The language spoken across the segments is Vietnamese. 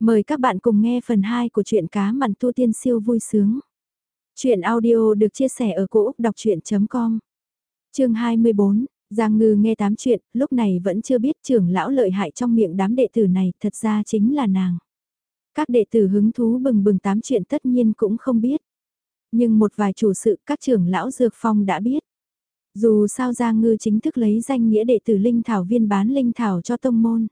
Mời các bạn cùng nghe phần 2 của truyện cá mặn tu tiên siêu vui sướng. Chuyện audio được chia sẻ ở cỗ đọc chuyện.com Trường 24, Giang Ngư nghe tám chuyện, lúc này vẫn chưa biết trưởng lão lợi hại trong miệng đám đệ tử này thật ra chính là nàng. Các đệ tử hứng thú bừng bừng tám chuyện tất nhiên cũng không biết. Nhưng một vài chủ sự các trưởng lão Dược Phong đã biết. Dù sao Giang Ngư chính thức lấy danh nghĩa đệ tử Linh Thảo viên bán Linh Thảo cho tông môn.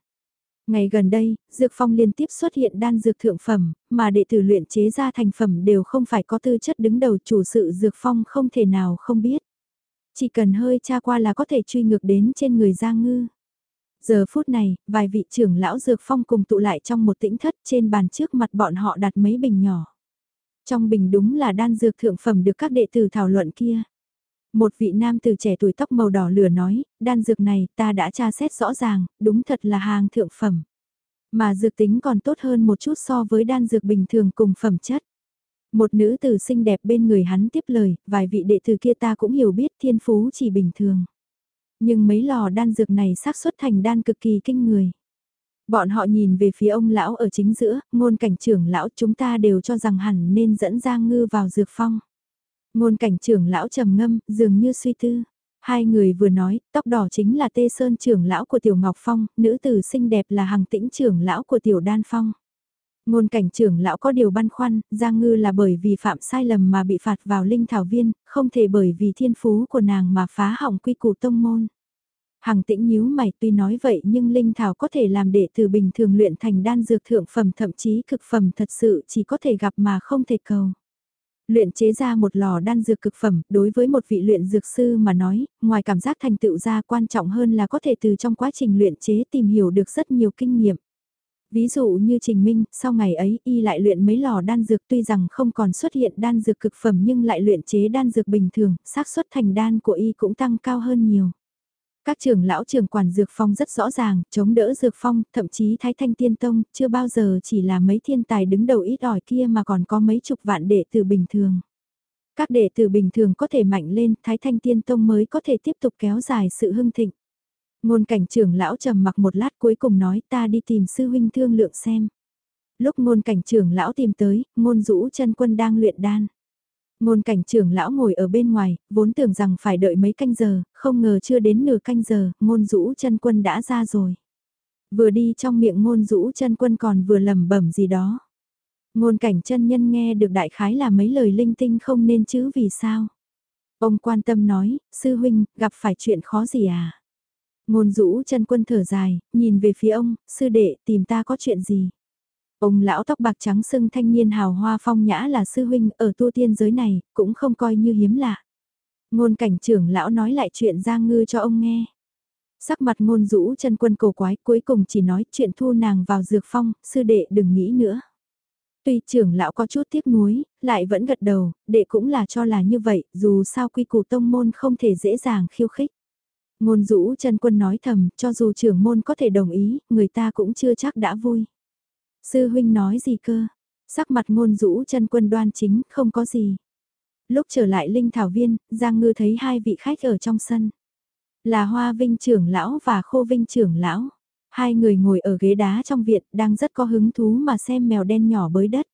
Ngày gần đây, Dược Phong liên tiếp xuất hiện đan dược thượng phẩm, mà đệ tử luyện chế ra thành phẩm đều không phải có tư chất đứng đầu chủ sự Dược Phong không thể nào không biết. Chỉ cần hơi tra qua là có thể truy ngược đến trên người Giang Ngư. Giờ phút này, vài vị trưởng lão Dược Phong cùng tụ lại trong một tĩnh thất trên bàn trước mặt bọn họ đặt mấy bình nhỏ. Trong bình đúng là đan dược thượng phẩm được các đệ tử thảo luận kia. Một vị nam từ trẻ tuổi tóc màu đỏ lửa nói, đan dược này ta đã tra xét rõ ràng, đúng thật là hàng thượng phẩm. Mà dược tính còn tốt hơn một chút so với đan dược bình thường cùng phẩm chất. Một nữ tử xinh đẹp bên người hắn tiếp lời, vài vị đệ tử kia ta cũng hiểu biết thiên phú chỉ bình thường. Nhưng mấy lò đan dược này xác suất thành đan cực kỳ kinh người. Bọn họ nhìn về phía ông lão ở chính giữa, ngôn cảnh trưởng lão chúng ta đều cho rằng hẳn nên dẫn Giang Ngư vào dược phong. Ngôn cảnh trưởng lão trầm ngâm, dường như suy tư. Hai người vừa nói, tóc đỏ chính là Tê Sơn trưởng lão của Tiểu Ngọc Phong, nữ tử xinh đẹp là Hằng Tĩnh trưởng lão của Tiểu Đan Phong. Ngôn cảnh trưởng lão có điều băn khoăn, Giang Ngư là bởi vì phạm sai lầm mà bị phạt vào linh thảo viên, không thể bởi vì thiên phú của nàng mà phá hỏng quy củ tông môn. Hằng tĩnh nhíu mày tuy nói vậy nhưng linh thảo có thể làm đệ tử bình thường luyện thành đan dược thượng phẩm thậm chí cực phẩm thật sự chỉ có thể gặp mà không thể cầu. Luyện chế ra một lò đan dược cực phẩm, đối với một vị luyện dược sư mà nói, ngoài cảm giác thành tựu ra quan trọng hơn là có thể từ trong quá trình luyện chế tìm hiểu được rất nhiều kinh nghiệm. Ví dụ như Trình Minh, sau ngày ấy y lại luyện mấy lò đan dược tuy rằng không còn xuất hiện đan dược cực phẩm nhưng lại luyện chế đan dược bình thường, xác suất thành đan của y cũng tăng cao hơn nhiều. Các trưởng lão trưởng quản dược phong rất rõ ràng, chống đỡ dược phong, thậm chí thái thanh tiên tông, chưa bao giờ chỉ là mấy thiên tài đứng đầu ít ỏi kia mà còn có mấy chục vạn đệ tử bình thường. Các đệ tử bình thường có thể mạnh lên, thái thanh tiên tông mới có thể tiếp tục kéo dài sự hưng thịnh. Ngôn cảnh trưởng lão trầm mặc một lát cuối cùng nói ta đi tìm sư huynh thương lượng xem. Lúc ngôn cảnh trưởng lão tìm tới, ngôn rũ chân quân đang luyện đan. Ngôn cảnh trưởng lão ngồi ở bên ngoài, vốn tưởng rằng phải đợi mấy canh giờ, không ngờ chưa đến nửa canh giờ, ngôn rũ chân quân đã ra rồi. Vừa đi trong miệng ngôn rũ chân quân còn vừa lẩm bẩm gì đó. Ngôn cảnh chân nhân nghe được đại khái là mấy lời linh tinh không nên chứ vì sao. Ông quan tâm nói, sư huynh, gặp phải chuyện khó gì à? Ngôn rũ chân quân thở dài, nhìn về phía ông, sư đệ tìm ta có chuyện gì? Ông lão tóc bạc trắng sưng thanh niên hào hoa phong nhã là sư huynh ở tu tiên giới này, cũng không coi như hiếm lạ. Ngôn cảnh trưởng lão nói lại chuyện Giang Ngư cho ông nghe. Sắc mặt ngôn rũ chân quân cổ quái cuối cùng chỉ nói chuyện thu nàng vào dược phong, sư đệ đừng nghĩ nữa. Tuy trưởng lão có chút tiếc nuối, lại vẫn gật đầu, đệ cũng là cho là như vậy, dù sao quy củ tông môn không thể dễ dàng khiêu khích. Ngôn rũ chân quân nói thầm, cho dù trưởng môn có thể đồng ý, người ta cũng chưa chắc đã vui. Sư huynh nói gì cơ? Sắc mặt ngôn rũ chân quân đoan chính, không có gì. Lúc trở lại Linh Thảo Viên, Giang Ngư thấy hai vị khách ở trong sân. Là Hoa Vinh trưởng lão và Khô Vinh trưởng lão. Hai người ngồi ở ghế đá trong viện đang rất có hứng thú mà xem mèo đen nhỏ bới đất.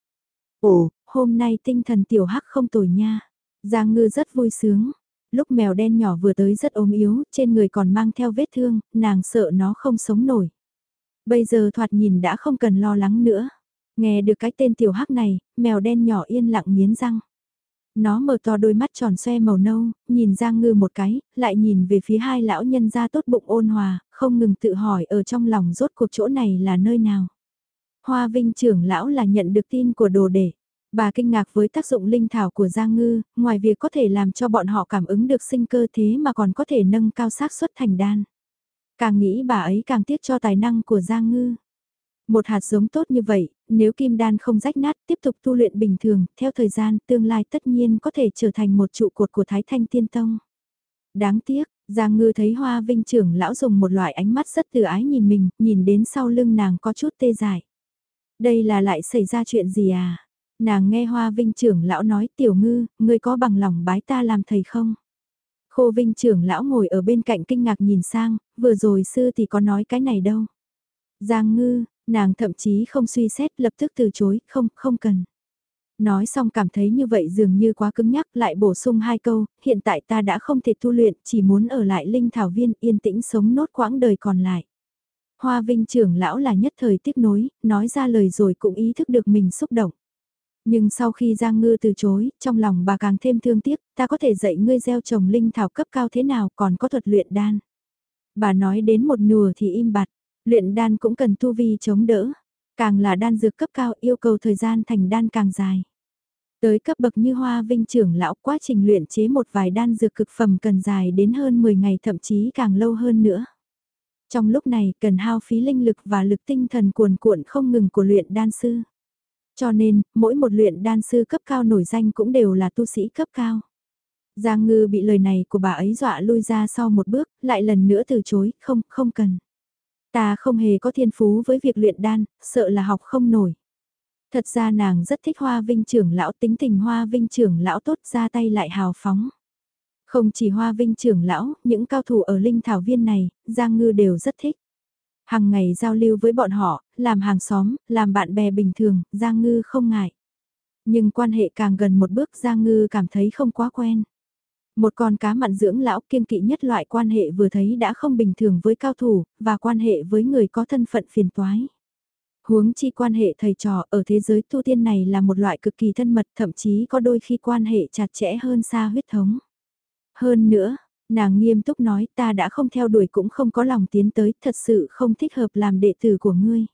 Ồ, hôm nay tinh thần tiểu hắc không tồi nha. Giang Ngư rất vui sướng. Lúc mèo đen nhỏ vừa tới rất ốm yếu, trên người còn mang theo vết thương, nàng sợ nó không sống nổi. Bây giờ thoạt nhìn đã không cần lo lắng nữa. Nghe được cái tên tiểu hắc này, mèo đen nhỏ yên lặng miến răng. Nó mở to đôi mắt tròn xoe màu nâu, nhìn Giang Ngư một cái, lại nhìn về phía hai lão nhân ra tốt bụng ôn hòa, không ngừng tự hỏi ở trong lòng rốt cuộc chỗ này là nơi nào. Hoa Vinh trưởng lão là nhận được tin của đồ đệ. Bà kinh ngạc với tác dụng linh thảo của Giang Ngư, ngoài việc có thể làm cho bọn họ cảm ứng được sinh cơ thế mà còn có thể nâng cao xác suất thành đan. Càng nghĩ bà ấy càng tiếc cho tài năng của Giang Ngư. Một hạt giống tốt như vậy, nếu kim đan không rách nát tiếp tục tu luyện bình thường, theo thời gian tương lai tất nhiên có thể trở thành một trụ cột của Thái Thanh Tiên Tông. Đáng tiếc, Giang Ngư thấy Hoa Vinh trưởng lão dùng một loại ánh mắt rất từ ái nhìn mình, nhìn đến sau lưng nàng có chút tê dại. Đây là lại xảy ra chuyện gì à? Nàng nghe Hoa Vinh trưởng lão nói tiểu ngư, ngươi có bằng lòng bái ta làm thầy không? Khô Vinh trưởng lão ngồi ở bên cạnh kinh ngạc nhìn sang, vừa rồi sư thì có nói cái này đâu. Giang ngư, Nàng thậm chí không suy xét lập tức từ chối, không, không cần. Nói xong cảm thấy như vậy dường như quá cứng nhắc lại bổ sung hai câu, hiện tại ta đã không thể tu luyện, chỉ muốn ở lại linh thảo viên yên tĩnh sống nốt quãng đời còn lại. Hoa Vinh trưởng lão là nhất thời tiếp nối, nói ra lời rồi cũng ý thức được mình xúc động. Nhưng sau khi Giang Ngư từ chối, trong lòng bà càng thêm thương tiếc, ta có thể dạy ngươi gieo trồng linh thảo cấp cao thế nào còn có thuật luyện đan. Bà nói đến một nửa thì im bặt, luyện đan cũng cần tu vi chống đỡ. Càng là đan dược cấp cao yêu cầu thời gian thành đan càng dài. Tới cấp bậc như hoa vinh trưởng lão quá trình luyện chế một vài đan dược cực phẩm cần dài đến hơn 10 ngày thậm chí càng lâu hơn nữa. Trong lúc này cần hao phí linh lực và lực tinh thần cuồn cuộn không ngừng của luyện đan sư. Cho nên, mỗi một luyện đan sư cấp cao nổi danh cũng đều là tu sĩ cấp cao. Giang ngư bị lời này của bà ấy dọa lui ra sau một bước, lại lần nữa từ chối, không, không cần. Ta không hề có thiên phú với việc luyện đan, sợ là học không nổi. Thật ra nàng rất thích hoa vinh trưởng lão tính tình hoa vinh trưởng lão tốt ra tay lại hào phóng. Không chỉ hoa vinh trưởng lão, những cao thủ ở linh thảo viên này, Giang Ngư đều rất thích. Hàng ngày giao lưu với bọn họ, làm hàng xóm, làm bạn bè bình thường, Giang Ngư không ngại. Nhưng quan hệ càng gần một bước Giang Ngư cảm thấy không quá quen. Một con cá mặn dưỡng lão kiên kỵ nhất loại quan hệ vừa thấy đã không bình thường với cao thủ, và quan hệ với người có thân phận phiền toái. Huống chi quan hệ thầy trò ở thế giới tu tiên này là một loại cực kỳ thân mật thậm chí có đôi khi quan hệ chặt chẽ hơn xa huyết thống. Hơn nữa, nàng nghiêm túc nói ta đã không theo đuổi cũng không có lòng tiến tới thật sự không thích hợp làm đệ tử của ngươi.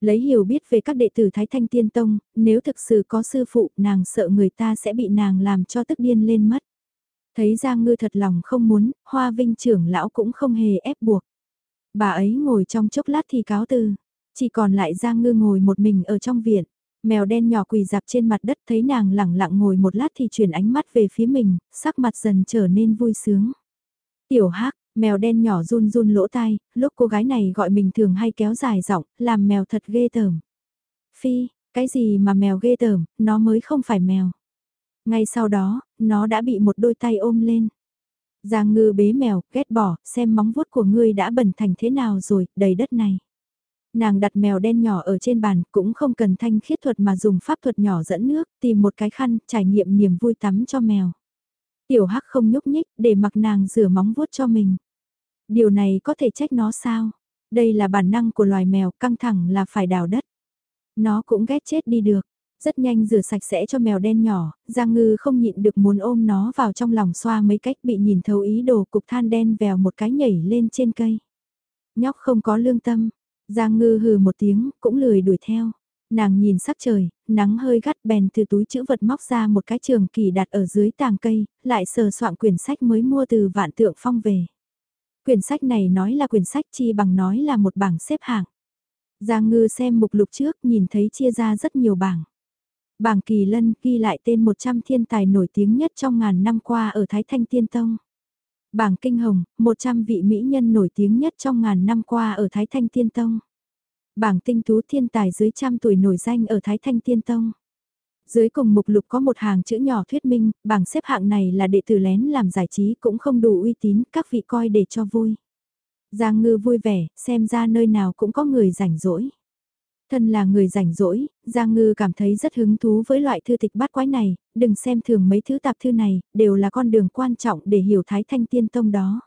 Lấy hiểu biết về các đệ tử Thái Thanh Tiên Tông, nếu thực sự có sư phụ nàng sợ người ta sẽ bị nàng làm cho tức điên lên mất. Thấy Giang Ngư thật lòng không muốn, Hoa Vinh trưởng lão cũng không hề ép buộc. Bà ấy ngồi trong chốc lát thì cáo từ, chỉ còn lại Giang Ngư ngồi một mình ở trong viện. Mèo đen nhỏ quỳ dạp trên mặt đất thấy nàng lẳng lặng ngồi một lát thì chuyển ánh mắt về phía mình, sắc mặt dần trở nên vui sướng. Tiểu hắc, mèo đen nhỏ run run lỗ tai, lúc cô gái này gọi mình thường hay kéo dài giọng, làm mèo thật ghê tởm. Phi, cái gì mà mèo ghê tởm, nó mới không phải mèo. Ngay sau đó, nó đã bị một đôi tay ôm lên. Giang ngư bế mèo, ghét bỏ, xem móng vuốt của ngươi đã bẩn thành thế nào rồi, đầy đất này. Nàng đặt mèo đen nhỏ ở trên bàn, cũng không cần thanh khiết thuật mà dùng pháp thuật nhỏ dẫn nước, tìm một cái khăn, trải nghiệm niềm vui tắm cho mèo. Tiểu hắc không nhúc nhích, để mặc nàng rửa móng vuốt cho mình. Điều này có thể trách nó sao? Đây là bản năng của loài mèo, căng thẳng là phải đào đất. Nó cũng ghét chết đi được. Rất nhanh rửa sạch sẽ cho mèo đen nhỏ, Giang Ngư không nhịn được muốn ôm nó vào trong lòng xoa mấy cách bị nhìn thấu ý đồ cục than đen vèo một cái nhảy lên trên cây. Nhóc không có lương tâm, Giang Ngư hừ một tiếng, cũng lười đuổi theo. Nàng nhìn sắc trời, nắng hơi gắt bèn từ túi chữ vật móc ra một cái trường kỳ đặt ở dưới tàng cây, lại sờ soạn quyển sách mới mua từ vạn tượng phong về. Quyển sách này nói là quyển sách chi bằng nói là một bảng xếp hạng. Giang Ngư xem mục lục trước nhìn thấy chia ra rất nhiều bảng. Bảng Kỳ Lân ghi lại tên 100 thiên tài nổi tiếng nhất trong ngàn năm qua ở Thái Thanh Tiên Tông. Bảng Kinh Hồng, 100 vị mỹ nhân nổi tiếng nhất trong ngàn năm qua ở Thái Thanh Tiên Tông. Bảng Tinh Tú thiên tài dưới trăm tuổi nổi danh ở Thái Thanh Tiên Tông. Dưới cùng mục lục có một hàng chữ nhỏ thuyết minh, bảng xếp hạng này là đệ tử lén làm giải trí cũng không đủ uy tín, các vị coi để cho vui. Giang ngư vui vẻ, xem ra nơi nào cũng có người rảnh rỗi. Thân là người rảnh rỗi, Giang Ngư cảm thấy rất hứng thú với loại thư tịch bát quái này, đừng xem thường mấy thứ tạp thư này, đều là con đường quan trọng để hiểu Thái Thanh Tiên Tông đó.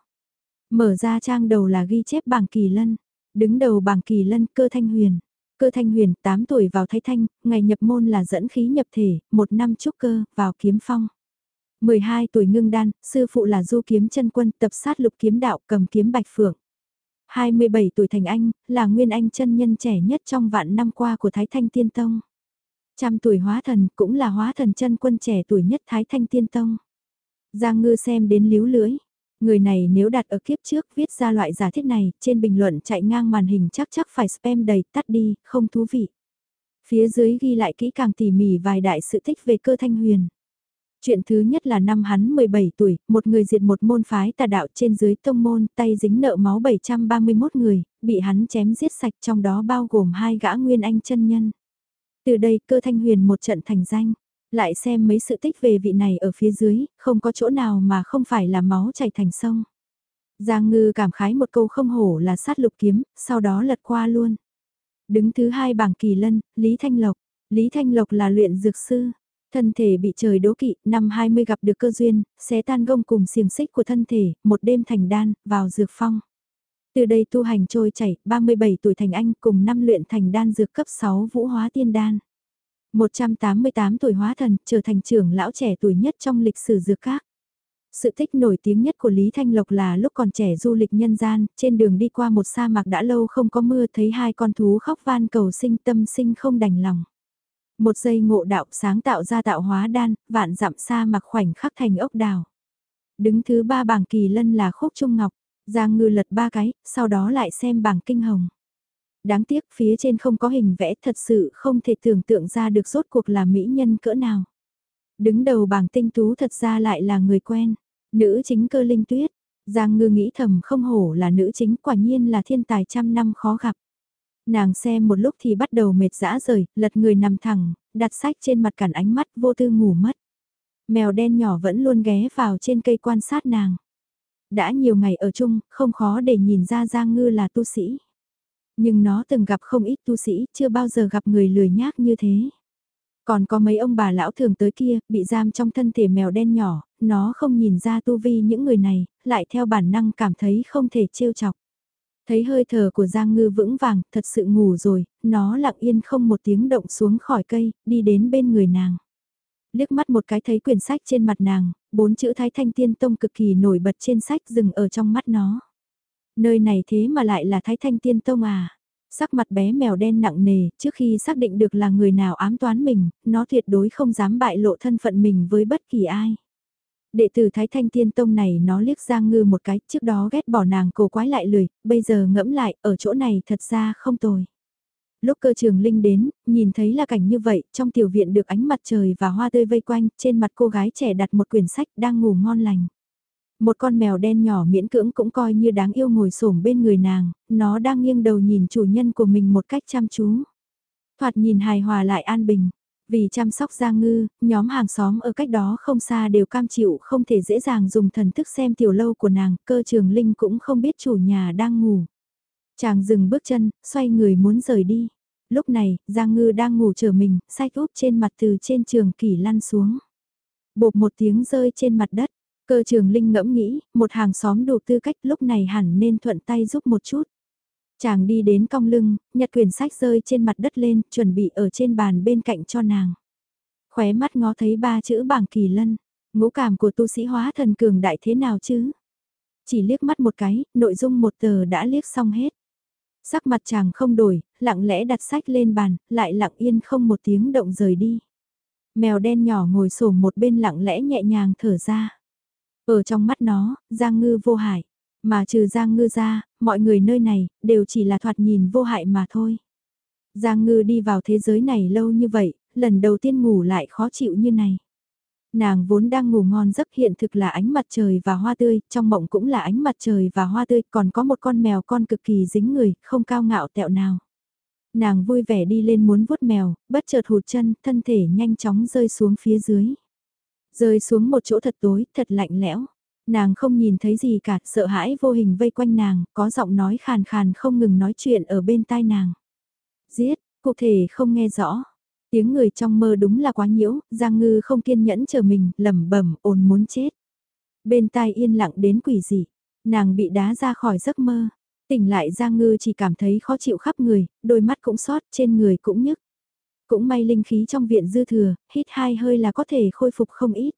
Mở ra trang đầu là ghi chép bảng kỳ lân, đứng đầu bảng kỳ lân cơ thanh huyền. Cơ thanh huyền, 8 tuổi vào Thái Thanh, ngày nhập môn là dẫn khí nhập thể, một năm trúc cơ, vào kiếm phong. 12 tuổi ngưng đan, sư phụ là du kiếm chân quân tập sát lục kiếm đạo cầm kiếm bạch phượng. 27 tuổi thành anh, là nguyên anh chân nhân trẻ nhất trong vạn năm qua của Thái Thanh Tiên Tông. Trăm tuổi hóa thần cũng là hóa thần chân quân trẻ tuổi nhất Thái Thanh Tiên Tông. Giang ngư xem đến líu lưỡi. Người này nếu đặt ở kiếp trước viết ra loại giả thiết này, trên bình luận chạy ngang màn hình chắc chắc phải spam đầy tắt đi, không thú vị. Phía dưới ghi lại kỹ càng tỉ mỉ vài đại sự thích về cơ thanh huyền. Chuyện thứ nhất là năm hắn 17 tuổi, một người diệt một môn phái tà đạo trên dưới tông môn, tay dính nợ máu 731 người, bị hắn chém giết sạch trong đó bao gồm hai gã nguyên anh chân nhân. Từ đây cơ thanh huyền một trận thành danh, lại xem mấy sự tích về vị này ở phía dưới, không có chỗ nào mà không phải là máu chảy thành sông. Giang ngư cảm khái một câu không hổ là sát lục kiếm, sau đó lật qua luôn. Đứng thứ hai bảng kỳ lân, Lý Thanh Lộc. Lý Thanh Lộc là luyện dược sư. Thân thể bị trời đố kỵ, năm 20 gặp được cơ duyên, xé tan gông cùng xiềng xích của thân thể, một đêm thành đan, vào dược phong. Từ đây tu hành trôi chảy, 37 tuổi thành anh cùng năm luyện thành đan dược cấp 6 vũ hóa tiên đan. 188 tuổi hóa thần, trở thành trưởng lão trẻ tuổi nhất trong lịch sử dược các. Sự thích nổi tiếng nhất của Lý Thanh Lộc là lúc còn trẻ du lịch nhân gian, trên đường đi qua một sa mạc đã lâu không có mưa thấy hai con thú khóc van cầu sinh tâm sinh không đành lòng. Một giây ngộ đạo sáng tạo ra tạo hóa đan, vạn dặm xa mặc khoảnh khắc thành ốc đào. Đứng thứ ba bảng kỳ lân là khúc trung ngọc, Giang ngư lật ba cái, sau đó lại xem bảng kinh hồng. Đáng tiếc phía trên không có hình vẽ thật sự không thể tưởng tượng ra được rốt cuộc là mỹ nhân cỡ nào. Đứng đầu bảng tinh tú thật ra lại là người quen, nữ chính cơ linh tuyết. Giang ngư nghĩ thầm không hổ là nữ chính quả nhiên là thiên tài trăm năm khó gặp. Nàng xem một lúc thì bắt đầu mệt dã rời, lật người nằm thẳng, đặt sách trên mặt cản ánh mắt vô tư ngủ mất. Mèo đen nhỏ vẫn luôn ghé vào trên cây quan sát nàng. Đã nhiều ngày ở chung, không khó để nhìn ra Giang Ngư là tu sĩ. Nhưng nó từng gặp không ít tu sĩ, chưa bao giờ gặp người lười nhác như thế. Còn có mấy ông bà lão thường tới kia, bị giam trong thân thể mèo đen nhỏ, nó không nhìn ra tu vi những người này, lại theo bản năng cảm thấy không thể trêu chọc. Thấy hơi thở của Giang Ngư vững vàng, thật sự ngủ rồi, nó lặng yên không một tiếng động xuống khỏi cây, đi đến bên người nàng. Liếc mắt một cái thấy quyển sách trên mặt nàng, bốn chữ Thái Thanh Tiên Tông cực kỳ nổi bật trên sách dừng ở trong mắt nó. Nơi này thế mà lại là Thái Thanh Tiên Tông à? Sắc mặt bé mèo đen nặng nề, trước khi xác định được là người nào ám toán mình, nó tuyệt đối không dám bại lộ thân phận mình với bất kỳ ai. Đệ tử Thái Thanh Tiên Tông này nó liếc Giang Ngư một cái, trước đó ghét bỏ nàng cổ quái lại lười, bây giờ ngẫm lại, ở chỗ này thật ra không tồi. Lúc cơ trường Linh đến, nhìn thấy là cảnh như vậy, trong tiểu viện được ánh mặt trời và hoa tươi vây quanh, trên mặt cô gái trẻ đặt một quyển sách đang ngủ ngon lành. Một con mèo đen nhỏ miễn cưỡng cũng coi như đáng yêu ngồi xổm bên người nàng, nó đang nghiêng đầu nhìn chủ nhân của mình một cách chăm chú. Thoạt nhìn hài hòa lại an bình. Vì chăm sóc Giang Ngư, nhóm hàng xóm ở cách đó không xa đều cam chịu không thể dễ dàng dùng thần thức xem tiểu lâu của nàng, cơ trường Linh cũng không biết chủ nhà đang ngủ. Chàng dừng bước chân, xoay người muốn rời đi. Lúc này, Giang Ngư đang ngủ chờ mình, sách úp trên mặt từ trên trường kỷ lăn xuống. Bột một tiếng rơi trên mặt đất, cơ trường Linh ngẫm nghĩ, một hàng xóm đủ tư cách lúc này hẳn nên thuận tay giúp một chút. Chàng đi đến cong lưng, nhặt quyển sách rơi trên mặt đất lên, chuẩn bị ở trên bàn bên cạnh cho nàng. Khóe mắt ngó thấy ba chữ bảng kỳ lân, ngũ cảm của tu sĩ hóa thần cường đại thế nào chứ? Chỉ liếc mắt một cái, nội dung một tờ đã liếc xong hết. Sắc mặt chàng không đổi, lặng lẽ đặt sách lên bàn, lại lặng yên không một tiếng động rời đi. Mèo đen nhỏ ngồi sổ một bên lặng lẽ nhẹ nhàng thở ra. Ở trong mắt nó, Giang Ngư vô hại. Mà trừ Giang Ngư ra, mọi người nơi này, đều chỉ là thoạt nhìn vô hại mà thôi. Giang Ngư đi vào thế giới này lâu như vậy, lần đầu tiên ngủ lại khó chịu như này. Nàng vốn đang ngủ ngon giấc hiện thực là ánh mặt trời và hoa tươi, trong mộng cũng là ánh mặt trời và hoa tươi, còn có một con mèo con cực kỳ dính người, không cao ngạo tẹo nào. Nàng vui vẻ đi lên muốn vuốt mèo, bất chợt hụt chân, thân thể nhanh chóng rơi xuống phía dưới. Rơi xuống một chỗ thật tối, thật lạnh lẽo. Nàng không nhìn thấy gì cả, sợ hãi vô hình vây quanh nàng, có giọng nói khàn khàn không ngừng nói chuyện ở bên tai nàng. Giết, cụ thể không nghe rõ. Tiếng người trong mơ đúng là quá nhiễu, Giang Ngư không kiên nhẫn chờ mình, lẩm bẩm ồn muốn chết. Bên tai yên lặng đến quỷ dị, nàng bị đá ra khỏi giấc mơ. Tỉnh lại Giang Ngư chỉ cảm thấy khó chịu khắp người, đôi mắt cũng sót, trên người cũng nhức. Cũng may linh khí trong viện dư thừa, hít hai hơi là có thể khôi phục không ít.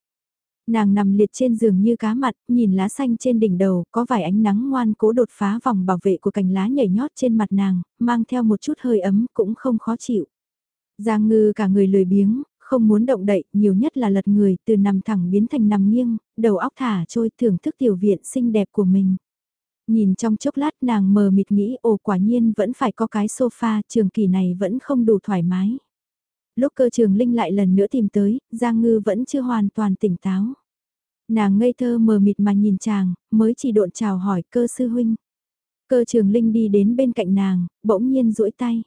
Nàng nằm liệt trên giường như cá mặt, nhìn lá xanh trên đỉnh đầu, có vài ánh nắng ngoan cố đột phá vòng bảo vệ của cành lá nhảy nhót trên mặt nàng, mang theo một chút hơi ấm cũng không khó chịu. Giang ngư cả người lười biếng, không muốn động đậy, nhiều nhất là lật người, từ nằm thẳng biến thành nằm nghiêng, đầu óc thả trôi thưởng thức tiểu viện xinh đẹp của mình. Nhìn trong chốc lát nàng mờ mịt nghĩ ồ quả nhiên vẫn phải có cái sofa, trường kỳ này vẫn không đủ thoải mái. Lúc cơ trường Linh lại lần nữa tìm tới, Giang Ngư vẫn chưa hoàn toàn tỉnh táo. Nàng ngây thơ mờ mịt mà nhìn chàng, mới chỉ độn chào hỏi cơ sư huynh. Cơ trường Linh đi đến bên cạnh nàng, bỗng nhiên duỗi tay.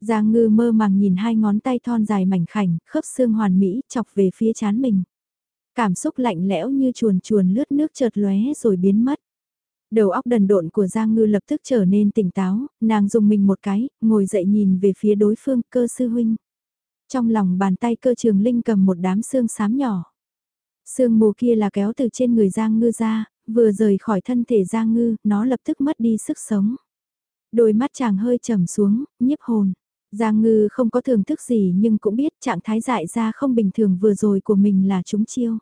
Giang ngư mơ màng nhìn hai ngón tay thon dài mảnh khảnh, khớp xương hoàn mỹ, chọc về phía chán mình. Cảm xúc lạnh lẽo như chuồn chuồn lướt nước chợt lóe rồi biến mất. Đầu óc đần độn của Giang Ngư lập tức trở nên tỉnh táo, nàng dùng mình một cái, ngồi dậy nhìn về phía đối phương cơ sư huynh. Trong lòng bàn tay cơ trường linh cầm một đám xương xám nhỏ. Sương mù kia là kéo từ trên người Giang Ngư ra, vừa rời khỏi thân thể Giang Ngư, nó lập tức mất đi sức sống. Đôi mắt chàng hơi trầm xuống, nhiếp hồn. Giang Ngư không có thưởng thức gì nhưng cũng biết trạng thái dại ra không bình thường vừa rồi của mình là trúng chiêu.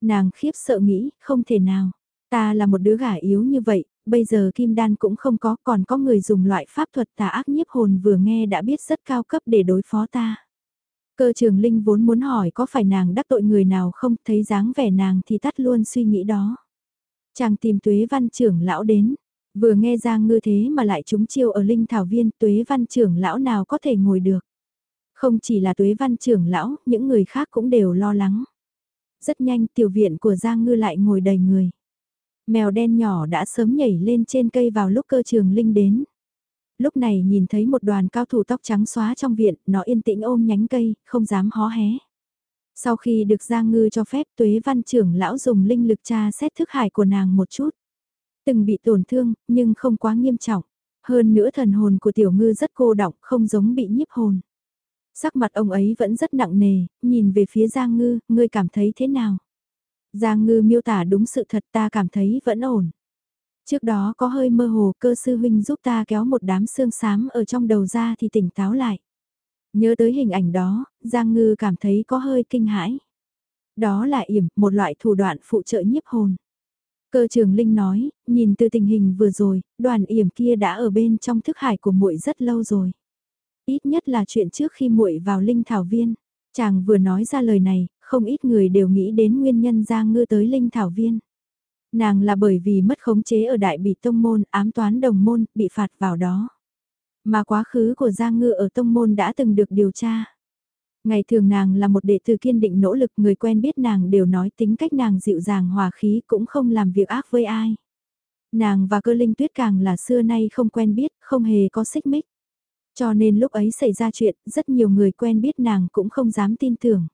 Nàng khiếp sợ nghĩ, không thể nào. Ta là một đứa gả yếu như vậy, bây giờ kim đan cũng không có, còn có người dùng loại pháp thuật tà ác nhiếp hồn vừa nghe đã biết rất cao cấp để đối phó ta. Cơ trường Linh vốn muốn hỏi có phải nàng đắc tội người nào không, thấy dáng vẻ nàng thì tắt luôn suy nghĩ đó. Chàng tìm tuế văn trưởng lão đến, vừa nghe Giang ngư thế mà lại trúng chiêu ở Linh Thảo Viên tuế văn trưởng lão nào có thể ngồi được. Không chỉ là tuế văn trưởng lão, những người khác cũng đều lo lắng. Rất nhanh tiểu viện của Giang ngư lại ngồi đầy người. Mèo đen nhỏ đã sớm nhảy lên trên cây vào lúc cơ trường Linh đến lúc này nhìn thấy một đoàn cao thủ tóc trắng xóa trong viện, nó yên tĩnh ôm nhánh cây, không dám hó hé. Sau khi được Giang Ngư cho phép tuế văn trưởng lão dùng linh lực tra xét thức hải của nàng một chút. Từng bị tổn thương, nhưng không quá nghiêm trọng. Hơn nữa thần hồn của tiểu ngư rất cô đọng, không giống bị nhiếp hồn. Sắc mặt ông ấy vẫn rất nặng nề, nhìn về phía Giang Ngư, ngươi cảm thấy thế nào? Giang Ngư miêu tả đúng sự thật ta cảm thấy vẫn ổn. Trước đó có hơi mơ hồ cơ sư huynh giúp ta kéo một đám xương xám ở trong đầu ra thì tỉnh táo lại. Nhớ tới hình ảnh đó, Giang Ngư cảm thấy có hơi kinh hãi. Đó là yểm, một loại thủ đoạn phụ trợ nhiếp hồn. Cơ trường Linh nói, nhìn từ tình hình vừa rồi, đoàn yểm kia đã ở bên trong thức hải của muội rất lâu rồi. Ít nhất là chuyện trước khi muội vào Linh Thảo Viên. Chàng vừa nói ra lời này, không ít người đều nghĩ đến nguyên nhân Giang Ngư tới Linh Thảo Viên. Nàng là bởi vì mất khống chế ở đại bị tông môn, ám toán đồng môn, bị phạt vào đó. Mà quá khứ của Giang Ngư ở tông môn đã từng được điều tra. Ngày thường nàng là một đệ tử kiên định nỗ lực người quen biết nàng đều nói tính cách nàng dịu dàng hòa khí cũng không làm việc ác với ai. Nàng và cơ linh tuyết càng là xưa nay không quen biết, không hề có xích mích. Cho nên lúc ấy xảy ra chuyện, rất nhiều người quen biết nàng cũng không dám tin tưởng.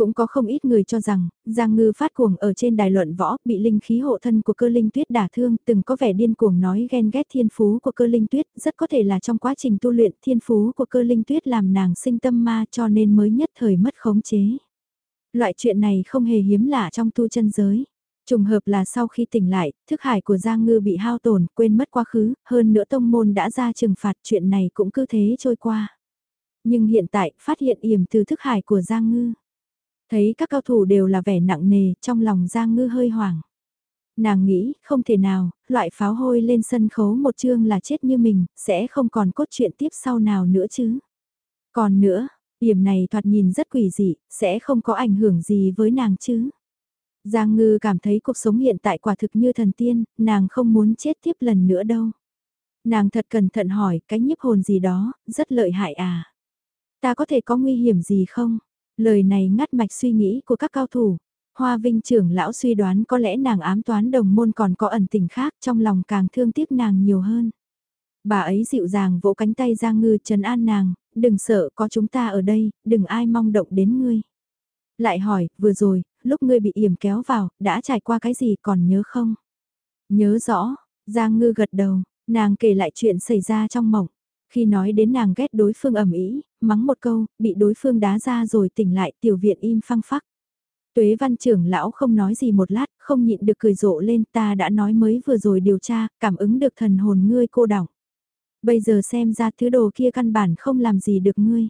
Cũng có không ít người cho rằng, Giang Ngư phát cuồng ở trên đài luận võ, bị linh khí hộ thân của cơ linh tuyết đả thương, từng có vẻ điên cuồng nói ghen ghét thiên phú của cơ linh tuyết, rất có thể là trong quá trình tu luyện thiên phú của cơ linh tuyết làm nàng sinh tâm ma cho nên mới nhất thời mất khống chế. Loại chuyện này không hề hiếm lạ trong tu chân giới. Trùng hợp là sau khi tỉnh lại, thức hải của Giang Ngư bị hao tổn, quên mất quá khứ, hơn nữa tông môn đã ra trừng phạt chuyện này cũng cứ thế trôi qua. Nhưng hiện tại, phát hiện yểm từ thức hải của Giang Ngư. Thấy các cao thủ đều là vẻ nặng nề, trong lòng Giang Ngư hơi hoảng. Nàng nghĩ, không thể nào, loại pháo hôi lên sân khấu một chương là chết như mình, sẽ không còn cốt truyện tiếp sau nào nữa chứ. Còn nữa, điểm này thoạt nhìn rất quỷ dị, sẽ không có ảnh hưởng gì với nàng chứ. Giang Ngư cảm thấy cuộc sống hiện tại quả thực như thần tiên, nàng không muốn chết tiếp lần nữa đâu. Nàng thật cẩn thận hỏi cái nhiếp hồn gì đó, rất lợi hại à. Ta có thể có nguy hiểm gì không? Lời này ngắt mạch suy nghĩ của các cao thủ. Hoa Vinh trưởng lão suy đoán có lẽ nàng ám toán đồng môn còn có ẩn tình khác trong lòng càng thương tiếc nàng nhiều hơn. Bà ấy dịu dàng vỗ cánh tay Giang Ngư trấn an nàng, đừng sợ có chúng ta ở đây, đừng ai mong động đến ngươi. Lại hỏi, vừa rồi, lúc ngươi bị yểm kéo vào, đã trải qua cái gì còn nhớ không? Nhớ rõ, Giang Ngư gật đầu, nàng kể lại chuyện xảy ra trong mộng. Khi nói đến nàng ghét đối phương ẩm ý, mắng một câu, bị đối phương đá ra rồi tỉnh lại tiểu viện im phăng phắc. Tuế văn trưởng lão không nói gì một lát, không nhịn được cười rộ lên ta đã nói mới vừa rồi điều tra, cảm ứng được thần hồn ngươi cô đọng. Bây giờ xem ra thứ đồ kia căn bản không làm gì được ngươi.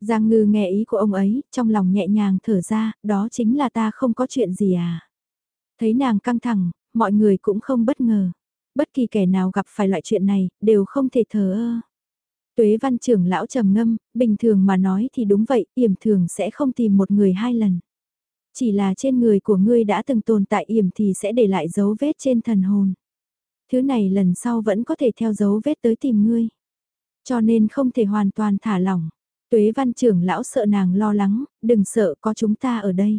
Giang ngư nghe ý của ông ấy, trong lòng nhẹ nhàng thở ra, đó chính là ta không có chuyện gì à. Thấy nàng căng thẳng, mọi người cũng không bất ngờ. Bất kỳ kẻ nào gặp phải loại chuyện này, đều không thể thờ ơ. Tuế văn trưởng lão trầm ngâm, bình thường mà nói thì đúng vậy, yểm thường sẽ không tìm một người hai lần. Chỉ là trên người của ngươi đã từng tồn tại yểm thì sẽ để lại dấu vết trên thần hồn. Thứ này lần sau vẫn có thể theo dấu vết tới tìm ngươi. Cho nên không thể hoàn toàn thả lỏng. Tuế văn trưởng lão sợ nàng lo lắng, đừng sợ có chúng ta ở đây.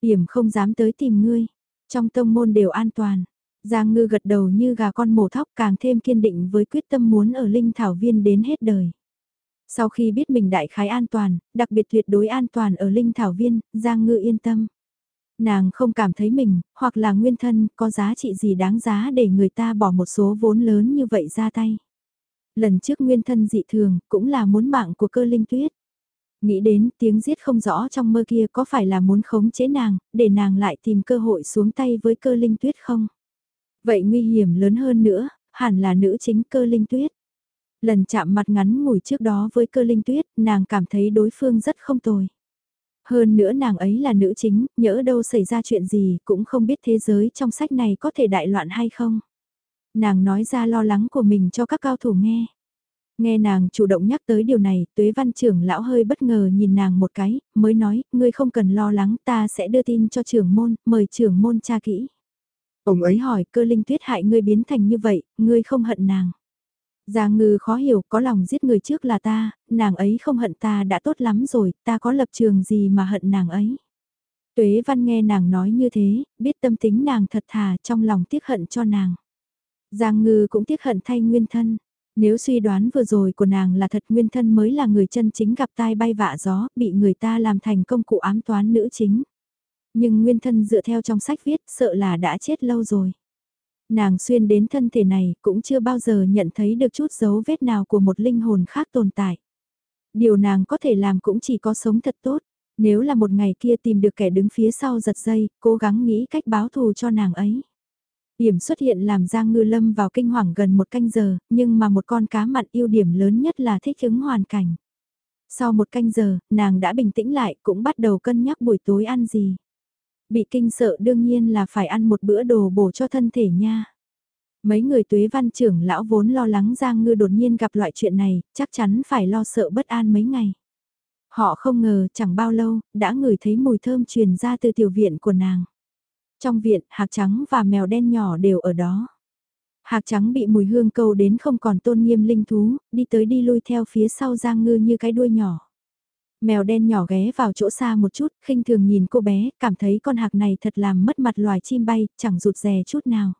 Yểm không dám tới tìm ngươi. Trong tông môn đều an toàn. Giang ngư gật đầu như gà con mổ thóc càng thêm kiên định với quyết tâm muốn ở Linh Thảo Viên đến hết đời. Sau khi biết mình đại khái an toàn, đặc biệt tuyệt đối an toàn ở Linh Thảo Viên, Giang ngư yên tâm. Nàng không cảm thấy mình, hoặc là nguyên thân, có giá trị gì đáng giá để người ta bỏ một số vốn lớn như vậy ra tay. Lần trước nguyên thân dị thường, cũng là muốn mạng của cơ linh tuyết. Nghĩ đến tiếng giết không rõ trong mơ kia có phải là muốn khống chế nàng, để nàng lại tìm cơ hội xuống tay với cơ linh tuyết không? Vậy nguy hiểm lớn hơn nữa, hẳn là nữ chính cơ linh tuyết. Lần chạm mặt ngắn ngủi trước đó với cơ linh tuyết, nàng cảm thấy đối phương rất không tồi. Hơn nữa nàng ấy là nữ chính, nhỡ đâu xảy ra chuyện gì cũng không biết thế giới trong sách này có thể đại loạn hay không. Nàng nói ra lo lắng của mình cho các cao thủ nghe. Nghe nàng chủ động nhắc tới điều này, tuế văn trưởng lão hơi bất ngờ nhìn nàng một cái, mới nói, ngươi không cần lo lắng ta sẽ đưa tin cho trưởng môn, mời trưởng môn tra kỹ. Ông ấy hỏi cơ linh tuyết hại ngươi biến thành như vậy, ngươi không hận nàng. Giang ngư khó hiểu có lòng giết người trước là ta, nàng ấy không hận ta đã tốt lắm rồi, ta có lập trường gì mà hận nàng ấy. Tuế văn nghe nàng nói như thế, biết tâm tính nàng thật thà trong lòng tiếc hận cho nàng. Giang ngư cũng tiếc hận thay nguyên thân. Nếu suy đoán vừa rồi của nàng là thật nguyên thân mới là người chân chính gặp tai bay vạ gió, bị người ta làm thành công cụ ám toán nữ chính. Nhưng nguyên thân dựa theo trong sách viết sợ là đã chết lâu rồi. Nàng xuyên đến thân thể này cũng chưa bao giờ nhận thấy được chút dấu vết nào của một linh hồn khác tồn tại. Điều nàng có thể làm cũng chỉ có sống thật tốt. Nếu là một ngày kia tìm được kẻ đứng phía sau giật dây, cố gắng nghĩ cách báo thù cho nàng ấy. Điểm xuất hiện làm Giang Ngư Lâm vào kinh hoàng gần một canh giờ, nhưng mà một con cá mặn ưu điểm lớn nhất là thích ứng hoàn cảnh. Sau một canh giờ, nàng đã bình tĩnh lại cũng bắt đầu cân nhắc buổi tối ăn gì. Bị kinh sợ đương nhiên là phải ăn một bữa đồ bổ cho thân thể nha. Mấy người tuế văn trưởng lão vốn lo lắng Giang Ngư đột nhiên gặp loại chuyện này, chắc chắn phải lo sợ bất an mấy ngày. Họ không ngờ chẳng bao lâu, đã ngửi thấy mùi thơm truyền ra từ tiểu viện của nàng. Trong viện, hạc trắng và mèo đen nhỏ đều ở đó. Hạc trắng bị mùi hương câu đến không còn tôn nghiêm linh thú, đi tới đi lui theo phía sau Giang Ngư như cái đuôi nhỏ. Mèo đen nhỏ ghé vào chỗ xa một chút, khinh thường nhìn cô bé, cảm thấy con hạc này thật làm mất mặt loài chim bay, chẳng rụt rè chút nào.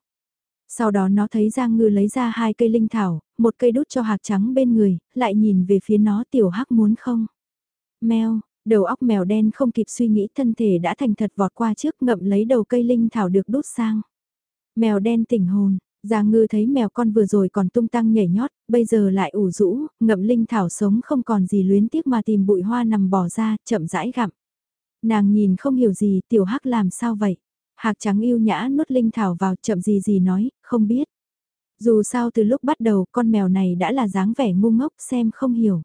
Sau đó nó thấy Giang Ngư lấy ra hai cây linh thảo, một cây đút cho hạc trắng bên người, lại nhìn về phía nó tiểu hắc muốn không. Mèo, đầu óc mèo đen không kịp suy nghĩ thân thể đã thành thật vọt qua trước ngậm lấy đầu cây linh thảo được đút sang. Mèo đen tỉnh hồn, Giang ngư thấy mèo con vừa rồi còn tung tăng nhảy nhót, bây giờ lại ủ rũ, ngậm linh thảo sống không còn gì luyến tiếc mà tìm bụi hoa nằm bỏ ra, chậm rãi gặm. Nàng nhìn không hiểu gì, tiểu hắc làm sao vậy? Hạc trắng yêu nhã nuốt linh thảo vào chậm gì gì nói, không biết. Dù sao từ lúc bắt đầu con mèo này đã là dáng vẻ ngu ngốc xem không hiểu.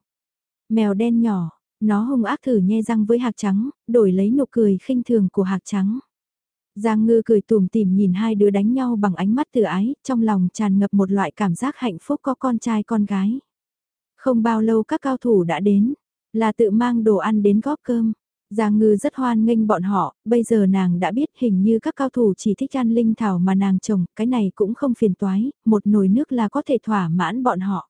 Mèo đen nhỏ, nó hung ác thử nhe răng với hạc trắng, đổi lấy nụ cười khinh thường của hạc trắng. Giang ngư cười tùm tìm nhìn hai đứa đánh nhau bằng ánh mắt tự ái, trong lòng tràn ngập một loại cảm giác hạnh phúc có con trai con gái. Không bao lâu các cao thủ đã đến, là tự mang đồ ăn đến góp cơm. Giang ngư rất hoan nghênh bọn họ, bây giờ nàng đã biết hình như các cao thủ chỉ thích ăn linh thảo mà nàng trồng, cái này cũng không phiền toái, một nồi nước là có thể thỏa mãn bọn họ.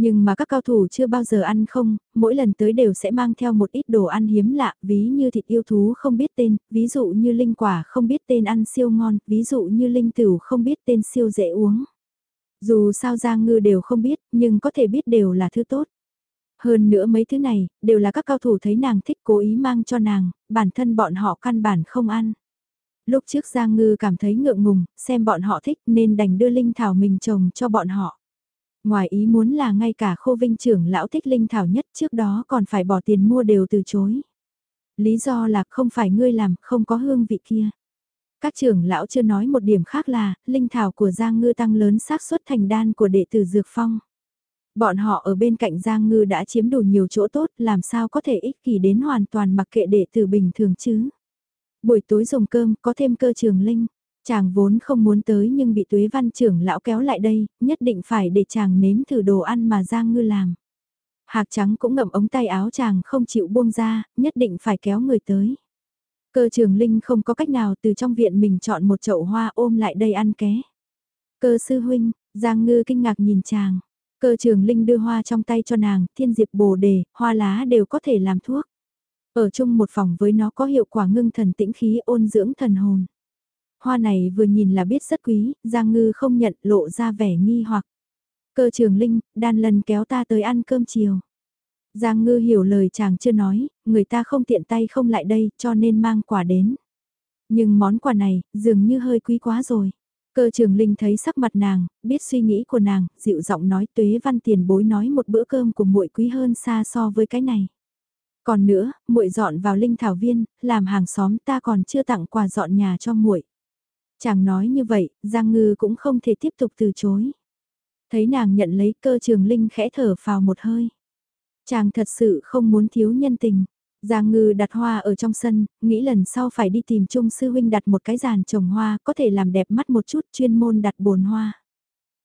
Nhưng mà các cao thủ chưa bao giờ ăn không, mỗi lần tới đều sẽ mang theo một ít đồ ăn hiếm lạ, ví như thịt yêu thú không biết tên, ví dụ như linh quả không biết tên ăn siêu ngon, ví dụ như linh tửu không biết tên siêu dễ uống. Dù sao Giang Ngư đều không biết, nhưng có thể biết đều là thứ tốt. Hơn nữa mấy thứ này, đều là các cao thủ thấy nàng thích cố ý mang cho nàng, bản thân bọn họ căn bản không ăn. Lúc trước Giang Ngư cảm thấy ngượng ngùng, xem bọn họ thích nên đành đưa linh thảo mình trồng cho bọn họ. Ngoài ý muốn là ngay cả khô vinh trưởng lão thích linh thảo nhất trước đó còn phải bỏ tiền mua đều từ chối. Lý do là không phải ngươi làm, không có hương vị kia. Các trưởng lão chưa nói một điểm khác là, linh thảo của Giang Ngư tăng lớn xác suất thành đan của đệ tử Dược Phong. Bọn họ ở bên cạnh Giang Ngư đã chiếm đủ nhiều chỗ tốt, làm sao có thể ích kỷ đến hoàn toàn mặc kệ đệ tử bình thường chứ. Buổi tối dùng cơm có thêm cơ trường linh, Chàng vốn không muốn tới nhưng bị tuế văn trưởng lão kéo lại đây, nhất định phải để chàng nếm thử đồ ăn mà Giang Ngư làm. Hạc trắng cũng ngậm ống tay áo chàng không chịu buông ra, nhất định phải kéo người tới. Cơ trường linh không có cách nào từ trong viện mình chọn một chậu hoa ôm lại đây ăn ké. Cơ sư huynh, Giang Ngư kinh ngạc nhìn chàng. Cơ trường linh đưa hoa trong tay cho nàng, thiên diệp bồ đề, hoa lá đều có thể làm thuốc. Ở chung một phòng với nó có hiệu quả ngưng thần tĩnh khí ôn dưỡng thần hồn. Hoa này vừa nhìn là biết rất quý, Giang Ngư không nhận lộ ra vẻ nghi hoặc. Cơ trường Linh, đan lần kéo ta tới ăn cơm chiều. Giang Ngư hiểu lời chàng chưa nói, người ta không tiện tay không lại đây cho nên mang quà đến. Nhưng món quà này, dường như hơi quý quá rồi. Cơ trường Linh thấy sắc mặt nàng, biết suy nghĩ của nàng, dịu giọng nói tuế văn tiền bối nói một bữa cơm của muội quý hơn xa so với cái này. Còn nữa, muội dọn vào linh thảo viên, làm hàng xóm ta còn chưa tặng quà dọn nhà cho muội. Chàng nói như vậy, Giang Ngư cũng không thể tiếp tục từ chối. Thấy nàng nhận lấy cơ trường Linh khẽ thở vào một hơi. Chàng thật sự không muốn thiếu nhân tình. Giang ngư đặt hoa ở trong sân, nghĩ lần sau phải đi tìm Trung sư huynh đặt một cái giàn trồng hoa có thể làm đẹp mắt một chút chuyên môn đặt bồn hoa.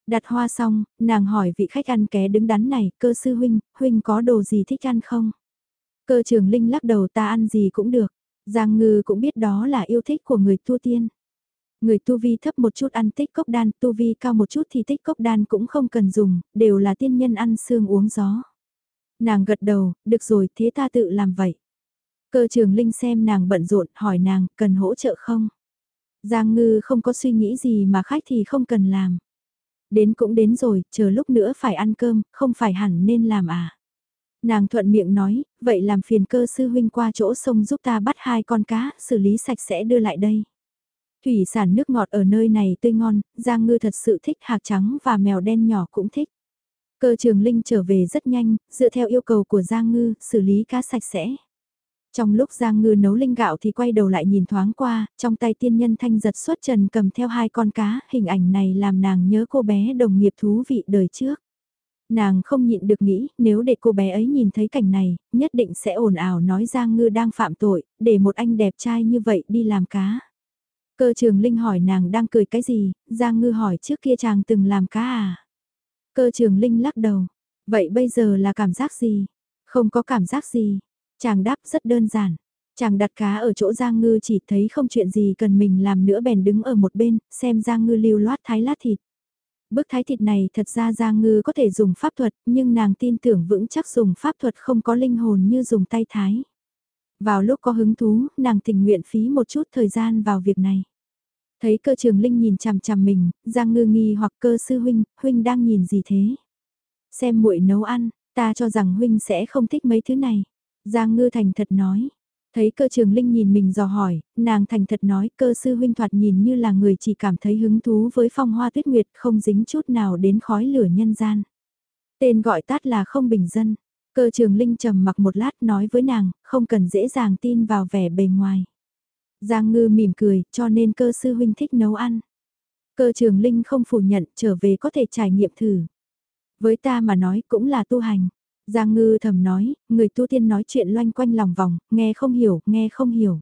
Đặt hoa xong, nàng hỏi vị khách ăn ké đứng đắn này, cơ sư huynh, huynh có đồ gì thích ăn không? Cơ trường linh lắc đầu ta ăn gì cũng được. Giang ngư cũng biết đó là yêu thích của người tu tiên. Người tu vi thấp một chút ăn tích cốc đan, tu vi cao một chút thì tích cốc đan cũng không cần dùng, đều là tiên nhân ăn xương uống gió. Nàng gật đầu, được rồi, thế ta tự làm vậy. Cơ trường Linh xem nàng bận rộn, hỏi nàng, cần hỗ trợ không? Giang ngư không có suy nghĩ gì mà khách thì không cần làm. Đến cũng đến rồi, chờ lúc nữa phải ăn cơm, không phải hẳn nên làm à? Nàng thuận miệng nói, vậy làm phiền cơ sư huynh qua chỗ sông giúp ta bắt hai con cá, xử lý sạch sẽ đưa lại đây. Thủy sản nước ngọt ở nơi này tươi ngon, Giang Ngư thật sự thích hạc trắng và mèo đen nhỏ cũng thích. Cơ trường Linh trở về rất nhanh, dựa theo yêu cầu của Giang Ngư, xử lý cá sạch sẽ. Trong lúc Giang Ngư nấu linh gạo thì quay đầu lại nhìn thoáng qua, trong tay tiên nhân thanh giật xuất trần cầm theo hai con cá, hình ảnh này làm nàng nhớ cô bé đồng nghiệp thú vị đời trước. Nàng không nhịn được nghĩ, nếu để cô bé ấy nhìn thấy cảnh này, nhất định sẽ ồn ào nói Giang Ngư đang phạm tội, để một anh đẹp trai như vậy đi làm cá. Cơ trường Linh hỏi nàng đang cười cái gì, Giang Ngư hỏi trước kia chàng từng làm cá à? Cơ trường Linh lắc đầu, vậy bây giờ là cảm giác gì? Không có cảm giác gì, Chàng đáp rất đơn giản. Chàng đặt cá ở chỗ Giang Ngư chỉ thấy không chuyện gì cần mình làm nữa bèn đứng ở một bên, xem Giang Ngư lưu loát thái lát thịt. Bước thái thịt này thật ra Giang Ngư có thể dùng pháp thuật, nhưng nàng tin tưởng vững chắc dùng pháp thuật không có linh hồn như dùng tay thái. Vào lúc có hứng thú, nàng tình nguyện phí một chút thời gian vào việc này. Thấy cơ trường Linh nhìn chằm chằm mình, Giang Ngư nghi hoặc cơ sư huynh, huynh đang nhìn gì thế? Xem muội nấu ăn, ta cho rằng huynh sẽ không thích mấy thứ này. Giang Ngư thành thật nói. Thấy cơ trường Linh nhìn mình dò hỏi, nàng thành thật nói cơ sư huynh thoạt nhìn như là người chỉ cảm thấy hứng thú với phong hoa tuyết nguyệt không dính chút nào đến khói lửa nhân gian. Tên gọi tắt là không bình dân. Cơ trường Linh trầm mặc một lát nói với nàng, không cần dễ dàng tin vào vẻ bề ngoài. Giang ngư mỉm cười, cho nên cơ sư huynh thích nấu ăn. Cơ trường Linh không phủ nhận, trở về có thể trải nghiệm thử. Với ta mà nói cũng là tu hành. Giang ngư thầm nói, người tu tiên nói chuyện loanh quanh lòng vòng, nghe không hiểu, nghe không hiểu.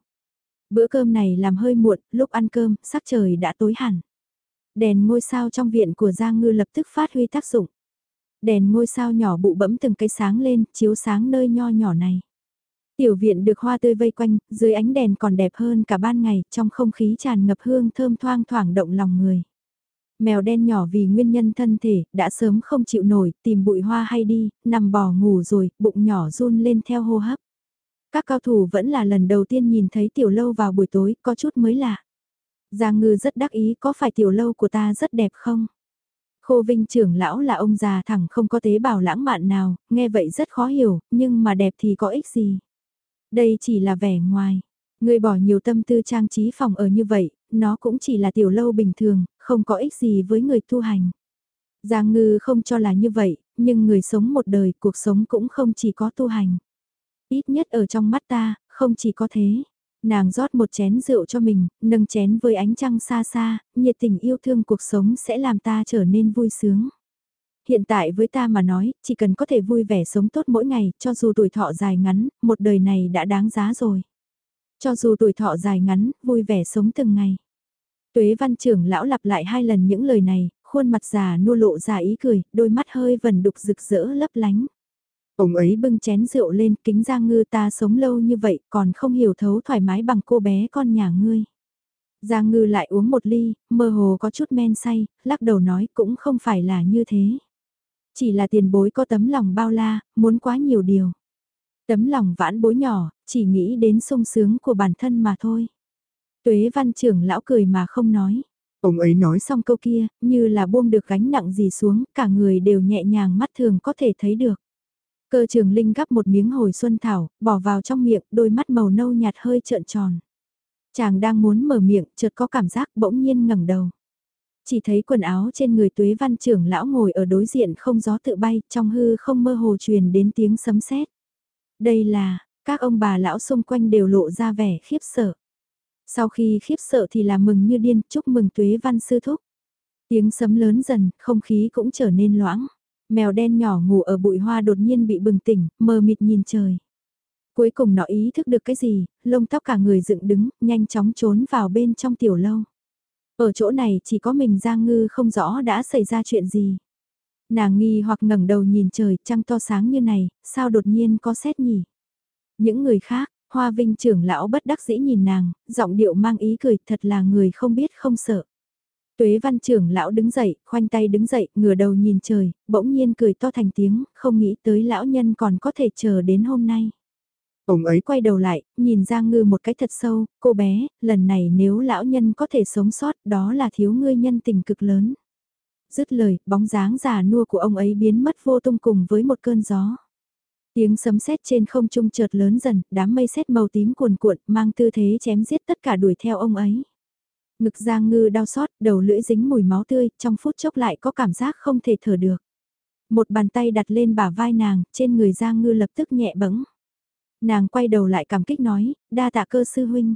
Bữa cơm này làm hơi muộn, lúc ăn cơm, sắc trời đã tối hẳn. Đèn ngôi sao trong viện của Giang ngư lập tức phát huy tác dụng. Đèn ngôi sao nhỏ bụ bẫm từng cây sáng lên, chiếu sáng nơi nho nhỏ này. Tiểu viện được hoa tươi vây quanh, dưới ánh đèn còn đẹp hơn cả ban ngày, trong không khí tràn ngập hương thơm thoang thoảng động lòng người. Mèo đen nhỏ vì nguyên nhân thân thể, đã sớm không chịu nổi, tìm bụi hoa hay đi, nằm bò ngủ rồi, bụng nhỏ run lên theo hô hấp. Các cao thủ vẫn là lần đầu tiên nhìn thấy tiểu lâu vào buổi tối, có chút mới lạ. Giang ngư rất đắc ý, có phải tiểu lâu của ta rất đẹp không? Khô Vinh trưởng lão là ông già thẳng không có tế bào lãng mạn nào, nghe vậy rất khó hiểu, nhưng mà đẹp thì có ích gì? Đây chỉ là vẻ ngoài. Người bỏ nhiều tâm tư trang trí phòng ở như vậy, nó cũng chỉ là tiểu lâu bình thường, không có ích gì với người tu hành. Giang ngư không cho là như vậy, nhưng người sống một đời, cuộc sống cũng không chỉ có tu hành. Ít nhất ở trong mắt ta, không chỉ có thế. Nàng rót một chén rượu cho mình, nâng chén với ánh trăng xa xa, nhiệt tình yêu thương cuộc sống sẽ làm ta trở nên vui sướng. Hiện tại với ta mà nói, chỉ cần có thể vui vẻ sống tốt mỗi ngày, cho dù tuổi thọ dài ngắn, một đời này đã đáng giá rồi. Cho dù tuổi thọ dài ngắn, vui vẻ sống từng ngày. Tuế văn trưởng lão lặp lại hai lần những lời này, khuôn mặt già nua lộ ra ý cười, đôi mắt hơi vần đục rực rỡ lấp lánh. Ông ấy bưng chén rượu lên, kính giang ngư ta sống lâu như vậy, còn không hiểu thấu thoải mái bằng cô bé con nhà ngươi. Giang ngư lại uống một ly, mơ hồ có chút men say, lắc đầu nói cũng không phải là như thế. Chỉ là tiền bối có tấm lòng bao la, muốn quá nhiều điều. Tấm lòng vãn bối nhỏ, chỉ nghĩ đến sung sướng của bản thân mà thôi. Tuế văn trưởng lão cười mà không nói. Ông ấy nói xong câu kia, như là buông được gánh nặng gì xuống, cả người đều nhẹ nhàng mắt thường có thể thấy được. Cơ trường linh gắp một miếng hồi xuân thảo, bỏ vào trong miệng, đôi mắt màu nâu nhạt hơi trợn tròn. Chàng đang muốn mở miệng, chợt có cảm giác bỗng nhiên ngẩng đầu. Chỉ thấy quần áo trên người tuế văn trưởng lão ngồi ở đối diện không gió tự bay, trong hư không mơ hồ truyền đến tiếng sấm sét. Đây là, các ông bà lão xung quanh đều lộ ra vẻ khiếp sợ. Sau khi khiếp sợ thì là mừng như điên, chúc mừng tuế văn sư thúc. Tiếng sấm lớn dần, không khí cũng trở nên loãng. Mèo đen nhỏ ngủ ở bụi hoa đột nhiên bị bừng tỉnh, mờ mịt nhìn trời. Cuối cùng nó ý thức được cái gì, lông tóc cả người dựng đứng, nhanh chóng trốn vào bên trong tiểu lâu. Ở chỗ này chỉ có mình Giang Ngư không rõ đã xảy ra chuyện gì. Nàng nghi hoặc ngẩng đầu nhìn trời trăng to sáng như này, sao đột nhiên có xét nhỉ? Những người khác, Hoa Vinh trưởng lão bất đắc dĩ nhìn nàng, giọng điệu mang ý cười thật là người không biết không sợ. Tuế văn trưởng lão đứng dậy, khoanh tay đứng dậy, ngửa đầu nhìn trời, bỗng nhiên cười to thành tiếng, không nghĩ tới lão nhân còn có thể chờ đến hôm nay. Ông ấy quay đầu lại, nhìn Giang Ngư một cái thật sâu, cô bé, lần này nếu lão nhân có thể sống sót đó là thiếu ngươi nhân tình cực lớn. Dứt lời, bóng dáng già nua của ông ấy biến mất vô tung cùng với một cơn gió. Tiếng sấm sét trên không trung chợt lớn dần, đám mây sét màu tím cuồn cuộn, mang tư thế chém giết tất cả đuổi theo ông ấy. Ngực Giang Ngư đau xót, đầu lưỡi dính mùi máu tươi, trong phút chốc lại có cảm giác không thể thở được. Một bàn tay đặt lên bả vai nàng, trên người Giang Ngư lập tức nhẹ bẫng. Nàng quay đầu lại cảm kích nói, đa tạ cơ sư huynh.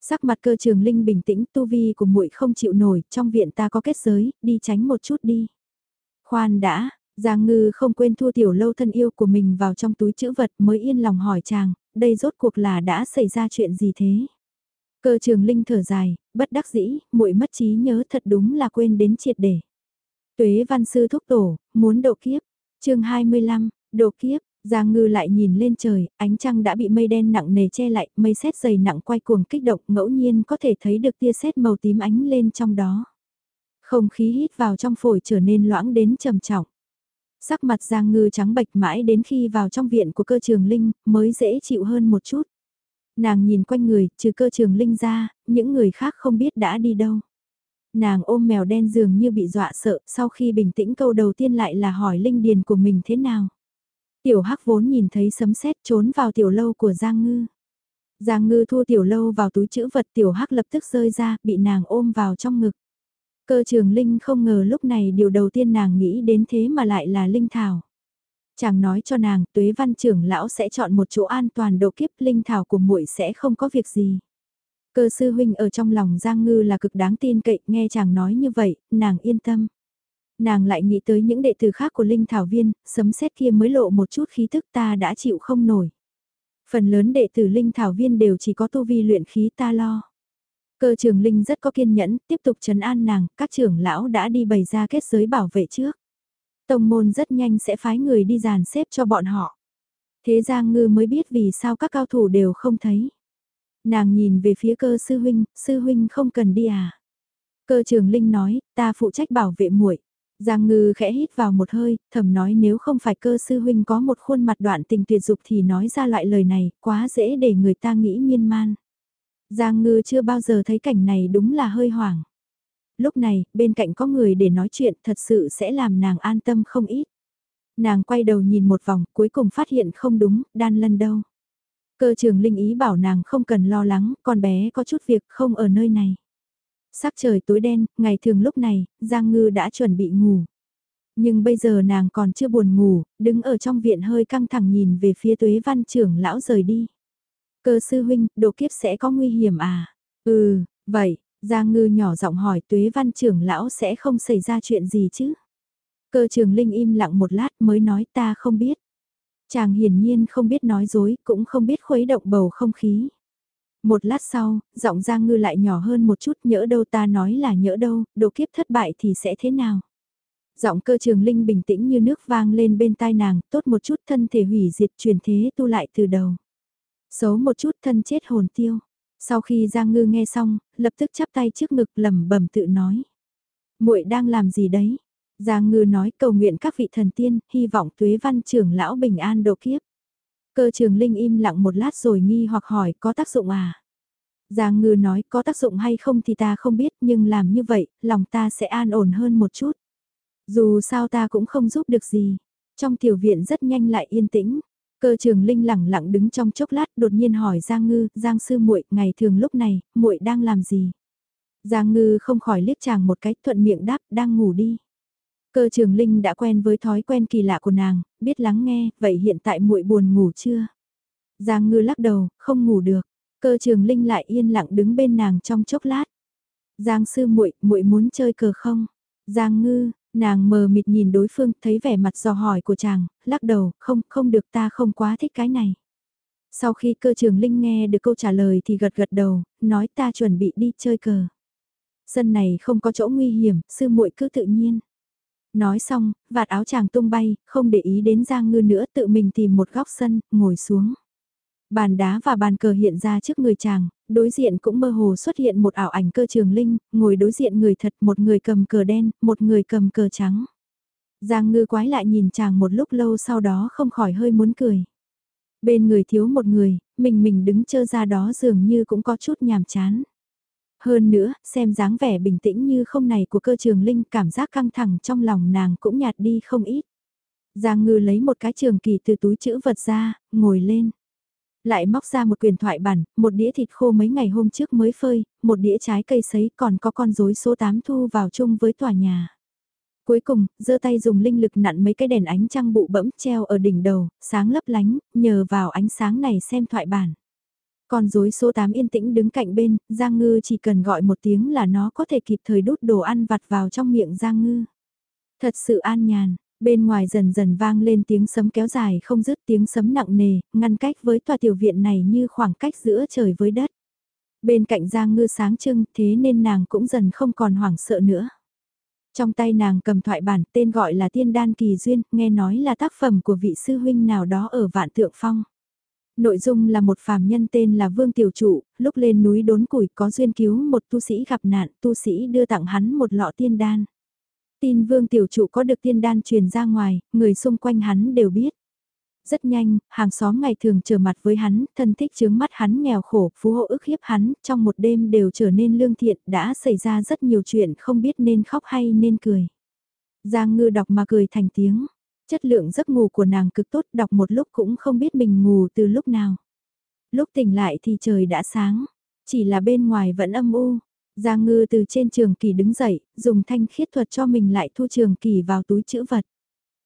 Sắc mặt cơ trường linh bình tĩnh tu vi của muội không chịu nổi, trong viện ta có kết giới, đi tránh một chút đi. Khoan đã, Giang ngư không quên thua tiểu lâu thân yêu của mình vào trong túi chữ vật mới yên lòng hỏi chàng, đây rốt cuộc là đã xảy ra chuyện gì thế? Cơ trường linh thở dài, bất đắc dĩ, muội mất trí nhớ thật đúng là quên đến triệt để. Tuế văn sư thúc tổ, muốn độ kiếp. chương 25, độ kiếp, Giang ngư lại nhìn lên trời, ánh trăng đã bị mây đen nặng nề che lại, mây sét dày nặng quay cuồng kích động ngẫu nhiên có thể thấy được tia sét màu tím ánh lên trong đó. Không khí hít vào trong phổi trở nên loãng đến trầm trọng. Sắc mặt Giang ngư trắng bệch mãi đến khi vào trong viện của cơ trường linh mới dễ chịu hơn một chút. Nàng nhìn quanh người, trừ cơ trường linh ra, những người khác không biết đã đi đâu. Nàng ôm mèo đen dường như bị dọa sợ, sau khi bình tĩnh câu đầu tiên lại là hỏi linh điền của mình thế nào. Tiểu Hắc vốn nhìn thấy sấm sét trốn vào tiểu lâu của Giang Ngư. Giang Ngư thu tiểu lâu vào túi chữ vật tiểu Hắc lập tức rơi ra, bị nàng ôm vào trong ngực. Cơ trường Linh không ngờ lúc này điều đầu tiên nàng nghĩ đến thế mà lại là Linh Thảo. Chàng nói cho nàng, tuế văn trưởng lão sẽ chọn một chỗ an toàn độ kiếp Linh Thảo của muội sẽ không có việc gì. Cơ sư huynh ở trong lòng Giang Ngư là cực đáng tin cậy, nghe chàng nói như vậy, nàng yên tâm. Nàng lại nghĩ tới những đệ tử khác của Linh Thảo Viên, sấm sét kia mới lộ một chút khí thức ta đã chịu không nổi. Phần lớn đệ tử Linh Thảo Viên đều chỉ có tu vi luyện khí ta lo. Cơ trường Linh rất có kiên nhẫn, tiếp tục trấn an nàng, các trưởng lão đã đi bày ra kết giới bảo vệ trước. Tông môn rất nhanh sẽ phái người đi dàn xếp cho bọn họ. Thế Giang Ngư mới biết vì sao các cao thủ đều không thấy. Nàng nhìn về phía cơ sư huynh, sư huynh không cần đi à. Cơ trường Linh nói, ta phụ trách bảo vệ muội. Giang ngư khẽ hít vào một hơi, thầm nói nếu không phải cơ sư huynh có một khuôn mặt đoạn tình tuyệt dục thì nói ra loại lời này, quá dễ để người ta nghĩ miên man. Giang ngư chưa bao giờ thấy cảnh này đúng là hơi hoảng. Lúc này, bên cạnh có người để nói chuyện thật sự sẽ làm nàng an tâm không ít. Nàng quay đầu nhìn một vòng, cuối cùng phát hiện không đúng, đan lân đâu. Cơ trường linh ý bảo nàng không cần lo lắng, con bé có chút việc không ở nơi này. Sắc trời tối đen, ngày thường lúc này, Giang Ngư đã chuẩn bị ngủ. Nhưng bây giờ nàng còn chưa buồn ngủ, đứng ở trong viện hơi căng thẳng nhìn về phía tuế văn trưởng lão rời đi. Cơ sư huynh, độ kiếp sẽ có nguy hiểm à? Ừ, vậy, Giang Ngư nhỏ giọng hỏi tuế văn trưởng lão sẽ không xảy ra chuyện gì chứ? Cơ trường linh im lặng một lát mới nói ta không biết. Chàng hiển nhiên không biết nói dối, cũng không biết khuấy động bầu không khí. Một lát sau, giọng Giang Ngư lại nhỏ hơn một chút nhỡ đâu ta nói là nhỡ đâu, độ kiếp thất bại thì sẽ thế nào? Giọng cơ trường linh bình tĩnh như nước vang lên bên tai nàng, tốt một chút thân thể hủy diệt truyền thế tu lại từ đầu. Xấu một chút thân chết hồn tiêu. Sau khi Giang Ngư nghe xong, lập tức chắp tay trước ngực lẩm bẩm tự nói. muội đang làm gì đấy? Giang Ngư nói cầu nguyện các vị thần tiên, hy vọng tuế văn trưởng lão bình an độ kiếp. Cơ trường linh im lặng một lát rồi nghi hoặc hỏi có tác dụng à? Giang ngư nói có tác dụng hay không thì ta không biết nhưng làm như vậy, lòng ta sẽ an ổn hơn một chút. Dù sao ta cũng không giúp được gì. Trong tiểu viện rất nhanh lại yên tĩnh. Cơ trường Linh lẳng lặng đứng trong chốc lát đột nhiên hỏi Giang Ngư, Giang sư muội ngày thường lúc này, muội đang làm gì? Giang Ngư không khỏi liếc chàng một cái thuận miệng đáp đang ngủ đi. Cơ trường Linh đã quen với thói quen kỳ lạ của nàng, biết lắng nghe, vậy hiện tại muội buồn ngủ chưa? Giang Ngư lắc đầu, không ngủ được. Cơ trường Linh lại yên lặng đứng bên nàng trong chốc lát. Giang sư muội, muội muốn chơi cờ không? Giang Ngư, nàng mờ mịt nhìn đối phương, thấy vẻ mặt dò hỏi của chàng, lắc đầu, không, không được ta không quá thích cái này. Sau khi cơ trường Linh nghe được câu trả lời thì gật gật đầu, nói ta chuẩn bị đi chơi cờ. Sân này không có chỗ nguy hiểm, sư muội cứ tự nhiên. Nói xong, vạt áo chàng tung bay, không để ý đến Giang Ngư nữa tự mình tìm một góc sân, ngồi xuống. Bàn đá và bàn cờ hiện ra trước người chàng, đối diện cũng mơ hồ xuất hiện một ảo ảnh cơ trường linh, ngồi đối diện người thật một người cầm cờ đen, một người cầm cờ trắng. Giang ngư quái lại nhìn chàng một lúc lâu sau đó không khỏi hơi muốn cười. Bên người thiếu một người, mình mình đứng chơ ra đó dường như cũng có chút nhàm chán. Hơn nữa, xem dáng vẻ bình tĩnh như không này của cơ trường linh cảm giác căng thẳng trong lòng nàng cũng nhạt đi không ít. Giang ngư lấy một cái trường kỳ từ túi chữ vật ra, ngồi lên. Lại móc ra một quyền thoại bản, một đĩa thịt khô mấy ngày hôm trước mới phơi, một đĩa trái cây sấy còn có con rối số 8 thu vào chung với tòa nhà. Cuối cùng, giơ tay dùng linh lực nặn mấy cái đèn ánh trăng bụ bẫm treo ở đỉnh đầu, sáng lấp lánh, nhờ vào ánh sáng này xem thoại bản. Con rối số 8 yên tĩnh đứng cạnh bên, Giang Ngư chỉ cần gọi một tiếng là nó có thể kịp thời đút đồ ăn vặt vào trong miệng Giang Ngư. Thật sự an nhàn, bên ngoài dần dần vang lên tiếng sấm kéo dài không dứt tiếng sấm nặng nề, ngăn cách với tòa tiểu viện này như khoảng cách giữa trời với đất. Bên cạnh Giang Ngư sáng trưng thế nên nàng cũng dần không còn hoảng sợ nữa. Trong tay nàng cầm thoại bản tên gọi là Tiên Đan Kỳ Duyên, nghe nói là tác phẩm của vị sư huynh nào đó ở Vạn Thượng Phong. Nội dung là một phàm nhân tên là Vương Tiểu Trụ, lúc lên núi đốn củi có duyên cứu một tu sĩ gặp nạn, tu sĩ đưa tặng hắn một lọ tiên đan. Tin Vương Tiểu Trụ có được tiên đan truyền ra ngoài, người xung quanh hắn đều biết. Rất nhanh, hàng xóm ngày thường trở mặt với hắn, thân thích chướng mắt hắn nghèo khổ, phú hộ ức hiếp hắn, trong một đêm đều trở nên lương thiện, đã xảy ra rất nhiều chuyện không biết nên khóc hay nên cười. Giang ngư đọc mà cười thành tiếng, chất lượng giấc ngủ của nàng cực tốt đọc một lúc cũng không biết mình ngủ từ lúc nào. Lúc tỉnh lại thì trời đã sáng, chỉ là bên ngoài vẫn âm u. Giang ngư từ trên trường kỳ đứng dậy, dùng thanh khiết thuật cho mình lại thu trường kỳ vào túi chữ vật.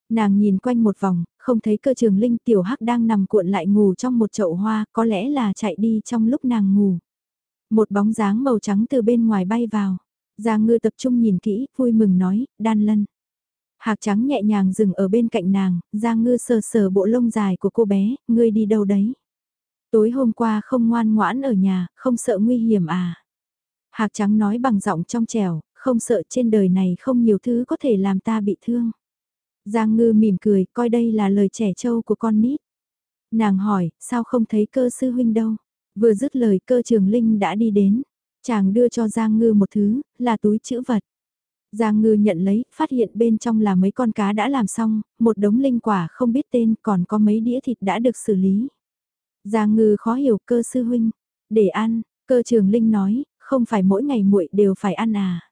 Nàng nhìn quanh một vòng, không thấy cơ trường linh tiểu hắc đang nằm cuộn lại ngủ trong một chậu hoa, có lẽ là chạy đi trong lúc nàng ngủ. Một bóng dáng màu trắng từ bên ngoài bay vào. Giang ngư tập trung nhìn kỹ, vui mừng nói, đan lân. Hạc trắng nhẹ nhàng dừng ở bên cạnh nàng, Giang ngư sờ sờ bộ lông dài của cô bé, ngươi đi đâu đấy? Tối hôm qua không ngoan ngoãn ở nhà, không sợ nguy hiểm à? Hạc trắng nói bằng giọng trong trẻo, không sợ trên đời này không nhiều thứ có thể làm ta bị thương. Giang ngư mỉm cười, coi đây là lời trẻ trâu của con nít. Nàng hỏi, sao không thấy cơ sư huynh đâu? Vừa dứt lời cơ trường linh đã đi đến. Chàng đưa cho Giang ngư một thứ, là túi chữ vật. Giang ngư nhận lấy, phát hiện bên trong là mấy con cá đã làm xong, một đống linh quả không biết tên còn có mấy đĩa thịt đã được xử lý. Giang ngư khó hiểu cơ sư huynh. Để ăn, cơ trường linh nói, không phải mỗi ngày muội đều phải ăn à.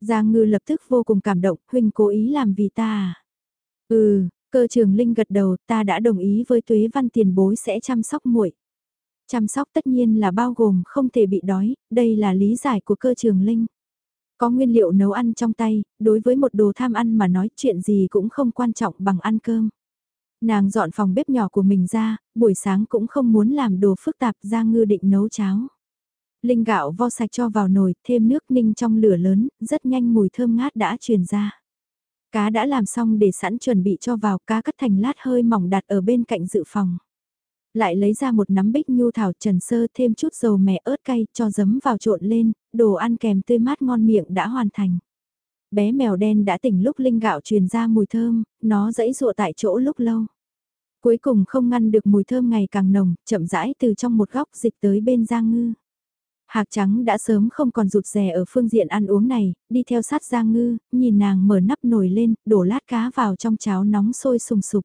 Giang ngư lập tức vô cùng cảm động, huynh cố ý làm vì ta à. Ừ, cơ trường linh gật đầu, ta đã đồng ý với tuế văn tiền bối sẽ chăm sóc muội. Chăm sóc tất nhiên là bao gồm không thể bị đói, đây là lý giải của cơ trường linh. Có nguyên liệu nấu ăn trong tay, đối với một đồ tham ăn mà nói chuyện gì cũng không quan trọng bằng ăn cơm. Nàng dọn phòng bếp nhỏ của mình ra, buổi sáng cũng không muốn làm đồ phức tạp ra ngư định nấu cháo. Linh gạo vo sạch cho vào nồi, thêm nước ninh trong lửa lớn, rất nhanh mùi thơm ngát đã truyền ra. Cá đã làm xong để sẵn chuẩn bị cho vào cá cắt thành lát hơi mỏng đặt ở bên cạnh dự phòng. Lại lấy ra một nắm bích nhu thảo trần sơ thêm chút dầu mè ớt cay cho giấm vào trộn lên, đồ ăn kèm tươi mát ngon miệng đã hoàn thành. Bé mèo đen đã tỉnh lúc linh gạo truyền ra mùi thơm, nó dẫy dụa tại chỗ lúc lâu. Cuối cùng không ngăn được mùi thơm ngày càng nồng, chậm rãi từ trong một góc dịch tới bên Giang Ngư. Hạc trắng đã sớm không còn rụt rè ở phương diện ăn uống này, đi theo sát Giang Ngư, nhìn nàng mở nắp nồi lên, đổ lát cá vào trong cháo nóng sôi sùng sục.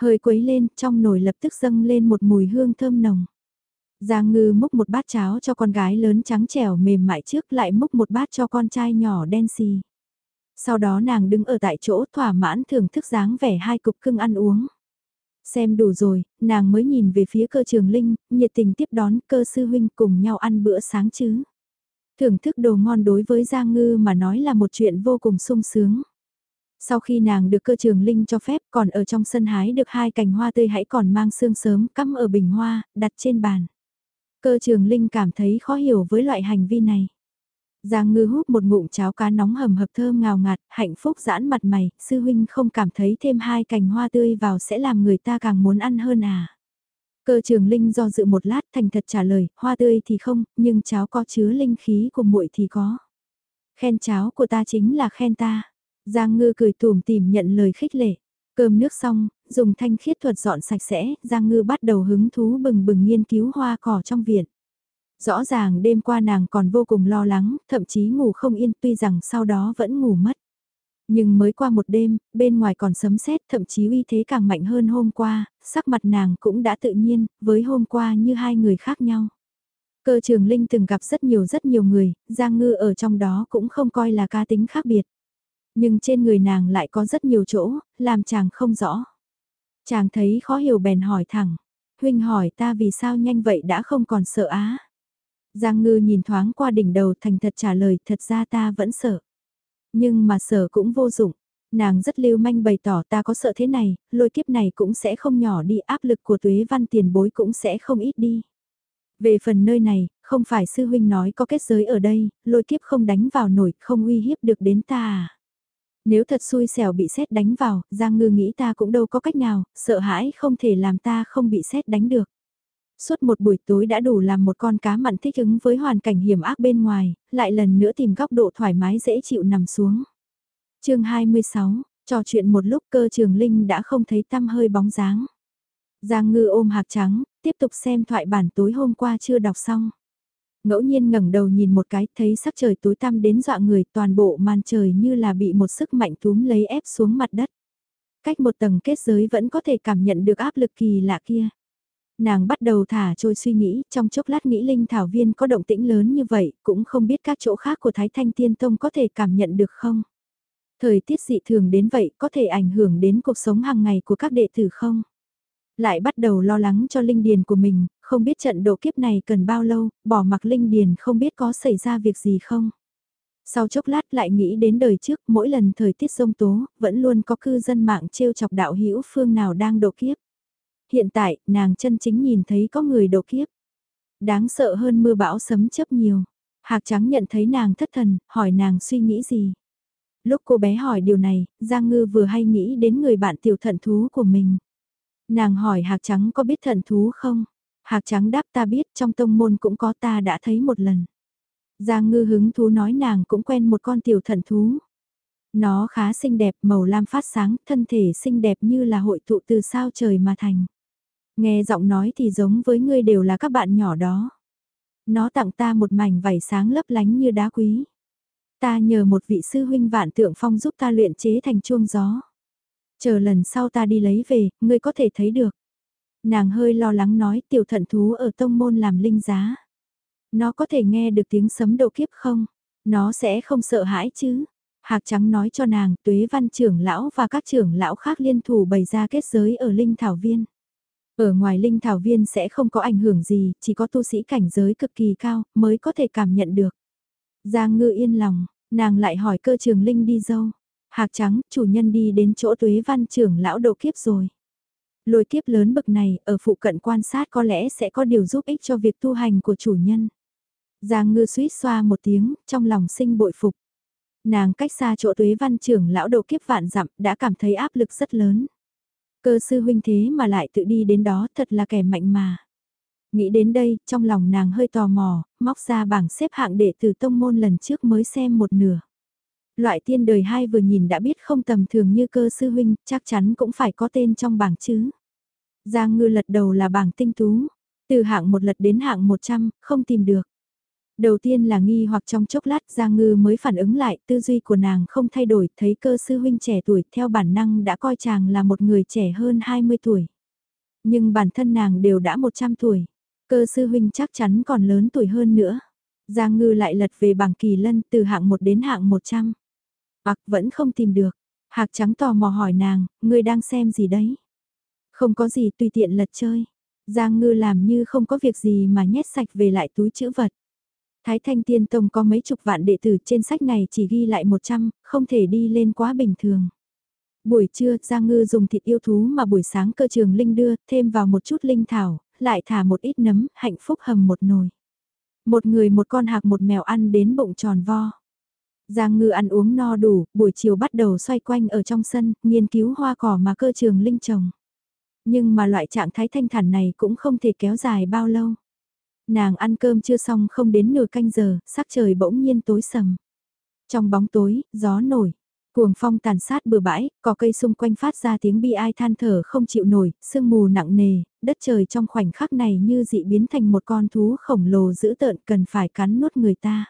Hơi quấy lên, trong nồi lập tức dâng lên một mùi hương thơm nồng. Giang Ngư múc một bát cháo cho con gái lớn trắng trẻo mềm mại trước lại múc một bát cho con trai nhỏ đen xì. Sau đó nàng đứng ở tại chỗ thỏa mãn thưởng thức dáng vẻ hai cục cưng ăn uống. Xem đủ rồi, nàng mới nhìn về phía cơ trường linh, nhiệt tình tiếp đón cơ sư huynh cùng nhau ăn bữa sáng chứ. Thưởng thức đồ ngon đối với Giang Ngư mà nói là một chuyện vô cùng sung sướng. Sau khi nàng được cơ trường linh cho phép còn ở trong sân hái được hai cành hoa tươi hãy còn mang sương sớm cắm ở bình hoa, đặt trên bàn. Cơ trường linh cảm thấy khó hiểu với loại hành vi này. Giang ngư hút một ngụm cháo cá nóng hầm hập thơm ngào ngạt, hạnh phúc giãn mặt mày, sư huynh không cảm thấy thêm hai cành hoa tươi vào sẽ làm người ta càng muốn ăn hơn à. Cơ trường linh do dự một lát thành thật trả lời, hoa tươi thì không, nhưng cháo có chứa linh khí của muội thì có. Khen cháo của ta chính là khen ta. Giang ngư cười tùm tìm nhận lời khích lệ. Cơm nước xong, dùng thanh khiết thuật dọn sạch sẽ, Giang ngư bắt đầu hứng thú bừng bừng nghiên cứu hoa cỏ trong viện. Rõ ràng đêm qua nàng còn vô cùng lo lắng, thậm chí ngủ không yên tuy rằng sau đó vẫn ngủ mất. Nhưng mới qua một đêm, bên ngoài còn sấm sét thậm chí uy thế càng mạnh hơn hôm qua, sắc mặt nàng cũng đã tự nhiên, với hôm qua như hai người khác nhau. Cơ trường Linh từng gặp rất nhiều rất nhiều người, Giang Ngư ở trong đó cũng không coi là ca tính khác biệt. Nhưng trên người nàng lại có rất nhiều chỗ, làm chàng không rõ. Chàng thấy khó hiểu bèn hỏi thẳng, huynh hỏi ta vì sao nhanh vậy đã không còn sợ á. Giang ngư nhìn thoáng qua đỉnh đầu thành thật trả lời thật ra ta vẫn sợ. Nhưng mà sợ cũng vô dụng. Nàng rất lưu manh bày tỏ ta có sợ thế này, lôi kiếp này cũng sẽ không nhỏ đi áp lực của tuế văn tiền bối cũng sẽ không ít đi. Về phần nơi này, không phải sư huynh nói có kết giới ở đây, lôi kiếp không đánh vào nổi, không uy hiếp được đến ta à. Nếu thật xui xẻo bị xét đánh vào, Giang Ngư nghĩ ta cũng đâu có cách nào, sợ hãi không thể làm ta không bị xét đánh được. Suốt một buổi tối đã đủ làm một con cá mặn thích ứng với hoàn cảnh hiểm ác bên ngoài, lại lần nữa tìm góc độ thoải mái dễ chịu nằm xuống. chương 26, trò chuyện một lúc cơ trường Linh đã không thấy tăm hơi bóng dáng. Giang ngư ôm hạc trắng, tiếp tục xem thoại bản tối hôm qua chưa đọc xong. Ngẫu nhiên ngẩng đầu nhìn một cái, thấy sắc trời tối tăm đến dọa người, toàn bộ màn trời như là bị một sức mạnh túm lấy ép xuống mặt đất. Cách một tầng kết giới vẫn có thể cảm nhận được áp lực kỳ lạ kia. Nàng bắt đầu thả trôi suy nghĩ, trong chốc lát nghĩ Linh Thảo Viên có động tĩnh lớn như vậy, cũng không biết các chỗ khác của Thái Thanh Tiên Tông có thể cảm nhận được không? Thời tiết dị thường đến vậy có thể ảnh hưởng đến cuộc sống hàng ngày của các đệ tử không? Lại bắt đầu lo lắng cho Linh Điền của mình, không biết trận độ kiếp này cần bao lâu, bỏ mặc Linh Điền không biết có xảy ra việc gì không? Sau chốc lát lại nghĩ đến đời trước, mỗi lần thời tiết sông tố, vẫn luôn có cư dân mạng trêu chọc đạo hữu phương nào đang độ kiếp. Hiện tại, nàng chân chính nhìn thấy có người độ kiếp. Đáng sợ hơn mưa bão sấm chớp nhiều. Hạc trắng nhận thấy nàng thất thần, hỏi nàng suy nghĩ gì. Lúc cô bé hỏi điều này, Giang Ngư vừa hay nghĩ đến người bạn tiểu thận thú của mình. Nàng hỏi Hạc Trắng có biết thận thú không? Hạc Trắng đáp ta biết trong tông môn cũng có ta đã thấy một lần. Giang Ngư hứng thú nói nàng cũng quen một con tiểu thận thú. Nó khá xinh đẹp, màu lam phát sáng, thân thể xinh đẹp như là hội tụ từ sao trời mà thành. Nghe giọng nói thì giống với ngươi đều là các bạn nhỏ đó. Nó tặng ta một mảnh vảy sáng lấp lánh như đá quý. Ta nhờ một vị sư huynh vạn tượng phong giúp ta luyện chế thành chuông gió. Chờ lần sau ta đi lấy về, ngươi có thể thấy được. Nàng hơi lo lắng nói tiểu thận thú ở tông môn làm linh giá. Nó có thể nghe được tiếng sấm độ kiếp không? Nó sẽ không sợ hãi chứ? Hạc trắng nói cho nàng tuế văn trưởng lão và các trưởng lão khác liên thủ bày ra kết giới ở linh thảo viên. Ở ngoài linh thảo viên sẽ không có ảnh hưởng gì, chỉ có tu sĩ cảnh giới cực kỳ cao mới có thể cảm nhận được. Giang ngư yên lòng, nàng lại hỏi cơ trường linh đi dâu. Hạc trắng, chủ nhân đi đến chỗ tuế văn trưởng lão độ kiếp rồi. Lôi kiếp lớn bực này, ở phụ cận quan sát có lẽ sẽ có điều giúp ích cho việc tu hành của chủ nhân. Giang ngư suýt xoa một tiếng, trong lòng sinh bội phục. Nàng cách xa chỗ tuế văn trưởng lão độ kiếp vạn dặm đã cảm thấy áp lực rất lớn. Cơ sư huynh thế mà lại tự đi đến đó thật là kẻ mạnh mà. Nghĩ đến đây, trong lòng nàng hơi tò mò, móc ra bảng xếp hạng đệ từ tông môn lần trước mới xem một nửa. Loại tiên đời hai vừa nhìn đã biết không tầm thường như cơ sư huynh, chắc chắn cũng phải có tên trong bảng chứ. Giang ngư lật đầu là bảng tinh tú, từ hạng một lật đến hạng 100, không tìm được. Đầu tiên là nghi hoặc trong chốc lát Giang Ngư mới phản ứng lại, tư duy của nàng không thay đổi, thấy cơ sư huynh trẻ tuổi theo bản năng đã coi chàng là một người trẻ hơn 20 tuổi. Nhưng bản thân nàng đều đã 100 tuổi, cơ sư huynh chắc chắn còn lớn tuổi hơn nữa. Giang Ngư lại lật về bảng kỳ lân từ hạng 1 đến hạng 100. Hoặc vẫn không tìm được, hạc trắng tò mò hỏi nàng, người đang xem gì đấy? Không có gì tùy tiện lật chơi. Giang ngư làm như không có việc gì mà nhét sạch về lại túi chữ vật. Thái Thanh Tiên Tông có mấy chục vạn đệ tử trên sách này chỉ ghi lại 100, không thể đi lên quá bình thường. Buổi trưa, Giang Ngư dùng thịt yêu thú mà buổi sáng cơ trường Linh đưa, thêm vào một chút linh thảo, lại thả một ít nấm, hạnh phúc hầm một nồi. Một người một con hạc một mèo ăn đến bụng tròn vo. Giang Ngư ăn uống no đủ, buổi chiều bắt đầu xoay quanh ở trong sân, nghiên cứu hoa cỏ mà cơ trường Linh trồng. Nhưng mà loại trạng thái thanh thản này cũng không thể kéo dài bao lâu. Nàng ăn cơm chưa xong không đến nửa canh giờ, sắc trời bỗng nhiên tối sầm. Trong bóng tối, gió nổi. Cuồng phong tàn sát bừa bãi, có cây xung quanh phát ra tiếng bi ai than thở không chịu nổi, sương mù nặng nề, đất trời trong khoảnh khắc này như dị biến thành một con thú khổng lồ dữ tợn cần phải cắn nuốt người ta.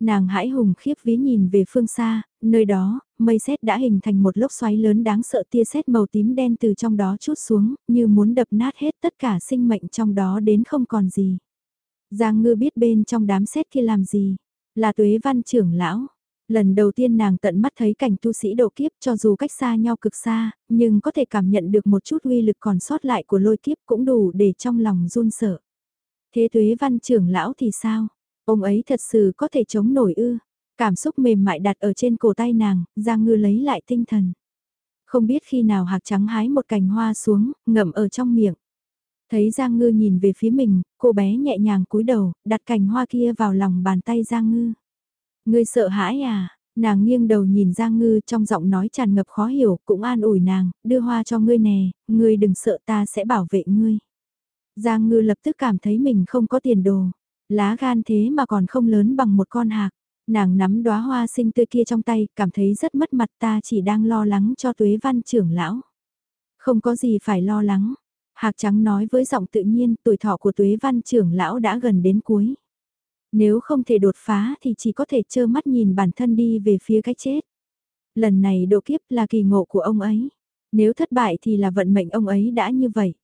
Nàng hãi hùng khiếp vía nhìn về phương xa, nơi đó, mây sét đã hình thành một lốc xoáy lớn đáng sợ tia sét màu tím đen từ trong đó chút xuống, như muốn đập nát hết tất cả sinh mệnh trong đó đến không còn gì. Giang ngư biết bên trong đám xét kia làm gì, là tuế văn trưởng lão. Lần đầu tiên nàng tận mắt thấy cảnh tu sĩ độ kiếp cho dù cách xa nhau cực xa, nhưng có thể cảm nhận được một chút uy lực còn sót lại của lôi kiếp cũng đủ để trong lòng run sợ. Thế tuế văn trưởng lão thì sao? Ông ấy thật sự có thể chống nổi ư? Cảm xúc mềm mại đặt ở trên cổ tay nàng, Giang Ngư lấy lại tinh thần. Không biết khi nào hạc trắng hái một cành hoa xuống, ngậm ở trong miệng. Thấy Giang Ngư nhìn về phía mình, cô bé nhẹ nhàng cúi đầu, đặt cành hoa kia vào lòng bàn tay Giang Ngư. Ngươi sợ hãi à? Nàng nghiêng đầu nhìn Giang Ngư trong giọng nói tràn ngập khó hiểu, cũng an ủi nàng, đưa hoa cho ngươi nè, ngươi đừng sợ ta sẽ bảo vệ ngươi. Giang Ngư lập tức cảm thấy mình không có tiền đồ, lá gan thế mà còn không lớn bằng một con hạc. Nàng nắm đóa hoa xinh tươi kia trong tay, cảm thấy rất mất mặt ta chỉ đang lo lắng cho tuế văn trưởng lão. Không có gì phải lo lắng. Hạc trắng nói với giọng tự nhiên tuổi thọ của tuế văn trưởng lão đã gần đến cuối. Nếu không thể đột phá thì chỉ có thể trơ mắt nhìn bản thân đi về phía cái chết. Lần này độ kiếp là kỳ ngộ của ông ấy. Nếu thất bại thì là vận mệnh ông ấy đã như vậy.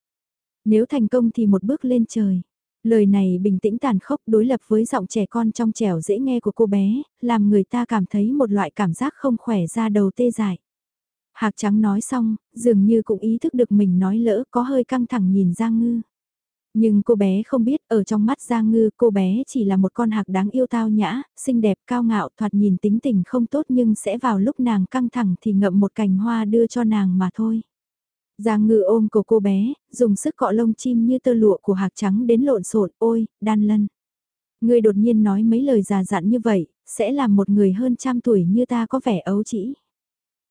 Nếu thành công thì một bước lên trời. Lời này bình tĩnh tàn khốc đối lập với giọng trẻ con trong trẻo dễ nghe của cô bé, làm người ta cảm thấy một loại cảm giác không khỏe ra đầu tê dại. Hạc trắng nói xong, dường như cũng ý thức được mình nói lỡ có hơi căng thẳng nhìn Giang Ngư. Nhưng cô bé không biết ở trong mắt Giang Ngư cô bé chỉ là một con hạc đáng yêu tao nhã, xinh đẹp cao ngạo thoạt nhìn tính tình không tốt nhưng sẽ vào lúc nàng căng thẳng thì ngậm một cành hoa đưa cho nàng mà thôi. Giang ngư ôm cổ cô bé, dùng sức cọ lông chim như tơ lụa của hạc trắng đến lộn xộn ôi, đan lân. Người đột nhiên nói mấy lời già dặn như vậy, sẽ làm một người hơn trăm tuổi như ta có vẻ ấu trĩ.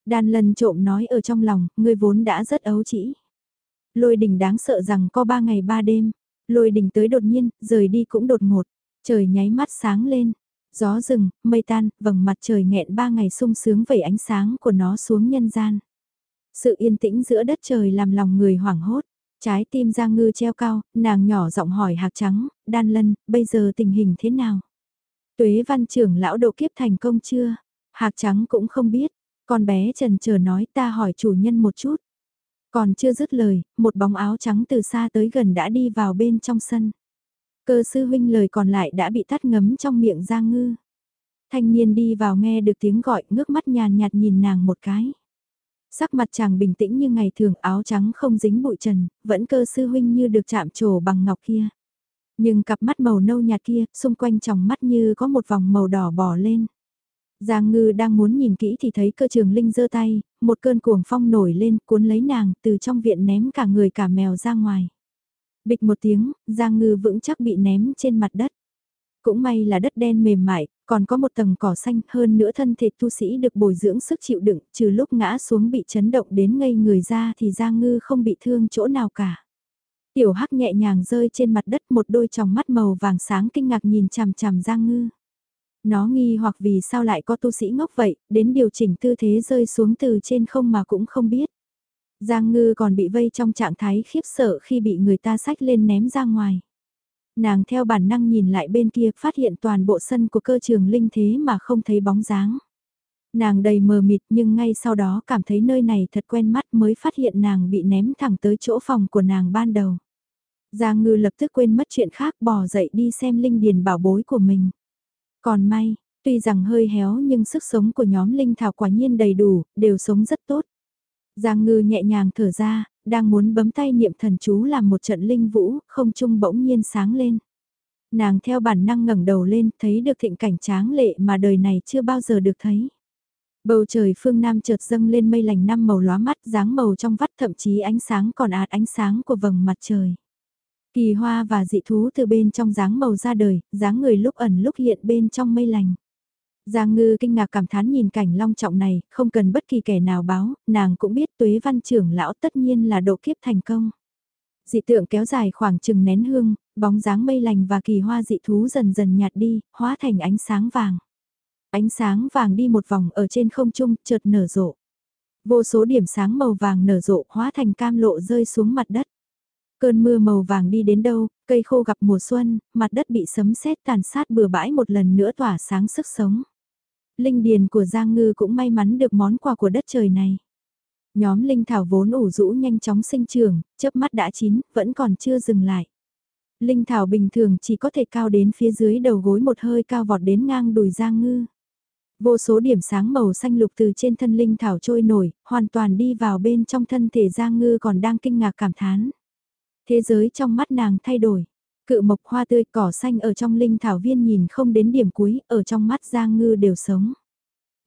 Đan lân trộm nói ở trong lòng, người vốn đã rất ấu trĩ. Lôi đình đáng sợ rằng có ba ngày ba đêm, lôi đình tới đột nhiên, rời đi cũng đột ngột, trời nháy mắt sáng lên, gió rừng, mây tan, vầng mặt trời nghẹn ba ngày sung sướng vẩy ánh sáng của nó xuống nhân gian. Sự yên tĩnh giữa đất trời làm lòng người hoảng hốt. Trái tim Giang Ngư treo cao, nàng nhỏ giọng hỏi Hạc Trắng, Đan Lân, bây giờ tình hình thế nào? Tuế văn trưởng lão độ kiếp thành công chưa? Hạc Trắng cũng không biết. Con bé trần chờ nói ta hỏi chủ nhân một chút. Còn chưa dứt lời, một bóng áo trắng từ xa tới gần đã đi vào bên trong sân. Cơ sư huynh lời còn lại đã bị tắt ngấm trong miệng Giang Ngư. Thanh niên đi vào nghe được tiếng gọi ngước mắt nhàn nhạt nhìn nàng một cái. Sắc mặt chàng bình tĩnh như ngày thường áo trắng không dính bụi trần, vẫn cơ sư huynh như được chạm trổ bằng ngọc kia. Nhưng cặp mắt màu nâu nhạt kia, xung quanh tròng mắt như có một vòng màu đỏ bò lên. Giang ngư đang muốn nhìn kỹ thì thấy cơ trường linh giơ tay, một cơn cuồng phong nổi lên cuốn lấy nàng từ trong viện ném cả người cả mèo ra ngoài. Bịch một tiếng, Giang ngư vững chắc bị ném trên mặt đất. Cũng may là đất đen mềm mại, còn có một tầng cỏ xanh hơn nữa thân thể tu sĩ được bồi dưỡng sức chịu đựng, trừ lúc ngã xuống bị chấn động đến ngây người ra thì Giang Ngư không bị thương chỗ nào cả. Tiểu Hắc nhẹ nhàng rơi trên mặt đất một đôi tròng mắt màu vàng sáng kinh ngạc nhìn chằm chằm Giang Ngư. Nó nghi hoặc vì sao lại có tu sĩ ngốc vậy, đến điều chỉnh tư thế rơi xuống từ trên không mà cũng không biết. Giang Ngư còn bị vây trong trạng thái khiếp sợ khi bị người ta sách lên ném ra ngoài. Nàng theo bản năng nhìn lại bên kia phát hiện toàn bộ sân của cơ trường linh thế mà không thấy bóng dáng. Nàng đầy mờ mịt nhưng ngay sau đó cảm thấy nơi này thật quen mắt mới phát hiện nàng bị ném thẳng tới chỗ phòng của nàng ban đầu. Giang ngư lập tức quên mất chuyện khác bò dậy đi xem linh điền bảo bối của mình. Còn may, tuy rằng hơi héo nhưng sức sống của nhóm linh thảo quả nhiên đầy đủ, đều sống rất tốt. Giang ngư nhẹ nhàng thở ra, đang muốn bấm tay niệm thần chú làm một trận linh vũ, không trung bỗng nhiên sáng lên. Nàng theo bản năng ngẩng đầu lên, thấy được thịnh cảnh tráng lệ mà đời này chưa bao giờ được thấy. Bầu trời phương Nam chợt dâng lên mây lành năm màu lóa mắt, dáng màu trong vắt thậm chí ánh sáng còn ạt ánh sáng của vầng mặt trời. Kỳ hoa và dị thú từ bên trong dáng màu ra đời, dáng người lúc ẩn lúc hiện bên trong mây lành. Giang ngư kinh ngạc cảm thán nhìn cảnh long trọng này, không cần bất kỳ kẻ nào báo, nàng cũng biết tuế văn trưởng lão tất nhiên là độ kiếp thành công. Dị tượng kéo dài khoảng chừng nén hương, bóng dáng mây lành và kỳ hoa dị thú dần dần nhạt đi, hóa thành ánh sáng vàng. Ánh sáng vàng đi một vòng ở trên không trung, chợt nở rộ. Vô số điểm sáng màu vàng nở rộ, hóa thành cam lộ rơi xuống mặt đất. Cơn mưa màu vàng đi đến đâu, cây khô gặp mùa xuân, mặt đất bị sấm sét tàn sát bừa bãi một lần nữa tỏa sáng sức sống. Linh điền của Giang Ngư cũng may mắn được món quà của đất trời này. Nhóm linh thảo vốn ủ rũ nhanh chóng sinh trưởng, chớp mắt đã chín, vẫn còn chưa dừng lại. Linh thảo bình thường chỉ có thể cao đến phía dưới đầu gối một hơi cao vọt đến ngang đùi Giang Ngư. Vô số điểm sáng màu xanh lục từ trên thân linh thảo trôi nổi, hoàn toàn đi vào bên trong thân thể Giang Ngư còn đang kinh ngạc cảm thán. Thế giới trong mắt nàng thay đổi. Cự mộc hoa tươi cỏ xanh ở trong linh thảo viên nhìn không đến điểm cuối, ở trong mắt Giang Ngư đều sống.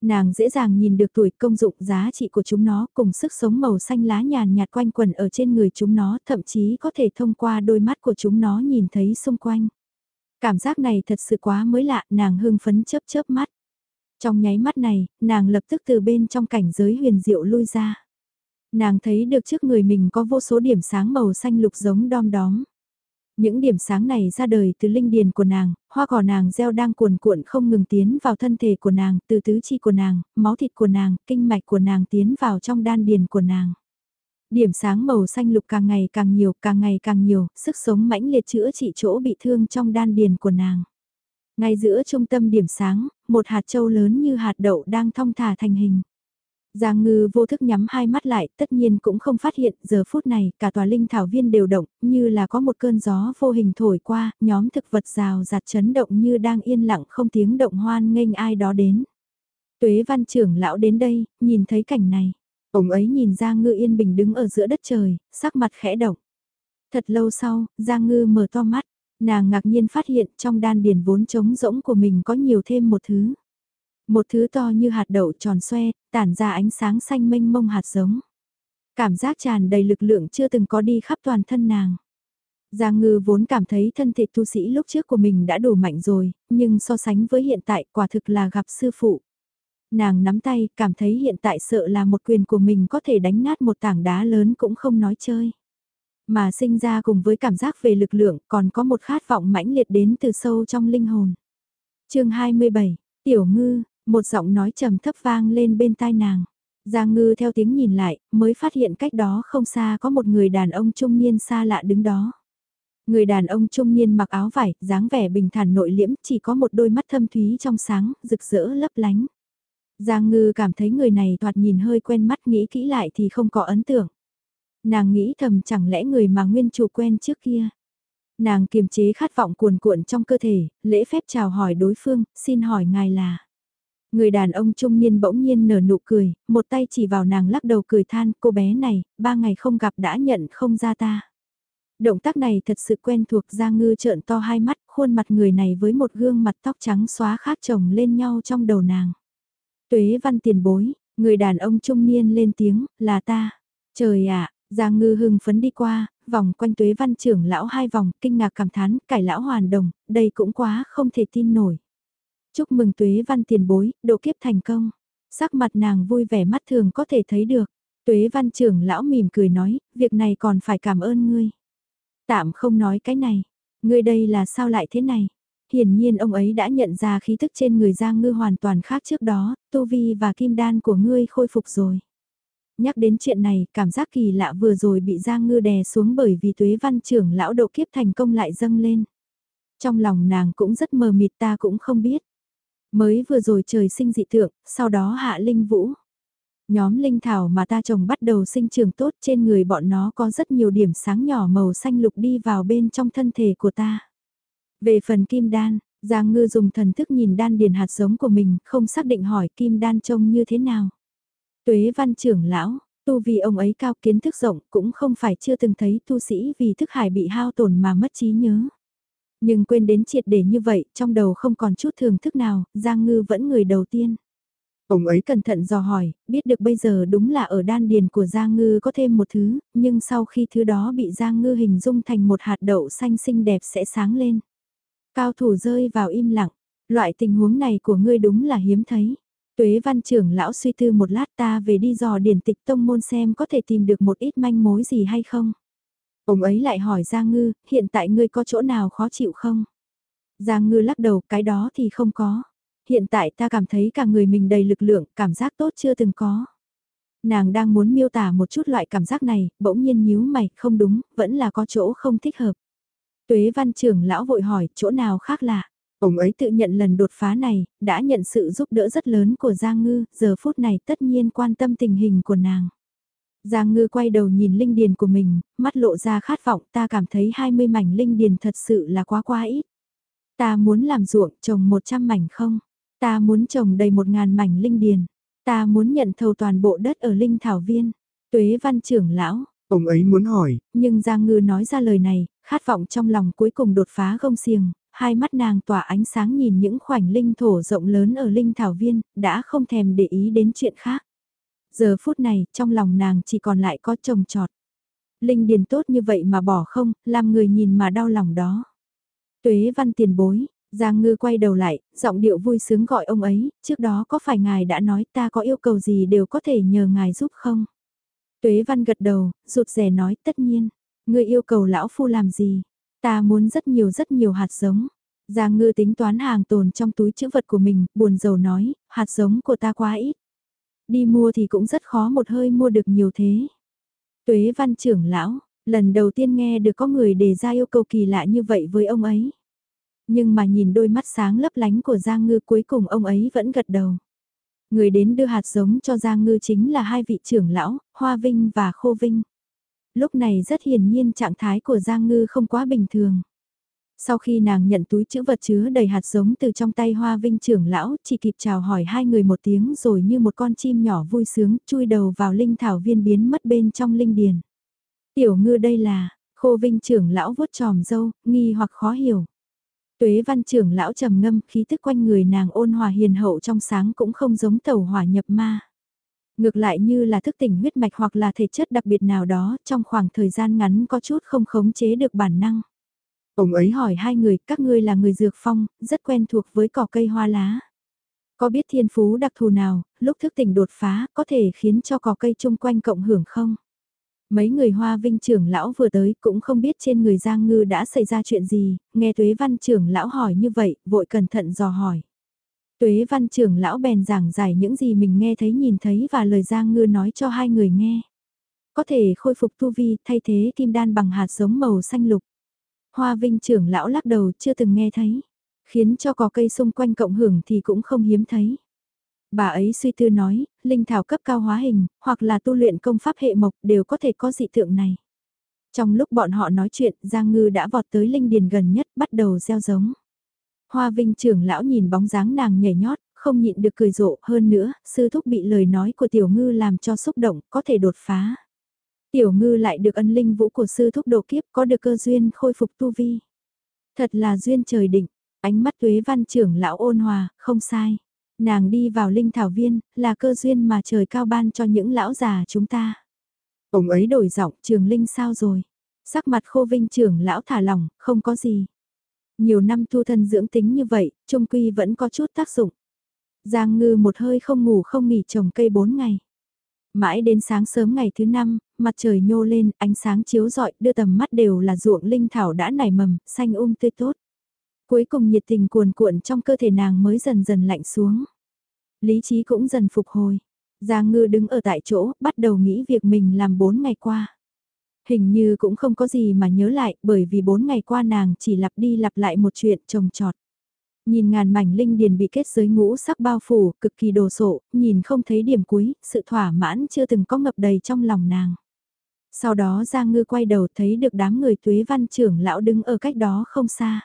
Nàng dễ dàng nhìn được tuổi công dụng giá trị của chúng nó cùng sức sống màu xanh lá nhàn nhạt quanh quần ở trên người chúng nó thậm chí có thể thông qua đôi mắt của chúng nó nhìn thấy xung quanh. Cảm giác này thật sự quá mới lạ, nàng hưng phấn chớp chớp mắt. Trong nháy mắt này, nàng lập tức từ bên trong cảnh giới huyền diệu lui ra. Nàng thấy được trước người mình có vô số điểm sáng màu xanh lục giống đom đóm. Những điểm sáng này ra đời từ linh điền của nàng, hoa cỏ nàng gieo đang cuồn cuộn không ngừng tiến vào thân thể của nàng, từ tứ chi của nàng, máu thịt của nàng, kinh mạch của nàng tiến vào trong đan điền của nàng. Điểm sáng màu xanh lục càng ngày càng nhiều, càng ngày càng nhiều, sức sống mãnh liệt chữa trị chỗ bị thương trong đan điền của nàng. Ngay giữa trung tâm điểm sáng, một hạt châu lớn như hạt đậu đang thong thả thành hình. Giang ngư vô thức nhắm hai mắt lại, tất nhiên cũng không phát hiện, giờ phút này, cả tòa linh thảo viên đều động, như là có một cơn gió vô hình thổi qua, nhóm thực vật rào rạt chấn động như đang yên lặng không tiếng động hoan nghênh ai đó đến. Tuế văn trưởng lão đến đây, nhìn thấy cảnh này. Ông ấy nhìn Giang ngư yên bình đứng ở giữa đất trời, sắc mặt khẽ động. Thật lâu sau, Giang ngư mở to mắt, nàng ngạc nhiên phát hiện trong đan điền vốn trống rỗng của mình có nhiều thêm một thứ. Một thứ to như hạt đậu tròn xoe, tản ra ánh sáng xanh mênh mông hạt giống. Cảm giác tràn đầy lực lượng chưa từng có đi khắp toàn thân nàng. Giang ngư vốn cảm thấy thân thể tu sĩ lúc trước của mình đã đủ mạnh rồi, nhưng so sánh với hiện tại quả thực là gặp sư phụ. Nàng nắm tay, cảm thấy hiện tại sợ là một quyền của mình có thể đánh nát một tảng đá lớn cũng không nói chơi. Mà sinh ra cùng với cảm giác về lực lượng còn có một khát vọng mãnh liệt đến từ sâu trong linh hồn. chương 27, Tiểu Ngư, một giọng nói trầm thấp vang lên bên tai nàng. Giang ngư theo tiếng nhìn lại, mới phát hiện cách đó không xa có một người đàn ông trung niên xa lạ đứng đó. Người đàn ông trung niên mặc áo vải, dáng vẻ bình thản nội liễm, chỉ có một đôi mắt thâm thúy trong sáng, rực rỡ lấp lánh. Giang ngư cảm thấy người này thoạt nhìn hơi quen mắt nghĩ kỹ lại thì không có ấn tượng. Nàng nghĩ thầm chẳng lẽ người mà nguyên chủ quen trước kia. Nàng kiềm chế khát vọng cuồn cuộn trong cơ thể, lễ phép chào hỏi đối phương, xin hỏi ngài là. Người đàn ông trung niên bỗng nhiên nở nụ cười, một tay chỉ vào nàng lắc đầu cười than, cô bé này, ba ngày không gặp đã nhận không ra ta. Động tác này thật sự quen thuộc Giang Ngư trợn to hai mắt, khuôn mặt người này với một gương mặt tóc trắng xóa khác chồng lên nhau trong đầu nàng. Tuế văn tiền bối, người đàn ông trung niên lên tiếng, là ta. Trời ạ, Giang Ngư hưng phấn đi qua, vòng quanh tuế văn trưởng lão hai vòng, kinh ngạc cảm thán, cải lão hoàn đồng, đây cũng quá không thể tin nổi. Chúc mừng tuế văn tiền bối, độ kiếp thành công. Sắc mặt nàng vui vẻ mắt thường có thể thấy được. Tuế văn trưởng lão mỉm cười nói, việc này còn phải cảm ơn ngươi. Tạm không nói cái này. Ngươi đây là sao lại thế này? Hiển nhiên ông ấy đã nhận ra khí thức trên người Giang Ngư hoàn toàn khác trước đó, tu vi và kim đan của ngươi khôi phục rồi. Nhắc đến chuyện này, cảm giác kỳ lạ vừa rồi bị Giang Ngư đè xuống bởi vì tuế văn trưởng lão độ kiếp thành công lại dâng lên. Trong lòng nàng cũng rất mờ mịt ta cũng không biết. Mới vừa rồi trời sinh dị tượng, sau đó hạ linh vũ. Nhóm linh thảo mà ta trồng bắt đầu sinh trường tốt trên người bọn nó có rất nhiều điểm sáng nhỏ màu xanh lục đi vào bên trong thân thể của ta. Về phần kim đan, Giang ngư dùng thần thức nhìn đan điền hạt giống của mình, không xác định hỏi kim đan trông như thế nào. Tuế văn trưởng lão, Tu vì ông ấy cao kiến thức rộng cũng không phải chưa từng thấy tu sĩ vì thức hải bị hao tổn mà mất trí nhớ. Nhưng quên đến triệt để như vậy, trong đầu không còn chút thường thức nào, Giang Ngư vẫn người đầu tiên. Ông ấy cẩn thận dò hỏi, biết được bây giờ đúng là ở đan điền của Giang Ngư có thêm một thứ, nhưng sau khi thứ đó bị Giang Ngư hình dung thành một hạt đậu xanh xinh đẹp sẽ sáng lên. Cao thủ rơi vào im lặng, loại tình huống này của ngươi đúng là hiếm thấy. Tuế văn trưởng lão suy tư một lát ta về đi dò điển tịch tông môn xem có thể tìm được một ít manh mối gì hay không. Ông ấy lại hỏi Giang Ngư, hiện tại ngươi có chỗ nào khó chịu không? Giang Ngư lắc đầu, cái đó thì không có. Hiện tại ta cảm thấy cả người mình đầy lực lượng, cảm giác tốt chưa từng có. Nàng đang muốn miêu tả một chút loại cảm giác này, bỗng nhiên nhíu mày, không đúng, vẫn là có chỗ không thích hợp. Tuế văn trưởng lão vội hỏi, chỗ nào khác lạ? Ông ấy tự nhận lần đột phá này, đã nhận sự giúp đỡ rất lớn của Giang Ngư, giờ phút này tất nhiên quan tâm tình hình của nàng. Giang Ngư quay đầu nhìn linh điền của mình, mắt lộ ra khát vọng ta cảm thấy 20 mảnh linh điền thật sự là quá quá ít. Ta muốn làm ruộng trồng 100 mảnh không? Ta muốn trồng đầy 1.000 mảnh linh điền. Ta muốn nhận thầu toàn bộ đất ở linh thảo viên. Tuế văn trưởng lão, Ông ấy muốn hỏi. Nhưng Giang Ngư nói ra lời này, khát vọng trong lòng cuối cùng đột phá gông xiềng, hai mắt nàng tỏa ánh sáng nhìn những khoảnh linh thổ rộng lớn ở linh thảo viên, đã không thèm để ý đến chuyện khác. Giờ phút này, trong lòng nàng chỉ còn lại có trồng trọt. Linh điền tốt như vậy mà bỏ không, làm người nhìn mà đau lòng đó. Tuế văn tiền bối, Giang Ngư quay đầu lại, giọng điệu vui sướng gọi ông ấy, trước đó có phải ngài đã nói ta có yêu cầu gì đều có thể nhờ ngài giúp không? Tuế văn gật đầu, rụt rè nói tất nhiên, ngươi yêu cầu lão phu làm gì? Ta muốn rất nhiều rất nhiều hạt giống. Giang ngư tính toán hàng tồn trong túi chữ vật của mình, buồn rầu nói, hạt giống của ta quá ít. Đi mua thì cũng rất khó một hơi mua được nhiều thế. Tuế văn trưởng lão, lần đầu tiên nghe được có người đề ra yêu cầu kỳ lạ như vậy với ông ấy. Nhưng mà nhìn đôi mắt sáng lấp lánh của Giang Ngư cuối cùng ông ấy vẫn gật đầu. Người đến đưa hạt giống cho Giang Ngư chính là hai vị trưởng lão, Hoa Vinh và Khô Vinh. Lúc này rất hiển nhiên trạng thái của Giang Ngư không quá bình thường. Sau khi nàng nhận túi chữ vật chứa đầy hạt giống từ trong tay Hoa Vinh trưởng lão, chỉ kịp chào hỏi hai người một tiếng rồi như một con chim nhỏ vui sướng chui đầu vào linh thảo viên biến mất bên trong linh điền. Tiểu ngư đây là, khô Vinh trưởng lão vuốt tròm dâu, nghi hoặc khó hiểu. Tuế văn trưởng lão trầm ngâm khí tức quanh người nàng ôn hòa hiền hậu trong sáng cũng không giống tàu hỏa nhập ma. Ngược lại như là thức tỉnh huyết mạch hoặc là thể chất đặc biệt nào đó trong khoảng thời gian ngắn có chút không khống chế được bản năng. Ông ấy hỏi hai người, các ngươi là người dược phong, rất quen thuộc với cỏ cây hoa lá. Có biết thiên phú đặc thù nào, lúc thức tỉnh đột phá, có thể khiến cho cỏ cây chung quanh cộng hưởng không? Mấy người hoa vinh trưởng lão vừa tới cũng không biết trên người Giang Ngư đã xảy ra chuyện gì, nghe Tuế Văn trưởng lão hỏi như vậy, vội cẩn thận dò hỏi. Tuế Văn trưởng lão bèn giảng giải những gì mình nghe thấy nhìn thấy và lời Giang Ngư nói cho hai người nghe. Có thể khôi phục tu vi thay thế kim đan bằng hạt giống màu xanh lục. Hoa Vinh trưởng lão lắc đầu chưa từng nghe thấy. Khiến cho cỏ cây xung quanh cộng hưởng thì cũng không hiếm thấy. Bà ấy suy tư nói, linh thảo cấp cao hóa hình, hoặc là tu luyện công pháp hệ mộc đều có thể có dị tượng này. Trong lúc bọn họ nói chuyện, Giang Ngư đã vọt tới linh điền gần nhất, bắt đầu gieo giống. Hoa Vinh trưởng lão nhìn bóng dáng nàng nhảy nhót, không nhịn được cười rộ hơn nữa, sư thúc bị lời nói của tiểu ngư làm cho xúc động, có thể đột phá. Tiểu ngư lại được ân linh vũ của sư thúc độ kiếp có được cơ duyên khôi phục tu vi. Thật là duyên trời định, ánh mắt tuế văn trưởng lão ôn hòa, không sai. Nàng đi vào linh thảo viên, là cơ duyên mà trời cao ban cho những lão già chúng ta. Ông ấy đổi giọng, trường linh sao rồi? Sắc mặt khô vinh trưởng lão thả lỏng, không có gì. Nhiều năm thu thân dưỡng tính như vậy, trung quy vẫn có chút tác dụng. Giang ngư một hơi không ngủ không nghỉ trồng cây bốn ngày. Mãi đến sáng sớm ngày thứ năm, mặt trời nhô lên, ánh sáng chiếu rọi, đưa tầm mắt đều là ruộng linh thảo đã nảy mầm, xanh um tươi tốt. Cuối cùng nhiệt tình cuồn cuộn trong cơ thể nàng mới dần dần lạnh xuống. Lý trí cũng dần phục hồi. Giang ngư đứng ở tại chỗ, bắt đầu nghĩ việc mình làm bốn ngày qua. Hình như cũng không có gì mà nhớ lại, bởi vì bốn ngày qua nàng chỉ lặp đi lặp lại một chuyện trồng trọt. Nhìn ngàn mảnh linh điền bị kết giới ngũ sắc bao phủ, cực kỳ đồ sộ, nhìn không thấy điểm cuối, sự thỏa mãn chưa từng có ngập đầy trong lòng nàng. Sau đó Giang Ngư quay đầu thấy được đám người tuế văn trưởng lão đứng ở cách đó không xa.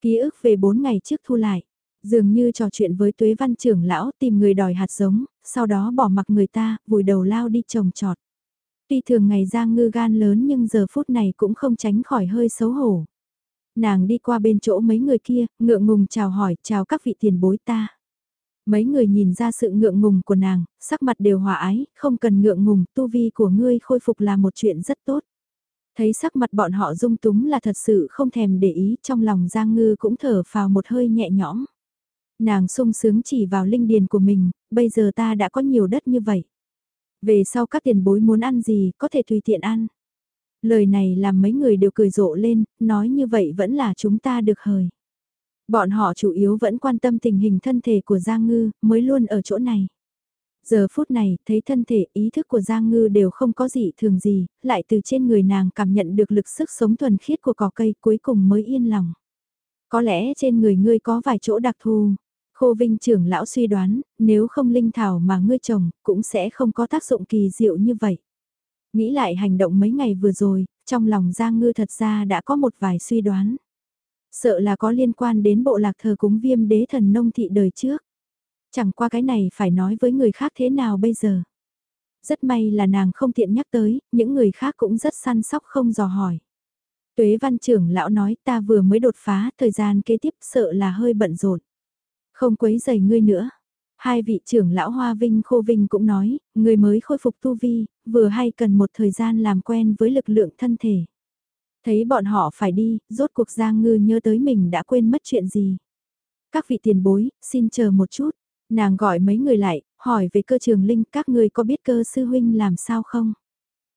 Ký ức về bốn ngày trước thu lại. Dường như trò chuyện với tuế văn trưởng lão tìm người đòi hạt giống, sau đó bỏ mặc người ta, vùi đầu lao đi trồng trọt. Tuy thường ngày Giang Ngư gan lớn nhưng giờ phút này cũng không tránh khỏi hơi xấu hổ. Nàng đi qua bên chỗ mấy người kia, ngượng ngùng chào hỏi, chào các vị tiền bối ta. Mấy người nhìn ra sự ngượng ngùng của nàng, sắc mặt đều hòa ái, không cần ngượng ngùng, tu vi của ngươi khôi phục là một chuyện rất tốt. Thấy sắc mặt bọn họ dung túng là thật sự không thèm để ý, trong lòng Giang Ngư cũng thở phào một hơi nhẹ nhõm. Nàng sung sướng chỉ vào linh điền của mình, bây giờ ta đã có nhiều đất như vậy. Về sau các tiền bối muốn ăn gì, có thể tùy tiện ăn. Lời này làm mấy người đều cười rộ lên, nói như vậy vẫn là chúng ta được hời. Bọn họ chủ yếu vẫn quan tâm tình hình thân thể của Giang Ngư, mới luôn ở chỗ này. Giờ phút này, thấy thân thể, ý thức của Giang Ngư đều không có gì thường gì, lại từ trên người nàng cảm nhận được lực sức sống thuần khiết của cỏ cây cuối cùng mới yên lòng. Có lẽ trên người ngươi có vài chỗ đặc thù. Khô Vinh trưởng lão suy đoán, nếu không linh thảo mà ngươi trồng, cũng sẽ không có tác dụng kỳ diệu như vậy. Nghĩ lại hành động mấy ngày vừa rồi, trong lòng Giang Ngư thật ra đã có một vài suy đoán. Sợ là có liên quan đến bộ lạc thờ cúng viêm đế thần nông thị đời trước. Chẳng qua cái này phải nói với người khác thế nào bây giờ. Rất may là nàng không tiện nhắc tới, những người khác cũng rất săn sóc không dò hỏi. Tuế văn trưởng lão nói ta vừa mới đột phá, thời gian kế tiếp sợ là hơi bận rộn. Không quấy giày ngươi nữa. Hai vị trưởng lão Hoa Vinh Khô Vinh cũng nói, người mới khôi phục tu vi, vừa hay cần một thời gian làm quen với lực lượng thân thể. Thấy bọn họ phải đi, rốt cuộc Giang Ngư nhớ tới mình đã quên mất chuyện gì. Các vị tiền bối, xin chờ một chút. Nàng gọi mấy người lại, hỏi về cơ trường linh các người có biết cơ sư huynh làm sao không?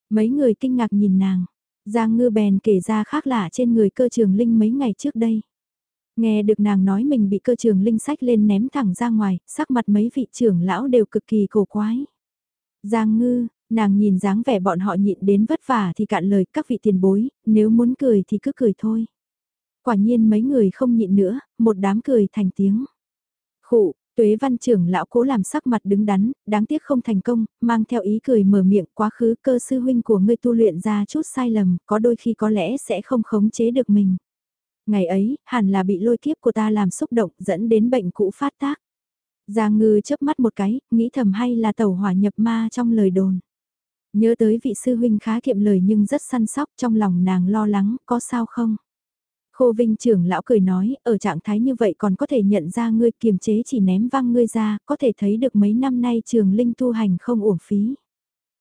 Mấy người kinh ngạc nhìn nàng. Giang ngư bèn kể ra khác lạ trên người cơ trường linh mấy ngày trước đây. Nghe được nàng nói mình bị cơ trường linh sách lên ném thẳng ra ngoài, sắc mặt mấy vị trưởng lão đều cực kỳ cổ quái. Giang ngư, nàng nhìn dáng vẻ bọn họ nhịn đến vất vả thì cạn lời các vị tiền bối, nếu muốn cười thì cứ cười thôi. Quả nhiên mấy người không nhịn nữa, một đám cười thành tiếng. Khụ, Tuế văn trưởng lão cố làm sắc mặt đứng đắn, đáng tiếc không thành công, mang theo ý cười mở miệng quá khứ cơ sư huynh của ngươi tu luyện ra chút sai lầm, có đôi khi có lẽ sẽ không khống chế được mình. Ngày ấy, hẳn là bị lôi kiếp của ta làm xúc động dẫn đến bệnh cũ phát tác. Giang ngư chớp mắt một cái, nghĩ thầm hay là tàu hỏa nhập ma trong lời đồn. Nhớ tới vị sư huynh khá kiệm lời nhưng rất săn sóc trong lòng nàng lo lắng, có sao không? Khô Vinh trưởng lão cười nói, ở trạng thái như vậy còn có thể nhận ra ngươi kiềm chế chỉ ném văng ngươi ra, có thể thấy được mấy năm nay trường linh tu hành không uổng phí.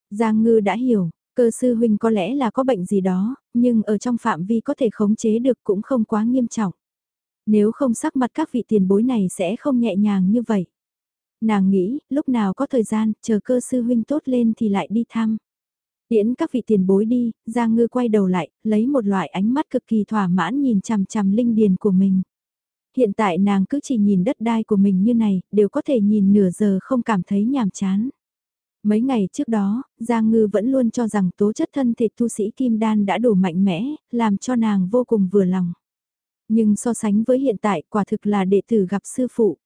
Giang ngư đã hiểu, cơ sư huynh có lẽ là có bệnh gì đó, nhưng ở trong phạm vi có thể khống chế được cũng không quá nghiêm trọng. Nếu không sắc mặt các vị tiền bối này sẽ không nhẹ nhàng như vậy. Nàng nghĩ, lúc nào có thời gian, chờ cơ sư huynh tốt lên thì lại đi thăm. Tiễn các vị tiền bối đi, Giang Ngư quay đầu lại, lấy một loại ánh mắt cực kỳ thỏa mãn nhìn chằm chằm linh điền của mình. Hiện tại nàng cứ chỉ nhìn đất đai của mình như này, đều có thể nhìn nửa giờ không cảm thấy nhàm chán. Mấy ngày trước đó, Giang Ngư vẫn luôn cho rằng tố chất thân thể tu sĩ Kim Đan đã đủ mạnh mẽ, làm cho nàng vô cùng vừa lòng. Nhưng so sánh với hiện tại quả thực là đệ tử gặp sư phụ.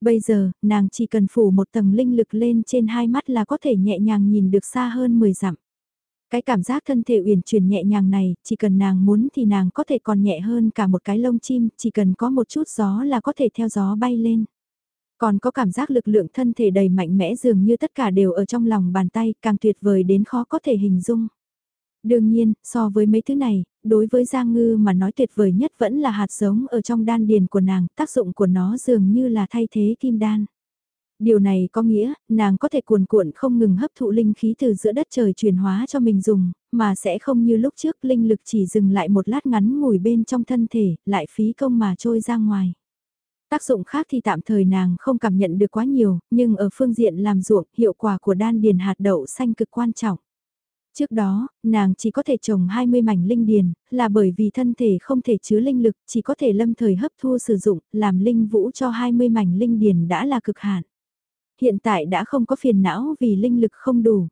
Bây giờ, nàng chỉ cần phủ một tầng linh lực lên trên hai mắt là có thể nhẹ nhàng nhìn được xa hơn 10 dặm. Cái cảm giác thân thể uyển chuyển nhẹ nhàng này, chỉ cần nàng muốn thì nàng có thể còn nhẹ hơn cả một cái lông chim, chỉ cần có một chút gió là có thể theo gió bay lên. Còn có cảm giác lực lượng thân thể đầy mạnh mẽ dường như tất cả đều ở trong lòng bàn tay, càng tuyệt vời đến khó có thể hình dung. Đương nhiên, so với mấy thứ này, đối với Giang Ngư mà nói tuyệt vời nhất vẫn là hạt giống ở trong đan điền của nàng, tác dụng của nó dường như là thay thế kim đan. Điều này có nghĩa, nàng có thể cuồn cuộn không ngừng hấp thụ linh khí từ giữa đất trời chuyển hóa cho mình dùng, mà sẽ không như lúc trước linh lực chỉ dừng lại một lát ngắn ngủi bên trong thân thể, lại phí công mà trôi ra ngoài. Tác dụng khác thì tạm thời nàng không cảm nhận được quá nhiều, nhưng ở phương diện làm ruộng, hiệu quả của đan điền hạt đậu xanh cực quan trọng. Trước đó, nàng chỉ có thể trồng 20 mảnh linh điền, là bởi vì thân thể không thể chứa linh lực, chỉ có thể lâm thời hấp thu sử dụng, làm linh vũ cho 20 mảnh linh điền đã là cực hạn hiện tại đã không có phiền não vì linh lực không đủ.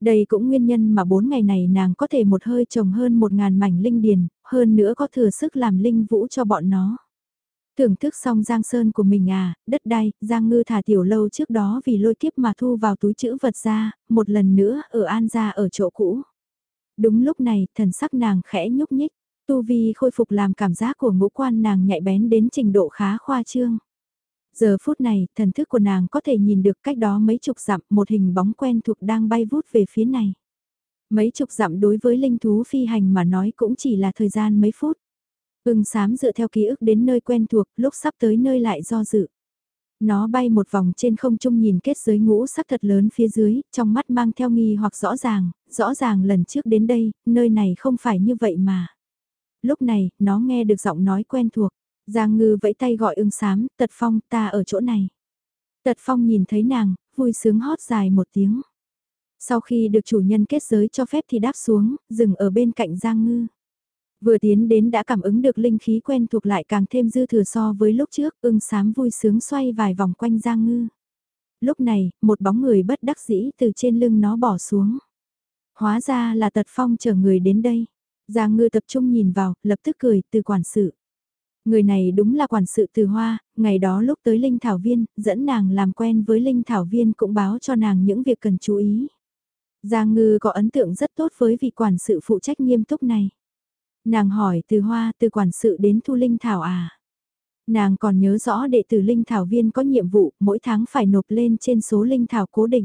Đây cũng nguyên nhân mà bốn ngày này nàng có thể một hơi trồng hơn một ngàn mảnh linh điền, hơn nữa có thừa sức làm linh vũ cho bọn nó. Thưởng thức xong giang sơn của mình à, đất đai, giang ngư thả tiểu lâu trước đó vì lôi kiếp mà thu vào túi chữ vật ra, một lần nữa ở an gia ở chỗ cũ. Đúng lúc này, thần sắc nàng khẽ nhúc nhích, tu vi khôi phục làm cảm giác của ngũ quan nàng nhạy bén đến trình độ khá khoa trương. Giờ phút này, thần thức của nàng có thể nhìn được cách đó mấy chục dặm một hình bóng quen thuộc đang bay vút về phía này. Mấy chục dặm đối với linh thú phi hành mà nói cũng chỉ là thời gian mấy phút. Ưng sám dựa theo ký ức đến nơi quen thuộc, lúc sắp tới nơi lại do dự. Nó bay một vòng trên không trung nhìn kết giới ngũ sắc thật lớn phía dưới, trong mắt mang theo nghi hoặc rõ ràng, rõ ràng lần trước đến đây, nơi này không phải như vậy mà. Lúc này, nó nghe được giọng nói quen thuộc, Giang ngư vẫy tay gọi ưng sám, tật phong ta ở chỗ này. Tật phong nhìn thấy nàng, vui sướng hót dài một tiếng. Sau khi được chủ nhân kết giới cho phép thì đáp xuống, dừng ở bên cạnh Giang ngư. Vừa tiến đến đã cảm ứng được linh khí quen thuộc lại càng thêm dư thừa so với lúc trước, ưng sám vui sướng xoay vài vòng quanh Giang ngư. Lúc này, một bóng người bất đắc dĩ từ trên lưng nó bỏ xuống. Hóa ra là tật phong chờ người đến đây. Giang ngư tập trung nhìn vào, lập tức cười từ quản sự. Người này đúng là quản sự từ hoa, ngày đó lúc tới Linh Thảo Viên, dẫn nàng làm quen với Linh Thảo Viên cũng báo cho nàng những việc cần chú ý. Giang ngư có ấn tượng rất tốt với vị quản sự phụ trách nghiêm túc này. Nàng hỏi từ hoa từ quản sự đến thu Linh Thảo à? Nàng còn nhớ rõ đệ tử Linh Thảo Viên có nhiệm vụ mỗi tháng phải nộp lên trên số Linh Thảo cố định.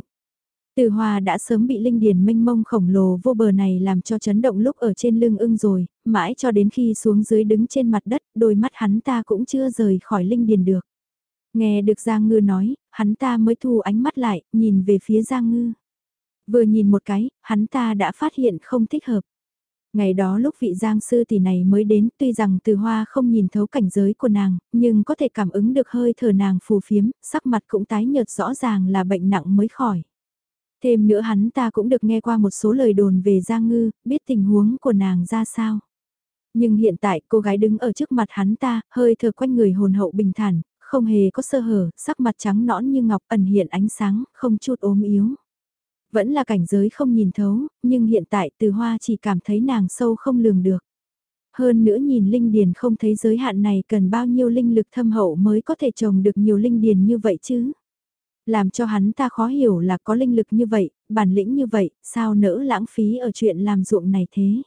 Từ Hoa đã sớm bị linh điền mênh mông khổng lồ vô bờ này làm cho chấn động lúc ở trên lưng ưng rồi, mãi cho đến khi xuống dưới đứng trên mặt đất, đôi mắt hắn ta cũng chưa rời khỏi linh điền được. Nghe được Giang Ngư nói, hắn ta mới thu ánh mắt lại, nhìn về phía Giang Ngư. Vừa nhìn một cái, hắn ta đã phát hiện không thích hợp. Ngày đó lúc vị Giang sư tỷ này mới đến, tuy rằng từ hoa không nhìn thấu cảnh giới của nàng, nhưng có thể cảm ứng được hơi thở nàng phù phiếm, sắc mặt cũng tái nhợt rõ ràng là bệnh nặng mới khỏi. Thêm nữa hắn ta cũng được nghe qua một số lời đồn về Giang Ngư, biết tình huống của nàng ra sao. Nhưng hiện tại cô gái đứng ở trước mặt hắn ta, hơi thở quanh người hồn hậu bình thản, không hề có sơ hở, sắc mặt trắng nõn như ngọc ẩn hiện ánh sáng, không chút ốm yếu. Vẫn là cảnh giới không nhìn thấu, nhưng hiện tại từ hoa chỉ cảm thấy nàng sâu không lường được. Hơn nữa nhìn linh điền không thấy giới hạn này cần bao nhiêu linh lực thâm hậu mới có thể trồng được nhiều linh điền như vậy chứ. Làm cho hắn ta khó hiểu là có linh lực như vậy, bản lĩnh như vậy, sao nỡ lãng phí ở chuyện làm ruộng này thế.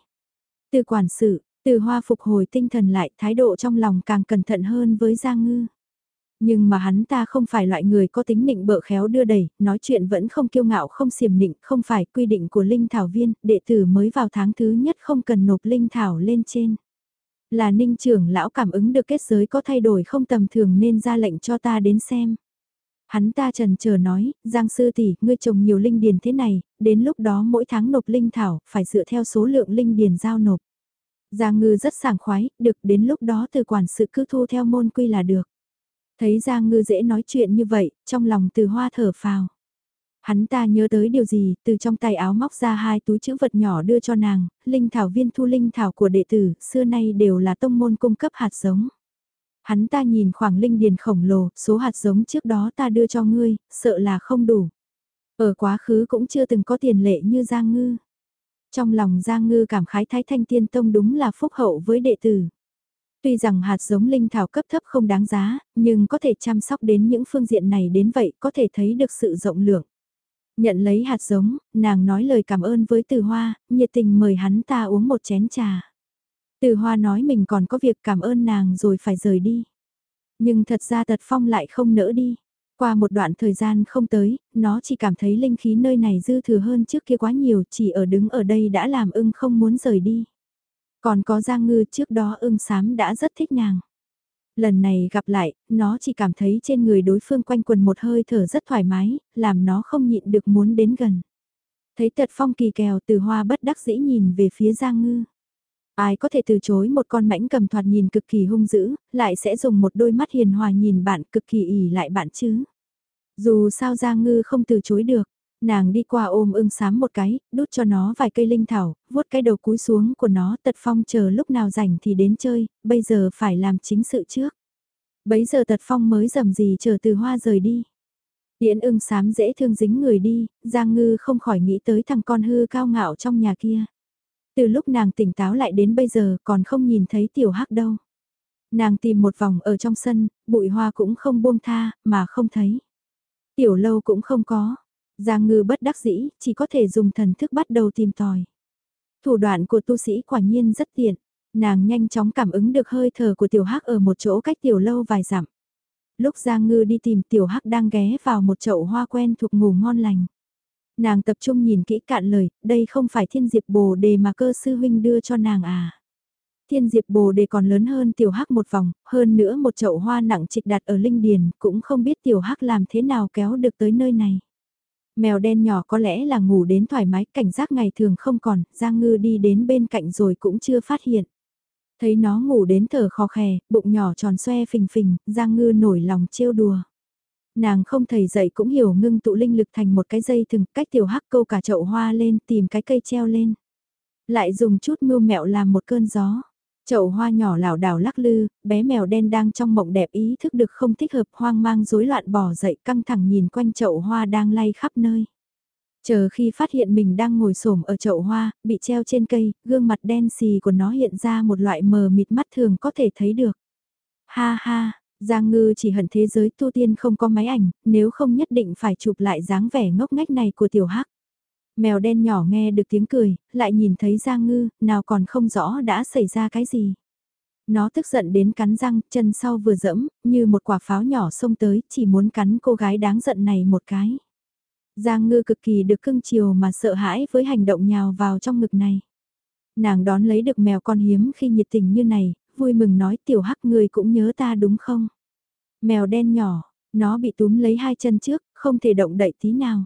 Từ quản sự, từ hoa phục hồi tinh thần lại thái độ trong lòng càng cẩn thận hơn với Giang Ngư. Nhưng mà hắn ta không phải loại người có tính nịnh bợ khéo đưa đẩy, nói chuyện vẫn không kiêu ngạo không xiềm nịnh, không phải quy định của Linh Thảo Viên, đệ tử mới vào tháng thứ nhất không cần nộp Linh Thảo lên trên. Là ninh trưởng lão cảm ứng được kết giới có thay đổi không tầm thường nên ra lệnh cho ta đến xem. Hắn ta trần chờ nói, Giang sư tỷ, ngươi trồng nhiều linh điền thế này, đến lúc đó mỗi tháng nộp linh thảo, phải dựa theo số lượng linh điền giao nộp. Giang ngư rất sảng khoái, được đến lúc đó từ quản sự cứ thu theo môn quy là được. Thấy Giang ngư dễ nói chuyện như vậy, trong lòng từ hoa thở phào. Hắn ta nhớ tới điều gì, từ trong tay áo móc ra hai túi chữ vật nhỏ đưa cho nàng, linh thảo viên thu linh thảo của đệ tử, xưa nay đều là tông môn cung cấp hạt giống. Hắn ta nhìn khoảng linh điền khổng lồ, số hạt giống trước đó ta đưa cho ngươi, sợ là không đủ. Ở quá khứ cũng chưa từng có tiền lệ như Giang Ngư. Trong lòng Giang Ngư cảm khái Thái Thanh Tiên Tông đúng là phúc hậu với đệ tử. Tuy rằng hạt giống linh thảo cấp thấp không đáng giá, nhưng có thể chăm sóc đến những phương diện này đến vậy có thể thấy được sự rộng lượng. Nhận lấy hạt giống, nàng nói lời cảm ơn với từ hoa, nhiệt tình mời hắn ta uống một chén trà. Từ hoa nói mình còn có việc cảm ơn nàng rồi phải rời đi. Nhưng thật ra tật phong lại không nỡ đi. Qua một đoạn thời gian không tới, nó chỉ cảm thấy linh khí nơi này dư thừa hơn trước kia quá nhiều, chỉ ở đứng ở đây đã làm ưng không muốn rời đi. Còn có Giang Ngư trước đó ưng sám đã rất thích nàng. Lần này gặp lại, nó chỉ cảm thấy trên người đối phương quanh quần một hơi thở rất thoải mái, làm nó không nhịn được muốn đến gần. Thấy tật phong kỳ kèo từ hoa bất đắc dĩ nhìn về phía Giang Ngư. Ai có thể từ chối một con mãnh cầm thoạt nhìn cực kỳ hung dữ, lại sẽ dùng một đôi mắt hiền hòa nhìn bạn cực kỳ ỉ lại bạn chứ. Dù sao Giang Ngư không từ chối được, nàng đi qua ôm ưng sám một cái, đút cho nó vài cây linh thảo, vuốt cái đầu cúi xuống của nó tật phong chờ lúc nào rảnh thì đến chơi, bây giờ phải làm chính sự trước. Bấy giờ tật phong mới dầm gì chờ từ hoa rời đi. Điễn ưng sám dễ thương dính người đi, Giang Ngư không khỏi nghĩ tới thằng con hư cao ngạo trong nhà kia. Từ lúc nàng tỉnh táo lại đến bây giờ còn không nhìn thấy tiểu hắc đâu. Nàng tìm một vòng ở trong sân, bụi hoa cũng không buông tha, mà không thấy. Tiểu lâu cũng không có. Giang ngư bất đắc dĩ, chỉ có thể dùng thần thức bắt đầu tìm tòi. Thủ đoạn của tu sĩ quả nhiên rất tiện. Nàng nhanh chóng cảm ứng được hơi thở của tiểu hắc ở một chỗ cách tiểu lâu vài dặm. Lúc Giang Ngư đi tìm tiểu hắc đang ghé vào một chậu hoa quen thuộc ngủ ngon lành. Nàng tập trung nhìn kỹ cạn lời, đây không phải thiên diệp bồ đề mà cơ sư huynh đưa cho nàng à. Thiên diệp bồ đề còn lớn hơn tiểu hắc một vòng, hơn nữa một chậu hoa nặng trịch đặt ở linh điền, cũng không biết tiểu hắc làm thế nào kéo được tới nơi này. Mèo đen nhỏ có lẽ là ngủ đến thoải mái, cảnh giác ngày thường không còn, Giang Ngư đi đến bên cạnh rồi cũng chưa phát hiện. Thấy nó ngủ đến thở khò khè, bụng nhỏ tròn xoe phình phình, Giang Ngư nổi lòng trêu đùa. Nàng không thầy dậy cũng hiểu ngưng tụ linh lực thành một cái dây thừng cách tiểu hắc câu cả chậu hoa lên tìm cái cây treo lên. Lại dùng chút mưu mẹo làm một cơn gió. Chậu hoa nhỏ lảo đảo lắc lư, bé mèo đen đang trong mộng đẹp ý thức được không thích hợp hoang mang rối loạn bò dậy căng thẳng nhìn quanh chậu hoa đang lay khắp nơi. Chờ khi phát hiện mình đang ngồi xổm ở chậu hoa, bị treo trên cây, gương mặt đen xì của nó hiện ra một loại mờ mịt mắt thường có thể thấy được. Ha ha, Giang Ngư chỉ hận thế giới tu tiên không có máy ảnh, nếu không nhất định phải chụp lại dáng vẻ ngốc nghếch này của tiểu hắc. Mèo đen nhỏ nghe được tiếng cười, lại nhìn thấy Giang Ngư, nào còn không rõ đã xảy ra cái gì. Nó tức giận đến cắn răng, chân sau vừa dẫm, như một quả pháo nhỏ xông tới, chỉ muốn cắn cô gái đáng giận này một cái. Giang ngư cực kỳ được cưng chiều mà sợ hãi với hành động nhào vào trong ngực này. Nàng đón lấy được mèo con hiếm khi nhiệt tình như này, vui mừng nói tiểu hắc người cũng nhớ ta đúng không? Mèo đen nhỏ, nó bị túm lấy hai chân trước, không thể động đậy tí nào.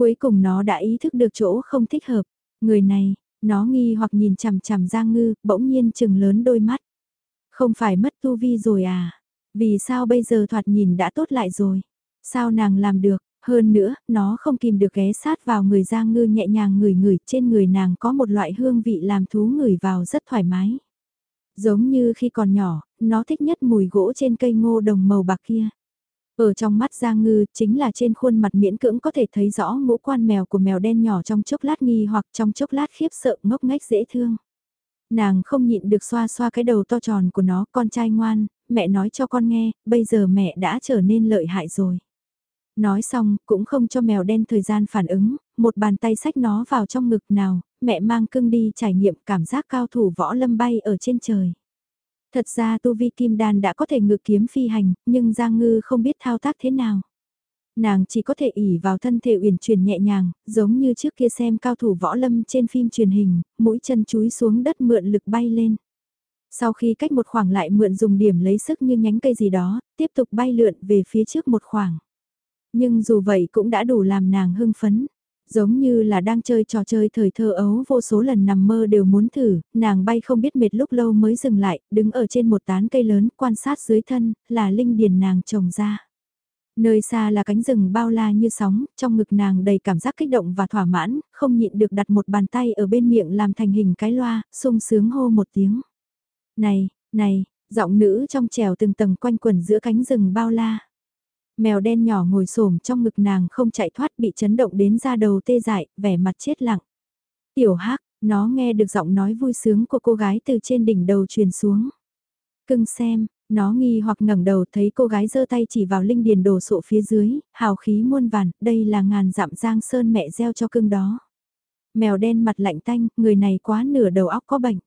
Cuối cùng nó đã ý thức được chỗ không thích hợp. Người này, nó nghi hoặc nhìn chằm chằm Giang Ngư, bỗng nhiên chừng lớn đôi mắt. Không phải mất tu vi rồi à? Vì sao bây giờ thoạt nhìn đã tốt lại rồi? Sao nàng làm được? Hơn nữa, nó không kìm được ghé sát vào người Giang Ngư nhẹ nhàng ngửi ngửi trên người nàng có một loại hương vị làm thú ngửi vào rất thoải mái. Giống như khi còn nhỏ, nó thích nhất mùi gỗ trên cây ngô đồng màu bạc kia. Ở trong mắt Giang Ngư, chính là trên khuôn mặt miễn cưỡng có thể thấy rõ ngũ quan mèo của mèo đen nhỏ trong chốc lát nghi hoặc trong chốc lát khiếp sợ ngốc nghếch dễ thương. Nàng không nhịn được xoa xoa cái đầu to tròn của nó, con trai ngoan, mẹ nói cho con nghe, bây giờ mẹ đã trở nên lợi hại rồi. Nói xong, cũng không cho mèo đen thời gian phản ứng, một bàn tay xách nó vào trong ngực nào, mẹ mang cưng đi trải nghiệm cảm giác cao thủ võ lâm bay ở trên trời. Thật ra tu vi kim đan đã có thể ngự kiếm phi hành, nhưng Giang Ngư không biết thao tác thế nào. Nàng chỉ có thể ỉ vào thân thể uyển chuyển nhẹ nhàng, giống như trước kia xem cao thủ võ lâm trên phim truyền hình, mũi chân chúi xuống đất mượn lực bay lên. Sau khi cách một khoảng lại mượn dùng điểm lấy sức như nhánh cây gì đó, tiếp tục bay lượn về phía trước một khoảng. Nhưng dù vậy cũng đã đủ làm nàng hưng phấn. Giống như là đang chơi trò chơi thời thơ ấu vô số lần nằm mơ đều muốn thử, nàng bay không biết mệt lúc lâu mới dừng lại, đứng ở trên một tán cây lớn quan sát dưới thân, là linh điền nàng trồng ra. Nơi xa là cánh rừng bao la như sóng, trong ngực nàng đầy cảm giác kích động và thỏa mãn, không nhịn được đặt một bàn tay ở bên miệng làm thành hình cái loa, sung sướng hô một tiếng. Này, này, giọng nữ trong trèo từng tầng quanh quẩn giữa cánh rừng bao la. Mèo đen nhỏ ngồi xổm trong ngực nàng không chạy thoát bị chấn động đến ra đầu tê dại, vẻ mặt chết lặng. Tiểu hắc, nó nghe được giọng nói vui sướng của cô gái từ trên đỉnh đầu truyền xuống. Cưng xem, nó nghi hoặc ngẩng đầu thấy cô gái giơ tay chỉ vào linh điền đổ sộ phía dưới, hào khí muôn vàn, đây là ngàn dặm giang sơn mẹ gieo cho cưng đó. Mèo đen mặt lạnh tanh, người này quá nửa đầu óc có bệnh.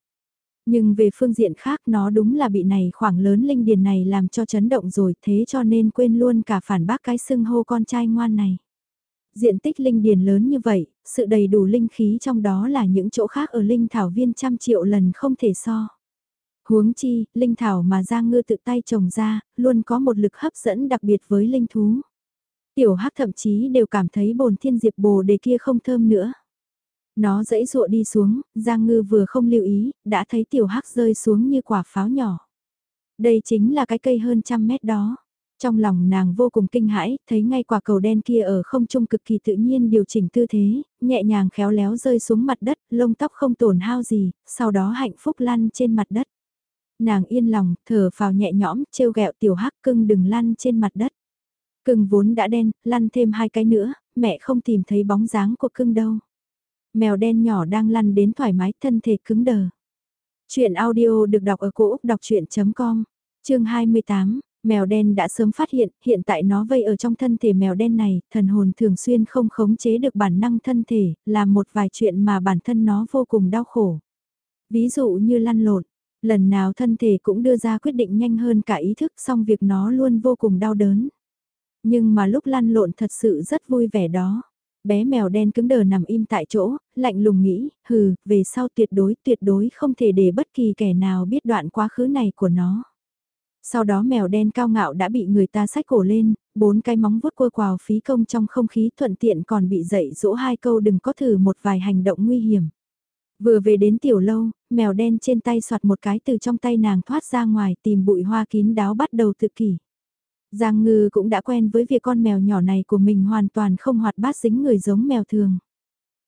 Nhưng về phương diện khác nó đúng là bị này khoảng lớn linh điền này làm cho chấn động rồi thế cho nên quên luôn cả phản bác cái xưng hô con trai ngoan này. Diện tích linh điền lớn như vậy, sự đầy đủ linh khí trong đó là những chỗ khác ở linh thảo viên trăm triệu lần không thể so. Huống chi, linh thảo mà Giang Ngư tự tay trồng ra, luôn có một lực hấp dẫn đặc biệt với linh thú. Tiểu Hắc thậm chí đều cảm thấy bồn thiên diệp bồ đề kia không thơm nữa. Nó dẫy dụa đi xuống, Giang Ngư vừa không lưu ý, đã thấy tiểu hắc rơi xuống như quả pháo nhỏ. Đây chính là cái cây hơn trăm mét đó. Trong lòng nàng vô cùng kinh hãi, thấy ngay quả cầu đen kia ở không trung cực kỳ tự nhiên điều chỉnh tư thế, nhẹ nhàng khéo léo rơi xuống mặt đất, lông tóc không tổn hao gì, sau đó hạnh phúc lăn trên mặt đất. Nàng yên lòng, thở phào nhẹ nhõm, trêu ghẹo tiểu hắc cưng đừng lăn trên mặt đất. Cưng vốn đã đen, lăn thêm hai cái nữa, mẹ không tìm thấy bóng dáng của cưng đâu. Mèo đen nhỏ đang lăn đến thoải mái thân thể cứng đờ. Chuyện audio được đọc ở cổ Úc đọc chuyện.com, chương 28. Mèo đen đã sớm phát hiện, hiện tại nó vây ở trong thân thể mèo đen này, thần hồn thường xuyên không khống chế được bản năng thân thể, làm một vài chuyện mà bản thân nó vô cùng đau khổ. Ví dụ như lăn lộn, Lần nào thân thể cũng đưa ra quyết định nhanh hơn cả ý thức xong việc nó luôn vô cùng đau đớn. Nhưng mà lúc lăn lộn thật sự rất vui vẻ đó. Bé mèo đen cứng đờ nằm im tại chỗ, lạnh lùng nghĩ, hừ, về sau tuyệt đối tuyệt đối không thể để bất kỳ kẻ nào biết đoạn quá khứ này của nó. Sau đó mèo đen cao ngạo đã bị người ta sách cổ lên, bốn cái móng vuốt quơ quào phí công trong không khí thuận tiện còn bị dạy dỗ hai câu đừng có thử một vài hành động nguy hiểm. Vừa về đến tiểu lâu, mèo đen trên tay soạt một cái từ trong tay nàng thoát ra ngoài tìm bụi hoa kín đáo bắt đầu tự kỷ. Giang ngư cũng đã quen với việc con mèo nhỏ này của mình hoàn toàn không hoạt bát dính người giống mèo thường.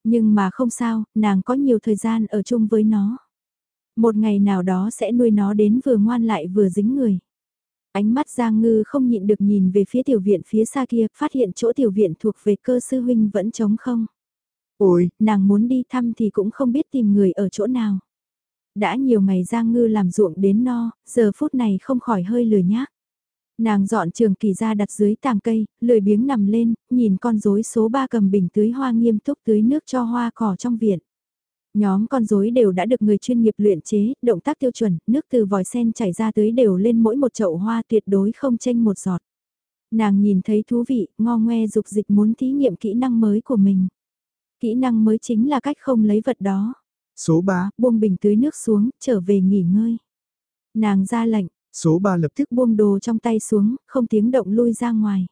Nhưng mà không sao, nàng có nhiều thời gian ở chung với nó. Một ngày nào đó sẽ nuôi nó đến vừa ngoan lại vừa dính người. Ánh mắt Giang Ngư không nhịn được nhìn về phía tiểu viện phía xa kia, phát hiện chỗ tiểu viện thuộc về cơ sư huynh vẫn trống không. Ôi, nàng muốn đi thăm thì cũng không biết tìm người ở chỗ nào. Đã nhiều ngày Giang Ngư làm ruộng đến no, giờ phút này không khỏi hơi lười nhác. Nàng dọn trường kỳ ra đặt dưới tàng cây, lười biếng nằm lên, nhìn con rối số 3 cầm bình tưới hoa nghiêm túc tưới nước cho hoa cỏ trong viện. Nhóm con rối đều đã được người chuyên nghiệp luyện chế, động tác tiêu chuẩn, nước từ vòi sen chảy ra tưới đều lên mỗi một chậu hoa tuyệt đối không chênh một giọt. Nàng nhìn thấy thú vị, ngo ngoe dục dịch muốn thí nghiệm kỹ năng mới của mình. Kỹ năng mới chính là cách không lấy vật đó. Số 3, buông bình tưới nước xuống, trở về nghỉ ngơi. Nàng ra lệnh, Số 3 lập tức buông đồ trong tay xuống, không tiếng động lui ra ngoài.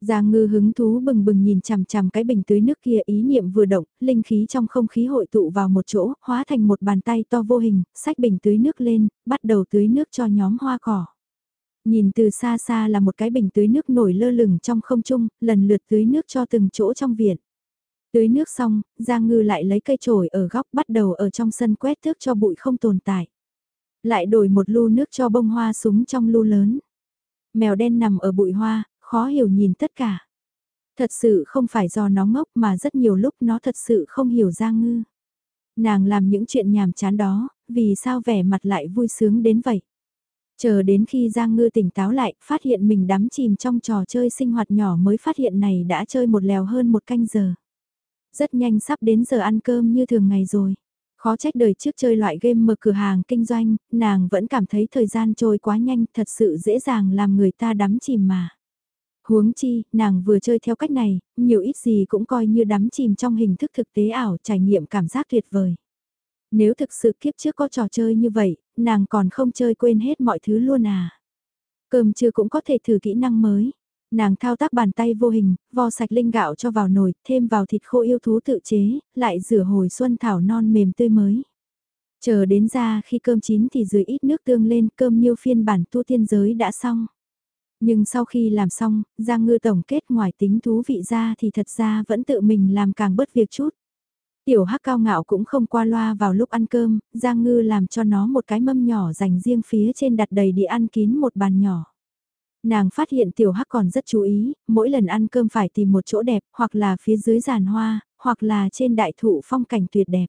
Giang ngư hứng thú bừng bừng nhìn chằm chằm cái bình tưới nước kia ý niệm vừa động, linh khí trong không khí hội tụ vào một chỗ, hóa thành một bàn tay to vô hình, sách bình tưới nước lên, bắt đầu tưới nước cho nhóm hoa cỏ. Nhìn từ xa xa là một cái bình tưới nước nổi lơ lửng trong không trung, lần lượt tưới nước cho từng chỗ trong viện. Tưới nước xong, Giang Ngư lại lấy cây chổi ở góc bắt đầu ở trong sân quét thước cho bụi không tồn tại. Lại đổi một lu nước cho bông hoa súng trong lu lớn. Mèo đen nằm ở bụi hoa, khó hiểu nhìn tất cả. Thật sự không phải do nó ngốc mà rất nhiều lúc nó thật sự không hiểu Giang Ngư. Nàng làm những chuyện nhàm chán đó, vì sao vẻ mặt lại vui sướng đến vậy? Chờ đến khi Giang Ngư tỉnh táo lại, phát hiện mình đắm chìm trong trò chơi sinh hoạt nhỏ mới phát hiện này đã chơi một lèo hơn một canh giờ. Rất nhanh sắp đến giờ ăn cơm như thường ngày rồi. Khó trách đời trước chơi loại game mở cửa hàng kinh doanh, nàng vẫn cảm thấy thời gian trôi quá nhanh, thật sự dễ dàng làm người ta đắm chìm mà. Huống chi, nàng vừa chơi theo cách này, nhiều ít gì cũng coi như đắm chìm trong hình thức thực tế ảo, trải nghiệm cảm giác tuyệt vời. Nếu thực sự kiếp trước có trò chơi như vậy, nàng còn không chơi quên hết mọi thứ luôn à. Cơm chưa cũng có thể thử kỹ năng mới. Nàng thao tác bàn tay vô hình, vo sạch linh gạo cho vào nồi, thêm vào thịt khô yêu thú tự chế, lại rửa hồi xuân thảo non mềm tươi mới. Chờ đến ra khi cơm chín thì dưới ít nước tương lên cơm nhiêu phiên bản tu tiên giới đã xong. Nhưng sau khi làm xong, Giang Ngư tổng kết ngoài tính thú vị ra thì thật ra vẫn tự mình làm càng bớt việc chút. Tiểu hắc cao ngạo cũng không qua loa vào lúc ăn cơm, Giang Ngư làm cho nó một cái mâm nhỏ dành riêng phía trên đặt đầy đi ăn kín một bàn nhỏ. Nàng phát hiện tiểu hắc còn rất chú ý, mỗi lần ăn cơm phải tìm một chỗ đẹp, hoặc là phía dưới giàn hoa, hoặc là trên đại thụ phong cảnh tuyệt đẹp.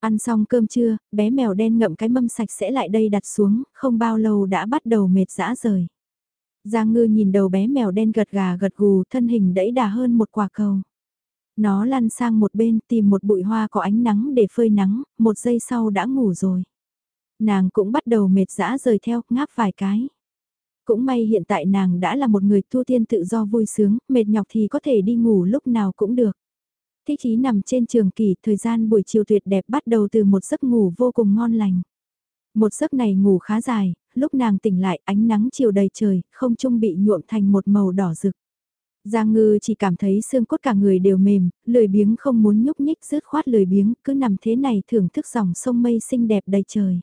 Ăn xong cơm trưa, bé mèo đen ngậm cái mâm sạch sẽ lại đây đặt xuống, không bao lâu đã bắt đầu mệt dã rời. Giang ngư nhìn đầu bé mèo đen gật gà gật gù thân hình đẫy đà hơn một quả cầu. Nó lăn sang một bên tìm một bụi hoa có ánh nắng để phơi nắng, một giây sau đã ngủ rồi. Nàng cũng bắt đầu mệt dã rời theo, ngáp vài cái. Cũng may hiện tại nàng đã là một người tu tiên tự do vui sướng, mệt nhọc thì có thể đi ngủ lúc nào cũng được. Thích chí nằm trên trường kỳ, thời gian buổi chiều tuyệt đẹp bắt đầu từ một giấc ngủ vô cùng ngon lành. Một giấc này ngủ khá dài, lúc nàng tỉnh lại ánh nắng chiều đầy trời, không trung bị nhuộm thành một màu đỏ rực. Giang ngư chỉ cảm thấy xương cốt cả người đều mềm, lười biếng không muốn nhúc nhích rứt khoát lười biếng, cứ nằm thế này thưởng thức dòng sông mây xinh đẹp đầy trời.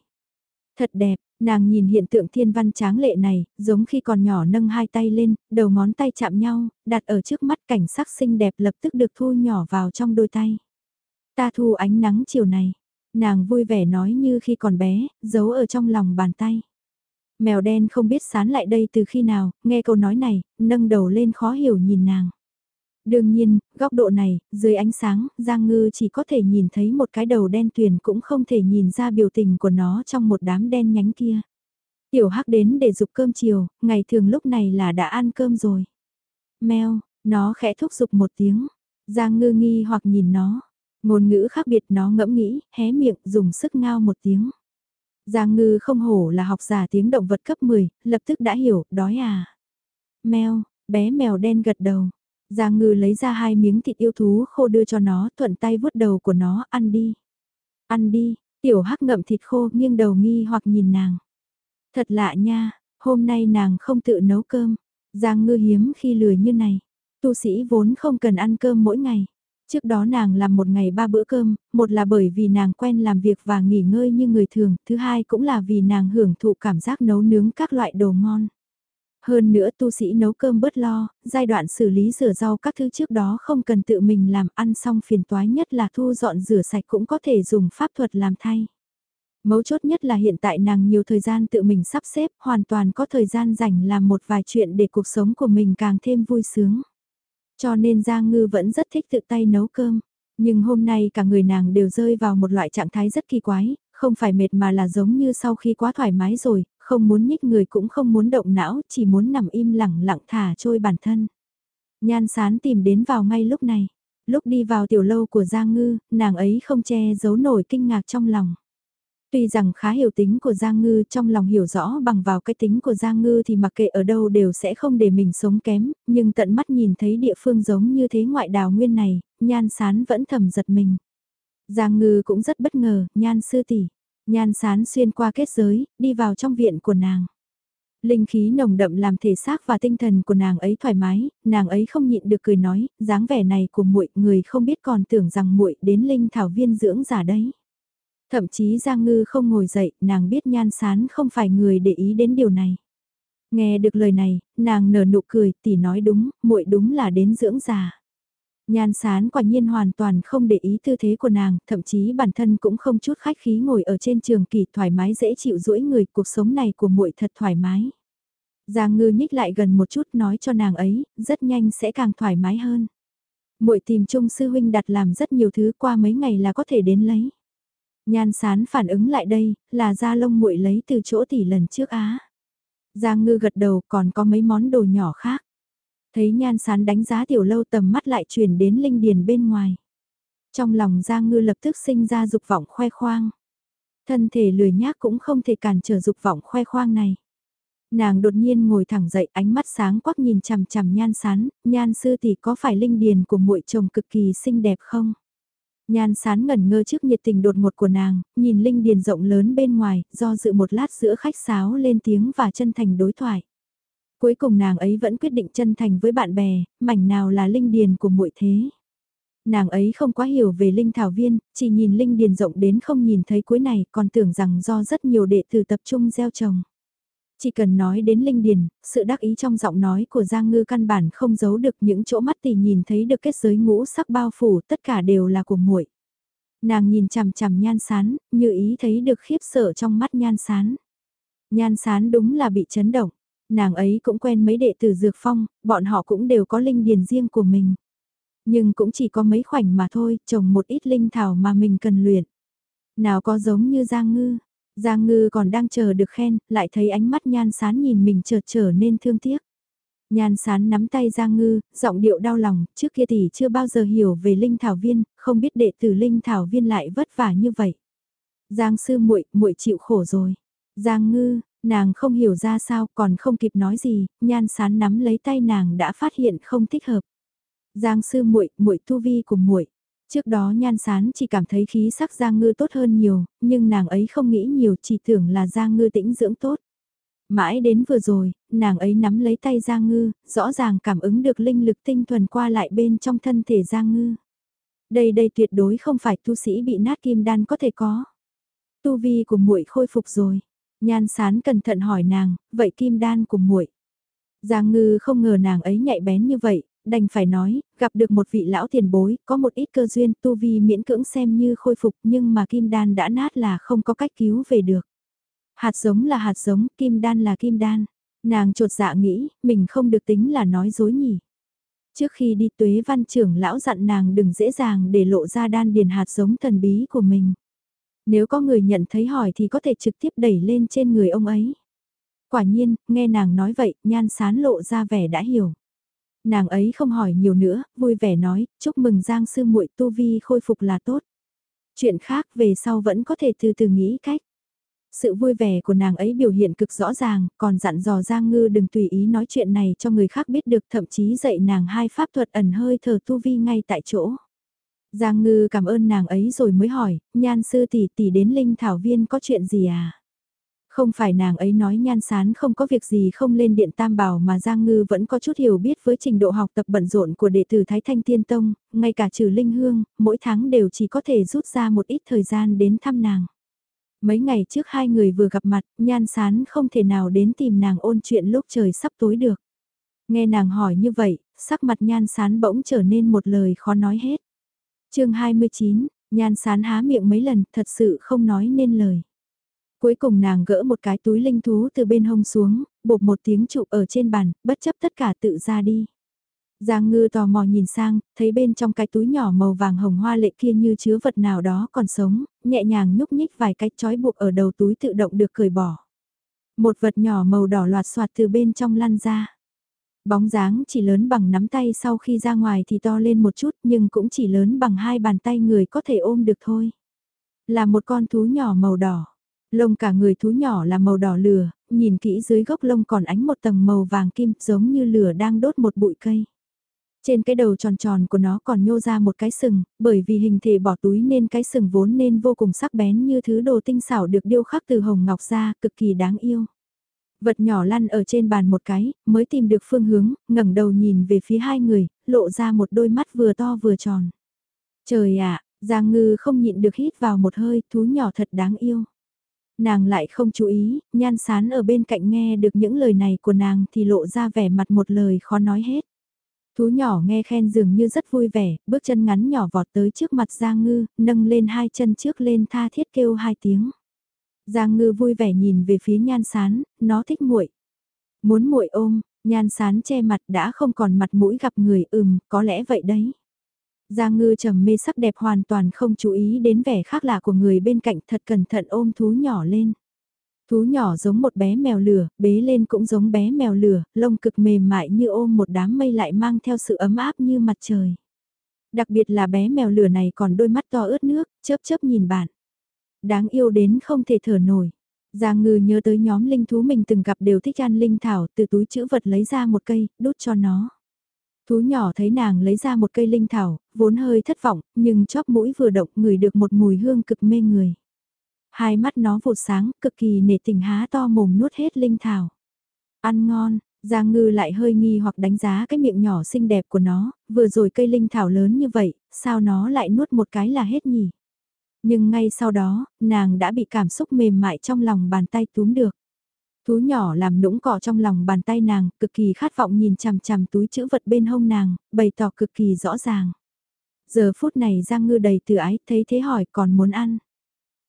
Thật đẹp, nàng nhìn hiện tượng thiên văn tráng lệ này, giống khi còn nhỏ nâng hai tay lên, đầu ngón tay chạm nhau, đặt ở trước mắt cảnh sắc xinh đẹp lập tức được thu nhỏ vào trong đôi tay. Ta thu ánh nắng chiều này, nàng vui vẻ nói như khi còn bé, giấu ở trong lòng bàn tay. Mèo đen không biết sán lại đây từ khi nào, nghe câu nói này, nâng đầu lên khó hiểu nhìn nàng. Đương nhiên, góc độ này, dưới ánh sáng, Giang Ngư chỉ có thể nhìn thấy một cái đầu đen tuyền cũng không thể nhìn ra biểu tình của nó trong một đám đen nhánh kia. Tiểu Hắc đến để dục cơm chiều, ngày thường lúc này là đã ăn cơm rồi. Mèo, nó khẽ thúc giục một tiếng. Giang Ngư nghi hoặc nhìn nó. Ngôn ngữ khác biệt nó ngẫm nghĩ, hé miệng, dùng sức ngao một tiếng. Giang ngư không hổ là học giả tiếng động vật cấp 10, lập tức đã hiểu, đói à. Mèo, bé mèo đen gật đầu. Giang ngư lấy ra hai miếng thịt yêu thú khô đưa cho nó, thuận tay vuốt đầu của nó, ăn đi. Ăn đi, tiểu hắc ngậm thịt khô nghiêng đầu nghi hoặc nhìn nàng. Thật lạ nha, hôm nay nàng không tự nấu cơm. Giang ngư hiếm khi lười như này. Tu sĩ vốn không cần ăn cơm mỗi ngày. Trước đó nàng làm một ngày ba bữa cơm, một là bởi vì nàng quen làm việc và nghỉ ngơi như người thường, thứ hai cũng là vì nàng hưởng thụ cảm giác nấu nướng các loại đồ ngon. Hơn nữa tu sĩ nấu cơm bớt lo, giai đoạn xử lý rửa rau các thứ trước đó không cần tự mình làm ăn xong phiền toái nhất là thu dọn rửa sạch cũng có thể dùng pháp thuật làm thay. Mấu chốt nhất là hiện tại nàng nhiều thời gian tự mình sắp xếp, hoàn toàn có thời gian dành làm một vài chuyện để cuộc sống của mình càng thêm vui sướng. Cho nên Giang Ngư vẫn rất thích tự tay nấu cơm. Nhưng hôm nay cả người nàng đều rơi vào một loại trạng thái rất kỳ quái, không phải mệt mà là giống như sau khi quá thoải mái rồi, không muốn nhích người cũng không muốn động não, chỉ muốn nằm im lặng lặng thả trôi bản thân. Nhan sán tìm đến vào ngay lúc này. Lúc đi vào tiểu lâu của Giang Ngư, nàng ấy không che giấu nổi kinh ngạc trong lòng. Tuy rằng khá hiểu tính của Giang Ngư trong lòng hiểu rõ bằng vào cái tính của Giang Ngư thì mặc kệ ở đâu đều sẽ không để mình sống kém, nhưng tận mắt nhìn thấy địa phương giống như thế ngoại đào nguyên này, nhan sán vẫn thầm giật mình. Giang Ngư cũng rất bất ngờ, nhan sư tỷ nhan sán xuyên qua kết giới, đi vào trong viện của nàng. Linh khí nồng đậm làm thể xác và tinh thần của nàng ấy thoải mái, nàng ấy không nhịn được cười nói, dáng vẻ này của muội người không biết còn tưởng rằng muội đến linh thảo viên dưỡng giả đấy. Thậm chí Giang Ngư không ngồi dậy, nàng biết nhan sán không phải người để ý đến điều này. Nghe được lời này, nàng nở nụ cười, tỷ nói đúng, muội đúng là đến dưỡng già. Nhan sán quả nhiên hoàn toàn không để ý tư thế của nàng, thậm chí bản thân cũng không chút khách khí ngồi ở trên trường kỳ thoải mái dễ chịu duỗi người, cuộc sống này của muội thật thoải mái. Giang ngư nhích lại gần một chút nói cho nàng ấy, rất nhanh sẽ càng thoải mái hơn. Muội tìm chung sư huynh đặt làm rất nhiều thứ qua mấy ngày là có thể đến lấy. Nhan sán phản ứng lại đây, là da lông muội lấy từ chỗ tỷ lần trước á. Giang ngư gật đầu còn có mấy món đồ nhỏ khác. Thấy nhan sán đánh giá tiểu lâu tầm mắt lại chuyển đến linh điền bên ngoài. Trong lòng Giang ngư lập tức sinh ra dục vọng khoe khoang. Thân thể lười nhác cũng không thể cản trở dục vọng khoe khoang này. Nàng đột nhiên ngồi thẳng dậy ánh mắt sáng quắc nhìn chằm chằm nhan sán, nhan sư thì có phải linh điền của muội chồng cực kỳ xinh đẹp không? Nhan sán ngẩn ngơ trước nhiệt tình đột ngột của nàng, nhìn linh điền rộng lớn bên ngoài, do dự một lát giữa khách sáo lên tiếng và chân thành đối thoại. Cuối cùng nàng ấy vẫn quyết định chân thành với bạn bè, mảnh nào là linh điền của muội thế. Nàng ấy không quá hiểu về linh thảo viên, chỉ nhìn linh điền rộng đến không nhìn thấy cuối này còn tưởng rằng do rất nhiều đệ tử tập trung gieo trồng. Chỉ cần nói đến linh điền, sự đắc ý trong giọng nói của Giang Ngư căn bản không giấu được những chỗ mắt thì nhìn thấy được kết giới ngũ sắc bao phủ tất cả đều là của muội. Nàng nhìn chằm chằm nhan sán, như ý thấy được khiếp sợ trong mắt nhan sán. Nhan sán đúng là bị chấn động, nàng ấy cũng quen mấy đệ tử dược phong, bọn họ cũng đều có linh điền riêng của mình. Nhưng cũng chỉ có mấy khoảnh mà thôi, trồng một ít linh thảo mà mình cần luyện. Nào có giống như Giang Ngư, Giang Ngư còn đang chờ được khen, lại thấy ánh mắt nhan sán nhìn mình chợt trở nên thương tiếc. Nhan sán nắm tay Giang Ngư, giọng điệu đau lòng, trước kia tỷ chưa bao giờ hiểu về Linh Thảo Viên, không biết đệ tử Linh Thảo Viên lại vất vả như vậy. Giang sư muội, muội chịu khổ rồi. Giang Ngư, nàng không hiểu ra sao, còn không kịp nói gì, nhan sán nắm lấy tay nàng đã phát hiện không thích hợp. Giang sư muội, muội tu vi của muội. Trước đó nhan sán chỉ cảm thấy khí sắc Giang Ngư tốt hơn nhiều, nhưng nàng ấy không nghĩ nhiều chỉ tưởng là Giang Ngư tĩnh dưỡng tốt. Mãi đến vừa rồi, nàng ấy nắm lấy tay Giang Ngư, rõ ràng cảm ứng được linh lực tinh thuần qua lại bên trong thân thể Giang Ngư. Đây đây tuyệt đối không phải tu sĩ bị nát kim đan có thể có. Tu vi của muội khôi phục rồi. Nhan sán cẩn thận hỏi nàng, vậy kim đan của muội Giang ngư không ngờ nàng ấy nhạy bén như vậy, đành phải nói, gặp được một vị lão tiền bối, có một ít cơ duyên tu vi miễn cưỡng xem như khôi phục nhưng mà kim đan đã nát là không có cách cứu về được. Hạt giống là hạt giống, kim đan là kim đan. Nàng trột dạ nghĩ, mình không được tính là nói dối nhỉ. Trước khi đi tuế văn trưởng lão dặn nàng đừng dễ dàng để lộ ra đan điền hạt giống thần bí của mình. Nếu có người nhận thấy hỏi thì có thể trực tiếp đẩy lên trên người ông ấy. Quả nhiên, nghe nàng nói vậy, nhan sán lộ ra vẻ đã hiểu. Nàng ấy không hỏi nhiều nữa, vui vẻ nói, chúc mừng Giang sư muội tu vi khôi phục là tốt. Chuyện khác về sau vẫn có thể từ từ nghĩ cách. Sự vui vẻ của nàng ấy biểu hiện cực rõ ràng, còn dặn dò Giang Ngư đừng tùy ý nói chuyện này cho người khác biết được thậm chí dạy nàng hai pháp thuật ẩn hơi thở tu vi ngay tại chỗ. Giang Ngư cảm ơn nàng ấy rồi mới hỏi, nhan sư tỷ tỷ đến Linh Thảo Viên có chuyện gì à? Không phải nàng ấy nói nhan sán không có việc gì không lên điện tam bảo mà Giang Ngư vẫn có chút hiểu biết với trình độ học tập bận rộn của đệ tử Thái Thanh Tiên Tông, ngay cả trừ Linh Hương, mỗi tháng đều chỉ có thể rút ra một ít thời gian đến thăm nàng. Mấy ngày trước hai người vừa gặp mặt, nhan sán không thể nào đến tìm nàng ôn chuyện lúc trời sắp tối được. Nghe nàng hỏi như vậy, sắc mặt nhan sán bỗng trở nên một lời khó nói hết chương 29, nhan sán há miệng mấy lần, thật sự không nói nên lời. Cuối cùng nàng gỡ một cái túi linh thú từ bên hông xuống, bột một tiếng trụ ở trên bàn, bất chấp tất cả tự ra đi. Giang ngư tò mò nhìn sang, thấy bên trong cái túi nhỏ màu vàng hồng hoa lệ kia như chứa vật nào đó còn sống, nhẹ nhàng nhúc nhích vài cái chói buộc ở đầu túi tự động được cởi bỏ. Một vật nhỏ màu đỏ loạt soạt từ bên trong lăn ra. Bóng dáng chỉ lớn bằng nắm tay sau khi ra ngoài thì to lên một chút nhưng cũng chỉ lớn bằng hai bàn tay người có thể ôm được thôi. Là một con thú nhỏ màu đỏ. Lông cả người thú nhỏ là màu đỏ lửa, nhìn kỹ dưới gốc lông còn ánh một tầng màu vàng kim giống như lửa đang đốt một bụi cây. Trên cái đầu tròn tròn của nó còn nhô ra một cái sừng, bởi vì hình thể bỏ túi nên cái sừng vốn nên vô cùng sắc bén như thứ đồ tinh xảo được điêu khắc từ hồng ngọc ra, cực kỳ đáng yêu. Vật nhỏ lăn ở trên bàn một cái, mới tìm được phương hướng, ngẩng đầu nhìn về phía hai người, lộ ra một đôi mắt vừa to vừa tròn. Trời ạ, Giang Ngư không nhịn được hít vào một hơi, thú nhỏ thật đáng yêu. Nàng lại không chú ý, nhan sán ở bên cạnh nghe được những lời này của nàng thì lộ ra vẻ mặt một lời khó nói hết. Thú nhỏ nghe khen dường như rất vui vẻ, bước chân ngắn nhỏ vọt tới trước mặt Giang Ngư, nâng lên hai chân trước lên tha thiết kêu hai tiếng. Giang Ngư vui vẻ nhìn về phía nhan sán, nó thích muội. Muốn muội ôm, nhan sán che mặt đã không còn mặt mũi gặp người ừm, có lẽ vậy đấy. Giang ngư trầm mê sắc đẹp hoàn toàn không chú ý đến vẻ khác lạ của người bên cạnh thật cẩn thận ôm thú nhỏ lên. Thú nhỏ giống một bé mèo lửa, bế lên cũng giống bé mèo lửa, lông cực mềm mại như ôm một đám mây lại mang theo sự ấm áp như mặt trời. Đặc biệt là bé mèo lửa này còn đôi mắt to ướt nước, chớp chớp nhìn bạn. Đáng yêu đến không thể thở nổi. Giang ngư nhớ tới nhóm linh thú mình từng gặp đều thích ăn linh thảo, từ túi chữ vật lấy ra một cây, đút cho nó. Thú nhỏ thấy nàng lấy ra một cây linh thảo, vốn hơi thất vọng, nhưng chóp mũi vừa động ngửi được một mùi hương cực mê người. Hai mắt nó vụt sáng, cực kỳ nể tình há to mồm nuốt hết linh thảo. Ăn ngon, Giang ngư lại hơi nghi hoặc đánh giá cái miệng nhỏ xinh đẹp của nó, vừa rồi cây linh thảo lớn như vậy, sao nó lại nuốt một cái là hết nhỉ? Nhưng ngay sau đó, nàng đã bị cảm xúc mềm mại trong lòng bàn tay túm được. Thú nhỏ làm nũng cỏ trong lòng bàn tay nàng, cực kỳ khát vọng nhìn chằm chằm túi chữ vật bên hông nàng, bày tỏ cực kỳ rõ ràng. Giờ phút này Giang Ngư đầy từ ái, thấy thế hỏi còn muốn ăn.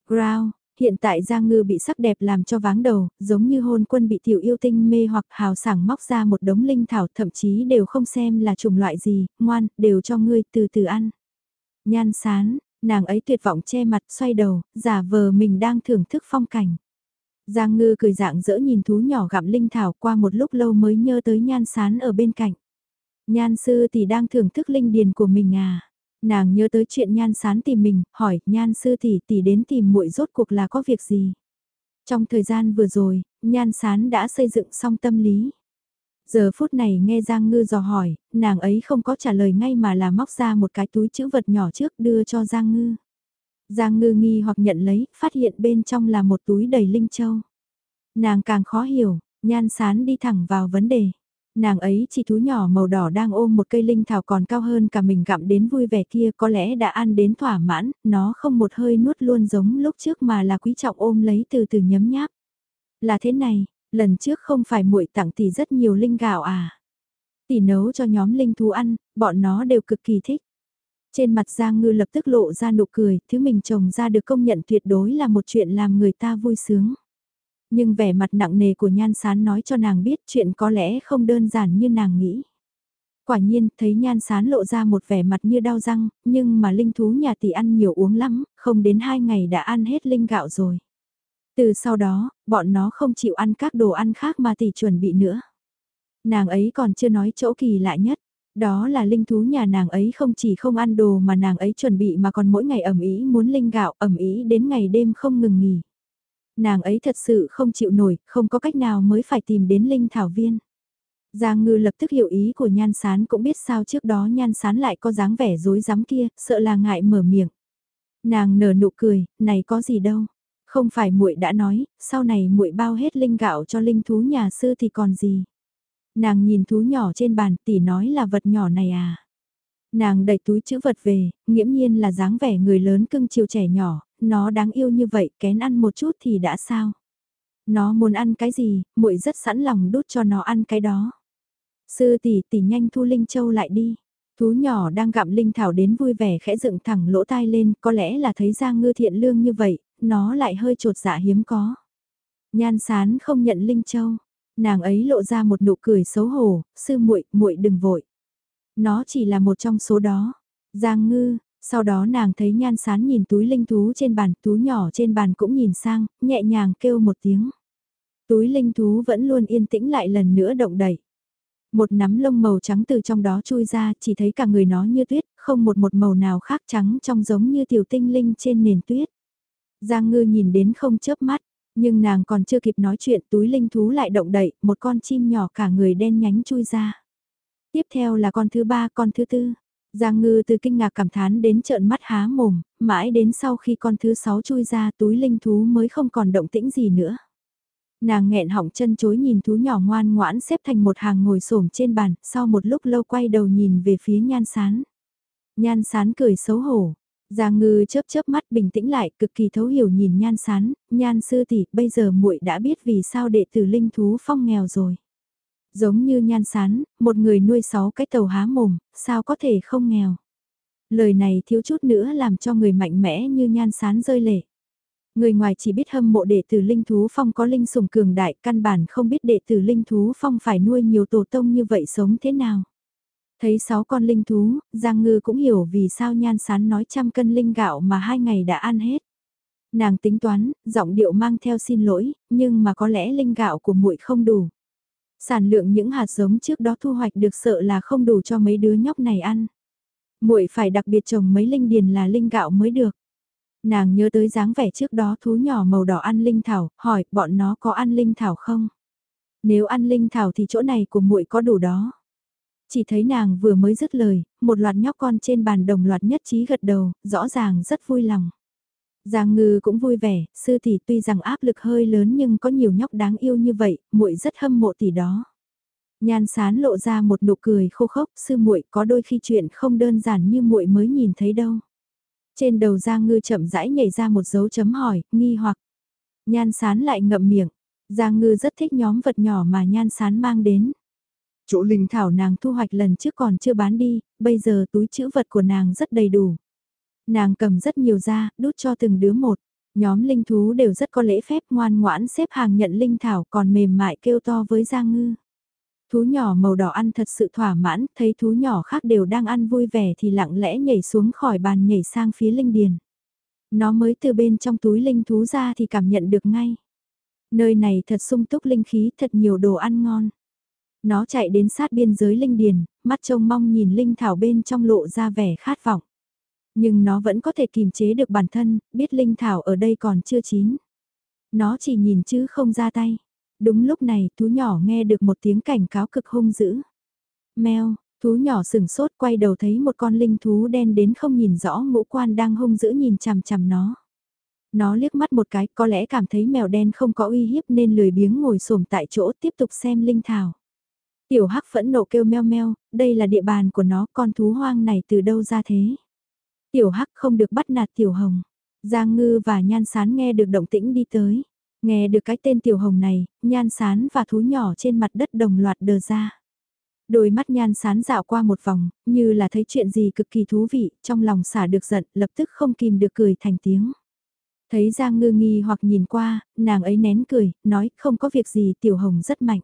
Growl, hiện tại Giang Ngư bị sắc đẹp làm cho váng đầu, giống như hôn quân bị tiểu yêu tinh mê hoặc hào sảng móc ra một đống linh thảo thậm chí đều không xem là chủng loại gì, ngoan, đều cho ngươi từ từ ăn. Nhan sán, nàng ấy tuyệt vọng che mặt xoay đầu, giả vờ mình đang thưởng thức phong cảnh. Giang ngư cười dạng dỡ nhìn thú nhỏ gặm linh thảo qua một lúc lâu mới nhớ tới nhan sán ở bên cạnh. Nhan sư thì đang thưởng thức linh điền của mình à. Nàng nhớ tới chuyện nhan sán tìm mình, hỏi nhan sư tỷ tỷ đến tìm muội rốt cuộc là có việc gì. Trong thời gian vừa rồi, nhan sán đã xây dựng xong tâm lý. Giờ phút này nghe Giang Ngư dò hỏi, nàng ấy không có trả lời ngay mà là móc ra một cái túi chữ vật nhỏ trước đưa cho Giang Ngư. Giang ngư nghi hoặc nhận lấy, phát hiện bên trong là một túi đầy linh châu. Nàng càng khó hiểu, nhan sán đi thẳng vào vấn đề. Nàng ấy chỉ thú nhỏ màu đỏ đang ôm một cây linh thảo còn cao hơn cả mình gặm đến vui vẻ kia có lẽ đã ăn đến thỏa mãn, nó không một hơi nuốt luôn giống lúc trước mà là quý trọng ôm lấy từ từ nhấm nháp. Là thế này, lần trước không phải muội tặng tỷ rất nhiều linh gạo à. Tỷ nấu cho nhóm linh thú ăn, bọn nó đều cực kỳ thích. Trên mặt Giang Ngư lập tức lộ ra nụ cười, thứ mình trồng ra được công nhận tuyệt đối là một chuyện làm người ta vui sướng. Nhưng vẻ mặt nặng nề của nhan sán nói cho nàng biết chuyện có lẽ không đơn giản như nàng nghĩ. Quả nhiên, thấy nhan sán lộ ra một vẻ mặt như đau răng, nhưng mà linh thú nhà tỷ ăn nhiều uống lắm, không đến hai ngày đã ăn hết linh gạo rồi. Từ sau đó, bọn nó không chịu ăn các đồ ăn khác mà tỷ chuẩn bị nữa. Nàng ấy còn chưa nói chỗ kỳ lạ nhất. Đó là linh thú nhà nàng ấy không chỉ không ăn đồ mà nàng ấy chuẩn bị mà còn mỗi ngày ẩm ý muốn linh gạo ẩm ý đến ngày đêm không ngừng nghỉ. Nàng ấy thật sự không chịu nổi, không có cách nào mới phải tìm đến Linh Thảo Viên. Giang ngư lập tức hiểu ý của nhan sán cũng biết sao trước đó nhan sán lại có dáng vẻ dối rắm kia, sợ là ngại mở miệng. Nàng nở nụ cười, này có gì đâu. Không phải muội đã nói, sau này muội bao hết linh gạo cho linh thú nhà sư thì còn gì. Nàng nhìn thú nhỏ trên bàn tỷ nói là vật nhỏ này à. Nàng đẩy túi chữ vật về, nghiễm nhiên là dáng vẻ người lớn cưng chiều trẻ nhỏ, nó đáng yêu như vậy kén ăn một chút thì đã sao. Nó muốn ăn cái gì, muội rất sẵn lòng đút cho nó ăn cái đó. Sư tỷ tỷ nhanh thu Linh Châu lại đi. Thú nhỏ đang gặm Linh Thảo đến vui vẻ khẽ dựng thẳng lỗ tai lên, có lẽ là thấy Giang Ngư thiện lương như vậy, nó lại hơi trột dạ hiếm có. Nhan sán không nhận Linh Châu, nàng ấy lộ ra một nụ cười xấu hổ, sư muội, muội đừng vội. Nó chỉ là một trong số đó. Giang Ngư, sau đó nàng thấy nhan sán nhìn túi linh thú trên bàn, túi nhỏ trên bàn cũng nhìn sang, nhẹ nhàng kêu một tiếng. Túi linh thú vẫn luôn yên tĩnh lại lần nữa động đẩy. Một nắm lông màu trắng từ trong đó chui ra, chỉ thấy cả người nó như tuyết, không một một màu nào khác trắng trong giống như tiểu tinh linh trên nền tuyết. Giang ngư nhìn đến không chớp mắt, nhưng nàng còn chưa kịp nói chuyện túi linh thú lại động đậy, một con chim nhỏ cả người đen nhánh chui ra. Tiếp theo là con thứ ba, con thứ tư. Giang ngư từ kinh ngạc cảm thán đến trợn mắt há mồm, mãi đến sau khi con thứ sáu chui ra túi linh thú mới không còn động tĩnh gì nữa. Nàng nghẹn họng chân chối nhìn thú nhỏ ngoan ngoãn xếp thành một hàng ngồi xổm trên bàn, sau một lúc lâu quay đầu nhìn về phía nhan sán. Nhan sán cười xấu hổ. Giang ngư chớp chớp mắt bình tĩnh lại, cực kỳ thấu hiểu nhìn nhan sán, nhan sư tỷ, bây giờ muội đã biết vì sao đệ tử linh thú phong nghèo rồi. Giống như nhan sán, một người nuôi sáu cái tàu há mồm, sao có thể không nghèo. Lời này thiếu chút nữa làm cho người mạnh mẽ như nhan sán rơi lệ. Người ngoài chỉ biết hâm mộ đệ tử Linh Thú Phong có linh sủng cường đại, căn bản không biết đệ tử Linh Thú Phong phải nuôi nhiều tổ tông như vậy sống thế nào. Thấy sáu con linh thú, Giang Ngư cũng hiểu vì sao nhan sán nói trăm cân linh gạo mà hai ngày đã ăn hết. Nàng tính toán, giọng điệu mang theo xin lỗi, nhưng mà có lẽ linh gạo của muội không đủ. Sản lượng những hạt giống trước đó thu hoạch được sợ là không đủ cho mấy đứa nhóc này ăn. Muội phải đặc biệt trồng mấy linh điền là linh gạo mới được. Nàng nhớ tới dáng vẻ trước đó thú nhỏ màu đỏ ăn linh thảo, hỏi bọn nó có ăn linh thảo không? Nếu ăn linh thảo thì chỗ này của muội có đủ đó. Chỉ thấy nàng vừa mới dứt lời, một loạt nhóc con trên bàn đồng loạt nhất trí gật đầu, rõ ràng rất vui lòng. Giang ngư cũng vui vẻ, sư tỷ tuy rằng áp lực hơi lớn nhưng có nhiều nhóc đáng yêu như vậy, muội rất hâm mộ tỷ đó. Nhan sán lộ ra một nụ cười khô khốc, sư muội có đôi khi chuyện không đơn giản như muội mới nhìn thấy đâu. Trên đầu Giang Ngư chậm rãi nhảy ra một dấu chấm hỏi, nghi hoặc. Nhan sán lại ngậm miệng. Giang Ngư rất thích nhóm vật nhỏ mà nhan sán mang đến. Chỗ linh thảo nàng thu hoạch lần trước còn chưa bán đi, bây giờ túi chữ vật của nàng rất đầy đủ. Nàng cầm rất nhiều ra, đút cho từng đứa một. Nhóm linh thú đều rất có lễ phép ngoan ngoãn xếp hàng nhận linh thảo còn mềm mại kêu to với Giang Ngư. Thú nhỏ màu đỏ ăn thật sự thỏa mãn, thấy thú nhỏ khác đều đang ăn vui vẻ thì lặng lẽ nhảy xuống khỏi bàn nhảy sang phía linh điền. Nó mới từ bên trong túi linh thú ra thì cảm nhận được ngay. Nơi này thật sung túc linh khí, thật nhiều đồ ăn ngon. Nó chạy đến sát biên giới linh điền, mắt trông mong nhìn linh thảo bên trong lộ ra vẻ khát vọng. Nhưng nó vẫn có thể kìm chế được bản thân, biết linh thảo ở đây còn chưa chín. Nó chỉ nhìn chứ không ra tay. Đúng lúc này, thú nhỏ nghe được một tiếng cảnh cáo cực hung dữ. Mèo, thú nhỏ sừng sốt quay đầu thấy một con linh thú đen đến không nhìn rõ ngũ quan đang hung dữ nhìn chằm chằm nó. Nó liếc mắt một cái, có lẽ cảm thấy mèo đen không có uy hiếp nên lười biếng ngồi xổm tại chỗ tiếp tục xem linh thảo. Tiểu hắc phẫn nộ kêu meo meo, đây là địa bàn của nó, con thú hoang này từ đâu ra thế? Tiểu hắc không được bắt nạt tiểu hồng. Giang ngư và nhan sán nghe được động tĩnh đi tới. Nghe được cái tên tiểu hồng này, nhan sán và thú nhỏ trên mặt đất đồng loạt đờ ra. Đôi mắt nhan sán dạo qua một vòng, như là thấy chuyện gì cực kỳ thú vị, trong lòng xả được giận, lập tức không kìm được cười thành tiếng. Thấy Giang ngư nghi hoặc nhìn qua, nàng ấy nén cười, nói không có việc gì tiểu hồng rất mạnh.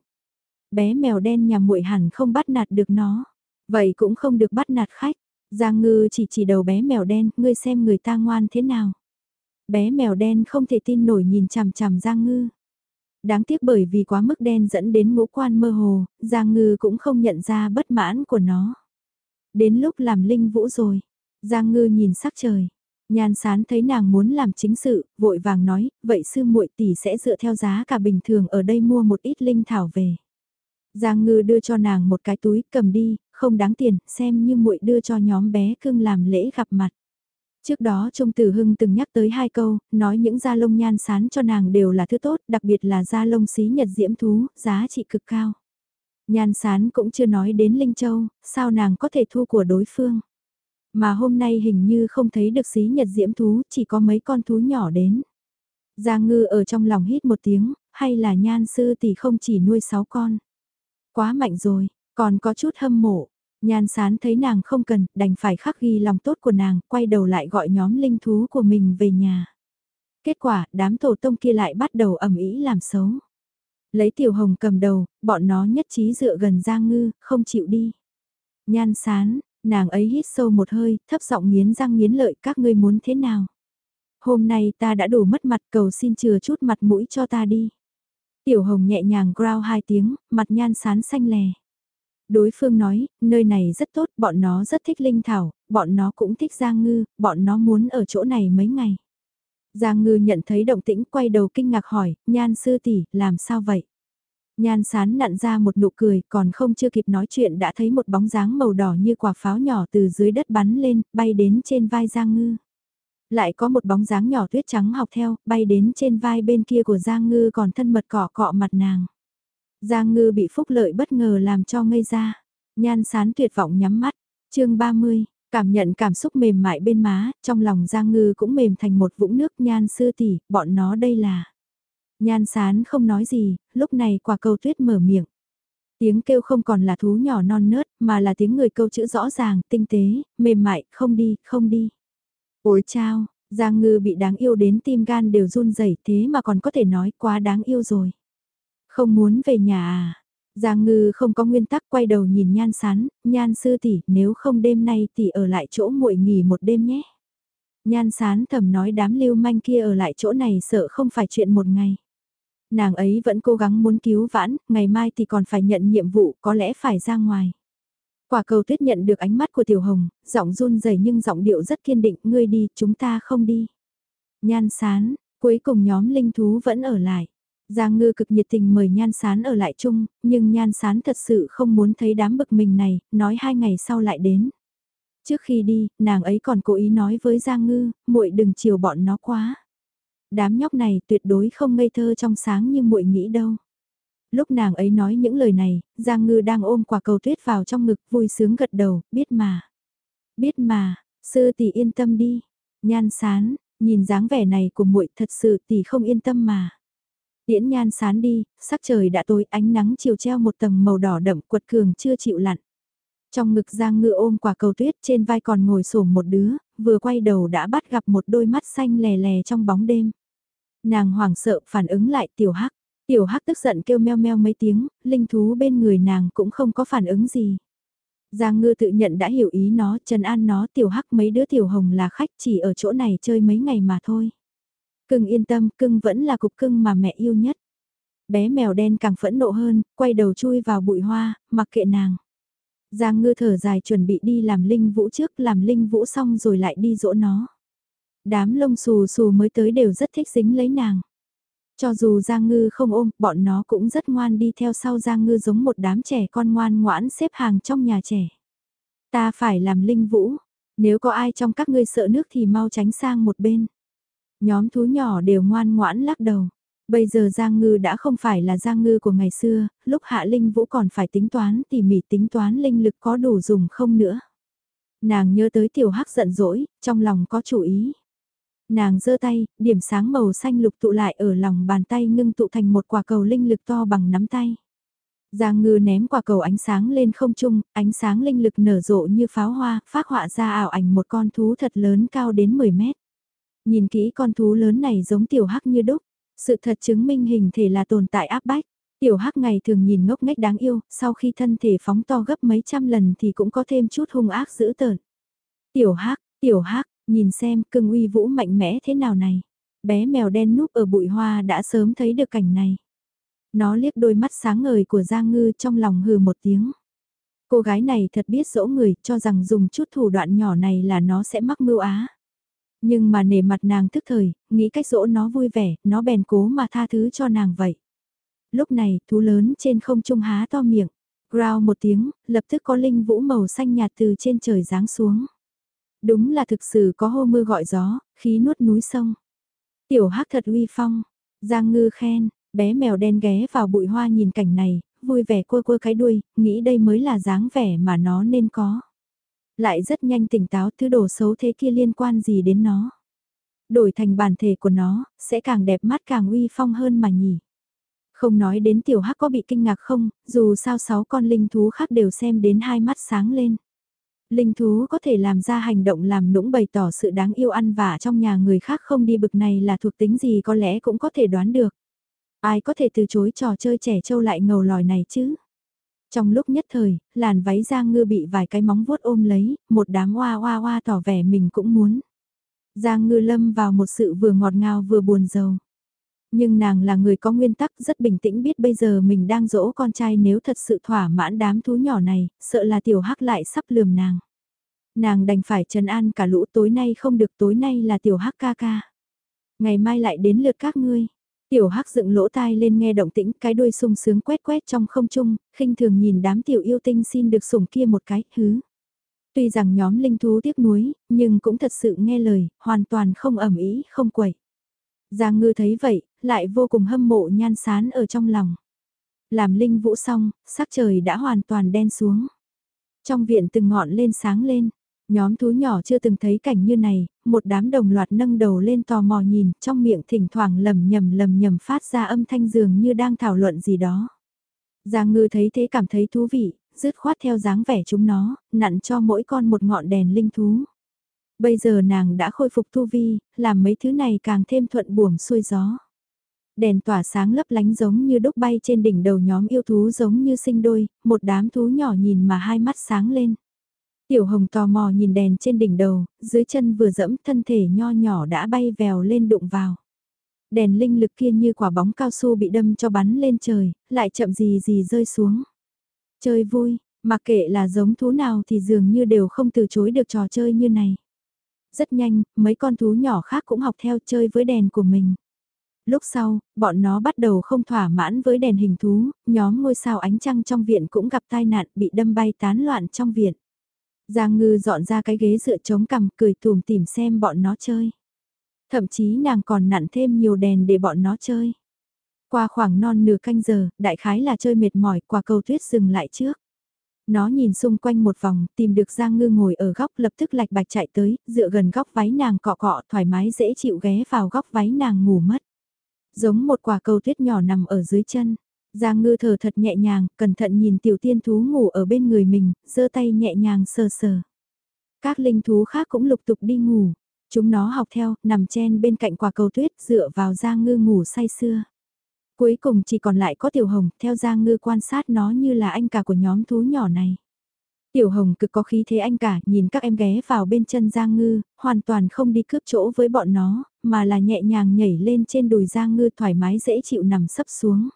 Bé mèo đen nhà muội hẳn không bắt nạt được nó. Vậy cũng không được bắt nạt khách. Giang ngư chỉ chỉ đầu bé mèo đen, ngươi xem người ta ngoan thế nào bé mèo đen không thể tin nổi nhìn chằm chằm Giang Ngư. Đáng tiếc bởi vì quá mức đen dẫn đến ngũ quan mơ hồ, Giang Ngư cũng không nhận ra bất mãn của nó. Đến lúc làm linh vũ rồi, Giang Ngư nhìn sắc trời. Nhan sán thấy nàng muốn làm chính sự, vội vàng nói, vậy sư muội tỷ sẽ dựa theo giá cả bình thường ở đây mua một ít linh thảo về. Giang ngư đưa cho nàng một cái túi, cầm đi, không đáng tiền, xem như muội đưa cho nhóm bé cưng làm lễ gặp mặt. Trước đó Trung Tử Hưng từng nhắc tới hai câu, nói những da lông nhan sán cho nàng đều là thứ tốt, đặc biệt là da lông xí nhật diễm thú, giá trị cực cao. Nhan sán cũng chưa nói đến Linh Châu, sao nàng có thể thu của đối phương. Mà hôm nay hình như không thấy được xí nhật diễm thú, chỉ có mấy con thú nhỏ đến. Giang ngư ở trong lòng hít một tiếng, hay là nhan sư tỷ không chỉ nuôi sáu con. Quá mạnh rồi, còn có chút hâm mộ. Nhan sán thấy nàng không cần, đành phải khắc ghi lòng tốt của nàng, quay đầu lại gọi nhóm linh thú của mình về nhà. Kết quả, đám tổ tông kia lại bắt đầu ẩm ý làm xấu. Lấy tiểu hồng cầm đầu, bọn nó nhất trí dựa gần Giang Ngư, không chịu đi. Nhan sán, nàng ấy hít sâu một hơi, thấp giọng nghiến răng nghiến lợi các ngươi muốn thế nào. Hôm nay ta đã đủ mất mặt cầu xin chừa chút mặt mũi cho ta đi. Tiểu hồng nhẹ nhàng growl hai tiếng, mặt nhan sán xanh lè. Đối phương nói, nơi này rất tốt, bọn nó rất thích linh thảo, bọn nó cũng thích Giang Ngư, bọn nó muốn ở chỗ này mấy ngày. Giang Ngư nhận thấy động tĩnh quay đầu kinh ngạc hỏi, nhan sư tỷ làm sao vậy? Nhan sán nặn ra một nụ cười, còn không chưa kịp nói chuyện đã thấy một bóng dáng màu đỏ như quả pháo nhỏ từ dưới đất bắn lên, bay đến trên vai Giang Ngư. Lại có một bóng dáng nhỏ tuyết trắng học theo, bay đến trên vai bên kia của Giang Ngư còn thân mật cọ cọ mặt nàng. Giang Ngư bị phúc lợi bất ngờ làm cho ngây ra. Nhan sán tuyệt vọng nhắm mắt. chương 30, cảm nhận cảm xúc mềm mại bên má, trong lòng Giang Ngư cũng mềm thành một vũng nước nhan sư tỷ, bọn nó đây là. Nhan sán không nói gì, lúc này quả cầu tuyết mở miệng. Tiếng kêu không còn là thú nhỏ non nớt, mà là tiếng người câu chữ rõ ràng, tinh tế, mềm mại, không đi, không đi. Ôi chao, Giang Ngư bị đáng yêu đến tim gan đều run rẩy thế mà còn có thể nói quá đáng yêu rồi. Không muốn về nhà à? Giang Ngư không có nguyên tắc quay đầu nhìn Nhan Sán, Nhan sư tỷ, nếu không đêm nay tỷ ở lại chỗ muội nghỉ một đêm nhé. Nhan Sán thầm nói đám lưu manh kia ở lại chỗ này sợ không phải chuyện một ngày. Nàng ấy vẫn cố gắng muốn cứu vãn, ngày mai thì còn phải nhận nhiệm vụ, có lẽ phải ra ngoài. Quả cầu tuyết nhận được ánh mắt của Tiểu Hồng, giọng run rẩy nhưng giọng điệu rất kiên định, ngươi đi, chúng ta không đi. Nhan Sán, cuối cùng nhóm linh thú vẫn ở lại. Giang ngư cực nhiệt tình mời nhan sán ở lại chung, nhưng nhan sán thật sự không muốn thấy đám bực mình này, nói hai ngày sau lại đến. Trước khi đi, nàng ấy còn cố ý nói với Giang ngư, muội đừng chiều bọn nó quá. Đám nhóc này tuyệt đối không ngây thơ trong sáng như muội nghĩ đâu. Lúc nàng ấy nói những lời này, Giang ngư đang ôm quả cầu tuyết vào trong ngực vui sướng gật đầu, biết mà. Biết mà, sư tỷ yên tâm đi. Nhan sán, nhìn dáng vẻ này của muội thật sự tỷ không yên tâm mà. Tiễn nhan sán đi, sắc trời đã tối ánh nắng chiều treo một tầng màu đỏ đậm quật cường chưa chịu lặn. Trong ngực Giang Ngư ôm quả cầu tuyết trên vai còn ngồi sổ một đứa, vừa quay đầu đã bắt gặp một đôi mắt xanh lè lè trong bóng đêm. Nàng hoảng sợ phản ứng lại tiểu hắc, tiểu hắc tức giận kêu meo meo mấy tiếng, linh thú bên người nàng cũng không có phản ứng gì. Giang Ngư tự nhận đã hiểu ý nó, trần an nó tiểu hắc mấy đứa tiểu hồng là khách chỉ ở chỗ này chơi mấy ngày mà thôi. Cưng yên tâm, cưng vẫn là cục cưng mà mẹ yêu nhất. Bé mèo đen càng phẫn nộ hơn, quay đầu chui vào bụi hoa, mặc kệ nàng. Giang ngư thở dài chuẩn bị đi làm linh vũ trước, làm linh vũ xong rồi lại đi dỗ nó. Đám lông xù xù mới tới đều rất thích dính lấy nàng. Cho dù Giang Ngư không ôm, bọn nó cũng rất ngoan đi theo sau Giang Ngư giống một đám trẻ con ngoan ngoãn xếp hàng trong nhà trẻ. Ta phải làm linh vũ, nếu có ai trong các ngươi sợ nước thì mau tránh sang một bên. Nhóm thú nhỏ đều ngoan ngoãn lắc đầu. Bây giờ Giang Ngư đã không phải là Giang Ngư của ngày xưa, lúc Hạ Linh Vũ còn phải tính toán tỉ mỉ tính toán linh lực có đủ dùng không nữa. Nàng nhớ tới tiểu hắc giận dỗi, trong lòng có chủ ý. Nàng giơ tay, điểm sáng màu xanh lục tụ lại ở lòng bàn tay ngưng tụ thành một quả cầu linh lực to bằng nắm tay. Giang ngư ném quả cầu ánh sáng lên không trung, ánh sáng linh lực nở rộ như pháo hoa, phát họa ra ảo ảnh một con thú thật lớn cao đến 10 mét. Nhìn kỹ con thú lớn này giống tiểu hắc như đúc, sự thật chứng minh hình thể là tồn tại áp bách. Tiểu hắc ngày thường nhìn ngốc nghếch đáng yêu, sau khi thân thể phóng to gấp mấy trăm lần thì cũng có thêm chút hung ác dữ tợn. Tiểu hắc, tiểu hắc, nhìn xem cưng uy vũ mạnh mẽ thế nào này. Bé mèo đen núp ở bụi hoa đã sớm thấy được cảnh này. Nó liếc đôi mắt sáng ngời của Giang Ngư trong lòng hừ một tiếng. Cô gái này thật biết dỗ người cho rằng dùng chút thủ đoạn nhỏ này là nó sẽ mắc mưu á. Nhưng mà nể mặt nàng thức thời, nghĩ cách dỗ nó vui vẻ, nó bèn cố mà tha thứ cho nàng vậy. Lúc này, thú lớn trên không trung há to miệng. Growl một tiếng, lập tức có linh vũ màu xanh nhạt từ trên trời giáng xuống. Đúng là thực sự có hô mưa gọi gió, khí nuốt núi sông. Tiểu hắc thật uy phong, Giang Ngư khen, bé mèo đen ghé vào bụi hoa nhìn cảnh này, vui vẻ quơ quơ cái đuôi, nghĩ đây mới là dáng vẻ mà nó nên có. Lại rất nhanh tỉnh táo thứ đồ xấu thế kia liên quan gì đến nó. Đổi thành bản thể của nó, sẽ càng đẹp mắt càng uy phong hơn mà nhỉ. Không nói đến tiểu hắc có bị kinh ngạc không, dù sao sáu con linh thú khác đều xem đến hai mắt sáng lên. Linh thú có thể làm ra hành động làm nũng bày tỏ sự đáng yêu ăn vả trong nhà người khác không đi bực này là thuộc tính gì có lẽ cũng có thể đoán được. Ai có thể từ chối trò chơi trẻ trâu lại ngầu lòi này chứ? Trong lúc nhất thời, làn váy Giang Ngư bị vài cái móng vuốt ôm lấy, một đám hoa hoa hoa tỏ vẻ mình cũng muốn. Giang Ngư lâm vào một sự vừa ngọt ngào vừa buồn rầu. Nhưng nàng là người có nguyên tắc rất bình tĩnh biết bây giờ mình đang dỗ con trai nếu thật sự thỏa mãn đám thú nhỏ này, sợ là tiểu hắc lại sắp lườm nàng. Nàng đành phải trần an cả lũ tối nay không được tối nay là tiểu hắc ca ca. Ngày mai lại đến lượt các ngươi. Tiểu hắc dựng lỗ tai lên nghe động tĩnh, cái đuôi sung sướng quét quét trong không trung, khinh thường nhìn đám tiểu yêu tinh xin được sủng kia một cái, hứ. Tuy rằng nhóm linh thú tiếc nuối, nhưng cũng thật sự nghe lời, hoàn toàn không ẩm ý, không quẩy. Giang ngư thấy vậy, lại vô cùng hâm mộ nhan sán ở trong lòng. Làm linh vũ xong, sắc trời đã hoàn toàn đen xuống. Trong viện từng ngọn lên sáng lên, nhóm thú nhỏ chưa từng thấy cảnh như này, một đám đồng loạt nâng đầu lên tò mò nhìn, trong miệng thỉnh thoảng lầm nhầm lầm nhầm phát ra âm thanh dường như đang thảo luận gì đó. Giang ngư thấy thế cảm thấy thú vị, rứt khoát theo dáng vẻ chúng nó, nặn cho mỗi con một ngọn đèn linh thú. Bây giờ nàng đã khôi phục tu vi, làm mấy thứ này càng thêm thuận buồm xuôi gió. Đèn tỏa sáng lấp lánh giống như đúc bay trên đỉnh đầu nhóm yêu thú giống như sinh đôi, một đám thú nhỏ nhìn mà hai mắt sáng lên. Tiểu hồng tò mò nhìn đèn trên đỉnh đầu, dưới chân vừa dẫm thân thể nho nhỏ đã bay vèo lên đụng vào. Đèn linh lực kia như quả bóng cao su bị đâm cho bắn lên trời, lại chậm gì gì rơi xuống. Chơi vui, mà kệ là giống thú nào thì dường như đều không từ chối được trò chơi như này. Rất nhanh, mấy con thú nhỏ khác cũng học theo chơi với đèn của mình. Lúc sau, bọn nó bắt đầu không thỏa mãn với đèn hình thú, nhóm ngôi sao ánh trăng trong viện cũng gặp tai nạn bị đâm bay tán loạn trong viện. Giang ngư dọn ra cái ghế dựa chống cằm cười tùm tìm xem bọn nó chơi. Thậm chí nàng còn nặn thêm nhiều đèn để bọn nó chơi. Qua khoảng non nửa canh giờ, đại khái là chơi mệt mỏi, qua cầu tuyết dừng lại trước. Nó nhìn xung quanh một vòng, tìm được Giang Ngư ngồi ở góc lập tức lạch bạch chạy tới, dựa gần góc váy nàng cọ cọ thoải mái dễ chịu ghé vào góc váy nàng ngủ mất. Giống một quả cầu tuyết nhỏ nằm ở dưới chân. Giang ngư thở thật nhẹ nhàng, cẩn thận nhìn tiểu tiên thú ngủ ở bên người mình, giơ tay nhẹ nhàng sờ sờ. Các linh thú khác cũng lục tục đi ngủ. Chúng nó học theo, nằm chen bên cạnh quả cầu tuyết dựa vào Giang ngư ngủ say sưa. Cuối cùng chỉ còn lại có tiểu hồng, theo Giang ngư quan sát nó như là anh cả của nhóm thú nhỏ này. Tiểu Hồng cực có khí thế anh cả, nhìn các em ghé vào bên chân Giang Ngư, hoàn toàn không đi cướp chỗ với bọn nó, mà là nhẹ nhàng nhảy lên trên đùi Giang Ngư thoải mái dễ chịu nằm sấp xuống.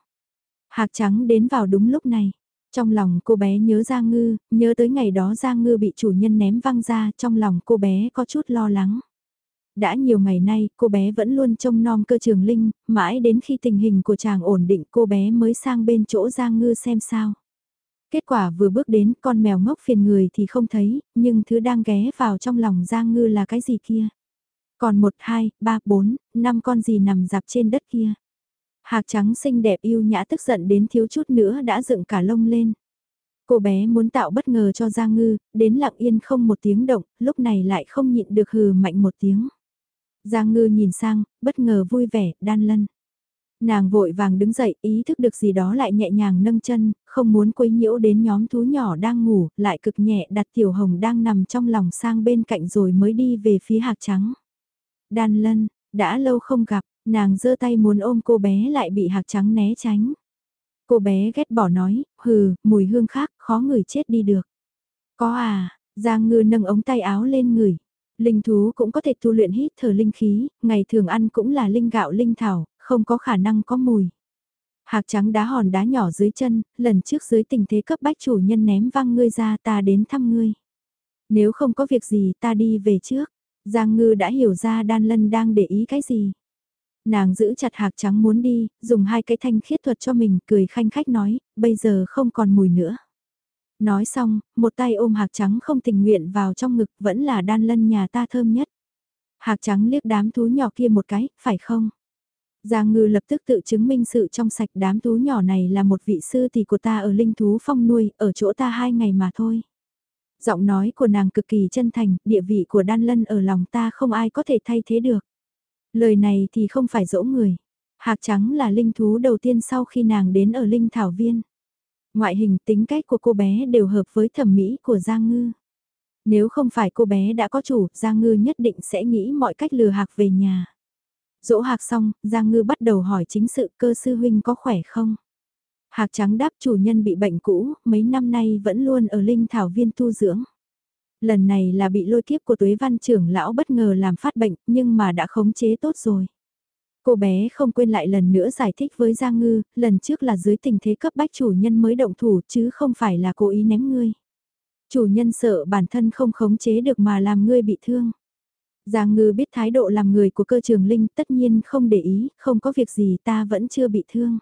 Hạc trắng đến vào đúng lúc này. Trong lòng cô bé nhớ Giang Ngư, nhớ tới ngày đó Giang Ngư bị chủ nhân ném văng ra, trong lòng cô bé có chút lo lắng. Đã nhiều ngày nay, cô bé vẫn luôn trông nom cơ trường linh, mãi đến khi tình hình của chàng ổn định cô bé mới sang bên chỗ Giang Ngư xem sao. Kết quả vừa bước đến con mèo ngốc phiền người thì không thấy, nhưng thứ đang ghé vào trong lòng Giang Ngư là cái gì kia. Còn một, hai, ba, bốn, năm con gì nằm dạp trên đất kia. Hạc trắng xinh đẹp yêu nhã tức giận đến thiếu chút nữa đã dựng cả lông lên. Cô bé muốn tạo bất ngờ cho Giang Ngư, đến lặng yên không một tiếng động, lúc này lại không nhịn được hừ mạnh một tiếng. Giang Ngư nhìn sang, bất ngờ vui vẻ, đan lân. Nàng vội vàng đứng dậy, ý thức được gì đó lại nhẹ nhàng nâng chân, không muốn quấy nhiễu đến nhóm thú nhỏ đang ngủ, lại cực nhẹ đặt tiểu hồng đang nằm trong lòng sang bên cạnh rồi mới đi về phía hạc trắng. Đan lân, đã lâu không gặp, nàng giơ tay muốn ôm cô bé lại bị hạc trắng né tránh. Cô bé ghét bỏ nói, hừ, mùi hương khác, khó ngửi chết đi được. Có à, Giang ngư nâng ống tay áo lên ngửi. Linh thú cũng có thể tu luyện hít thở linh khí, ngày thường ăn cũng là linh gạo linh thảo, không có khả năng có mùi. Hạc trắng đá hòn đá nhỏ dưới chân, lần trước dưới tình thế cấp bách chủ nhân ném văng ngươi ra ta đến thăm ngươi. Nếu không có việc gì ta đi về trước. Giang Ngư đã hiểu ra Đan Lân đang để ý cái gì. Nàng giữ chặt hạc trắng muốn đi, dùng hai cái thanh khiết thuật cho mình, cười khanh khách nói, bây giờ không còn mùi nữa. Nói xong, một tay ôm hạc trắng không tình nguyện vào trong ngực vẫn là đan lân nhà ta thơm nhất. Hạc trắng liếc đám thú nhỏ kia một cái, phải không? Giang ngư lập tức tự chứng minh sự trong sạch đám thú nhỏ này là một vị sư thì của ta ở linh thú phong nuôi, ở chỗ ta hai ngày mà thôi. Giọng nói của nàng cực kỳ chân thành, địa vị của đan lân ở lòng ta không ai có thể thay thế được. Lời này thì không phải dỗ người. Hạc trắng là linh thú đầu tiên sau khi nàng đến ở linh thảo viên. Ngoại hình tính cách của cô bé đều hợp với thẩm mỹ của Giang Ngư. Nếu không phải cô bé đã có chủ, Giang Ngư nhất định sẽ nghĩ mọi cách lừa hạc về nhà. Dỗ hạc xong, Giang Ngư bắt đầu hỏi chính sự cơ sư huynh có khỏe không? Hạc trắng đáp chủ nhân bị bệnh cũ, mấy năm nay vẫn luôn ở linh thảo viên tu dưỡng. Lần này là bị lôi kiếp của tuế văn trưởng lão bất ngờ làm phát bệnh, nhưng mà đã khống chế tốt rồi. Cô bé không quên lại lần nữa giải thích với Giang Ngư, lần trước là dưới tình thế cấp bách chủ nhân mới động thủ chứ không phải là cố ý ném ngươi. Chủ nhân sợ bản thân không khống chế được mà làm ngươi bị thương. Giang Ngư biết thái độ làm người của cơ trường Linh tất nhiên không để ý, không có việc gì ta vẫn chưa bị thương.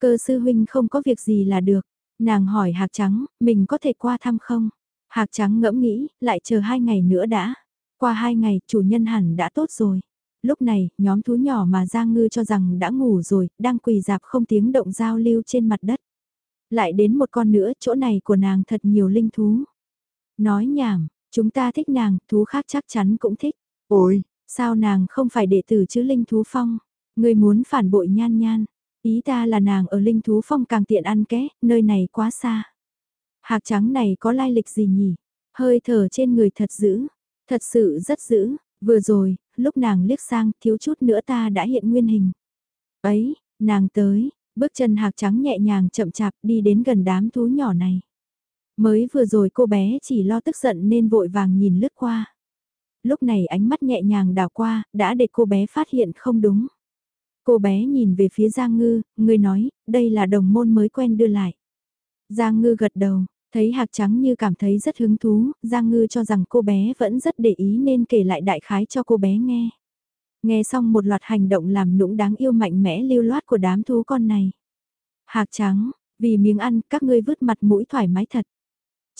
Cơ sư huynh không có việc gì là được. Nàng hỏi Hạc Trắng, mình có thể qua thăm không? Hạc Trắng ngẫm nghĩ, lại chờ hai ngày nữa đã. Qua hai ngày, chủ nhân hẳn đã tốt rồi. Lúc này, nhóm thú nhỏ mà Giang Ngư cho rằng đã ngủ rồi, đang quỳ dạp không tiếng động giao lưu trên mặt đất. Lại đến một con nữa, chỗ này của nàng thật nhiều linh thú. Nói nhảm, chúng ta thích nàng, thú khác chắc chắn cũng thích. Ôi, sao nàng không phải đệ tử chứ linh thú phong? Người muốn phản bội nhan nhan. Ý ta là nàng ở linh thú phong càng tiện ăn ké, nơi này quá xa. Hạc trắng này có lai lịch gì nhỉ? Hơi thở trên người thật dữ, thật sự rất dữ. Vừa rồi, lúc nàng liếc sang, thiếu chút nữa ta đã hiện nguyên hình. Ấy, nàng tới, bước chân hạc trắng nhẹ nhàng chậm chạp đi đến gần đám thú nhỏ này. Mới vừa rồi cô bé chỉ lo tức giận nên vội vàng nhìn lướt qua. Lúc này ánh mắt nhẹ nhàng đào qua, đã để cô bé phát hiện không đúng. Cô bé nhìn về phía Giang Ngư, người nói, đây là đồng môn mới quen đưa lại. Giang Ngư gật đầu, thấy hạc trắng như cảm thấy rất hứng thú, Giang Ngư cho rằng cô bé vẫn rất để ý nên kể lại đại khái cho cô bé nghe. Nghe xong một loạt hành động làm nũng đáng yêu mạnh mẽ lưu loát của đám thú con này. Hạc trắng, vì miếng ăn các ngươi vứt mặt mũi thoải mái thật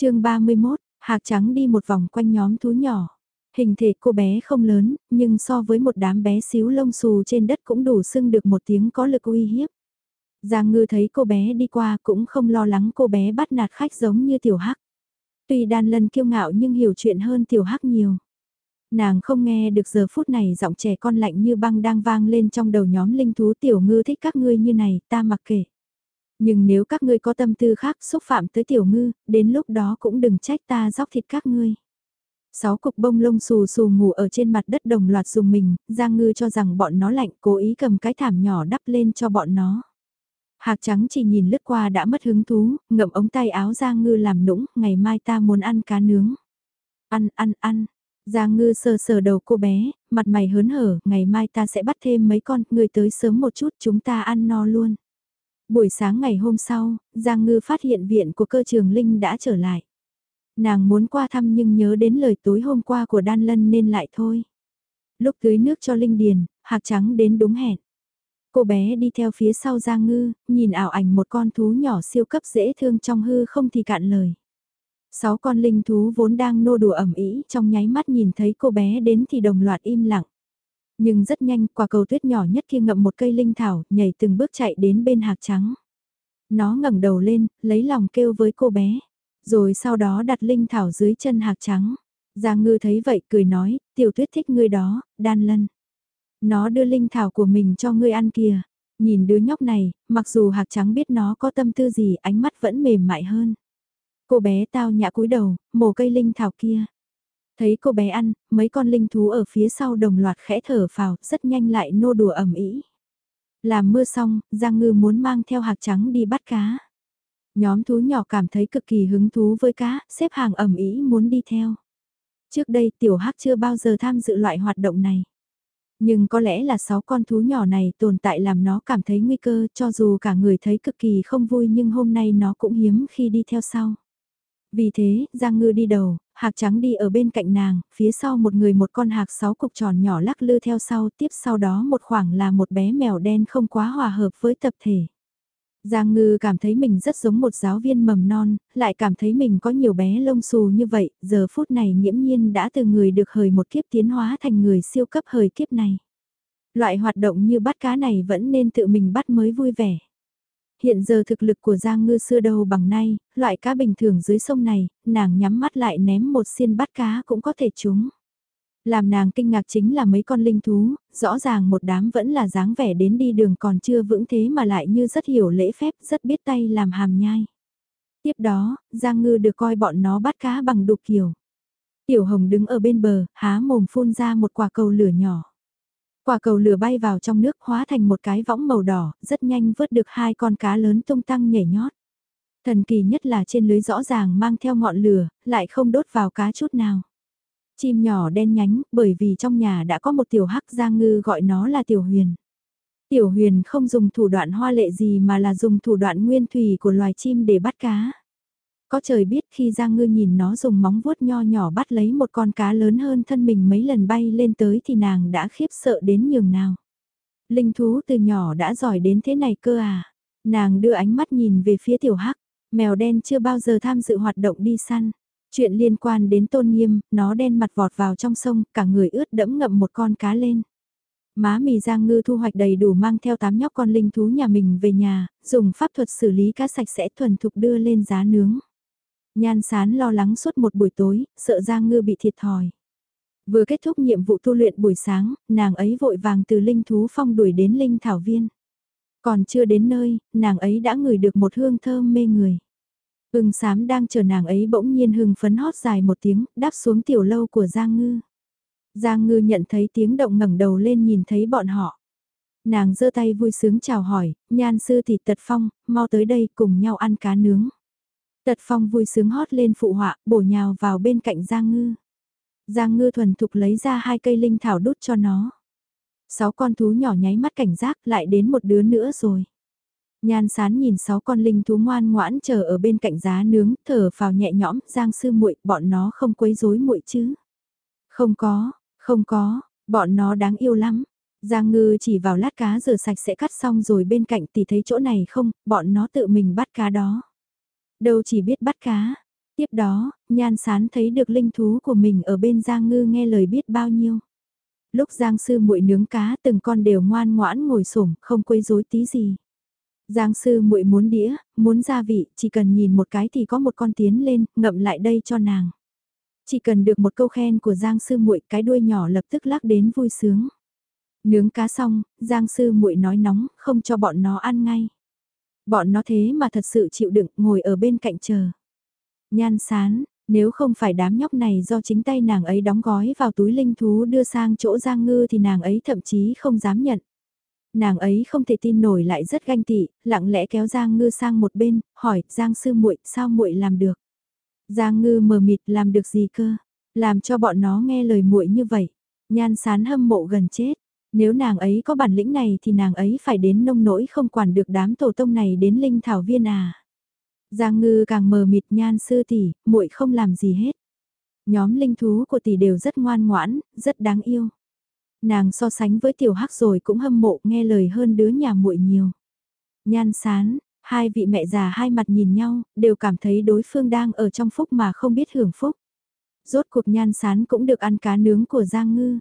chương 31, hạc trắng đi một vòng quanh nhóm thú nhỏ. Hình thể cô bé không lớn, nhưng so với một đám bé xíu lông xù trên đất cũng đủ xưng được một tiếng có lực uy hiếp. Giang ngư thấy cô bé đi qua cũng không lo lắng cô bé bắt nạt khách giống như tiểu hắc. Tuy đan lân kiêu ngạo nhưng hiểu chuyện hơn tiểu hắc nhiều. Nàng không nghe được giờ phút này giọng trẻ con lạnh như băng đang vang lên trong đầu nhóm linh thú tiểu ngư thích các ngươi như này, ta mặc kệ. Nhưng nếu các ngươi có tâm tư khác xúc phạm tới tiểu ngư, đến lúc đó cũng đừng trách ta dóc thịt các ngươi. Sáu cục bông lông xù xù ngủ ở trên mặt đất đồng loạt dùng mình, Giang Ngư cho rằng bọn nó lạnh cố ý cầm cái thảm nhỏ đắp lên cho bọn nó. Hạc trắng chỉ nhìn lướt qua đã mất hứng thú, ngậm ống tay áo Giang Ngư làm nũng, ngày mai ta muốn ăn cá nướng. Ăn, ăn, ăn. Giang Ngư sờ sờ đầu cô bé, mặt mày hớn hở, ngày mai ta sẽ bắt thêm mấy con, người tới sớm một chút chúng ta ăn no luôn. Buổi sáng ngày hôm sau, Giang Ngư phát hiện viện của cơ trường Linh đã trở lại. Nàng muốn qua thăm nhưng nhớ đến lời tối hôm qua của Đan Lân nên lại thôi. Lúc tưới nước cho Linh Điền, hạc trắng đến đúng hẹn. Cô bé đi theo phía sau Giang Ngư, nhìn ảo ảnh một con thú nhỏ siêu cấp dễ thương trong hư không thì cạn lời. Sáu con linh thú vốn đang nô đùa ẩm ý trong nháy mắt nhìn thấy cô bé đến thì đồng loạt im lặng. Nhưng rất nhanh quả cầu tuyết nhỏ nhất kia ngậm một cây linh thảo nhảy từng bước chạy đến bên hạc trắng. Nó ngẩng đầu lên, lấy lòng kêu với cô bé. Rồi sau đó đặt linh thảo dưới chân hạc trắng. Giang ngư thấy vậy cười nói, tiểu tuyết thích ngươi đó, đan lân. Nó đưa linh thảo của mình cho ngươi ăn kìa. Nhìn đứa nhóc này, mặc dù hạc trắng biết nó có tâm tư gì ánh mắt vẫn mềm mại hơn. Cô bé tao nhã cúi đầu, mổ cây linh thảo kia. Thấy cô bé ăn, mấy con linh thú ở phía sau đồng loạt khẽ thở phào, rất nhanh lại nô đùa ẩm ý. Làm mưa xong, Giang Ngư muốn mang theo hạc trắng đi bắt cá. Nhóm thú nhỏ cảm thấy cực kỳ hứng thú với cá, xếp hàng ẩm ý muốn đi theo. Trước đây tiểu hắc chưa bao giờ tham dự loại hoạt động này. Nhưng có lẽ là sáu con thú nhỏ này tồn tại làm nó cảm thấy nguy cơ cho dù cả người thấy cực kỳ không vui nhưng hôm nay nó cũng hiếm khi đi theo sau. Vì thế, Giang Ngư đi đầu, hạc trắng đi ở bên cạnh nàng, phía sau một người một con hạc sáu cục tròn nhỏ lắc lư theo sau, tiếp sau đó một khoảng là một bé mèo đen không quá hòa hợp với tập thể. Giang Ngư cảm thấy mình rất giống một giáo viên mầm non, lại cảm thấy mình có nhiều bé lông xù như vậy, giờ phút này nghiễm nhiên đã từ người được hời một kiếp tiến hóa thành người siêu cấp hời kiếp này. Loại hoạt động như bắt cá này vẫn nên tự mình bắt mới vui vẻ. Hiện giờ thực lực của Giang Ngư xưa đâu bằng nay, loại cá bình thường dưới sông này, nàng nhắm mắt lại ném một xiên bắt cá cũng có thể trúng. Làm nàng kinh ngạc chính là mấy con linh thú, rõ ràng một đám vẫn là dáng vẻ đến đi đường còn chưa vững thế mà lại như rất hiểu lễ phép, rất biết tay làm hàm nhai. Tiếp đó, Giang Ngư được coi bọn nó bắt cá bằng đục kiểu. Tiểu Hồng đứng ở bên bờ, há mồm phun ra một quả cầu lửa nhỏ. Quả cầu lửa bay vào trong nước hóa thành một cái võng màu đỏ, rất nhanh vớt được hai con cá lớn tung tăng nhảy nhót. Thần kỳ nhất là trên lưới rõ ràng mang theo ngọn lửa, lại không đốt vào cá chút nào. Chim nhỏ đen nhánh, bởi vì trong nhà đã có một tiểu hắc giang ngư gọi nó là tiểu huyền. Tiểu huyền không dùng thủ đoạn hoa lệ gì mà là dùng thủ đoạn nguyên thủy của loài chim để bắt cá. Có trời biết khi Giang Ngư nhìn nó dùng móng vuốt nho nhỏ bắt lấy một con cá lớn hơn thân mình mấy lần bay lên tới thì nàng đã khiếp sợ đến nhường nào. Linh thú từ nhỏ đã giỏi đến thế này cơ à. Nàng đưa ánh mắt nhìn về phía tiểu hắc, mèo đen chưa bao giờ tham dự hoạt động đi săn. Chuyện liên quan đến tôn nghiêm, nó đen mặt vọt vào trong sông, cả người ướt đẫm ngậm một con cá lên. Má mì Giang Ngư thu hoạch đầy đủ mang theo tám nhóc con linh thú nhà mình về nhà, dùng pháp thuật xử lý cá sạch sẽ thuần thục đưa lên giá nướng. Nhan sán lo lắng suốt một buổi tối, sợ Giang Ngư bị thiệt thòi. Vừa kết thúc nhiệm vụ tu luyện buổi sáng, nàng ấy vội vàng từ linh thú phong đuổi đến linh thảo viên. Còn chưa đến nơi, nàng ấy đã ngửi được một hương thơm mê người. Ưng sám đang chờ nàng ấy bỗng nhiên hưng phấn hót dài một tiếng, đáp xuống tiểu lâu của Giang Ngư. Giang Ngư nhận thấy tiếng động ngẩng đầu lên nhìn thấy bọn họ. Nàng giơ tay vui sướng chào hỏi, nhan sư thì tật phong, mau tới đây cùng nhau ăn cá nướng. Tật phong vui sướng hót lên phụ họa, bổ nhào vào bên cạnh Giang Ngư. Giang Ngư thuần thục lấy ra hai cây linh thảo đút cho nó. Sáu con thú nhỏ nháy mắt cảnh giác lại đến một đứa nữa rồi. Nhan sán nhìn sáu con linh thú ngoan ngoãn chờ ở bên cạnh giá nướng, thở vào nhẹ nhõm, Giang sư muội, bọn nó không quấy rối muội chứ? Không có, không có, bọn nó đáng yêu lắm. Giang ngư chỉ vào lát cá rửa sạch sẽ cắt xong rồi bên cạnh thì thấy chỗ này không, bọn nó tự mình bắt cá đó. Đâu chỉ biết bắt cá. Tiếp đó, nhan sán thấy được linh thú của mình ở bên Giang ngư nghe lời biết bao nhiêu. Lúc Giang sư muội nướng cá từng con đều ngoan ngoãn ngồi sổm, không quấy rối tí gì. Giang sư muội muốn đĩa, muốn gia vị, chỉ cần nhìn một cái thì có một con tiến lên, ngậm lại đây cho nàng. Chỉ cần được một câu khen của Giang sư muội, cái đuôi nhỏ lập tức lắc đến vui sướng. Nướng cá xong, Giang sư muội nói nóng, không cho bọn nó ăn ngay. Bọn nó thế mà thật sự chịu đựng, ngồi ở bên cạnh chờ. Nhan sán, nếu không phải đám nhóc này do chính tay nàng ấy đóng gói vào túi linh thú đưa sang chỗ Giang Ngư thì nàng ấy thậm chí không dám nhận. Nàng ấy không thể tin nổi lại rất ganh tị, lặng lẽ kéo Giang Ngư sang một bên, hỏi, Giang sư muội, sao muội làm được? Giang Ngư mờ mịt làm được gì cơ? Làm cho bọn nó nghe lời muội như vậy. Nhan sán hâm mộ gần chết. Nếu nàng ấy có bản lĩnh này thì nàng ấy phải đến nông nỗi không quản được đám tổ tông này đến linh thảo viên à. Giang ngư càng mờ mịt nhan sư tỷ, muội không làm gì hết. Nhóm linh thú của tỷ đều rất ngoan ngoãn, rất đáng yêu. Nàng so sánh với tiểu hắc rồi cũng hâm mộ nghe lời hơn đứa nhà muội nhiều. Nhan sán, hai vị mẹ già hai mặt nhìn nhau, đều cảm thấy đối phương đang ở trong phúc mà không biết hưởng phúc. Rốt cuộc nhan sán cũng được ăn cá nướng của Giang Ngư.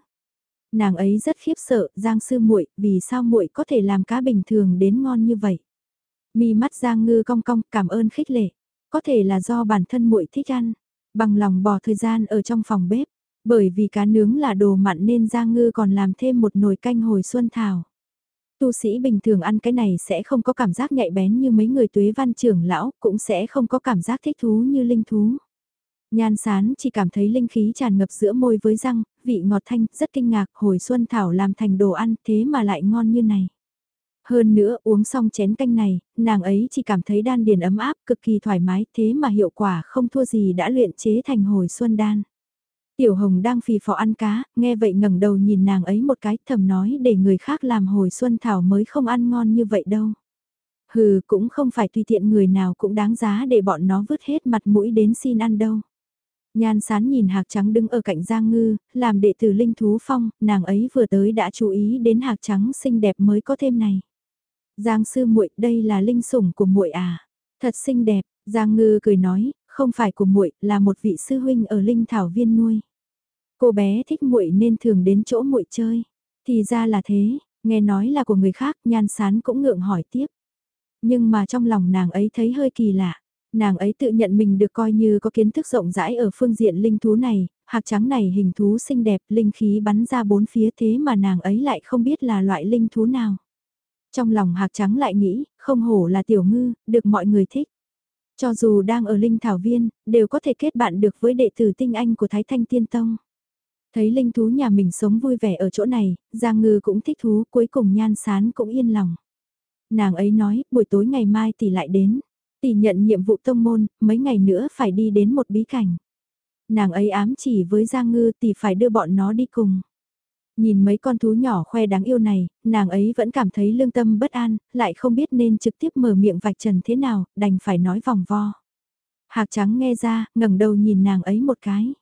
Nàng ấy rất khiếp sợ, Giang sư muội, vì sao muội có thể làm cá bình thường đến ngon như vậy? Mi mắt Giang Ngư cong cong, cảm ơn khích lệ. Có thể là do bản thân muội thích ăn, bằng lòng bỏ thời gian ở trong phòng bếp. Bởi vì cá nướng là đồ mặn nên Giang Ngư còn làm thêm một nồi canh hồi xuân thảo. Tu sĩ bình thường ăn cái này sẽ không có cảm giác nhạy bén như mấy người tuế văn trưởng lão, cũng sẽ không có cảm giác thích thú như linh thú. Nhan sán chỉ cảm thấy linh khí tràn ngập giữa môi với răng, vị ngọt thanh, rất kinh ngạc, hồi xuân thảo làm thành đồ ăn thế mà lại ngon như này. Hơn nữa uống xong chén canh này, nàng ấy chỉ cảm thấy đan điền ấm áp cực kỳ thoải mái thế mà hiệu quả không thua gì đã luyện chế thành hồi xuân đan. Tiểu Hồng đang phì phò ăn cá, nghe vậy ngẩng đầu nhìn nàng ấy một cái thầm nói để người khác làm hồi xuân thảo mới không ăn ngon như vậy đâu. Hừ cũng không phải tùy tiện người nào cũng đáng giá để bọn nó vứt hết mặt mũi đến xin ăn đâu. Nhan sán nhìn hạc trắng đứng ở cạnh Giang Ngư, làm đệ tử Linh Thú Phong, nàng ấy vừa tới đã chú ý đến hạc trắng xinh đẹp mới có thêm này. Giang sư muội, đây là linh sủng của muội à? Thật xinh đẹp, Giang Ngư cười nói, không phải của muội, là một vị sư huynh ở Linh Thảo Viên nuôi. Cô bé thích muội nên thường đến chỗ muội chơi. Thì ra là thế, nghe nói là của người khác, Nhan Sán cũng ngượng hỏi tiếp. Nhưng mà trong lòng nàng ấy thấy hơi kỳ lạ. Nàng ấy tự nhận mình được coi như có kiến thức rộng rãi ở phương diện linh thú này, hạc trắng này hình thú xinh đẹp, linh khí bắn ra bốn phía thế mà nàng ấy lại không biết là loại linh thú nào. Trong lòng hạc trắng lại nghĩ, không hổ là tiểu ngư, được mọi người thích. Cho dù đang ở linh thảo viên, đều có thể kết bạn được với đệ tử tinh anh của Thái Thanh Tiên Tông. Thấy linh thú nhà mình sống vui vẻ ở chỗ này, Giang Ngư cũng thích thú, cuối cùng nhan sán cũng yên lòng. Nàng ấy nói, buổi tối ngày mai tỷ lại đến. Tỷ nhận nhiệm vụ tông môn, mấy ngày nữa phải đi đến một bí cảnh. Nàng ấy ám chỉ với Giang Ngư tỷ phải đưa bọn nó đi cùng. Nhìn mấy con thú nhỏ khoe đáng yêu này, nàng ấy vẫn cảm thấy lương tâm bất an, lại không biết nên trực tiếp mở miệng vạch trần thế nào, đành phải nói vòng vo. Hạc trắng nghe ra, ngẩng đầu nhìn nàng ấy một cái.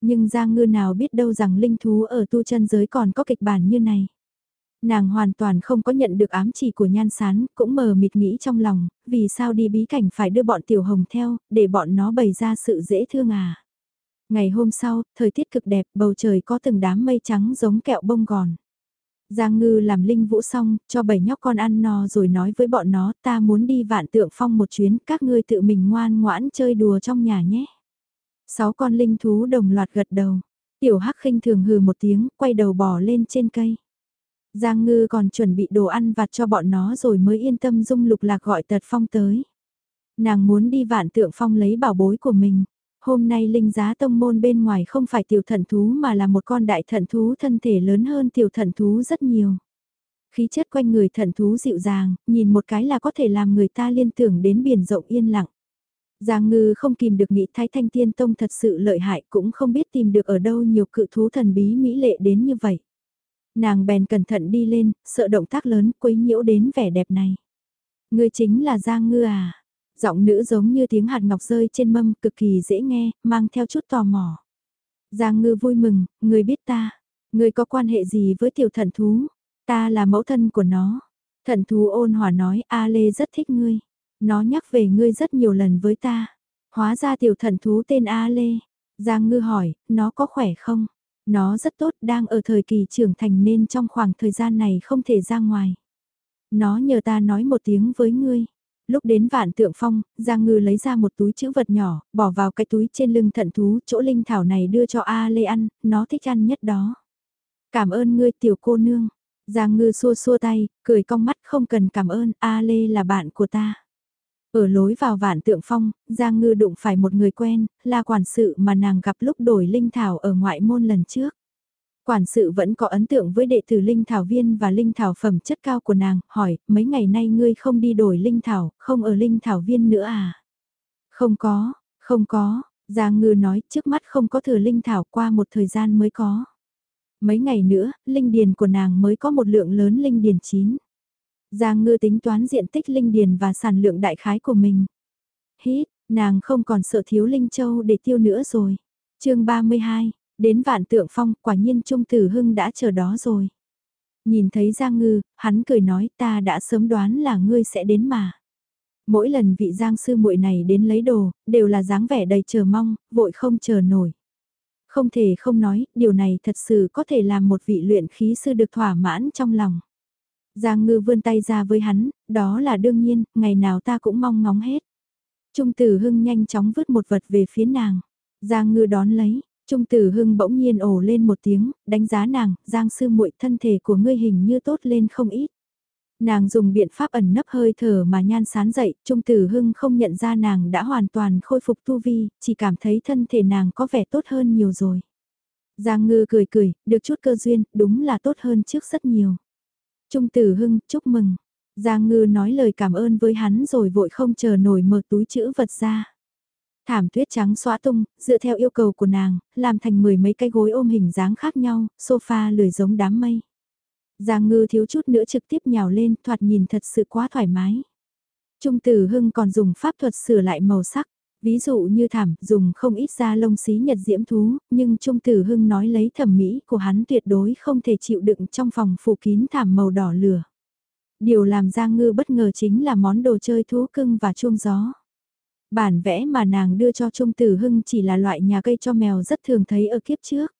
Nhưng Giang Ngư nào biết đâu rằng linh thú ở tu chân giới còn có kịch bản như này. Nàng hoàn toàn không có nhận được ám chỉ của nhan sán, cũng mờ mịt nghĩ trong lòng, vì sao đi bí cảnh phải đưa bọn tiểu hồng theo, để bọn nó bày ra sự dễ thương à. Ngày hôm sau, thời tiết cực đẹp, bầu trời có từng đám mây trắng giống kẹo bông gòn. Giang ngư làm linh vũ xong, cho bảy nhóc con ăn no rồi nói với bọn nó ta muốn đi vạn tượng phong một chuyến, các ngươi tự mình ngoan ngoãn chơi đùa trong nhà nhé. Sáu con linh thú đồng loạt gật đầu. Tiểu hắc khinh thường hừ một tiếng, quay đầu bò lên trên cây. Giang ngư còn chuẩn bị đồ ăn vặt cho bọn nó rồi mới yên tâm dung lục lạc gọi tật phong tới. Nàng muốn đi vạn tượng phong lấy bảo bối của mình. Hôm nay linh giá tông môn bên ngoài không phải tiểu thần thú mà là một con đại thần thú thân thể lớn hơn tiểu thần thú rất nhiều. Khí chất quanh người thần thú dịu dàng, nhìn một cái là có thể làm người ta liên tưởng đến biển rộng yên lặng. Giang ngư không kìm được nghĩ Thái Thanh Tiên Tông thật sự lợi hại cũng không biết tìm được ở đâu nhiều cự thú thần bí mỹ lệ đến như vậy. Nàng bèn cẩn thận đi lên, sợ động tác lớn quấy nhiễu đến vẻ đẹp này. Ngươi chính là Giang ngư à? Giọng nữ giống như tiếng hạt ngọc rơi trên mâm cực kỳ dễ nghe, mang theo chút tò mò. Giang ngư vui mừng, ngươi biết ta. Ngươi có quan hệ gì với tiểu thần thú? Ta là mẫu thân của nó. Thần thú ôn hòa nói A Lê rất thích ngươi. Nó nhắc về ngươi rất nhiều lần với ta. Hóa ra tiểu thần thú tên A Lê. Giang ngư hỏi, nó có khỏe không? Nó rất tốt, đang ở thời kỳ trưởng thành nên trong khoảng thời gian này không thể ra ngoài. Nó nhờ ta nói một tiếng với ngươi. Lúc đến vạn tượng phong, Giang Ngư lấy ra một túi chữ vật nhỏ, bỏ vào cái túi trên lưng thận thú, chỗ linh thảo này đưa cho A Lê ăn, nó thích ăn nhất đó. Cảm ơn ngươi tiểu cô nương. Giang Ngư xua xua tay, cười cong mắt không cần cảm ơn, A Lê là bạn của ta. Ở lối vào vạn tượng phong, Giang Ngư đụng phải một người quen, là quản sự mà nàng gặp lúc đổi linh thảo ở ngoại môn lần trước. Quản sự vẫn có ấn tượng với đệ tử linh thảo viên và linh thảo phẩm chất cao của nàng, hỏi, mấy ngày nay ngươi không đi đổi linh thảo, không ở linh thảo viên nữa à? Không có, không có, Giang Ngư nói trước mắt không có thừa linh thảo qua một thời gian mới có. Mấy ngày nữa, linh điền của nàng mới có một lượng lớn linh điền chín. Giang ngư tính toán diện tích linh điền và sản lượng đại khái của mình. Hít, nàng không còn sợ thiếu linh châu để tiêu nữa rồi. chương 32, đến vạn tượng phong, quả nhiên Trung Tử Hưng đã chờ đó rồi. Nhìn thấy Giang ngư, hắn cười nói ta đã sớm đoán là ngươi sẽ đến mà. Mỗi lần vị Giang sư muội này đến lấy đồ, đều là dáng vẻ đầy chờ mong, vội không chờ nổi. Không thể không nói, điều này thật sự có thể làm một vị luyện khí sư được thỏa mãn trong lòng. Giang ngư vươn tay ra với hắn, đó là đương nhiên, ngày nào ta cũng mong ngóng hết. Trung tử hưng nhanh chóng vứt một vật về phía nàng. Giang ngư đón lấy, Trung tử hưng bỗng nhiên ồ lên một tiếng, đánh giá nàng, Giang sư muội thân thể của ngươi hình như tốt lên không ít. Nàng dùng biện pháp ẩn nấp hơi thở mà nhan sán dậy, Trung tử hưng không nhận ra nàng đã hoàn toàn khôi phục tu vi, chỉ cảm thấy thân thể nàng có vẻ tốt hơn nhiều rồi. Giang ngư cười cười, được chút cơ duyên, đúng là tốt hơn trước rất nhiều. Trung tử hưng, chúc mừng. Giang ngư nói lời cảm ơn với hắn rồi vội không chờ nổi mở túi chữ vật ra. Thảm tuyết trắng xóa tung, dựa theo yêu cầu của nàng, làm thành mười mấy cái gối ôm hình dáng khác nhau, sofa lười giống đám mây. Giang ngư thiếu chút nữa trực tiếp nhào lên, thoạt nhìn thật sự quá thoải mái. Trung tử hưng còn dùng pháp thuật sửa lại màu sắc. Ví dụ như thảm, dùng không ít da lông xí nhật diễm thú, nhưng Trung Tử Hưng nói lấy thẩm mỹ của hắn tuyệt đối không thể chịu đựng trong phòng phủ kín thảm màu đỏ lửa. Điều làm Giang Ngư bất ngờ chính là món đồ chơi thú cưng và chuông gió. Bản vẽ mà nàng đưa cho Trung Tử Hưng chỉ là loại nhà cây cho mèo rất thường thấy ở kiếp trước.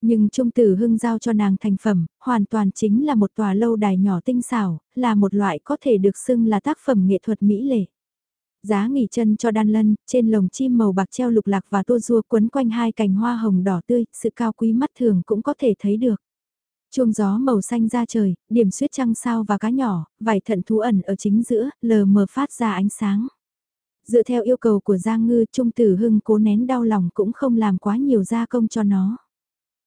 Nhưng Trung Tử Hưng giao cho nàng thành phẩm, hoàn toàn chính là một tòa lâu đài nhỏ tinh xảo, là một loại có thể được xưng là tác phẩm nghệ thuật mỹ lệ. Giá nghỉ chân cho đan lân, trên lồng chim màu bạc treo lục lạc và tua rua quấn quanh hai cành hoa hồng đỏ tươi, sự cao quý mắt thường cũng có thể thấy được. Chuông gió màu xanh ra trời, điểm suyết trăng sao và cá nhỏ, vài thận thú ẩn ở chính giữa, lờ mờ phát ra ánh sáng. Dựa theo yêu cầu của Giang Ngư, Trung Tử Hưng cố nén đau lòng cũng không làm quá nhiều gia công cho nó.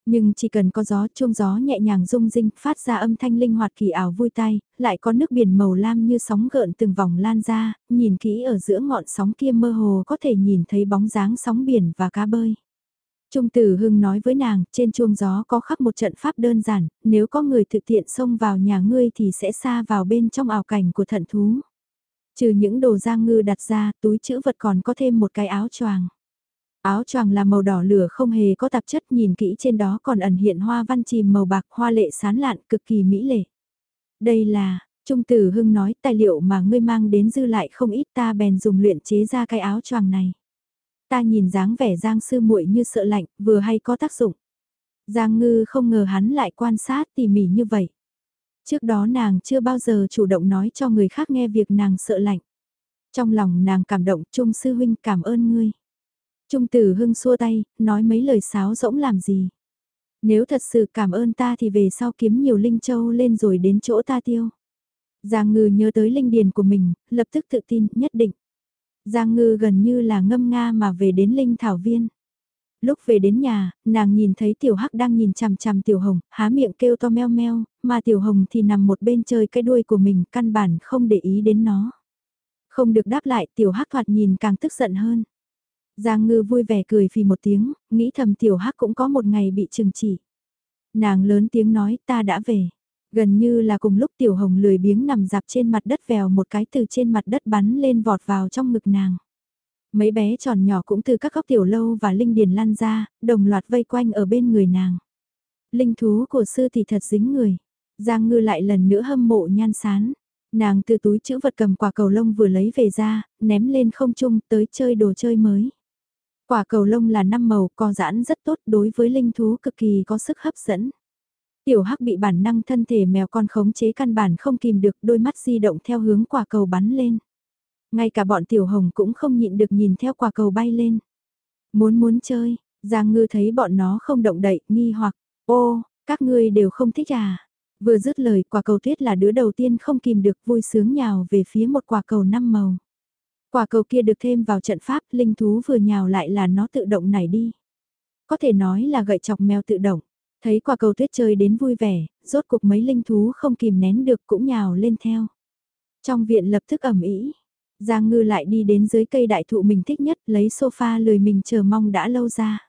Nhưng chỉ cần có gió, chuông gió nhẹ nhàng rung rinh, phát ra âm thanh linh hoạt kỳ ảo vui tai, lại có nước biển màu lam như sóng gợn từng vòng lan ra, nhìn kỹ ở giữa ngọn sóng kia mơ hồ có thể nhìn thấy bóng dáng sóng biển và cá bơi. Trung tử hưng nói với nàng, trên chuông gió có khắc một trận pháp đơn giản, nếu có người thực tiện xông vào nhà ngươi thì sẽ xa vào bên trong ảo cảnh của thận thú. Trừ những đồ giang ngư đặt ra, túi chữ vật còn có thêm một cái áo choàng. Áo choàng là màu đỏ lửa không hề có tạp chất nhìn kỹ trên đó còn ẩn hiện hoa văn chìm màu bạc hoa lệ sán lạn cực kỳ mỹ lệ. Đây là, Trung Tử Hưng nói tài liệu mà ngươi mang đến dư lại không ít ta bèn dùng luyện chế ra cái áo choàng này. Ta nhìn dáng vẻ Giang sư muội như sợ lạnh, vừa hay có tác dụng. Giang ngư không ngờ hắn lại quan sát tỉ mỉ như vậy. Trước đó nàng chưa bao giờ chủ động nói cho người khác nghe việc nàng sợ lạnh. Trong lòng nàng cảm động Trung sư huynh cảm ơn ngươi. Trung tử hưng xua tay, nói mấy lời sáo rỗng làm gì. Nếu thật sự cảm ơn ta thì về sau kiếm nhiều linh châu lên rồi đến chỗ ta tiêu. Giang ngư nhớ tới linh điền của mình, lập tức tự tin, nhất định. Giang ngư gần như là ngâm nga mà về đến linh thảo viên. Lúc về đến nhà, nàng nhìn thấy tiểu hắc đang nhìn chằm chằm tiểu hồng, há miệng kêu to meo meo, mà tiểu hồng thì nằm một bên chơi cái đuôi của mình, căn bản không để ý đến nó. Không được đáp lại, tiểu hắc thoạt nhìn càng tức giận hơn. Giang ngư vui vẻ cười phì một tiếng, nghĩ thầm tiểu hắc cũng có một ngày bị trừng chỉ. Nàng lớn tiếng nói ta đã về. Gần như là cùng lúc tiểu hồng lười biếng nằm dạp trên mặt đất vèo một cái từ trên mặt đất bắn lên vọt vào trong ngực nàng. Mấy bé tròn nhỏ cũng từ các góc tiểu lâu và linh điền lăn ra, đồng loạt vây quanh ở bên người nàng. Linh thú của sư thì thật dính người. Giang ngư lại lần nữa hâm mộ nhan sán. Nàng từ túi chữ vật cầm quả cầu lông vừa lấy về ra, ném lên không trung tới chơi đồ chơi mới. Quả cầu lông là năm màu, co giãn rất tốt đối với linh thú cực kỳ có sức hấp dẫn. Tiểu hắc bị bản năng thân thể mèo con khống chế căn bản không kìm được đôi mắt di động theo hướng quả cầu bắn lên. Ngay cả bọn tiểu hồng cũng không nhịn được nhìn theo quả cầu bay lên. Muốn muốn chơi, Giang ngư thấy bọn nó không động đậy, nghi hoặc, ô, các ngươi đều không thích à. Vừa dứt lời quả cầu tuyết là đứa đầu tiên không kìm được vui sướng nhào về phía một quả cầu năm màu. Quả cầu kia được thêm vào trận pháp, linh thú vừa nhào lại là nó tự động nảy đi. Có thể nói là gậy chọc mèo tự động. Thấy quả cầu tuyết chơi đến vui vẻ, rốt cục mấy linh thú không kìm nén được cũng nhào lên theo. Trong viện lập tức ẩm ý. Giang ngư lại đi đến dưới cây đại thụ mình thích nhất lấy sofa lười mình chờ mong đã lâu ra.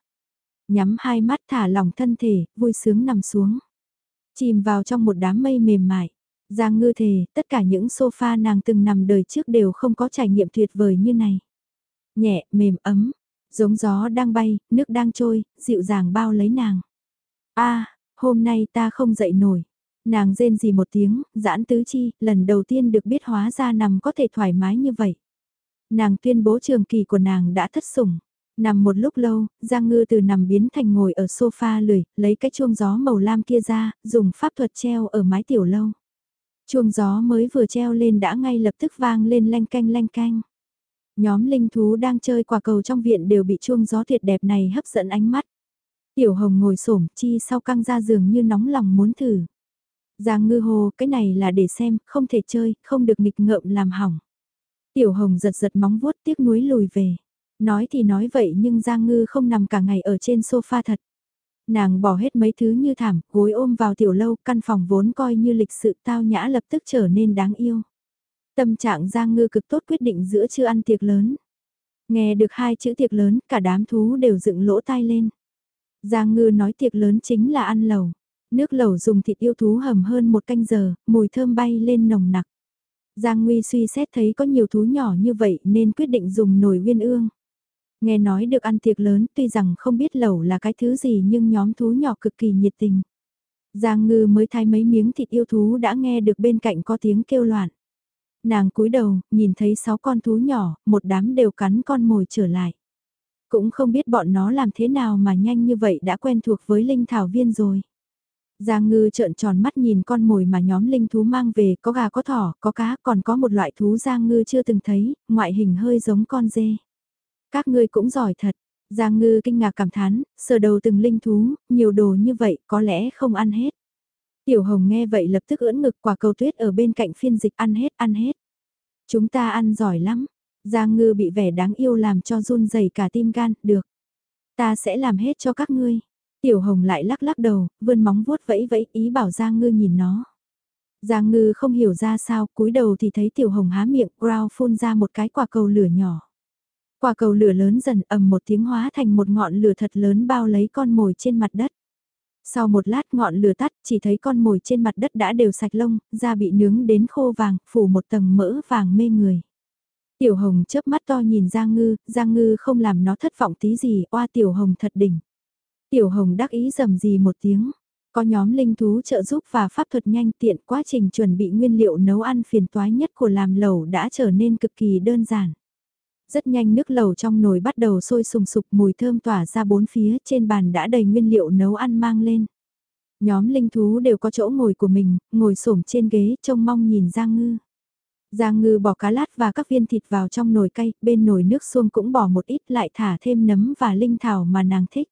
Nhắm hai mắt thả lỏng thân thể, vui sướng nằm xuống. Chìm vào trong một đám mây mềm mại. Giang ngư thề, tất cả những sofa nàng từng nằm đời trước đều không có trải nghiệm tuyệt vời như này. Nhẹ, mềm, ấm, giống gió đang bay, nước đang trôi, dịu dàng bao lấy nàng. a hôm nay ta không dậy nổi. Nàng rên gì một tiếng, giãn tứ chi, lần đầu tiên được biết hóa ra nằm có thể thoải mái như vậy. Nàng tuyên bố trường kỳ của nàng đã thất sủng. Nằm một lúc lâu, Giang Ngư từ nằm biến thành ngồi ở sofa lười, lấy cái chuông gió màu lam kia ra, dùng pháp thuật treo ở mái tiểu lâu. Chuông gió mới vừa treo lên đã ngay lập tức vang lên lanh canh lanh canh. Nhóm linh thú đang chơi quả cầu trong viện đều bị chuông gió tuyệt đẹp này hấp dẫn ánh mắt. Tiểu hồng ngồi xổm chi sau căng ra giường như nóng lòng muốn thử. Giang ngư hồ, cái này là để xem, không thể chơi, không được nghịch ngợm làm hỏng. Tiểu hồng giật giật móng vuốt tiếc nuối lùi về. Nói thì nói vậy nhưng Giang ngư không nằm cả ngày ở trên sofa thật. Nàng bỏ hết mấy thứ như thảm, gối ôm vào tiểu lâu, căn phòng vốn coi như lịch sự tao nhã lập tức trở nên đáng yêu. Tâm trạng Giang ngư cực tốt quyết định giữa chưa ăn tiệc lớn. Nghe được hai chữ tiệc lớn, cả đám thú đều dựng lỗ tai lên. Giang ngư nói tiệc lớn chính là ăn lẩu. Nước lẩu dùng thịt yêu thú hầm hơn một canh giờ, mùi thơm bay lên nồng nặc. Giang Nguy suy xét thấy có nhiều thú nhỏ như vậy nên quyết định dùng nồi uyên ương. Nghe nói được ăn tiệc lớn tuy rằng không biết lẩu là cái thứ gì nhưng nhóm thú nhỏ cực kỳ nhiệt tình. Giang ngư mới thay mấy miếng thịt yêu thú đã nghe được bên cạnh có tiếng kêu loạn. Nàng cúi đầu, nhìn thấy sáu con thú nhỏ, một đám đều cắn con mồi trở lại. Cũng không biết bọn nó làm thế nào mà nhanh như vậy đã quen thuộc với linh thảo viên rồi. Giang ngư trợn tròn mắt nhìn con mồi mà nhóm linh thú mang về, có gà có thỏ, có cá, còn có một loại thú Giang ngư chưa từng thấy, ngoại hình hơi giống con dê. Các ngươi cũng giỏi thật. Giang ngư kinh ngạc cảm thán, sờ đầu từng linh thú, nhiều đồ như vậy có lẽ không ăn hết. Tiểu hồng nghe vậy lập tức ưỡn ngực quả cầu tuyết ở bên cạnh phiên dịch ăn hết ăn hết. Chúng ta ăn giỏi lắm. Giang ngư bị vẻ đáng yêu làm cho run rẩy cả tim gan, được. Ta sẽ làm hết cho các ngươi. Tiểu hồng lại lắc lắc đầu, vươn móng vuốt vẫy vẫy ý bảo Giang ngư nhìn nó. Giang ngư không hiểu ra sao, cúi đầu thì thấy tiểu hồng há miệng, growl phun ra một cái quả cầu lửa nhỏ. Quả cầu lửa lớn dần ầm một tiếng hóa thành một ngọn lửa thật lớn bao lấy con mồi trên mặt đất. Sau một lát ngọn lửa tắt, chỉ thấy con mồi trên mặt đất đã đều sạch lông, da bị nướng đến khô vàng, phủ một tầng mỡ vàng mê người. Tiểu hồng chớp mắt to nhìn Giang Ngư, Giang Ngư không làm nó thất vọng tí gì, oa tiểu hồng thật đỉnh. Tiểu hồng đắc ý rầm gì một tiếng. Có nhóm linh thú trợ giúp và pháp thuật nhanh tiện quá trình chuẩn bị nguyên liệu nấu ăn phiền toái nhất của làm lẩu đã trở nên cực kỳ đơn giản. Rất nhanh nước lẩu trong nồi bắt đầu sôi sùng sục mùi thơm tỏa ra bốn phía trên bàn đã đầy nguyên liệu nấu ăn mang lên. Nhóm linh thú đều có chỗ ngồi của mình, ngồi xổm trên ghế trông mong nhìn Giang Ngư. Giang Ngư bỏ cá lát và các viên thịt vào trong nồi cay, bên nồi nước xuông cũng bỏ một ít lại thả thêm nấm và linh thảo mà nàng thích.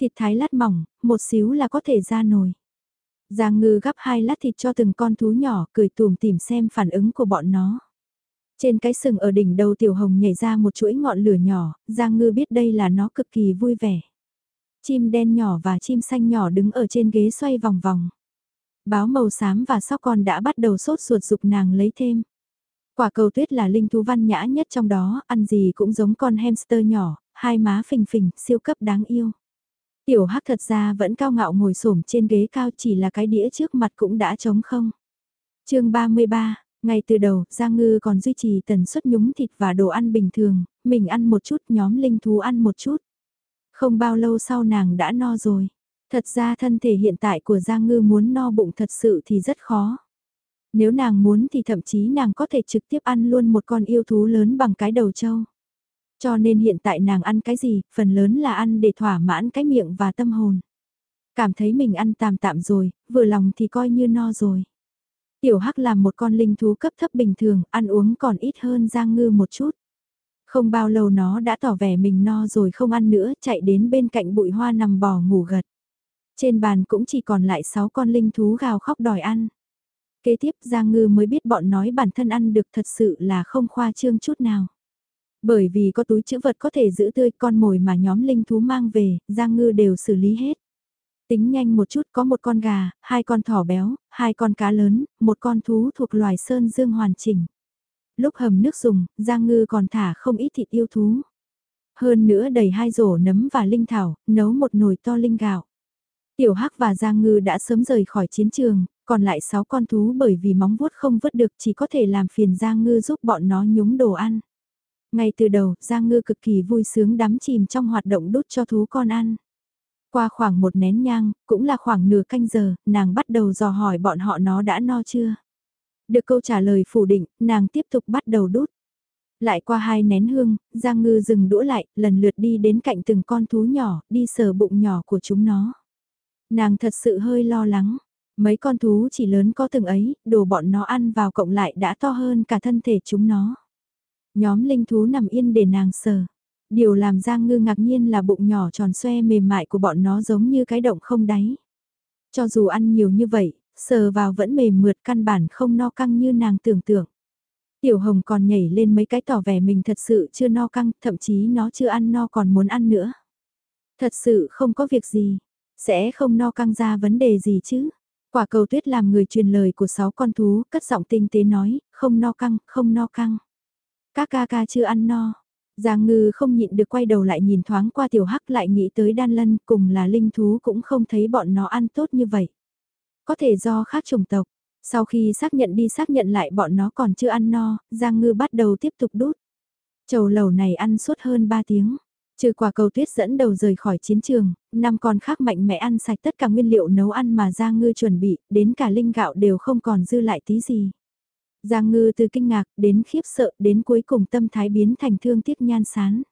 Thịt thái lát mỏng, một xíu là có thể ra nồi. Giang Ngư gắp hai lát thịt cho từng con thú nhỏ cười tùm tìm xem phản ứng của bọn nó. Trên cái sừng ở đỉnh đầu tiểu hồng nhảy ra một chuỗi ngọn lửa nhỏ, Giang Ngư biết đây là nó cực kỳ vui vẻ. Chim đen nhỏ và chim xanh nhỏ đứng ở trên ghế xoay vòng vòng. Báo màu xám và sóc con đã bắt đầu sốt ruột dục nàng lấy thêm. Quả cầu tuyết là linh thú văn nhã nhất trong đó, ăn gì cũng giống con hamster nhỏ, hai má phình phình, siêu cấp đáng yêu. Tiểu hắc thật ra vẫn cao ngạo ngồi xổm trên ghế cao chỉ là cái đĩa trước mặt cũng đã trống không. chương 33, ngay từ đầu, Giang Ngư còn duy trì tần suất nhúng thịt và đồ ăn bình thường, mình ăn một chút, nhóm linh thú ăn một chút. Không bao lâu sau nàng đã no rồi. Thật ra thân thể hiện tại của Giang Ngư muốn no bụng thật sự thì rất khó. Nếu nàng muốn thì thậm chí nàng có thể trực tiếp ăn luôn một con yêu thú lớn bằng cái đầu trâu. Cho nên hiện tại nàng ăn cái gì, phần lớn là ăn để thỏa mãn cái miệng và tâm hồn. Cảm thấy mình ăn tạm tạm rồi, vừa lòng thì coi như no rồi. Tiểu Hắc làm một con linh thú cấp thấp bình thường, ăn uống còn ít hơn Giang Ngư một chút. Không bao lâu nó đã tỏ vẻ mình no rồi không ăn nữa, chạy đến bên cạnh bụi hoa nằm bò ngủ gật. Trên bàn cũng chỉ còn lại 6 con linh thú gào khóc đòi ăn. Kế tiếp Giang Ngư mới biết bọn nói bản thân ăn được thật sự là không khoa trương chút nào. Bởi vì có túi chữ vật có thể giữ tươi con mồi mà nhóm linh thú mang về, Giang Ngư đều xử lý hết. Tính nhanh một chút có một con gà, hai con thỏ béo, hai con cá lớn, một con thú thuộc loài sơn dương hoàn chỉnh. Lúc hầm nước dùng, Giang Ngư còn thả không ít thịt yêu thú. Hơn nữa đầy hai rổ nấm và linh thảo, nấu một nồi to linh gạo. Tiểu Hắc và Giang Ngư đã sớm rời khỏi chiến trường, còn lại 6 con thú bởi vì móng vuốt không vứt được chỉ có thể làm phiền Giang Ngư giúp bọn nó nhúng đồ ăn. Ngay từ đầu, Giang Ngư cực kỳ vui sướng đắm chìm trong hoạt động đút cho thú con ăn. Qua khoảng một nén nhang, cũng là khoảng nửa canh giờ, nàng bắt đầu dò hỏi bọn họ nó đã no chưa. Được câu trả lời phủ định, nàng tiếp tục bắt đầu đút. Lại qua hai nén hương, Giang Ngư dừng đũa lại, lần lượt đi đến cạnh từng con thú nhỏ, đi sờ bụng nhỏ của chúng nó. Nàng thật sự hơi lo lắng, mấy con thú chỉ lớn có từng ấy, đồ bọn nó ăn vào cộng lại đã to hơn cả thân thể chúng nó. Nhóm linh thú nằm yên để nàng sờ. Điều làm Giang Ngư ngạc nhiên là bụng nhỏ tròn xoe mềm mại của bọn nó giống như cái động không đáy. Cho dù ăn nhiều như vậy, sờ vào vẫn mềm mượt căn bản không no căng như nàng tưởng tượng. Tiểu Hồng còn nhảy lên mấy cái tỏ vẻ mình thật sự chưa no căng, thậm chí nó chưa ăn no còn muốn ăn nữa. Thật sự không có việc gì, sẽ không no căng ra vấn đề gì chứ. Quả cầu tuyết làm người truyền lời của sáu con thú, cất giọng tinh tế nói, không no căng, không no căng. Các ca ca chưa ăn no. Giang ngư không nhịn được quay đầu lại nhìn thoáng qua tiểu hắc lại nghĩ tới đan lân cùng là linh thú cũng không thấy bọn nó ăn tốt như vậy. Có thể do khác chủng tộc. Sau khi xác nhận đi xác nhận lại bọn nó còn chưa ăn no, Giang ngư bắt đầu tiếp tục đút. Chầu lầu này ăn suốt hơn 3 tiếng. Trừ quả cầu tuyết dẫn đầu rời khỏi chiến trường, năm con khác mạnh mẽ ăn sạch tất cả nguyên liệu nấu ăn mà Giang Ngư chuẩn bị, đến cả linh gạo đều không còn dư lại tí gì. Giang Ngư từ kinh ngạc đến khiếp sợ đến cuối cùng tâm thái biến thành thương tiếc nhan sán.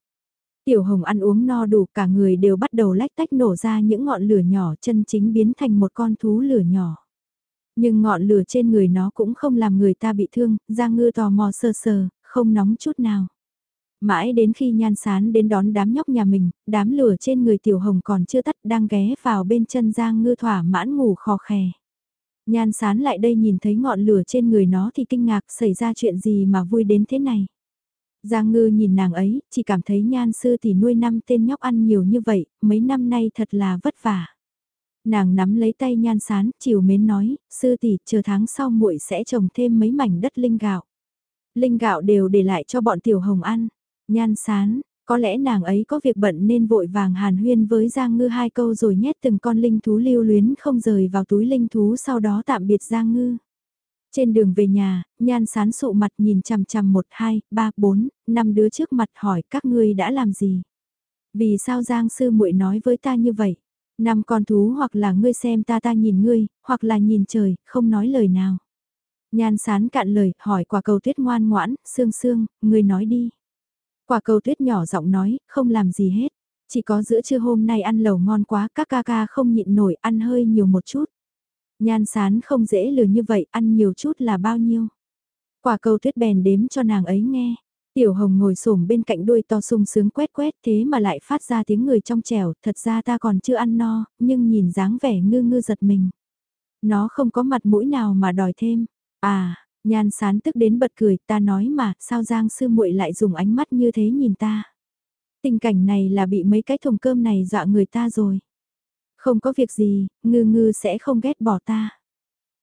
Tiểu Hồng ăn uống no đủ cả người đều bắt đầu lách tách nổ ra những ngọn lửa nhỏ chân chính biến thành một con thú lửa nhỏ. Nhưng ngọn lửa trên người nó cũng không làm người ta bị thương, Giang Ngư tò mò sờ sờ, không nóng chút nào. Mãi đến khi nhan sán đến đón đám nhóc nhà mình, đám lửa trên người tiểu hồng còn chưa tắt đang ghé vào bên chân Giang Ngư thỏa mãn ngủ khò khè. Nhan sán lại đây nhìn thấy ngọn lửa trên người nó thì kinh ngạc xảy ra chuyện gì mà vui đến thế này. Giang ngư nhìn nàng ấy, chỉ cảm thấy nhan sư tỷ nuôi năm tên nhóc ăn nhiều như vậy, mấy năm nay thật là vất vả. Nàng nắm lấy tay nhan sán, chiều mến nói, sư tỷ chờ tháng sau muội sẽ trồng thêm mấy mảnh đất linh gạo. Linh gạo đều để lại cho bọn tiểu hồng ăn. Nhan sán, có lẽ nàng ấy có việc bận nên vội vàng hàn huyên với Giang Ngư hai câu rồi nhét từng con linh thú lưu luyến không rời vào túi linh thú sau đó tạm biệt Giang Ngư. Trên đường về nhà, nhan sán sụ mặt nhìn chằm chằm một hai ba bốn năm đứa trước mặt hỏi các ngươi đã làm gì? Vì sao Giang sư muội nói với ta như vậy? Năm con thú hoặc là ngươi xem ta ta nhìn ngươi, hoặc là nhìn trời, không nói lời nào. Nhan sán cạn lời, hỏi quả cầu tuyết ngoan ngoãn, sương sương, ngươi nói đi. Quả cầu tuyết nhỏ giọng nói, không làm gì hết. Chỉ có giữa trưa hôm nay ăn lẩu ngon quá, các ca ca không nhịn nổi, ăn hơi nhiều một chút. Nhan sán không dễ lừa như vậy, ăn nhiều chút là bao nhiêu. Quả cầu tuyết bèn đếm cho nàng ấy nghe. Tiểu hồng ngồi xổm bên cạnh đuôi to sung sướng quét quét thế mà lại phát ra tiếng người trong trẻo, thật ra ta còn chưa ăn no, nhưng nhìn dáng vẻ ngư ngư giật mình. Nó không có mặt mũi nào mà đòi thêm. À, nhan sán tức đến bật cười, ta nói mà, sao Giang sư muội lại dùng ánh mắt như thế nhìn ta. Tình cảnh này là bị mấy cái thùng cơm này dọa người ta rồi. Không có việc gì, ngư ngư sẽ không ghét bỏ ta.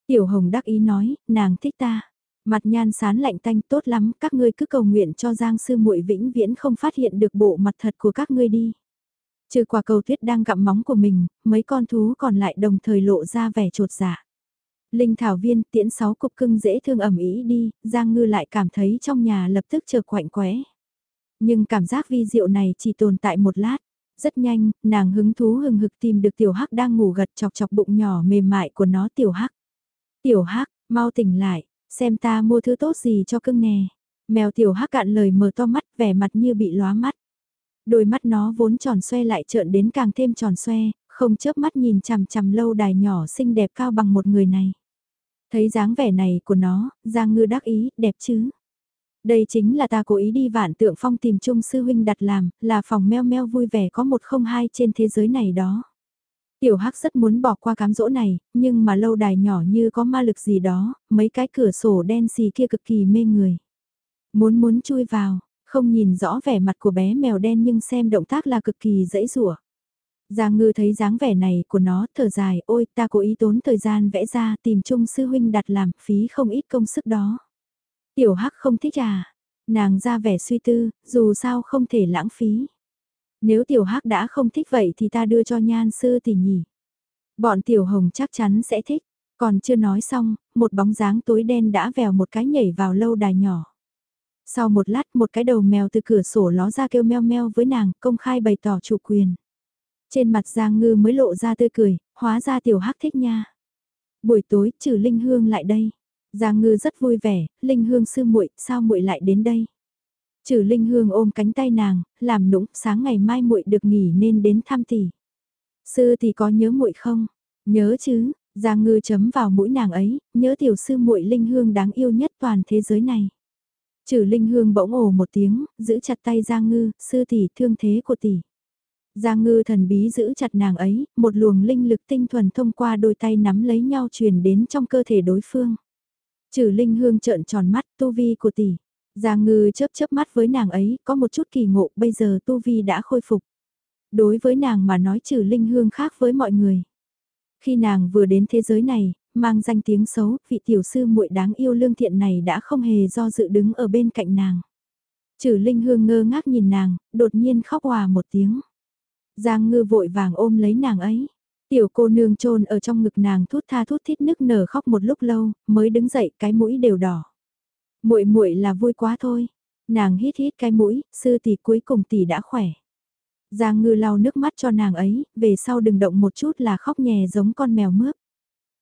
Tiểu hồng đắc ý nói, nàng thích ta. Mặt nhan sán lạnh tanh tốt lắm, các ngươi cứ cầu nguyện cho Giang sư muội vĩnh viễn không phát hiện được bộ mặt thật của các ngươi đi. Trừ quả cầu tuyết đang gặm móng của mình, mấy con thú còn lại đồng thời lộ ra vẻ trột dạ. Linh thảo viên tiễn sáu cục cưng dễ thương ẩm ý đi, Giang ngư lại cảm thấy trong nhà lập tức chờ quạnh quẽ. Nhưng cảm giác vi diệu này chỉ tồn tại một lát. Rất nhanh, nàng hứng thú hừng hực tìm được tiểu hắc đang ngủ gật chọc chọc bụng nhỏ mềm mại của nó tiểu hắc. Tiểu hắc, mau tỉnh lại, xem ta mua thứ tốt gì cho cưng nè. Mèo tiểu hắc cạn lời mở to mắt vẻ mặt như bị lóa mắt. Đôi mắt nó vốn tròn xoe lại trợn đến càng thêm tròn xoe, không chớp mắt nhìn chằm chằm lâu đài nhỏ xinh đẹp cao bằng một người này. Thấy dáng vẻ này của nó, Giang Ngư đắc ý, đẹp chứ. Đây chính là ta cố ý đi vạn tượng phong tìm chung sư huynh đặt làm, là phòng meo meo vui vẻ có một không hai trên thế giới này đó. Tiểu Hắc rất muốn bỏ qua cám dỗ này, nhưng mà lâu đài nhỏ như có ma lực gì đó, mấy cái cửa sổ đen xì kia cực kỳ mê người. Muốn muốn chui vào, không nhìn rõ vẻ mặt của bé mèo đen nhưng xem động tác là cực kỳ dễ dụa. Giang ngư thấy dáng vẻ này của nó thở dài, ôi ta cố ý tốn thời gian vẽ ra tìm chung sư huynh đặt làm phí không ít công sức đó. Tiểu Hắc không thích à? Nàng ra vẻ suy tư, dù sao không thể lãng phí. Nếu Tiểu Hắc đã không thích vậy thì ta đưa cho nhan sư tỷ nhỉ. Bọn Tiểu Hồng chắc chắn sẽ thích. Còn chưa nói xong, một bóng dáng tối đen đã vèo một cái nhảy vào lâu đài nhỏ. Sau một lát một cái đầu mèo từ cửa sổ ló ra kêu meo meo với nàng, công khai bày tỏ chủ quyền. Trên mặt Giang Ngư mới lộ ra tươi cười, hóa ra tiểu hắc thích nha. Buổi tối trừ Linh Hương lại đây. Giang Ngư rất vui vẻ, Linh Hương sư muội, sao muội lại đến đây? Trừ Linh Hương ôm cánh tay nàng, làm nũng, sáng ngày mai muội được nghỉ nên đến thăm tỷ. Sư thì có nhớ muội không? Nhớ chứ, Giang Ngư chấm vào mũi nàng ấy, nhớ tiểu sư muội Linh Hương đáng yêu nhất toàn thế giới này. Trừ Linh Hương bỗng ồ một tiếng, giữ chặt tay Giang Ngư, sư tỷ thương thế của tỷ. Giang Ngư thần bí giữ chặt nàng ấy, một luồng linh lực tinh thuần thông qua đôi tay nắm lấy nhau truyền đến trong cơ thể đối phương. Trừ Linh Hương trợn tròn mắt tu vi của tỷ. Giang Ngư chớp chớp mắt với nàng ấy, có một chút kỳ ngộ, bây giờ tu vi đã khôi phục. Đối với nàng mà nói trừ Linh Hương khác với mọi người. Khi nàng vừa đến thế giới này, mang danh tiếng xấu, vị tiểu sư muội đáng yêu lương thiện này đã không hề do dự đứng ở bên cạnh nàng. Trừ Linh Hương ngơ ngác nhìn nàng, đột nhiên khóc hòa một tiếng. Giang Ngư vội vàng ôm lấy nàng ấy. Tiểu cô nương trôn ở trong ngực nàng thút tha thút thít nức nở khóc một lúc lâu, mới đứng dậy cái mũi đều đỏ. Muội muội là vui quá thôi. Nàng hít hít cái mũi, sư tỷ cuối cùng tỷ đã khỏe. Giang ngư lau nước mắt cho nàng ấy, về sau đừng động một chút là khóc nhè giống con mèo mướp.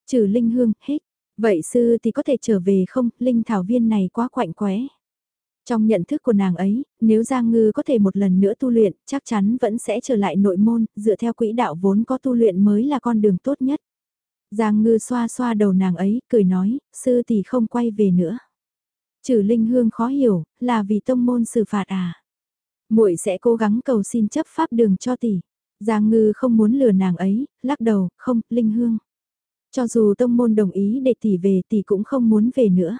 Trừ Linh Hương, hít. Vậy sư thì có thể trở về không, Linh Thảo Viên này quá quạnh quẽ. Trong nhận thức của nàng ấy, nếu Giang Ngư có thể một lần nữa tu luyện, chắc chắn vẫn sẽ trở lại nội môn, dựa theo quỹ đạo vốn có tu luyện mới là con đường tốt nhất. Giang Ngư xoa xoa đầu nàng ấy, cười nói, sư tỷ không quay về nữa. Trừ Linh Hương khó hiểu, là vì tông môn xử phạt à? Muội sẽ cố gắng cầu xin chấp pháp đường cho tỷ. Giang Ngư không muốn lừa nàng ấy, lắc đầu, không, Linh Hương. Cho dù tông môn đồng ý để tỷ về tỷ cũng không muốn về nữa.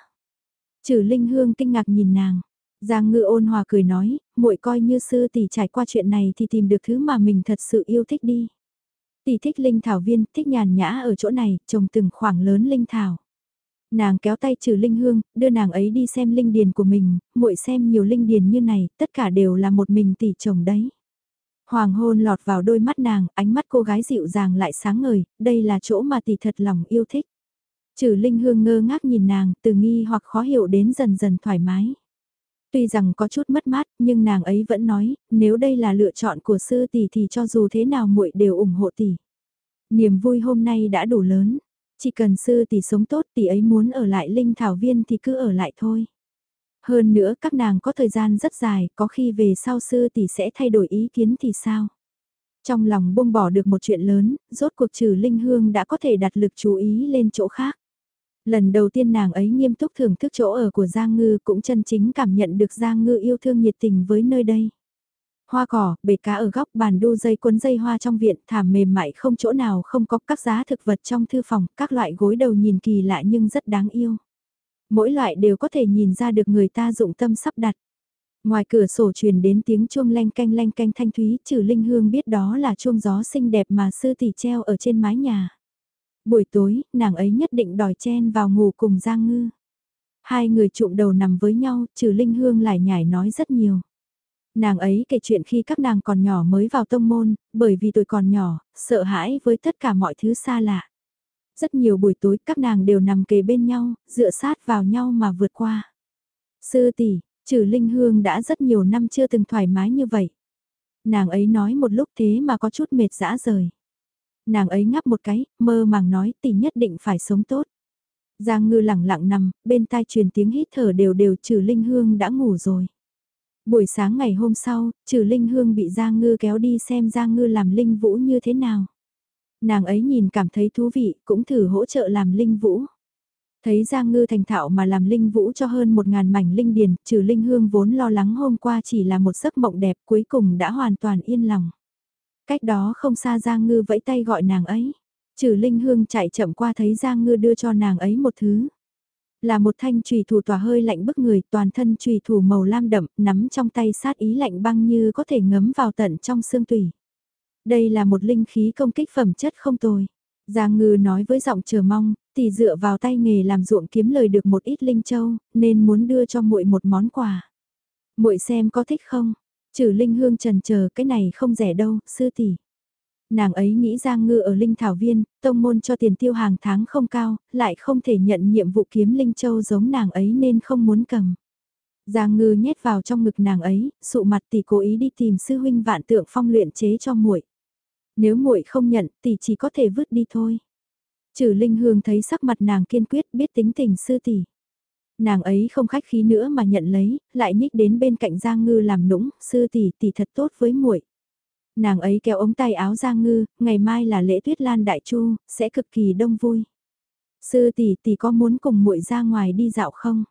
Trừ Linh Hương kinh ngạc nhìn nàng. Giang Ngư ôn hòa cười nói, muội coi như sư tỷ trải qua chuyện này thì tìm được thứ mà mình thật sự yêu thích đi. Tỷ thích linh thảo viên, thích nhàn nhã ở chỗ này, trồng từng khoảng lớn linh thảo. Nàng kéo tay trừ linh hương, đưa nàng ấy đi xem linh điền của mình, muội xem nhiều linh điền như này, tất cả đều là một mình tỷ trồng đấy. Hoàng hôn lọt vào đôi mắt nàng, ánh mắt cô gái dịu dàng lại sáng ngời, đây là chỗ mà tỷ thật lòng yêu thích. Trừ Linh Hương ngơ ngác nhìn nàng, từ nghi hoặc khó hiểu đến dần dần thoải mái. Tuy rằng có chút mất mát, nhưng nàng ấy vẫn nói, nếu đây là lựa chọn của sư tỷ thì cho dù thế nào muội đều ủng hộ tỷ. Niềm vui hôm nay đã đủ lớn, chỉ cần sư tỷ sống tốt tỷ ấy muốn ở lại linh thảo viên thì cứ ở lại thôi. Hơn nữa các nàng có thời gian rất dài, có khi về sau sư tỷ sẽ thay đổi ý kiến thì sao? Trong lòng buông bỏ được một chuyện lớn, rốt cuộc trừ linh hương đã có thể đặt lực chú ý lên chỗ khác. Lần đầu tiên nàng ấy nghiêm túc thưởng thức chỗ ở của Giang Ngư cũng chân chính cảm nhận được Giang Ngư yêu thương nhiệt tình với nơi đây. Hoa cỏ, bể cá ở góc bàn đu dây cuốn dây hoa trong viện, thảm mềm mại không chỗ nào không có các giá thực vật trong thư phòng, các loại gối đầu nhìn kỳ lạ nhưng rất đáng yêu. Mỗi loại đều có thể nhìn ra được người ta dụng tâm sắp đặt. Ngoài cửa sổ truyền đến tiếng chuông leng canh leng canh thanh thúy, trừ linh hương biết đó là chuông gió xinh đẹp mà sư tỷ treo ở trên mái nhà. Buổi tối, nàng ấy nhất định đòi chen vào ngủ cùng Giang Ngư. Hai người trụm đầu nằm với nhau, trừ Linh Hương lại nhảy nói rất nhiều. Nàng ấy kể chuyện khi các nàng còn nhỏ mới vào tông môn, bởi vì tuổi còn nhỏ, sợ hãi với tất cả mọi thứ xa lạ. Rất nhiều buổi tối các nàng đều nằm kề bên nhau, dựa sát vào nhau mà vượt qua. Sư tỷ, trừ Linh Hương đã rất nhiều năm chưa từng thoải mái như vậy. Nàng ấy nói một lúc thế mà có chút mệt dã rời nàng ấy ngắp một cái, mơ màng nói tỷ nhất định phải sống tốt. Giang ngư lẳng lặng nằm, bên tai truyền tiếng hít thở đều đều trừ linh hương đã ngủ rồi. Buổi sáng ngày hôm sau, trừ linh hương bị Giang ngư kéo đi xem Giang ngư làm linh vũ như thế nào. Nàng ấy nhìn cảm thấy thú vị, cũng thử hỗ trợ làm linh vũ. Thấy Giang Ngư thành thạo mà làm linh vũ cho hơn một ngàn mảnh linh điền, trừ linh hương vốn lo lắng hôm qua chỉ là một giấc mộng đẹp cuối cùng đã hoàn toàn yên lòng. Cách đó không xa Giang Ngư vẫy tay gọi nàng ấy. Trừ Linh Hương chạy chậm qua thấy Giang Ngư đưa cho nàng ấy một thứ. Là một thanh trùy thủ tỏa hơi lạnh bức người toàn thân trùy thủ màu lam đậm nắm trong tay sát ý lạnh băng như có thể ngấm vào tận trong xương tủy. Đây là một linh khí công kích phẩm chất không tồi. Giang Ngư nói với giọng chờ mong, tỷ dựa vào tay nghề làm ruộng kiếm lời được một ít linh châu, nên muốn đưa cho muội một món quà. Muội xem có thích không? Trừ Linh Hương trần chờ cái này không rẻ đâu, sư tỷ. Nàng ấy nghĩ Giang Ngư ở Linh Thảo Viên, tông môn cho tiền tiêu hàng tháng không cao, lại không thể nhận nhiệm vụ kiếm Linh Châu giống nàng ấy nên không muốn cầm. Giang Ngư nhét vào trong ngực nàng ấy, sụ mặt tỷ cố ý đi tìm sư huynh vạn tượng phong luyện chế cho muội. Nếu muội không nhận, tỷ chỉ có thể vứt đi thôi. Trừ Linh Hương thấy sắc mặt nàng kiên quyết biết tính tình sư tỷ. Nàng ấy không khách khí nữa mà nhận lấy, lại nhích đến bên cạnh Giang Ngư làm nũng, sư tỷ tỷ thật tốt với muội. Nàng ấy kéo ống tay áo Giang Ngư, ngày mai là lễ tuyết lan đại chu, sẽ cực kỳ đông vui. Sư tỷ tỷ có muốn cùng muội ra ngoài đi dạo không?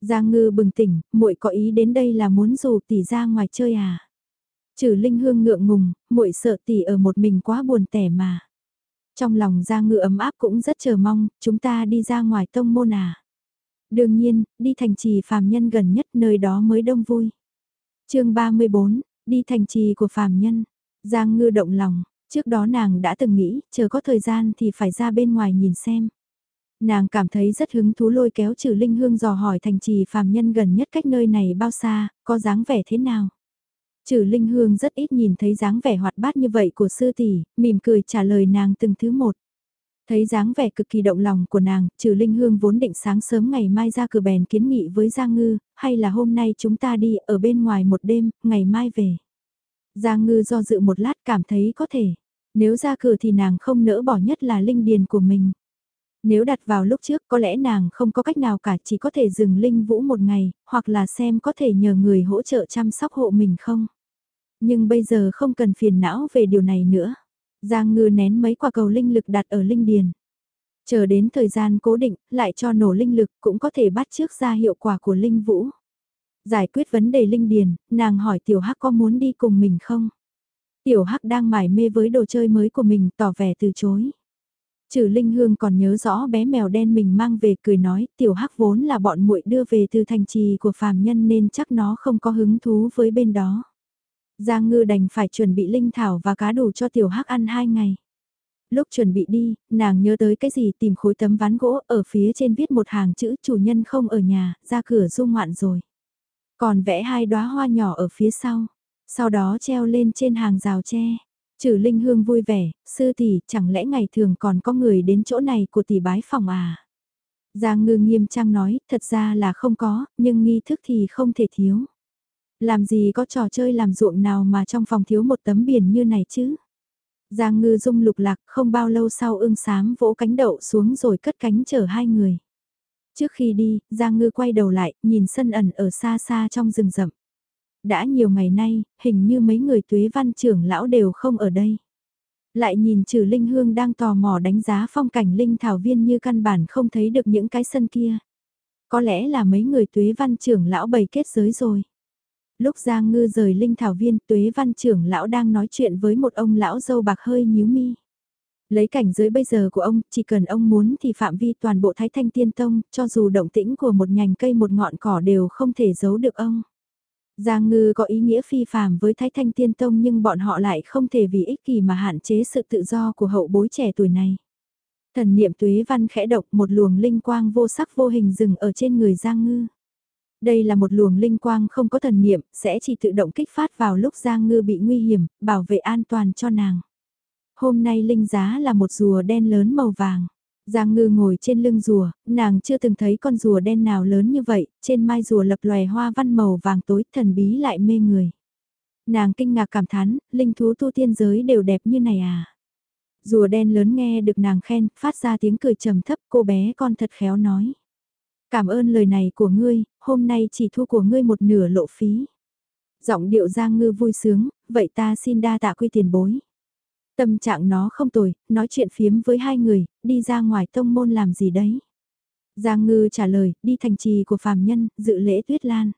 Giang Ngư bừng tỉnh, muội có ý đến đây là muốn dù tỷ ra ngoài chơi à? Trừ Linh Hương ngượng ngùng, muội sợ tỷ ở một mình quá buồn tẻ mà. Trong lòng Giang Ngư ấm áp cũng rất chờ mong, chúng ta đi ra ngoài tông môn à? Đương nhiên, đi thành trì phàm nhân gần nhất nơi đó mới đông vui. chương 34, đi thành trì của phàm nhân. Giang ngư động lòng, trước đó nàng đã từng nghĩ, chờ có thời gian thì phải ra bên ngoài nhìn xem. Nàng cảm thấy rất hứng thú lôi kéo trừ linh hương dò hỏi thành trì phàm nhân gần nhất cách nơi này bao xa, có dáng vẻ thế nào. Trừ linh hương rất ít nhìn thấy dáng vẻ hoạt bát như vậy của sư tỷ, mỉm cười trả lời nàng từng thứ một. Thấy dáng vẻ cực kỳ động lòng của nàng, trừ Linh Hương vốn định sáng sớm ngày mai ra cửa bèn kiến nghị với Giang Ngư, hay là hôm nay chúng ta đi ở bên ngoài một đêm, ngày mai về. Giang ngư do dự một lát cảm thấy có thể. Nếu ra cửa thì nàng không nỡ bỏ nhất là linh điền của mình. Nếu đặt vào lúc trước có lẽ nàng không có cách nào cả chỉ có thể dừng linh vũ một ngày, hoặc là xem có thể nhờ người hỗ trợ chăm sóc hộ mình không. Nhưng bây giờ không cần phiền não về điều này nữa. Giang ngư nén mấy quả cầu linh lực đặt ở linh điền. Chờ đến thời gian cố định, lại cho nổ linh lực cũng có thể bắt trước ra hiệu quả của linh vũ. Giải quyết vấn đề linh điền, nàng hỏi tiểu hắc có muốn đi cùng mình không? Tiểu hắc đang mải mê với đồ chơi mới của mình tỏ vẻ từ chối. Trừ Linh Hương còn nhớ rõ bé mèo đen mình mang về cười nói, tiểu hắc vốn là bọn muội đưa về từ thành trì của phàm nhân nên chắc nó không có hứng thú với bên đó. Giang ngư đành phải chuẩn bị linh thảo và cá đủ cho tiểu hắc ăn hai ngày. Lúc chuẩn bị đi, nàng nhớ tới cái gì tìm khối tấm ván gỗ ở phía trên viết một hàng chữ chủ nhân không ở nhà, ra cửa du ngoạn rồi. Còn vẽ hai đóa hoa nhỏ ở phía sau, sau đó treo lên trên hàng rào tre. Trừ Linh Hương vui vẻ, sư tỷ, chẳng lẽ ngày thường còn có người đến chỗ này của tỷ bái phòng à? Giang ngư nghiêm trang nói, thật ra là không có, nhưng nghi thức thì không thể thiếu. Làm gì có trò chơi làm ruộng nào mà trong phòng thiếu một tấm biển như này chứ? Giang ngư dung lục lạc không bao lâu sau ưng sám vỗ cánh đậu xuống rồi cất cánh chở hai người. Trước khi đi, Giang ngư quay đầu lại, nhìn sân ẩn ở xa xa trong rừng rậm. Đã nhiều ngày nay, hình như mấy người tuế văn trưởng lão đều không ở đây. Lại nhìn trừ Linh Hương đang tò mò đánh giá phong cảnh Linh Thảo Viên như căn bản không thấy được những cái sân kia. Có lẽ là mấy người tuế văn trưởng lão bày kết giới rồi lúc Giang Ngư rời Linh Thảo Viên, Tuế Văn trưởng lão đang nói chuyện với một ông lão dâu bạc hơi nhíu mi. Lấy cảnh giới bây giờ của ông, chỉ cần ông muốn thì phạm vi toàn bộ Thái Thanh Tiên Tông, cho dù động tĩnh của một nhành cây một ngọn cỏ đều không thể giấu được ông. Giang Ngư có ý nghĩa phi phàm với Thái Thanh Tiên Tông nhưng bọn họ lại không thể vì ích kỷ mà hạn chế sự tự do của hậu bối trẻ tuổi này. Thần niệm tuế văn khẽ động một luồng linh quang vô sắc vô hình dừng ở trên người Giang Ngư. Đây là một luồng linh quang không có thần niệm, sẽ chỉ tự động kích phát vào lúc Giang Ngư bị nguy hiểm, bảo vệ an toàn cho nàng. Hôm nay linh giá là một rùa đen lớn màu vàng. Giang Ngư ngồi trên lưng rùa, nàng chưa từng thấy con rùa đen nào lớn như vậy, trên mai rùa lập lòe hoa văn màu vàng tối thần bí lại mê người. Nàng kinh ngạc cảm thán, linh thú tu tiên giới đều đẹp như này à. Rùa đen lớn nghe được nàng khen, phát ra tiếng cười trầm thấp cô bé con thật khéo nói. Cảm ơn lời này của ngươi, hôm nay chỉ thu của ngươi một nửa lộ phí. Giọng điệu Giang Ngư vui sướng, vậy ta xin đa tạ quy tiền bối. Tâm trạng nó không tồi, nói chuyện phiếm với hai người, đi ra ngoài tông môn làm gì đấy. Giang Ngư trả lời, đi thành trì của phàm nhân, dự lễ tuyết lan.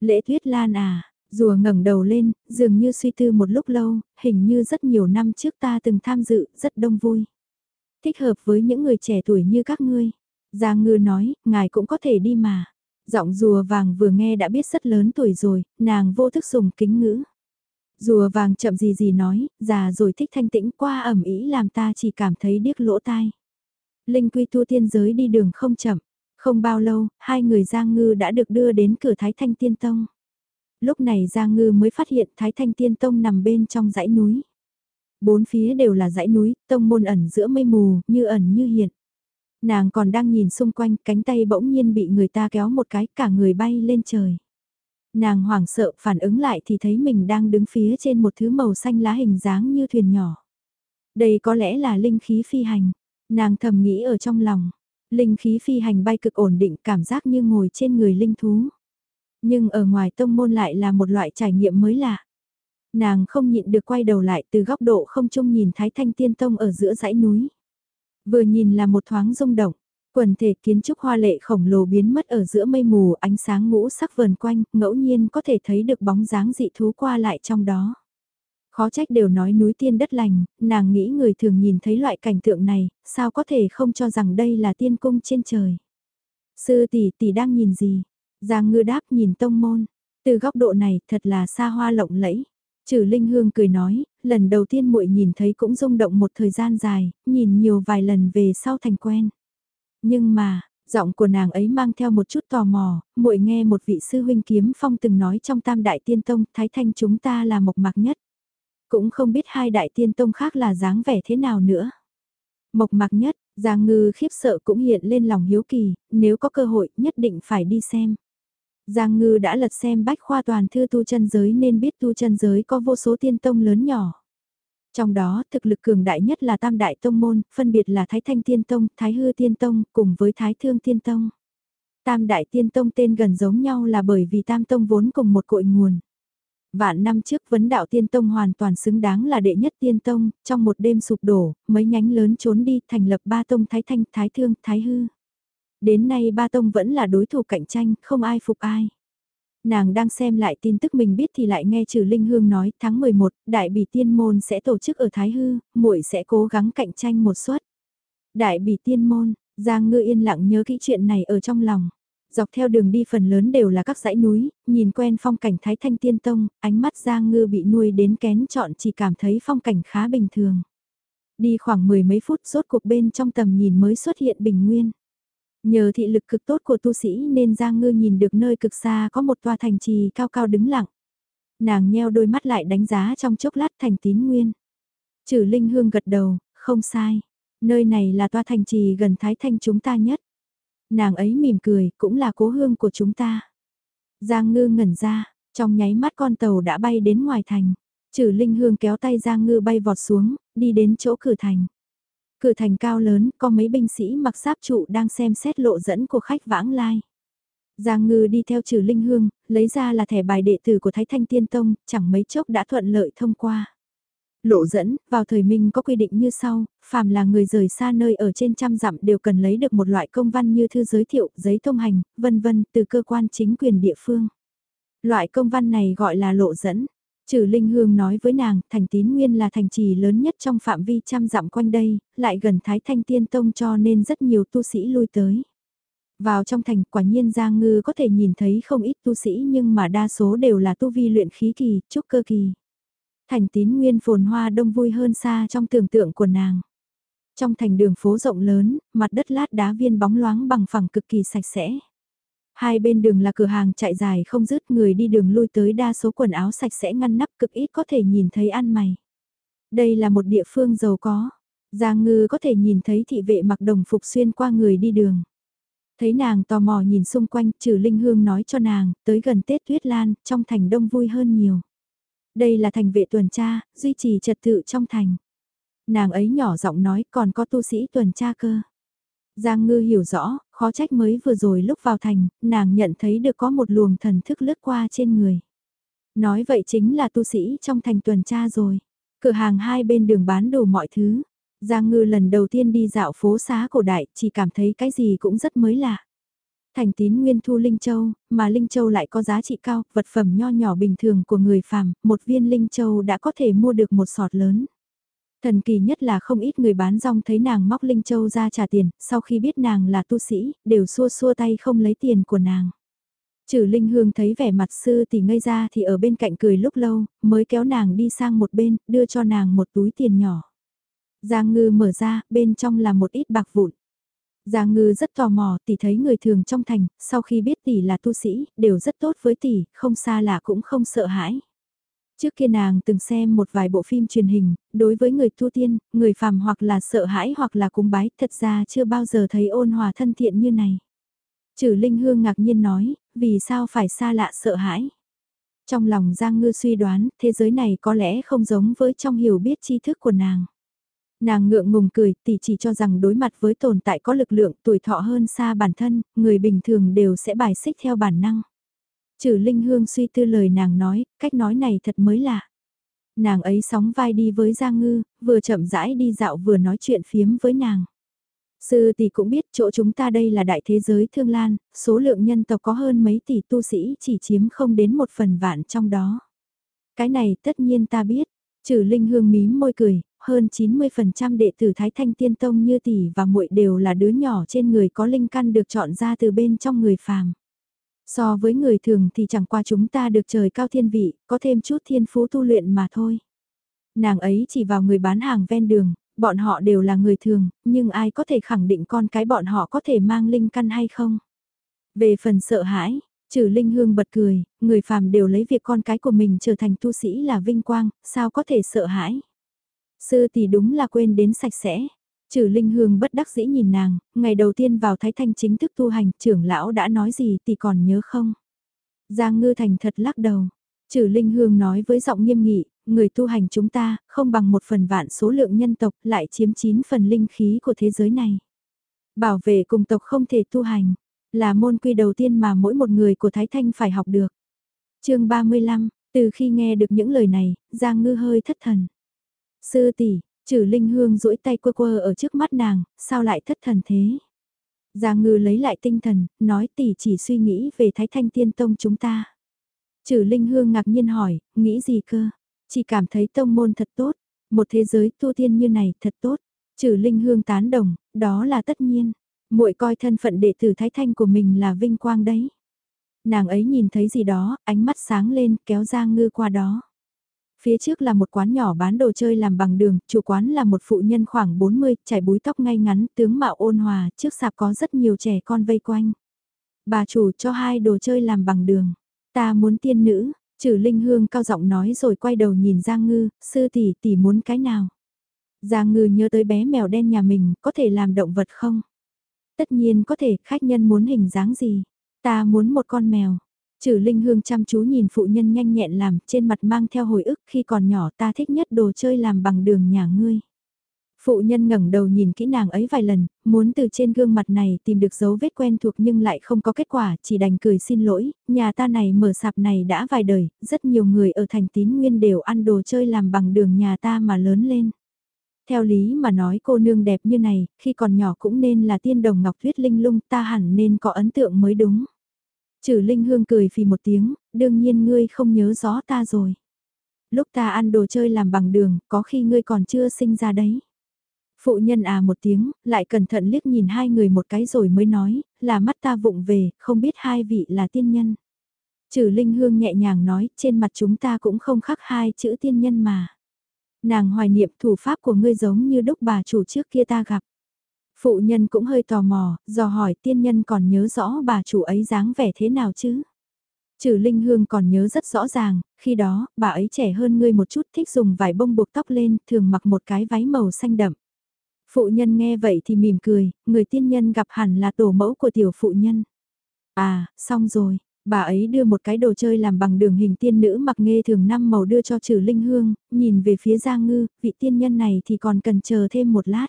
Lễ tuyết lan à, rùa ngẩng đầu lên, dường như suy tư một lúc lâu, hình như rất nhiều năm trước ta từng tham dự, rất đông vui. Thích hợp với những người trẻ tuổi như các ngươi. Giang Ngư nói, ngài cũng có thể đi mà. Giọng rùa vàng vừa nghe đã biết rất lớn tuổi rồi, nàng vô thức dùng kính ngữ. Rùa vàng chậm gì gì nói, già rồi thích thanh tĩnh qua ẩm ý làm ta chỉ cảm thấy điếc lỗ tai. Linh quy tu tiên giới đi đường không chậm. Không bao lâu, hai người Giang Ngư đã được đưa đến cửa Thái Thanh Tiên Tông. Lúc này Giang Ngư mới phát hiện Thái Thanh Tiên Tông nằm bên trong dãy núi. Bốn phía đều là dãy núi, tông môn ẩn giữa mây mù, như ẩn như hiện. Nàng còn đang nhìn xung quanh, cánh tay bỗng nhiên bị người ta kéo một cái, cả người bay lên trời. Nàng hoảng sợ phản ứng lại thì thấy mình đang đứng phía trên một thứ màu xanh lá hình dáng như thuyền nhỏ. Đây có lẽ là linh khí phi hành. Nàng thầm nghĩ ở trong lòng. Linh khí phi hành bay cực ổn định cảm giác như ngồi trên người linh thú. Nhưng ở ngoài tông môn lại là một loại trải nghiệm mới lạ. Nàng không nhịn được quay đầu lại từ góc độ không trông nhìn Thái Thanh Tiên Tông ở giữa dãy núi. Vừa nhìn là một thoáng rung động, quần thể kiến trúc hoa lệ khổng lồ biến mất ở giữa mây mù ánh sáng ngũ sắc vờn quanh, ngẫu nhiên có thể thấy được bóng dáng dị thú qua lại trong đó. Khó trách đều nói núi tiên đất lành, nàng nghĩ người thường nhìn thấy loại cảnh tượng này, sao có thể không cho rằng đây là tiên cung trên trời. Sư tỷ tỷ đang nhìn gì? Giang ngư đáp nhìn tông môn. Từ góc độ này thật là xa hoa lộng lẫy. Trừ Linh Hương cười nói, lần đầu tiên muội nhìn thấy cũng rung động một thời gian dài, nhìn nhiều vài lần về sau thành quen. Nhưng mà, giọng của nàng ấy mang theo một chút tò mò, muội nghe một vị sư huynh kiếm phong từng nói trong tam đại tiên tông, thái thanh chúng ta là mộc mạc nhất. Cũng không biết hai đại tiên tông khác là dáng vẻ thế nào nữa. Mộc mạc nhất, Giang Ngư khiếp sợ cũng hiện lên lòng hiếu kỳ, nếu có cơ hội nhất định phải đi xem. Giang Ngư đã lật xem bách khoa toàn thư tu chân giới nên biết tu chân giới có vô số tiên tông lớn nhỏ. Trong đó, thực lực cường đại nhất là Tam Đại Tông Môn, phân biệt là Thái Thanh Tiên Tông, Thái Hư Tiên Tông, cùng với Thái Thương Tiên Tông. Tam Đại Tiên Tông tên gần giống nhau là bởi vì Tam Tông vốn cùng một cội nguồn. Vạn năm trước vấn đạo Tiên Tông hoàn toàn xứng đáng là đệ nhất Tiên Tông, trong một đêm sụp đổ, mấy nhánh lớn trốn đi thành lập ba tông Thái Thanh, Thái Thương, Thái Hư. Đến nay ba tông vẫn là đối thủ cạnh tranh, không ai phục ai. Nàng đang xem lại tin tức mình biết thì lại nghe trừ Linh Hương nói tháng 11, Đại Bỉ Tiên Môn sẽ tổ chức ở Thái Hư, muội sẽ cố gắng cạnh tranh một suất. Đại Bỉ Tiên Môn, Giang Ngư yên lặng nhớ kỹ chuyện này ở trong lòng. Dọc theo đường đi phần lớn đều là các dãy núi, nhìn quen phong cảnh Thái Thanh Tiên Tông, ánh mắt Giang Ngư bị nuôi đến kén chọn chỉ cảm thấy phong cảnh khá bình thường. Đi khoảng mười mấy phút rốt cuộc bên trong tầm nhìn mới xuất hiện bình nguyên. Nhờ thị lực cực tốt của tu sĩ nên Giang Ngư nhìn được nơi cực xa có một tòa thành trì cao cao đứng lặng. Nàng nheo đôi mắt lại đánh giá trong chốc lát thành tín nguyên. Trừ Linh Hương gật đầu, không sai. Nơi này là tòa thành trì gần Thái Thanh chúng ta nhất. Nàng ấy mỉm cười, cũng là cố hương của chúng ta. Giang Ngư ngẩn ra, trong nháy mắt con tàu đã bay đến ngoài thành. Trừ Linh Hương kéo tay Giang Ngư bay vọt xuống, đi đến chỗ cửa thành. Cửa thành cao lớn, có mấy binh sĩ mặc giáp trụ đang xem xét lộ dẫn của khách vãng lai. Giang Ngư đi theo trừ Linh Hương, lấy ra là thẻ bài đệ tử của Thái Thanh Tiên Tông, chẳng mấy chốc đã thuận lợi thông qua. Lộ dẫn, vào thời minh có quy định như sau, phàm là người rời xa nơi ở trên trăm dặm đều cần lấy được một loại công văn như thư giới thiệu, giấy thông hành, vân vân từ cơ quan chính quyền địa phương. Loại công văn này gọi là lộ dẫn. Trừ Linh Hương nói với nàng, thành tín nguyên là thành trì lớn nhất trong phạm vi trăm dặm quanh đây, lại gần Thái Thanh Tiên Tông cho nên rất nhiều tu sĩ lui tới. Vào trong thành quả nhiên Giang Ngư có thể nhìn thấy không ít tu sĩ nhưng mà đa số đều là tu vi luyện khí kỳ, trúc cơ kỳ. Thành tín nguyên phồn hoa đông vui hơn xa trong tưởng tượng của nàng. Trong thành đường phố rộng lớn, mặt đất lát đá viên bóng loáng bằng phẳng cực kỳ sạch sẽ. Hai bên đường là cửa hàng chạy dài không dứt người đi đường lui tới đa số quần áo sạch sẽ ngăn nắp cực ít có thể nhìn thấy ăn mày. Đây là một địa phương giàu có. Giang ngư có thể nhìn thấy thị vệ mặc đồng phục xuyên qua người đi đường. Thấy nàng tò mò nhìn xung quanh, trừ Linh Hương nói cho nàng, tới gần Tết Tuyết Lan, trong thành đông vui hơn nhiều. Đây là thành vệ tuần tra, duy trì trật tự trong thành. Nàng ấy nhỏ giọng nói còn có tu sĩ tuần tra cơ. Giang ngư hiểu rõ, khó trách mới vừa rồi lúc vào thành, nàng nhận thấy được có một luồng thần thức lướt qua trên người. Nói vậy chính là tu sĩ trong thành tuần tra rồi. Cửa hàng hai bên đường bán đồ mọi thứ. Giang ngư lần đầu tiên đi dạo phố xá cổ đại, chỉ cảm thấy cái gì cũng rất mới lạ. Thành tín nguyên thu Linh Châu, mà Linh Châu lại có giá trị cao, vật phẩm nho nhỏ bình thường của người phàm, một viên Linh Châu đã có thể mua được một sọt lớn. Thần kỳ nhất là không ít người bán rong thấy nàng móc Linh Châu ra trả tiền, sau khi biết nàng là tu sĩ, đều xua xua tay không lấy tiền của nàng. Trừ Linh Hương thấy vẻ mặt sư thì ngây ra thì ở bên cạnh cười lúc lâu, mới kéo nàng đi sang một bên, đưa cho nàng một túi tiền nhỏ. Giang ngư mở ra, bên trong là một ít bạc vụn. Giang ngư rất tò mò, tỷ thấy người thường trong thành, sau khi biết tỷ là tu sĩ, đều rất tốt với tỷ, không xa lạ cũng không sợ hãi. Trước kia nàng từng xem một vài bộ phim truyền hình, đối với người tu tiên, người phàm hoặc là sợ hãi hoặc là cung bái, thật ra chưa bao giờ thấy ôn hòa thân thiện như này. Trừ Linh Hương ngạc nhiên nói, vì sao phải xa lạ sợ hãi? Trong lòng Giang Ngư suy đoán, thế giới này có lẽ không giống với trong hiểu biết tri thức của nàng. Nàng ngượng ngùng cười, tỷ chỉ cho rằng đối mặt với tồn tại có lực lượng tuổi thọ hơn xa bản thân, người bình thường đều sẽ bài xích theo bản năng. Trừ Linh Hương suy tư lời nàng nói, cách nói này thật mới lạ. Nàng ấy sóng vai đi với Giang Ngư, vừa chậm rãi đi dạo vừa nói chuyện phiếm với nàng. Sư tỷ cũng biết chỗ chúng ta đây là đại thế giới thương lan, số lượng nhân tộc có hơn mấy tỷ tu sĩ chỉ chiếm không đến một phần vạn trong đó. Cái này tất nhiên ta biết, trừ Linh Hương mím môi cười, hơn 90% đệ tử Thái Thanh Tiên Tông như tỷ và muội đều là đứa nhỏ trên người có linh căn được chọn ra từ bên trong người phàm. So với người thường thì chẳng qua chúng ta được trời cao thiên vị, có thêm chút thiên phú tu luyện mà thôi. Nàng ấy chỉ vào người bán hàng ven đường, bọn họ đều là người thường, nhưng ai có thể khẳng định con cái bọn họ có thể mang linh căn hay không? Về phần sợ hãi, trừ linh hương bật cười, người phàm đều lấy việc con cái của mình trở thành tu sĩ là vinh quang, sao có thể sợ hãi? Sư tỷ đúng là quên đến sạch sẽ. Trừ Linh Hương bất đắc dĩ nhìn nàng, ngày đầu tiên vào Thái Thanh chính thức tu hành, trưởng lão đã nói gì thì còn nhớ không? Giang Ngư Thành thật lắc đầu. Trừ Linh Hương nói với giọng nghiêm nghị, người tu hành chúng ta, không bằng một phần vạn số lượng nhân tộc lại chiếm 9 phần linh khí của thế giới này. Bảo vệ cùng tộc không thể tu hành, là môn quy đầu tiên mà mỗi một người của Thái Thanh phải học được. chương 35, từ khi nghe được những lời này, Giang Ngư hơi thất thần. Sư tỷ, trừ Linh Hương duỗi tay quơ quơ ở trước mắt nàng, sao lại thất thần thế? Giang Ngư lấy lại tinh thần, nói tỷ chỉ suy nghĩ về Thái Thanh Tiên Tông chúng ta. Trừ Linh Hương ngạc nhiên hỏi, nghĩ gì cơ? Chỉ cảm thấy tông môn thật tốt, một thế giới tu tiên như này thật tốt. Trừ Linh Hương tán đồng, đó là tất nhiên. muội coi thân phận đệ tử Thái Thanh của mình là vinh quang đấy. Nàng ấy nhìn thấy gì đó, ánh mắt sáng lên, kéo Giang Ngư qua đó. Phía trước là một quán nhỏ bán đồ chơi làm bằng đường, chủ quán là một phụ nhân khoảng 40, trải búi tóc ngay ngắn, tướng mạo ôn hòa, trước sạp có rất nhiều trẻ con vây quanh. Bà chủ cho hai đồ chơi làm bằng đường. Ta muốn tiên nữ, trừ Linh Hương cao giọng nói rồi quay đầu nhìn Giang Ngư, sư tỷ tỷ muốn cái nào. Giang Ngư nhớ tới bé mèo đen nhà mình, có thể làm động vật không? Tất nhiên có thể, khách nhân muốn hình dáng gì? Ta muốn một con mèo. Trừ Linh Hương chăm chú nhìn phụ nhân nhanh nhẹn làm, trên mặt mang theo hồi ức khi còn nhỏ ta thích nhất đồ chơi làm bằng đường nhà ngươi. Phụ nhân ngẩng đầu nhìn kỹ nàng ấy vài lần, muốn từ trên gương mặt này tìm được dấu vết quen thuộc nhưng lại không có kết quả, chỉ đành cười xin lỗi, nhà ta này mở sạp này đã vài đời, rất nhiều người ở thành tín nguyên đều ăn đồ chơi làm bằng đường nhà ta mà lớn lên. Theo lý mà nói cô nương đẹp như này, khi còn nhỏ cũng nên là tiên đồng ngọc thuyết linh lung ta hẳn nên có ấn tượng mới đúng. Trừ Linh Hương cười phì một tiếng, đương nhiên ngươi không nhớ rõ ta rồi. Lúc ta ăn đồ chơi làm bằng đường, có khi ngươi còn chưa sinh ra đấy. Phụ nhân à một tiếng, lại cẩn thận liếc nhìn hai người một cái rồi mới nói, là mắt ta vụng về, không biết hai vị là tiên nhân. Trừ Linh Hương nhẹ nhàng nói, trên mặt chúng ta cũng không khắc hai chữ tiên nhân mà. Nàng hoài niệm thủ pháp của ngươi giống như đúc bà chủ trước kia ta gặp. Phụ nhân cũng hơi tò mò, dò hỏi tiên nhân còn nhớ rõ bà chủ ấy dáng vẻ thế nào chứ? Trừ Linh Hương còn nhớ rất rõ ràng, khi đó, bà ấy trẻ hơn ngươi một chút thích dùng vải bông buộc tóc lên, thường mặc một cái váy màu xanh đậm. Phụ nhân nghe vậy thì mỉm cười, người tiên nhân gặp hẳn là tổ mẫu của tiểu phụ nhân. À, xong rồi, bà ấy đưa một cái đồ chơi làm bằng đường hình tiên nữ mặc nghe thường năm màu đưa cho trừ linh hương, nhìn về phía Giang Ngư, vị tiên nhân này thì còn cần chờ thêm một lát.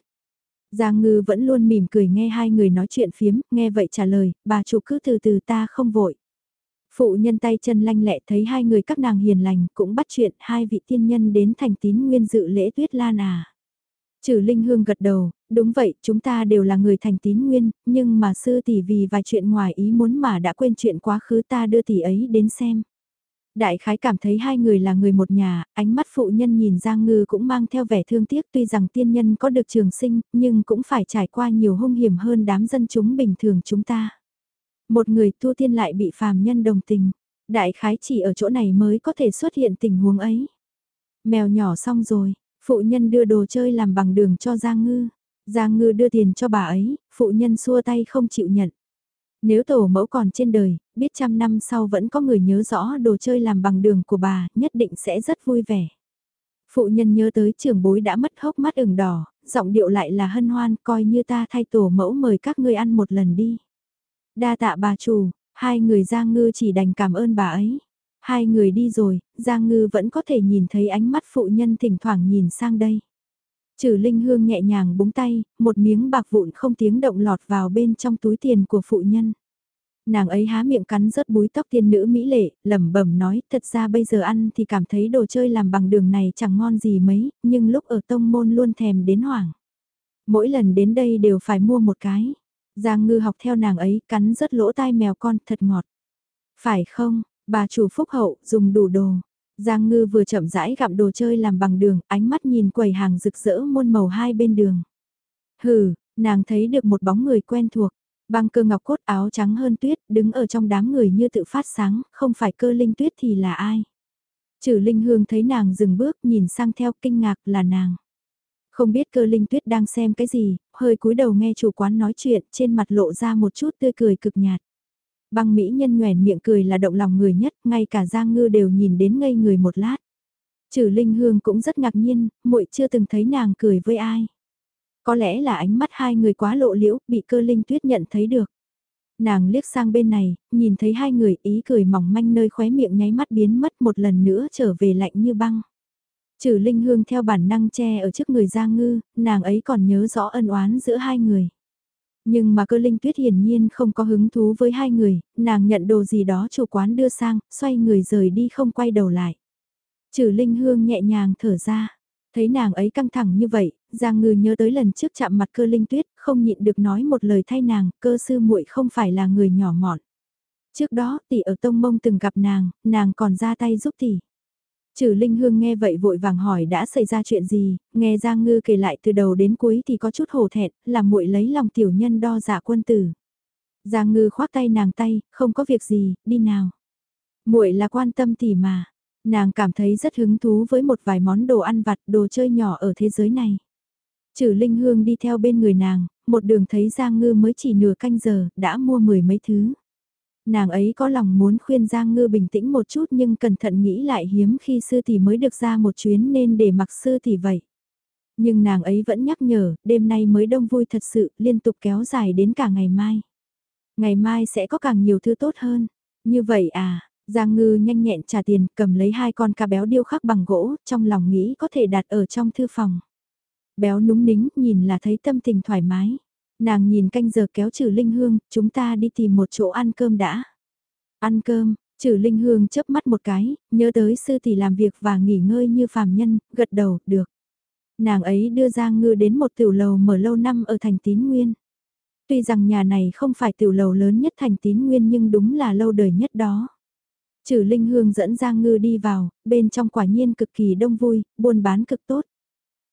Giang Ngư vẫn luôn mỉm cười nghe hai người nói chuyện phiếm, nghe vậy trả lời, bà chủ cứ từ từ ta không vội. Phụ nhân tay chân lanh lẹ thấy hai người các nàng hiền lành cũng bắt chuyện hai vị tiên nhân đến thành tín nguyên dự lễ tuyết lan à. Trừ Linh Hương gật đầu, đúng vậy, chúng ta đều là người thành tín nguyên, nhưng mà sư tỷ vì vài chuyện ngoài ý muốn mà đã quên chuyện quá khứ ta đưa tỷ ấy đến xem. Đại khái cảm thấy hai người là người một nhà, ánh mắt phụ nhân nhìn Giang Ngư cũng mang theo vẻ thương tiếc tuy rằng tiên nhân có được trường sinh, nhưng cũng phải trải qua nhiều hung hiểm hơn đám dân chúng bình thường chúng ta. Một người tu tiên lại bị phàm nhân đồng tình, đại khái chỉ ở chỗ này mới có thể xuất hiện tình huống ấy. Mèo nhỏ xong rồi, phụ nhân đưa đồ chơi làm bằng đường cho Giang Ngư. Giang Ngư đưa tiền cho bà ấy, phụ nhân xua tay không chịu nhận. Nếu tổ mẫu còn trên đời, biết trăm năm sau vẫn có người nhớ rõ đồ chơi làm bằng đường của bà, nhất định sẽ rất vui vẻ. Phụ nhân nhớ tới trưởng bối đã mất hốc mắt ửng đỏ, giọng điệu lại là hân hoan, coi như ta thay tổ mẫu mời các ngươi ăn một lần đi. Đa tạ bà chủ, hai người Giang Ngư chỉ đành cảm ơn bà ấy. Hai người đi rồi, Giang Ngư vẫn có thể nhìn thấy ánh mắt phụ nhân thỉnh thoảng nhìn sang đây. Trừ Linh Hương nhẹ nhàng búng tay, một miếng bạc vụn không tiếng động lọt vào bên trong túi tiền của phụ nhân. Nàng ấy há miệng cắn rớt búi tóc tiên nữ mỹ lệ, lẩm bẩm nói, thật ra bây giờ ăn thì cảm thấy đồ chơi làm bằng đường này chẳng ngon gì mấy, nhưng lúc ở tông môn luôn thèm đến hoảng. Mỗi lần đến đây đều phải mua một cái. Giang ngư học theo nàng ấy, cắn rớt lỗ tai mèo con thật ngọt. Phải không, bà chủ phúc hậu, dùng đủ đồ. Giang ngư vừa chậm rãi gặm đồ chơi làm bằng đường, ánh mắt nhìn quầy hàng rực rỡ muôn màu hai bên đường. Hừ, nàng thấy được một bóng người quen thuộc. Băng cơ ngọc cốt áo trắng hơn tuyết, đứng ở trong đám người như tự phát sáng, không phải cơ linh tuyết thì là ai. Trừ linh hương thấy nàng dừng bước nhìn sang theo kinh ngạc là nàng. Không biết cơ linh tuyết đang xem cái gì, hơi cúi đầu nghe chủ quán nói chuyện trên mặt lộ ra một chút tươi cười cực nhạt. Băng mỹ nhân nhoèn miệng cười là động lòng người nhất, ngay cả Giang Ngư đều nhìn đến ngây người một lát. Trừ Linh Hương cũng rất ngạc nhiên, muội chưa từng thấy nàng cười với ai. Có lẽ là ánh mắt hai người quá lộ liễu, bị cơ linh tuyết nhận thấy được. Nàng liếc sang bên này, nhìn thấy hai người ý cười mỏng manh nơi khóe miệng nháy mắt biến mất một lần nữa trở về lạnh như băng. Trừ Linh Hương theo bản năng che ở trước người Giang Ngư, nàng ấy còn nhớ rõ ân oán giữa hai người. Nhưng mà cơ Linh Tuyết hiển nhiên không có hứng thú với hai người, nàng nhận đồ gì đó chủ quán đưa sang, xoay người rời đi không quay đầu lại. Trừ Linh Hương nhẹ nhàng thở ra, thấy nàng ấy căng thẳng như vậy, Giang Ngư nhớ tới lần trước chạm mặt cơ Linh Tuyết, không nhịn được nói một lời thay nàng, cơ sư muội không phải là người nhỏ mọn. Trước đó tỷ ở Tông Mông từng gặp nàng, nàng còn ra tay giúp tỷ. Trừ Linh Hương nghe vậy vội vàng hỏi đã xảy ra chuyện gì, nghe Giang Ngư kể lại từ đầu đến cuối thì có chút hổ thẹn, là muội lấy lòng tiểu nhân đo giả quân tử. Giang Ngư khoác tay nàng tay, không có việc gì, đi nào. Muội là quan tâm tỷ mà. Nàng cảm thấy rất hứng thú với một vài món đồ ăn vặt, đồ chơi nhỏ ở thế giới này. Trừ Linh Hương đi theo bên người nàng, một đường thấy Giang Ngư mới chỉ nửa canh giờ, đã mua mười mấy thứ. Nàng ấy có lòng muốn khuyên Giang Ngư bình tĩnh một chút nhưng cẩn thận nghĩ lại hiếm khi sư tỷ mới được ra một chuyến nên để mặc sư tỷ vậy. Nhưng nàng ấy vẫn nhắc nhở, đêm nay mới đông vui thật sự, liên tục kéo dài đến cả ngày mai. Ngày mai sẽ có càng nhiều thứ tốt hơn. Như vậy à, Giang Ngư nhanh nhẹn trả tiền, cầm lấy hai con cá béo điêu khắc bằng gỗ, trong lòng nghĩ có thể đặt ở trong thư phòng. Béo núng nính, nhìn là thấy tâm tình thoải mái. Nàng nhìn canh giờ kéo trừ Linh Hương, chúng ta đi tìm một chỗ ăn cơm đã. Ăn cơm, trừ Linh Hương chớp mắt một cái, nhớ tới sư tỷ làm việc và nghỉ ngơi như phàm nhân, gật đầu, được. Nàng ấy đưa Giang Ngư đến một tiểu lầu mở lâu năm ở thành tín nguyên. Tuy rằng nhà này không phải tiểu lầu lớn nhất thành tín nguyên nhưng đúng là lâu đời nhất đó. Trừ Linh Hương dẫn Giang Ngư đi vào, bên trong quả nhiên cực kỳ đông vui, buôn bán cực tốt.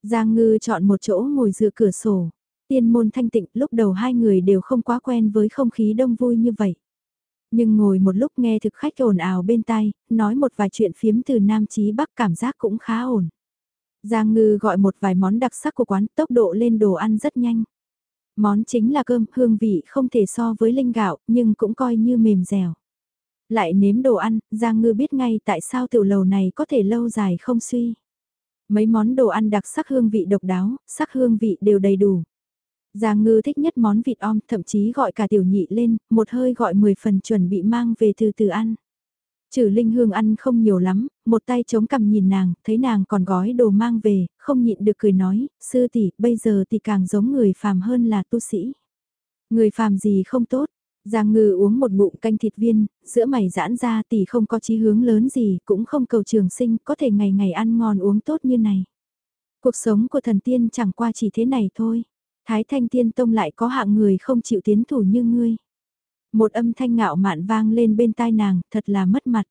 Giang Ngư chọn một chỗ ngồi dựa cửa sổ. Tiên môn thanh tịnh lúc đầu hai người đều không quá quen với không khí đông vui như vậy. Nhưng ngồi một lúc nghe thực khách ồn ào bên tai, nói một vài chuyện phiếm từ Nam Chí Bắc cảm giác cũng khá ổn. Giang Ngư gọi một vài món đặc sắc của quán tốc độ lên đồ ăn rất nhanh. Món chính là cơm, hương vị không thể so với linh gạo, nhưng cũng coi như mềm dẻo. Lại nếm đồ ăn, Giang Ngư biết ngay tại sao tiểu lầu này có thể lâu dài không suy. Mấy món đồ ăn đặc sắc hương vị độc đáo, sắc hương vị đều đầy đủ. Giang ngư thích nhất món vịt om, thậm chí gọi cả tiểu nhị lên, một hơi gọi 10 phần chuẩn bị mang về từ từ ăn. Trừ Linh Hương ăn không nhiều lắm, một tay chống cằm nhìn nàng, thấy nàng còn gói đồ mang về, không nhịn được cười nói, sư tỷ, bây giờ thì càng giống người phàm hơn là tu sĩ. Người phàm gì không tốt, Giang ngư uống một bụng canh thịt viên, giữa mày giãn ra tỷ không có chí hướng lớn gì, cũng không cầu trường sinh, có thể ngày ngày ăn ngon uống tốt như này. Cuộc sống của thần tiên chẳng qua chỉ thế này thôi. Thái thanh tiên tông lại có hạng người không chịu tiến thủ như ngươi. Một âm thanh ngạo mạn vang lên bên tai nàng, thật là mất mặt.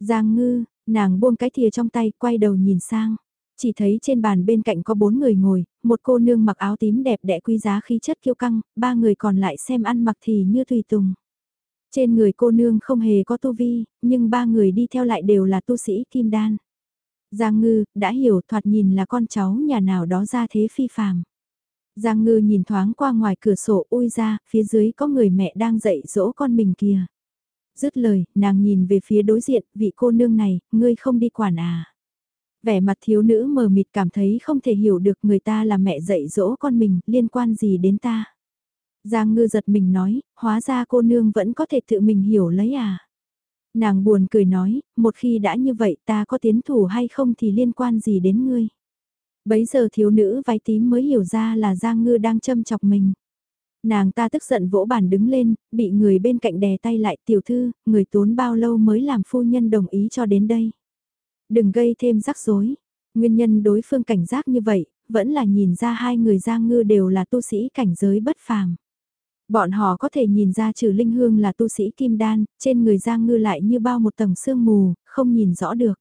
Giang ngư, nàng buông cái thìa trong tay, quay đầu nhìn sang. Chỉ thấy trên bàn bên cạnh có bốn người ngồi, một cô nương mặc áo tím đẹp đẽ quý giá khí chất kiêu căng, ba người còn lại xem ăn mặc thì như tùy tùng. Trên người cô nương không hề có tu vi, nhưng ba người đi theo lại đều là tu sĩ kim đan. Giang ngư, đã hiểu thoạt nhìn là con cháu nhà nào đó ra thế phi phàm. Giang ngư nhìn thoáng qua ngoài cửa sổ ui ra, phía dưới có người mẹ đang dạy dỗ con mình kìa. Dứt lời, nàng nhìn về phía đối diện, vị cô nương này, ngươi không đi quản à. Vẻ mặt thiếu nữ mờ mịt cảm thấy không thể hiểu được người ta là mẹ dạy dỗ con mình, liên quan gì đến ta. Giang ngư giật mình nói, hóa ra cô nương vẫn có thể tự mình hiểu lấy à. Nàng buồn cười nói, một khi đã như vậy ta có tiến thủ hay không thì liên quan gì đến ngươi. Bấy giờ thiếu nữ váy tím mới hiểu ra là Giang Ngư đang châm chọc mình. Nàng ta tức giận vỗ bàn đứng lên, bị người bên cạnh đè tay lại tiểu thư, người tốn bao lâu mới làm phu nhân đồng ý cho đến đây. Đừng gây thêm rắc rối. Nguyên nhân đối phương cảnh giác như vậy, vẫn là nhìn ra hai người Giang Ngư đều là tu sĩ cảnh giới bất phàm. Bọn họ có thể nhìn ra trừ Linh Hương là tu sĩ kim đan, trên người Giang Ngư lại như bao một tầng sương mù, không nhìn rõ được.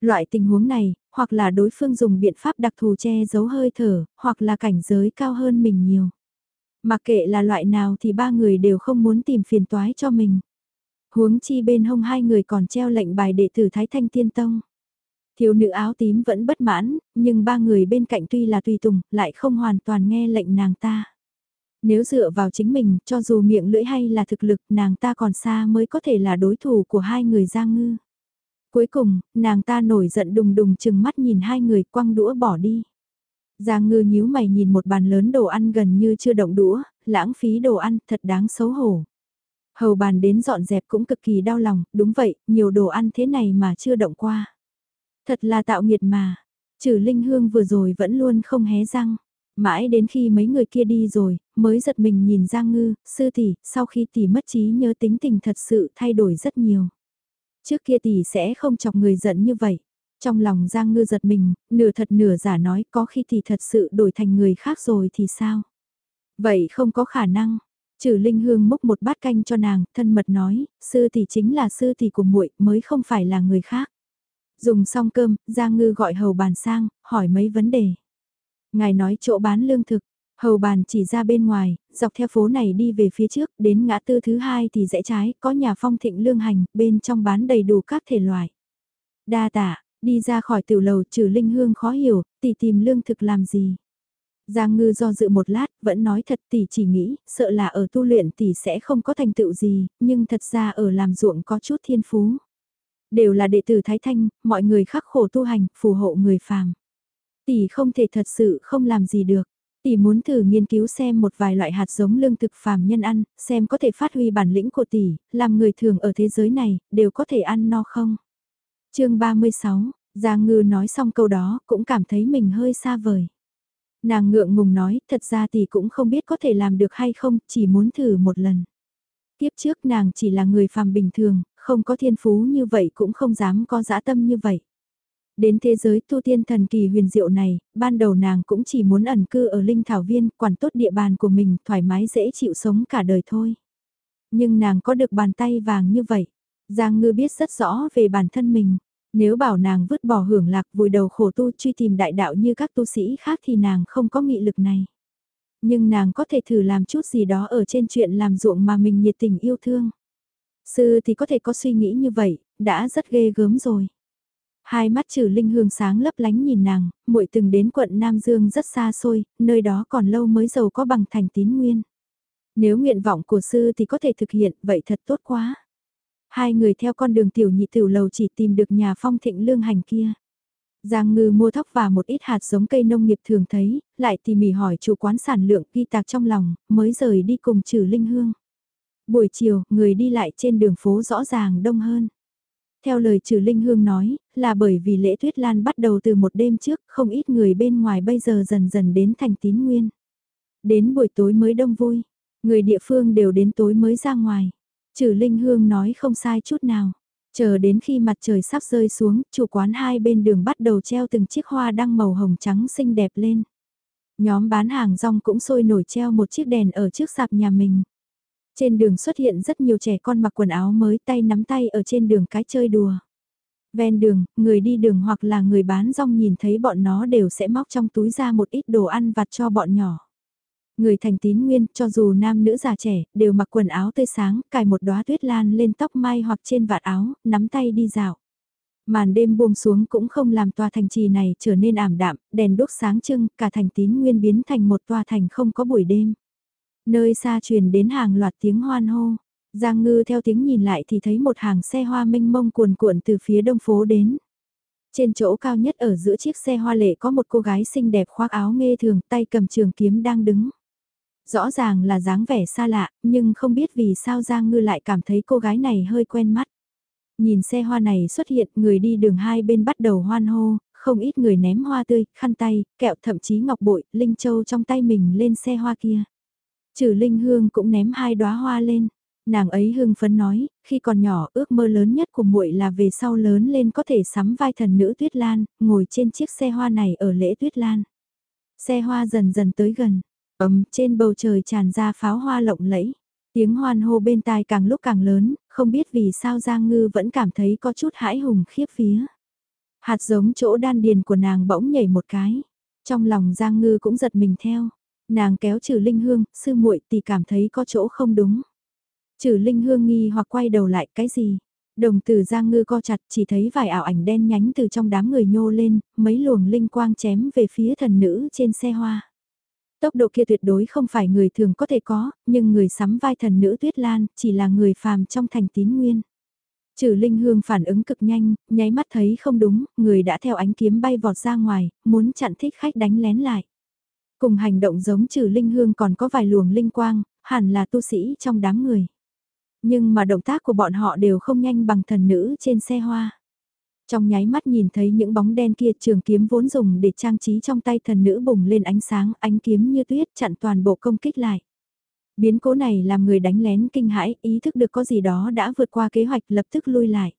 Loại tình huống này, hoặc là đối phương dùng biện pháp đặc thù che giấu hơi thở, hoặc là cảnh giới cao hơn mình nhiều. Mặc kệ là loại nào thì ba người đều không muốn tìm phiền toái cho mình. Huống chi bên hông hai người còn treo lệnh bài đệ tử Thái Thanh Tiên Tông. Thiếu nữ áo tím vẫn bất mãn, nhưng ba người bên cạnh tuy là tùy tùng, lại không hoàn toàn nghe lệnh nàng ta. Nếu dựa vào chính mình, cho dù miệng lưỡi hay là thực lực, nàng ta còn xa mới có thể là đối thủ của hai người Giang Ngư. Cuối cùng, nàng ta nổi giận đùng đùng chừng mắt nhìn hai người quăng đũa bỏ đi. Giang ngư nhíu mày nhìn một bàn lớn đồ ăn gần như chưa động đũa, lãng phí đồ ăn thật đáng xấu hổ. Hầu bàn đến dọn dẹp cũng cực kỳ đau lòng, đúng vậy, nhiều đồ ăn thế này mà chưa động qua. Thật là tạo nghiệt mà, trừ Linh Hương vừa rồi vẫn luôn không hé răng. Mãi đến khi mấy người kia đi rồi, mới giật mình nhìn Giang Ngư, sư tỷ, sau khi tỷ mất trí nhớ tính tình thật sự thay đổi rất nhiều. Trước kia tỷ sẽ không chọc người giận như vậy. Trong lòng Giang Ngư giật mình, nửa thật nửa giả nói có khi tỷ thật sự đổi thành người khác rồi thì sao? Vậy không có khả năng. Trừ Linh Hương múc một bát canh cho nàng, thân mật nói, sư tỷ chính là sư tỷ của muội, mới không phải là người khác. Dùng xong cơm, Giang Ngư gọi hầu bàn sang, hỏi mấy vấn đề. Ngài nói chỗ bán lương thực, hầu bàn chỉ ra bên ngoài, dọc theo phố này đi về phía trước, đến ngã tư thứ hai thì rẽ trái, có nhà phong thịnh lương hành, bên trong bán đầy đủ các thể loại. Đa tạ, đi ra khỏi tiểu lầu trừ linh hương khó hiểu, tỷ tìm lương thực làm gì. Giang ngư do dự một lát, vẫn nói thật tỷ chỉ nghĩ, sợ là ở tu luyện tỷ sẽ không có thành tựu gì, nhưng thật ra ở làm ruộng có chút thiên phú. Đều là đệ tử Thái Thanh, mọi người khắc khổ tu hành, phù hộ người phàm. Tỷ không thể thật sự không làm gì được. Tỷ muốn thử nghiên cứu xem một vài loại hạt giống lương thực phàm nhân ăn, xem có thể phát huy bản lĩnh của tỷ, làm người thường ở thế giới này, đều có thể ăn no không. chương 36, Giang Ngư nói xong câu đó, cũng cảm thấy mình hơi xa vời. Nàng ngượng ngùng nói, thật ra tỷ cũng không biết có thể làm được hay không, chỉ muốn thử một lần. Tiếp trước nàng chỉ là người phàm bình thường, không có thiên phú như vậy cũng không dám có dã tâm như vậy. Đến thế giới tu tiên thần kỳ huyền diệu này, ban đầu nàng cũng chỉ muốn ẩn cư ở linh thảo viên, quản tốt địa bàn của mình, thoải mái dễ chịu sống cả đời thôi. Nhưng nàng có được bàn tay vàng như vậy. Giang ngư biết rất rõ về bản thân mình. Nếu bảo nàng vứt bỏ hưởng lạc vùi đầu khổ tu truy tìm đại đạo như các tu sĩ khác thì nàng không có nghị lực này. Nhưng nàng có thể thử làm chút gì đó ở trên chuyện làm ruộng mà mình nhiệt tình yêu thương. Sư thì có thể có suy nghĩ như vậy, đã rất ghê gớm rồi. Hai mắt trừ linh hương sáng lấp lánh nhìn nàng, muội từng đến quận Nam Dương rất xa xôi, nơi đó còn lâu mới giàu có bằng thành tín nguyên. Nếu nguyện vọng của sư thì có thể thực hiện, vậy thật tốt quá. Hai người theo con đường tiểu nhị tiểu lầu chỉ tìm được nhà phong thịnh lương hành kia. Giang ngư mua thóc và một ít hạt giống cây nông nghiệp thường thấy, lại tỉ mỉ hỏi chủ quán sản lượng ghi tạc trong lòng, mới rời đi cùng trừ linh hương. Buổi chiều, người đi lại trên đường phố rõ ràng đông hơn. Theo lời trừ Linh Hương nói, là bởi vì lễ tuyết lan bắt đầu từ một đêm trước, không ít người bên ngoài bây giờ dần dần đến thành tín nguyên. Đến buổi tối mới đông vui, người địa phương đều đến tối mới ra ngoài. Trừ Linh Hương nói không sai chút nào. Chờ đến khi mặt trời sắp rơi xuống, chủ quán hai bên đường bắt đầu treo từng chiếc hoa đăng màu hồng trắng xinh đẹp lên. Nhóm bán hàng rong cũng sôi nổi treo một chiếc đèn ở trước sạp nhà mình. Trên đường xuất hiện rất nhiều trẻ con mặc quần áo mới tay nắm tay ở trên đường cái chơi đùa. Ven đường, người đi đường hoặc là người bán rong nhìn thấy bọn nó đều sẽ móc trong túi ra một ít đồ ăn vặt cho bọn nhỏ. Người thành tín nguyên, cho dù nam nữ già trẻ, đều mặc quần áo tươi sáng, cài một đóa tuyết lan lên tóc mai hoặc trên vạt áo, nắm tay đi dạo. Màn đêm buông xuống cũng không làm tòa thành trì này trở nên ảm đạm, đèn đốt sáng trưng, cả thành tín nguyên biến thành một tòa thành không có buổi đêm. Nơi xa truyền đến hàng loạt tiếng hoan hô. Giang ngư theo tiếng nhìn lại thì thấy một hàng xe hoa mênh mông cuồn cuộn từ phía đông phố đến. Trên chỗ cao nhất ở giữa chiếc xe hoa lệ có một cô gái xinh đẹp khoác áo nghe thường tay cầm trường kiếm đang đứng. Rõ ràng là dáng vẻ xa lạ, nhưng không biết vì sao Giang Ngư lại cảm thấy cô gái này hơi quen mắt. Nhìn xe hoa này xuất hiện, người đi đường hai bên bắt đầu hoan hô, không ít người ném hoa tươi, khăn tay, kẹo thậm chí ngọc bội, linh châu trong tay mình lên xe hoa kia. Trừ Linh Hương cũng ném hai đóa hoa lên. Nàng ấy hưng phấn nói, khi còn nhỏ ước mơ lớn nhất của muội là về sau lớn lên có thể sắm vai thần nữ Tuyết Lan, ngồi trên chiếc xe hoa này ở lễ Tuyết Lan. Xe hoa dần dần tới gần, ấm trên bầu trời tràn ra pháo hoa lộng lẫy. Tiếng hoan hô bên tai càng lúc càng lớn, không biết vì sao Giang Ngư vẫn cảm thấy có chút hãi hùng khiếp phía. Hạt giống chỗ đan điền của nàng bỗng nhảy một cái. Trong lòng Giang Ngư cũng giật mình theo. Nàng kéo trừ linh hương, sư muội thì cảm thấy có chỗ không đúng. Trừ linh hương nghi hoặc quay đầu lại cái gì? Đồng tử giang ngư co chặt chỉ thấy vài ảo ảnh đen nhánh từ trong đám người nhô lên, mấy luồng linh quang chém về phía thần nữ trên xe hoa. Tốc độ kia tuyệt đối không phải người thường có thể có, nhưng người sắm vai thần nữ tuyết lan chỉ là người phàm trong thành tín nguyên. Trừ linh hương phản ứng cực nhanh, nháy mắt thấy không đúng, người đã theo ánh kiếm bay vọt ra ngoài, muốn chặn thích khách đánh lén lại. Cùng hành động giống trừ linh hương còn có vài luồng linh quang, hẳn là tu sĩ trong đám người. Nhưng mà động tác của bọn họ đều không nhanh bằng thần nữ trên xe hoa. Trong nháy mắt nhìn thấy những bóng đen kia trường kiếm vốn dùng để trang trí trong tay thần nữ bùng lên ánh sáng, ánh kiếm như tuyết chặn toàn bộ công kích lại. Biến cố này làm người đánh lén kinh hãi, ý thức được có gì đó đã vượt qua kế hoạch lập tức lui lại.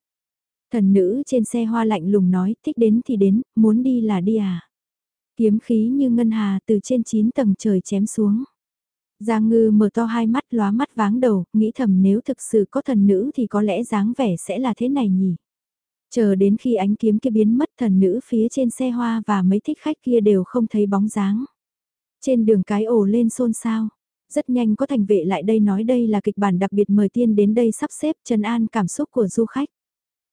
Thần nữ trên xe hoa lạnh lùng nói, thích đến thì đến, muốn đi là đi à. Kiếm khí như ngân hà từ trên 9 tầng trời chém xuống. Giang ngư mở to hai mắt lóa mắt váng đầu, nghĩ thầm nếu thực sự có thần nữ thì có lẽ dáng vẻ sẽ là thế này nhỉ. Chờ đến khi ánh kiếm kia biến mất thần nữ phía trên xe hoa và mấy thích khách kia đều không thấy bóng dáng. Trên đường cái ổ lên xôn xao. Rất nhanh có thành vệ lại đây nói đây là kịch bản đặc biệt mời tiên đến đây sắp xếp trần an cảm xúc của du khách.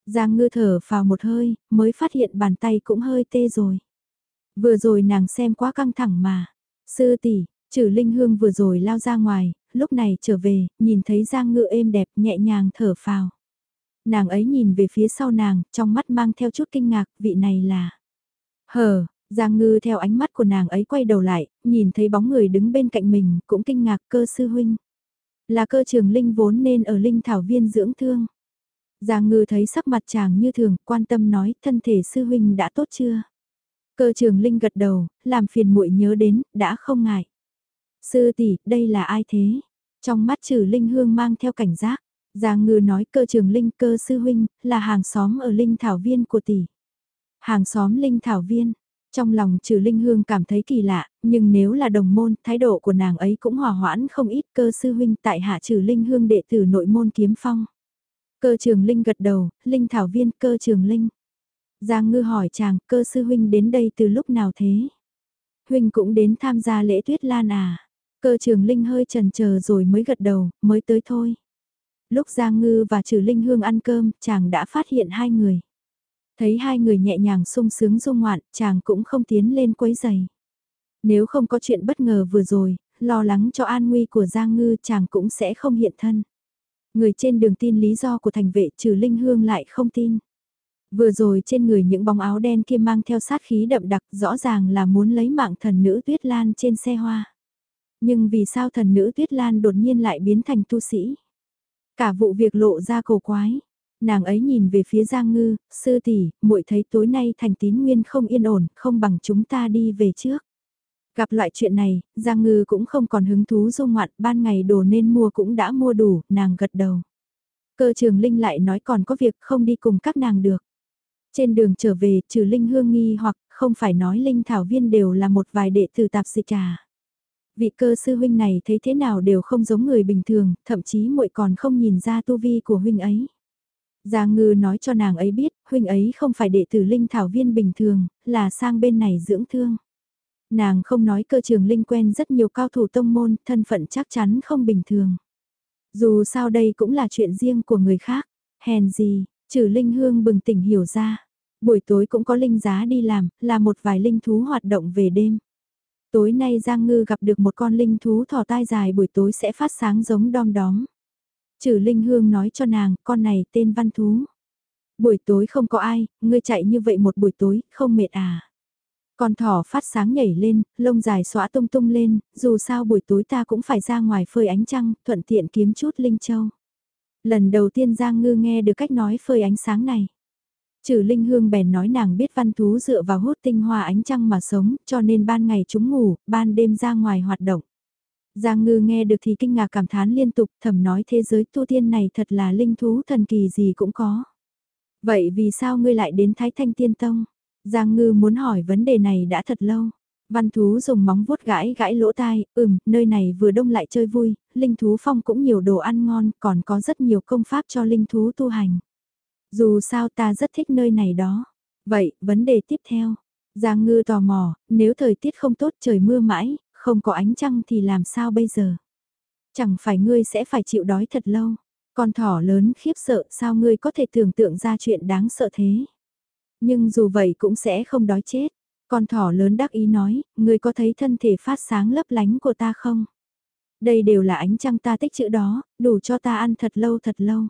Giang ngư thở vào một hơi, mới phát hiện bàn tay cũng hơi tê rồi. Vừa rồi nàng xem quá căng thẳng mà. Sư tỷ, trừ linh hương vừa rồi lao ra ngoài, lúc này trở về, nhìn thấy Giang ngư êm đẹp nhẹ nhàng thở phào. Nàng ấy nhìn về phía sau nàng, trong mắt mang theo chút kinh ngạc, vị này là... Hờ, Giang ngư theo ánh mắt của nàng ấy quay đầu lại, nhìn thấy bóng người đứng bên cạnh mình, cũng kinh ngạc cơ sư huynh. Là cơ trường linh vốn nên ở linh thảo viên dưỡng thương. Giang ngư thấy sắc mặt chàng như thường, quan tâm nói, thân thể sư huynh đã tốt chưa? Cơ trường linh gật đầu, làm phiền muội nhớ đến, đã không ngại. Sư tỷ, đây là ai thế? Trong mắt trừ linh hương mang theo cảnh giác. Giang ngư nói cơ trường linh cơ sư huynh, là hàng xóm ở linh thảo viên của tỷ. Hàng xóm linh thảo viên, trong lòng trừ Linh Hương cảm thấy kỳ lạ, nhưng nếu là đồng môn, thái độ của nàng ấy cũng hòa hoãn không ít cơ sư huynh tại hạ trừ Linh Hương đệ tử nội môn kiếm phong. Cơ trường Linh gật đầu, Linh thảo viên cơ trường Linh. Giang ngư hỏi chàng, cơ sư huynh đến đây từ lúc nào thế? Huynh cũng đến tham gia lễ tuyết lan à? Cơ trường Linh hơi trần chờ rồi mới gật đầu, mới tới thôi. Lúc Giang Ngư và Trừ Linh Hương ăn cơm, chàng đã phát hiện hai người. Thấy hai người nhẹ nhàng sung sướng dung ngoạn, chàng cũng không tiến lên quấy giày. Nếu không có chuyện bất ngờ vừa rồi, lo lắng cho an nguy của Giang Ngư chàng cũng sẽ không hiện thân. Người trên đường tin lý do của thành vệ trừ Linh Hương lại không tin. Vừa rồi trên người những bóng áo đen kia mang theo sát khí đậm đặc rõ ràng là muốn lấy mạng thần nữ Tuyết Lan trên xe hoa. Nhưng vì sao thần nữ Tuyết Lan đột nhiên lại biến thành tu sĩ? Cả vụ việc lộ ra cổ quái. Nàng ấy nhìn về phía Giang Ngư, sư tỷ, muội thấy tối nay thành tín nguyên không yên ổn, không bằng chúng ta đi về trước. Gặp loại chuyện này, Giang Ngư cũng không còn hứng thú dung ngoạn, ban ngày đồ nên mua cũng đã mua đủ, nàng gật đầu. Cơ trường Linh lại nói còn có việc không đi cùng các nàng được. Trên đường trở về, trừ Linh hương nghi hoặc không phải nói Linh Thảo Viên đều là một vài đệ tử tạp dịch à. Vị cơ sư huynh này thấy thế nào đều không giống người bình thường, thậm chí muội còn không nhìn ra tu vi của huynh ấy. Giang Ngư nói cho nàng ấy biết, huynh ấy không phải đệ tử linh thảo viên bình thường, là sang bên này dưỡng thương. Nàng không nói cơ trường linh quen rất nhiều cao thủ tông môn, thân phận chắc chắn không bình thường. Dù sao đây cũng là chuyện riêng của người khác, hèn gì, trừ linh hương bừng tỉnh hiểu ra. Buổi tối cũng có linh giá đi làm, là một vài linh thú hoạt động về đêm. Tối nay Giang Ngư gặp được một con linh thú thỏ tai dài buổi tối sẽ phát sáng giống đom đóm. Trừ Linh Hương nói cho nàng, con này tên Văn Thú. Buổi tối không có ai, ngươi chạy như vậy một buổi tối, không mệt à. Con thỏ phát sáng nhảy lên, lông dài xóa tung tung lên, dù sao buổi tối ta cũng phải ra ngoài phơi ánh trăng, thuận tiện kiếm chút Linh Châu. Lần đầu tiên Giang Ngư nghe được cách nói phơi ánh sáng này. Trừ Linh Hương bèn nói nàng biết văn thú dựa vào hút tinh hoa ánh trăng mà sống, cho nên ban ngày chúng ngủ, ban đêm ra ngoài hoạt động. Giang ngư nghe được thì kinh ngạc cảm thán liên tục thầm nói thế giới tu tiên này thật là linh thú thần kỳ gì cũng có. Vậy vì sao ngươi lại đến Thái Thanh Tiên Tông? Giang ngư muốn hỏi vấn đề này đã thật lâu. Văn thú dùng móng vuốt gãi gãi lỗ tai, ừm, nơi này vừa đông lại chơi vui, linh thú phong cũng nhiều đồ ăn ngon, còn có rất nhiều công pháp cho linh thú tu hành. Dù sao ta rất thích nơi này đó. Vậy, vấn đề tiếp theo. Giang ngư tò mò, nếu thời tiết không tốt trời mưa mãi, không có ánh trăng thì làm sao bây giờ? Chẳng phải ngươi sẽ phải chịu đói thật lâu. Con thỏ lớn khiếp sợ sao ngươi có thể tưởng tượng ra chuyện đáng sợ thế? Nhưng dù vậy cũng sẽ không đói chết. Con thỏ lớn đắc ý nói, ngươi có thấy thân thể phát sáng lấp lánh của ta không? Đây đều là ánh trăng ta tích chữ đó, đủ cho ta ăn thật lâu thật lâu.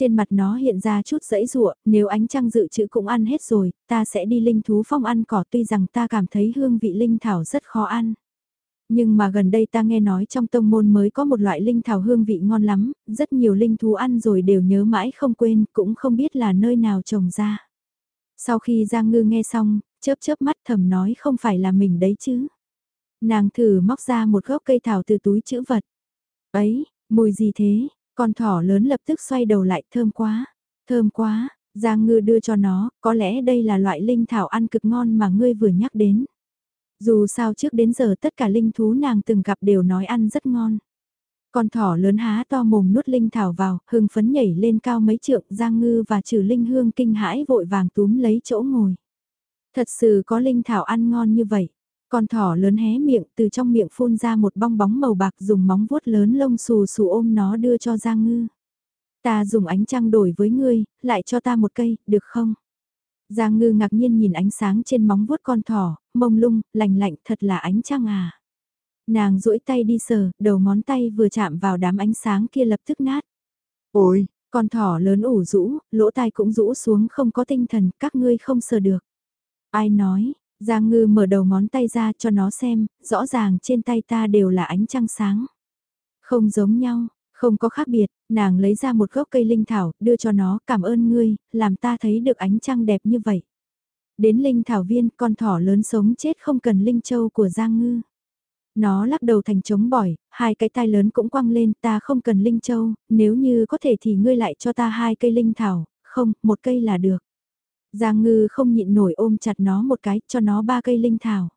Trên mặt nó hiện ra chút dãy rụa, nếu ánh trăng dự trữ cũng ăn hết rồi, ta sẽ đi linh thú phong ăn cỏ tuy rằng ta cảm thấy hương vị linh thảo rất khó ăn. Nhưng mà gần đây ta nghe nói trong tông môn mới có một loại linh thảo hương vị ngon lắm, rất nhiều linh thú ăn rồi đều nhớ mãi không quên, cũng không biết là nơi nào trồng ra. Sau khi Giang Ngư nghe xong, chớp chớp mắt thầm nói không phải là mình đấy chứ. Nàng thử móc ra một gốc cây thảo từ túi chữ vật. Ấy, mùi gì thế? Con thỏ lớn lập tức xoay đầu lại thơm quá, thơm quá, Giang Ngư đưa cho nó, có lẽ đây là loại linh thảo ăn cực ngon mà ngươi vừa nhắc đến. Dù sao trước đến giờ tất cả linh thú nàng từng gặp đều nói ăn rất ngon. Con thỏ lớn há to mồm nuốt linh thảo vào, hưng phấn nhảy lên cao mấy trượng Giang Ngư và trừ linh hương kinh hãi vội vàng túm lấy chỗ ngồi. Thật sự có linh thảo ăn ngon như vậy. Con thỏ lớn hé miệng từ trong miệng phun ra một bong bóng màu bạc dùng móng vuốt lớn lông xù xù ôm nó đưa cho Giang Ngư. Ta dùng ánh trăng đổi với ngươi, lại cho ta một cây, được không? Giang ngư ngạc nhiên nhìn ánh sáng trên móng vuốt con thỏ, mông lung, lành lạnh thật là ánh trăng à. Nàng duỗi tay đi sờ, đầu ngón tay vừa chạm vào đám ánh sáng kia lập tức nát. Ôi, con thỏ lớn ủ rũ, lỗ tai cũng rũ xuống không có tinh thần, các ngươi không sờ được. Ai nói, Giang ngư mở đầu ngón tay ra cho nó xem, rõ ràng trên tay ta đều là ánh trăng sáng. Không giống nhau, không có khác biệt, nàng lấy ra một gốc cây linh thảo, đưa cho nó, cảm ơn ngươi, làm ta thấy được ánh trăng đẹp như vậy. Đến linh thảo viên, con thỏ lớn sống chết không cần linh châu của Giang Ngư. Nó lắc đầu thành trống bỏi, hai cái tai lớn cũng quăng lên, ta không cần linh châu, nếu như có thể thì ngươi lại cho ta hai cây linh thảo, không, một cây là được. Giang Ngư không nhịn nổi ôm chặt nó một cái, cho nó ba cây linh thảo.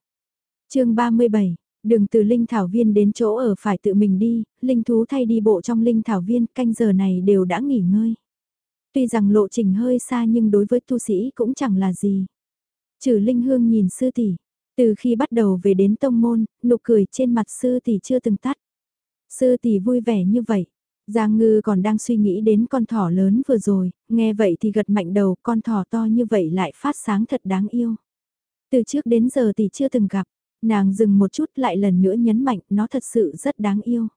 chương 37, Đừng từ linh thảo viên đến chỗ ở phải tự mình đi, linh thú thay đi bộ trong linh thảo viên canh giờ này đều đã nghỉ ngơi. Tuy rằng lộ trình hơi xa nhưng đối với tu sĩ cũng chẳng là gì. Trừ linh hương nhìn sư tỷ, từ khi bắt đầu về đến tông môn, nụ cười trên mặt sư tỷ chưa từng tắt. Sư tỷ vui vẻ như vậy. Giang ngư còn đang suy nghĩ đến con thỏ lớn vừa rồi, nghe vậy thì gật mạnh đầu con thỏ to như vậy lại phát sáng thật đáng yêu. Từ trước đến giờ thì chưa từng gặp, Nàng dừng một chút lại lần nữa nhấn mạnh nó thật sự rất đáng yêu.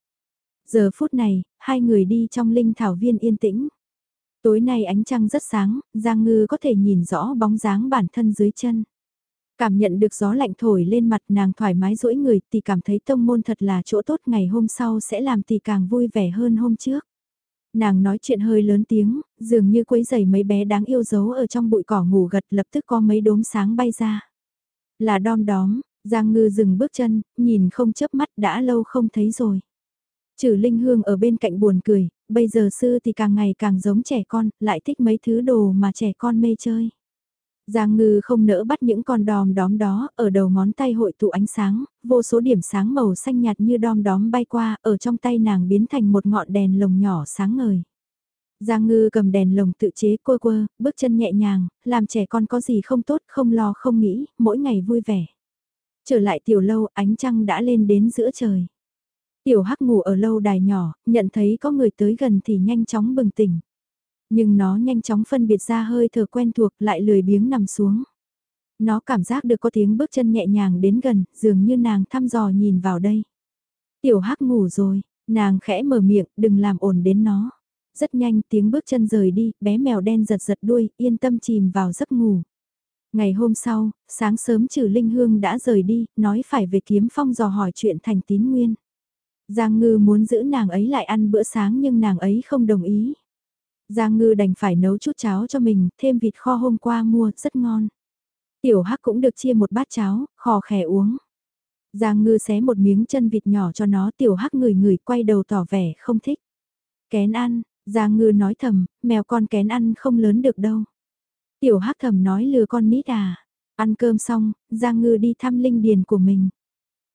Giờ phút này, hai người đi trong linh thảo viên yên tĩnh. Tối nay ánh trăng rất sáng, Giang Ngư có thể nhìn rõ bóng dáng bản thân dưới chân. Cảm nhận được gió lạnh thổi lên mặt nàng thoải mái duỗi người thì cảm thấy tông môn thật là chỗ tốt ngày hôm sau sẽ làm thì càng vui vẻ hơn hôm trước. Nàng nói chuyện hơi lớn tiếng, dường như quấy giày mấy bé đáng yêu giấu ở trong bụi cỏ ngủ gật lập tức có mấy đốm sáng bay ra. Là đom đóm, Giang ngư dừng bước chân, nhìn không chớp mắt đã lâu không thấy rồi. Trừ Linh Hương ở bên cạnh buồn cười, bây giờ sư thì càng ngày càng giống trẻ con, lại thích mấy thứ đồ mà trẻ con mê chơi. Giang ngư không nỡ bắt những con đom đóm đó, ở đầu ngón tay hội tụ ánh sáng, vô số điểm sáng màu xanh nhạt như đom đóm bay qua, ở trong tay nàng biến thành một ngọn đèn lồng nhỏ sáng ngời. Giang ngư cầm đèn lồng tự chế cô quơ, bước chân nhẹ nhàng, làm trẻ con có gì không tốt, không lo không nghĩ, mỗi ngày vui vẻ. Trở lại tiểu lâu ánh trăng đã lên đến giữa trời. Tiểu hắc ngủ ở lâu đài nhỏ, nhận thấy có người tới gần thì nhanh chóng bừng tỉnh. Nhưng nó nhanh chóng phân biệt ra hơi thở quen thuộc lại lười biếng nằm xuống. Nó cảm giác được có tiếng bước chân nhẹ nhàng đến gần, dường như nàng thăm dò nhìn vào đây. Tiểu hắc ngủ rồi, nàng khẽ mở miệng, đừng làm ổn đến nó. Rất nhanh tiếng bước chân rời đi, bé mèo đen giật giật đuôi, yên tâm chìm vào giấc ngủ. Ngày hôm sau, sáng sớm trừ Linh Hương đã rời đi, nói phải về kiếm phong dò hỏi chuyện thành tín nguyên. Giang Ngư muốn giữ nàng ấy lại ăn bữa sáng nhưng nàng ấy không đồng ý. Giang Ngư đành phải nấu chút cháo cho mình, thêm vịt kho hôm qua mua, rất ngon. Tiểu Hắc cũng được chia một bát cháo, khò khè uống. Giang Ngư xé một miếng chân vịt nhỏ cho nó, Tiểu Hắc ngửi ngửi quay đầu tỏ vẻ không thích. Kén ăn, Giang Ngư nói thầm, mèo con kén ăn không lớn được đâu. Tiểu hắc thầm nói lừa con nít à. Ăn cơm xong, Giang Ngư đi thăm linh điền của mình.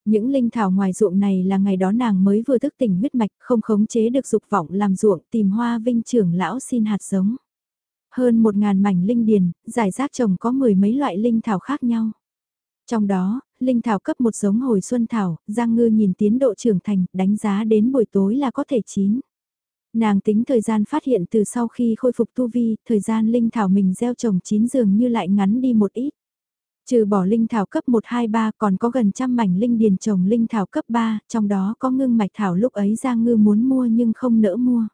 Những linh thảo ngoài ruộng này là ngày đó nàng mới vừa thức tỉnh huyết mạch không khống chế được dục vọng làm ruộng tìm hoa vinh trưởng lão xin hạt giống. Hơn một ngàn mảnh linh điền, giải rác trồng có mười mấy loại linh thảo khác nhau. Trong đó, linh thảo cấp một giống hồi xuân thảo, Giang Ngư nhìn tiến độ trưởng thành, đánh giá đến buổi tối là có thể chín. Nàng tính thời gian phát hiện từ sau khi khôi phục tu vi, thời gian linh thảo mình gieo trồng chín dường như lại ngắn đi một ít. Trừ bỏ linh thảo cấp 1, 2, 3 còn có gần trăm mảnh linh điền trồng linh thảo cấp 3, trong đó có ngưng mạch thảo lúc ấy Giang Ngư muốn mua nhưng không nỡ mua.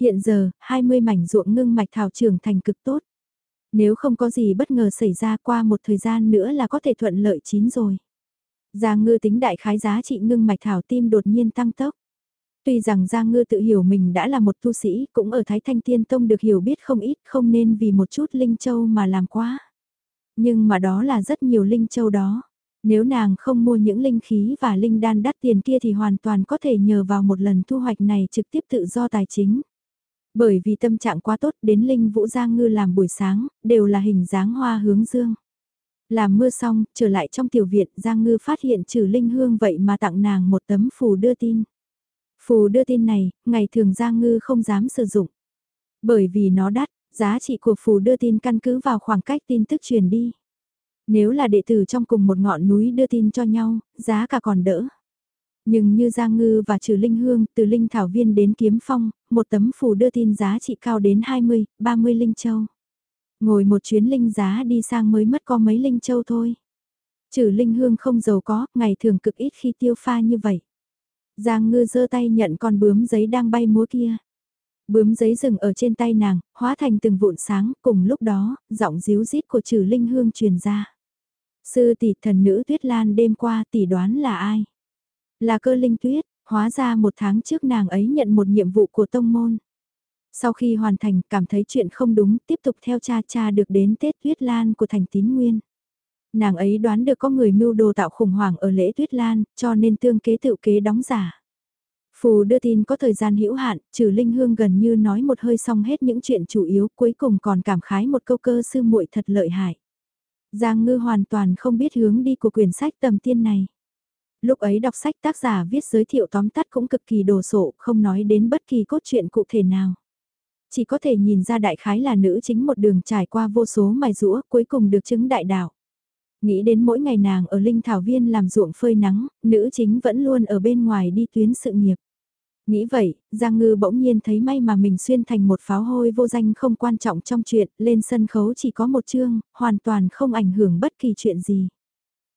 Hiện giờ, 20 mảnh ruộng ngưng mạch thảo trưởng thành cực tốt. Nếu không có gì bất ngờ xảy ra qua một thời gian nữa là có thể thuận lợi chín rồi. Giang ngư tính đại khái giá trị ngưng mạch thảo tim đột nhiên tăng tốc. Tuy rằng Giang ngư tự hiểu mình đã là một tu sĩ, cũng ở Thái Thanh Tiên Tông được hiểu biết không ít, không nên vì một chút linh châu mà làm quá. Nhưng mà đó là rất nhiều linh châu đó. Nếu nàng không mua những linh khí và linh đan đắt tiền kia thì hoàn toàn có thể nhờ vào một lần thu hoạch này trực tiếp tự do tài chính. Bởi vì tâm trạng quá tốt đến Linh Vũ Giang Ngư làm buổi sáng, đều là hình dáng hoa hướng dương. Làm mưa xong, trở lại trong tiểu viện, Giang Ngư phát hiện trừ Linh Hương vậy mà tặng nàng một tấm phù đưa tin. Phù đưa tin này, ngày thường Giang Ngư không dám sử dụng. Bởi vì nó đắt, giá trị của phù đưa tin căn cứ vào khoảng cách tin tức truyền đi. Nếu là đệ tử trong cùng một ngọn núi đưa tin cho nhau, giá cả còn đỡ. Nhưng như Giang Ngư và Trừ Linh Hương, từ Linh Thảo Viên đến Kiếm Phong, một tấm phù đưa tin giá trị cao đến 20, 30 Linh Châu. Ngồi một chuyến Linh giá đi sang mới mất có mấy Linh Châu thôi. Trừ Linh Hương không giàu có, ngày thường cực ít khi tiêu pha như vậy. Giang Ngư giơ tay nhận con bướm giấy đang bay múa kia. Bướm giấy rừng ở trên tay nàng, hóa thành từng vụn sáng, cùng lúc đó, giọng díu rít của trừ Linh Hương truyền ra. Sư tỷ thần nữ Tuyết Lan đêm qua tỷ đoán là ai? Là cơ linh tuyết, hóa ra một tháng trước nàng ấy nhận một nhiệm vụ của tông môn. Sau khi hoàn thành cảm thấy chuyện không đúng tiếp tục theo cha cha được đến Tết Tuyết Lan của thành tín nguyên. Nàng ấy đoán được có người mưu đồ tạo khủng hoảng ở lễ Tuyết Lan cho nên tương kế tự kế đóng giả. Phù đưa tin có thời gian hữu hạn, trừ Linh Hương gần như nói một hơi xong hết những chuyện chủ yếu cuối cùng còn cảm khái một câu cơ sư muội thật lợi hại. Giang Ngư hoàn toàn không biết hướng đi của quyển sách tầm tiên này. Lúc ấy đọc sách tác giả viết giới thiệu tóm tắt cũng cực kỳ đồ sộ, không nói đến bất kỳ cốt truyện cụ thể nào. Chỉ có thể nhìn ra đại khái là nữ chính một đường trải qua vô số mài rũa cuối cùng được chứng đại đạo. Nghĩ đến mỗi ngày nàng ở Linh Thảo Viên làm ruộng phơi nắng, nữ chính vẫn luôn ở bên ngoài đi tuyến sự nghiệp. Nghĩ vậy, Giang Ngư bỗng nhiên thấy may mà mình xuyên thành một pháo hôi vô danh không quan trọng trong chuyện, lên sân khấu chỉ có một chương, hoàn toàn không ảnh hưởng bất kỳ chuyện gì.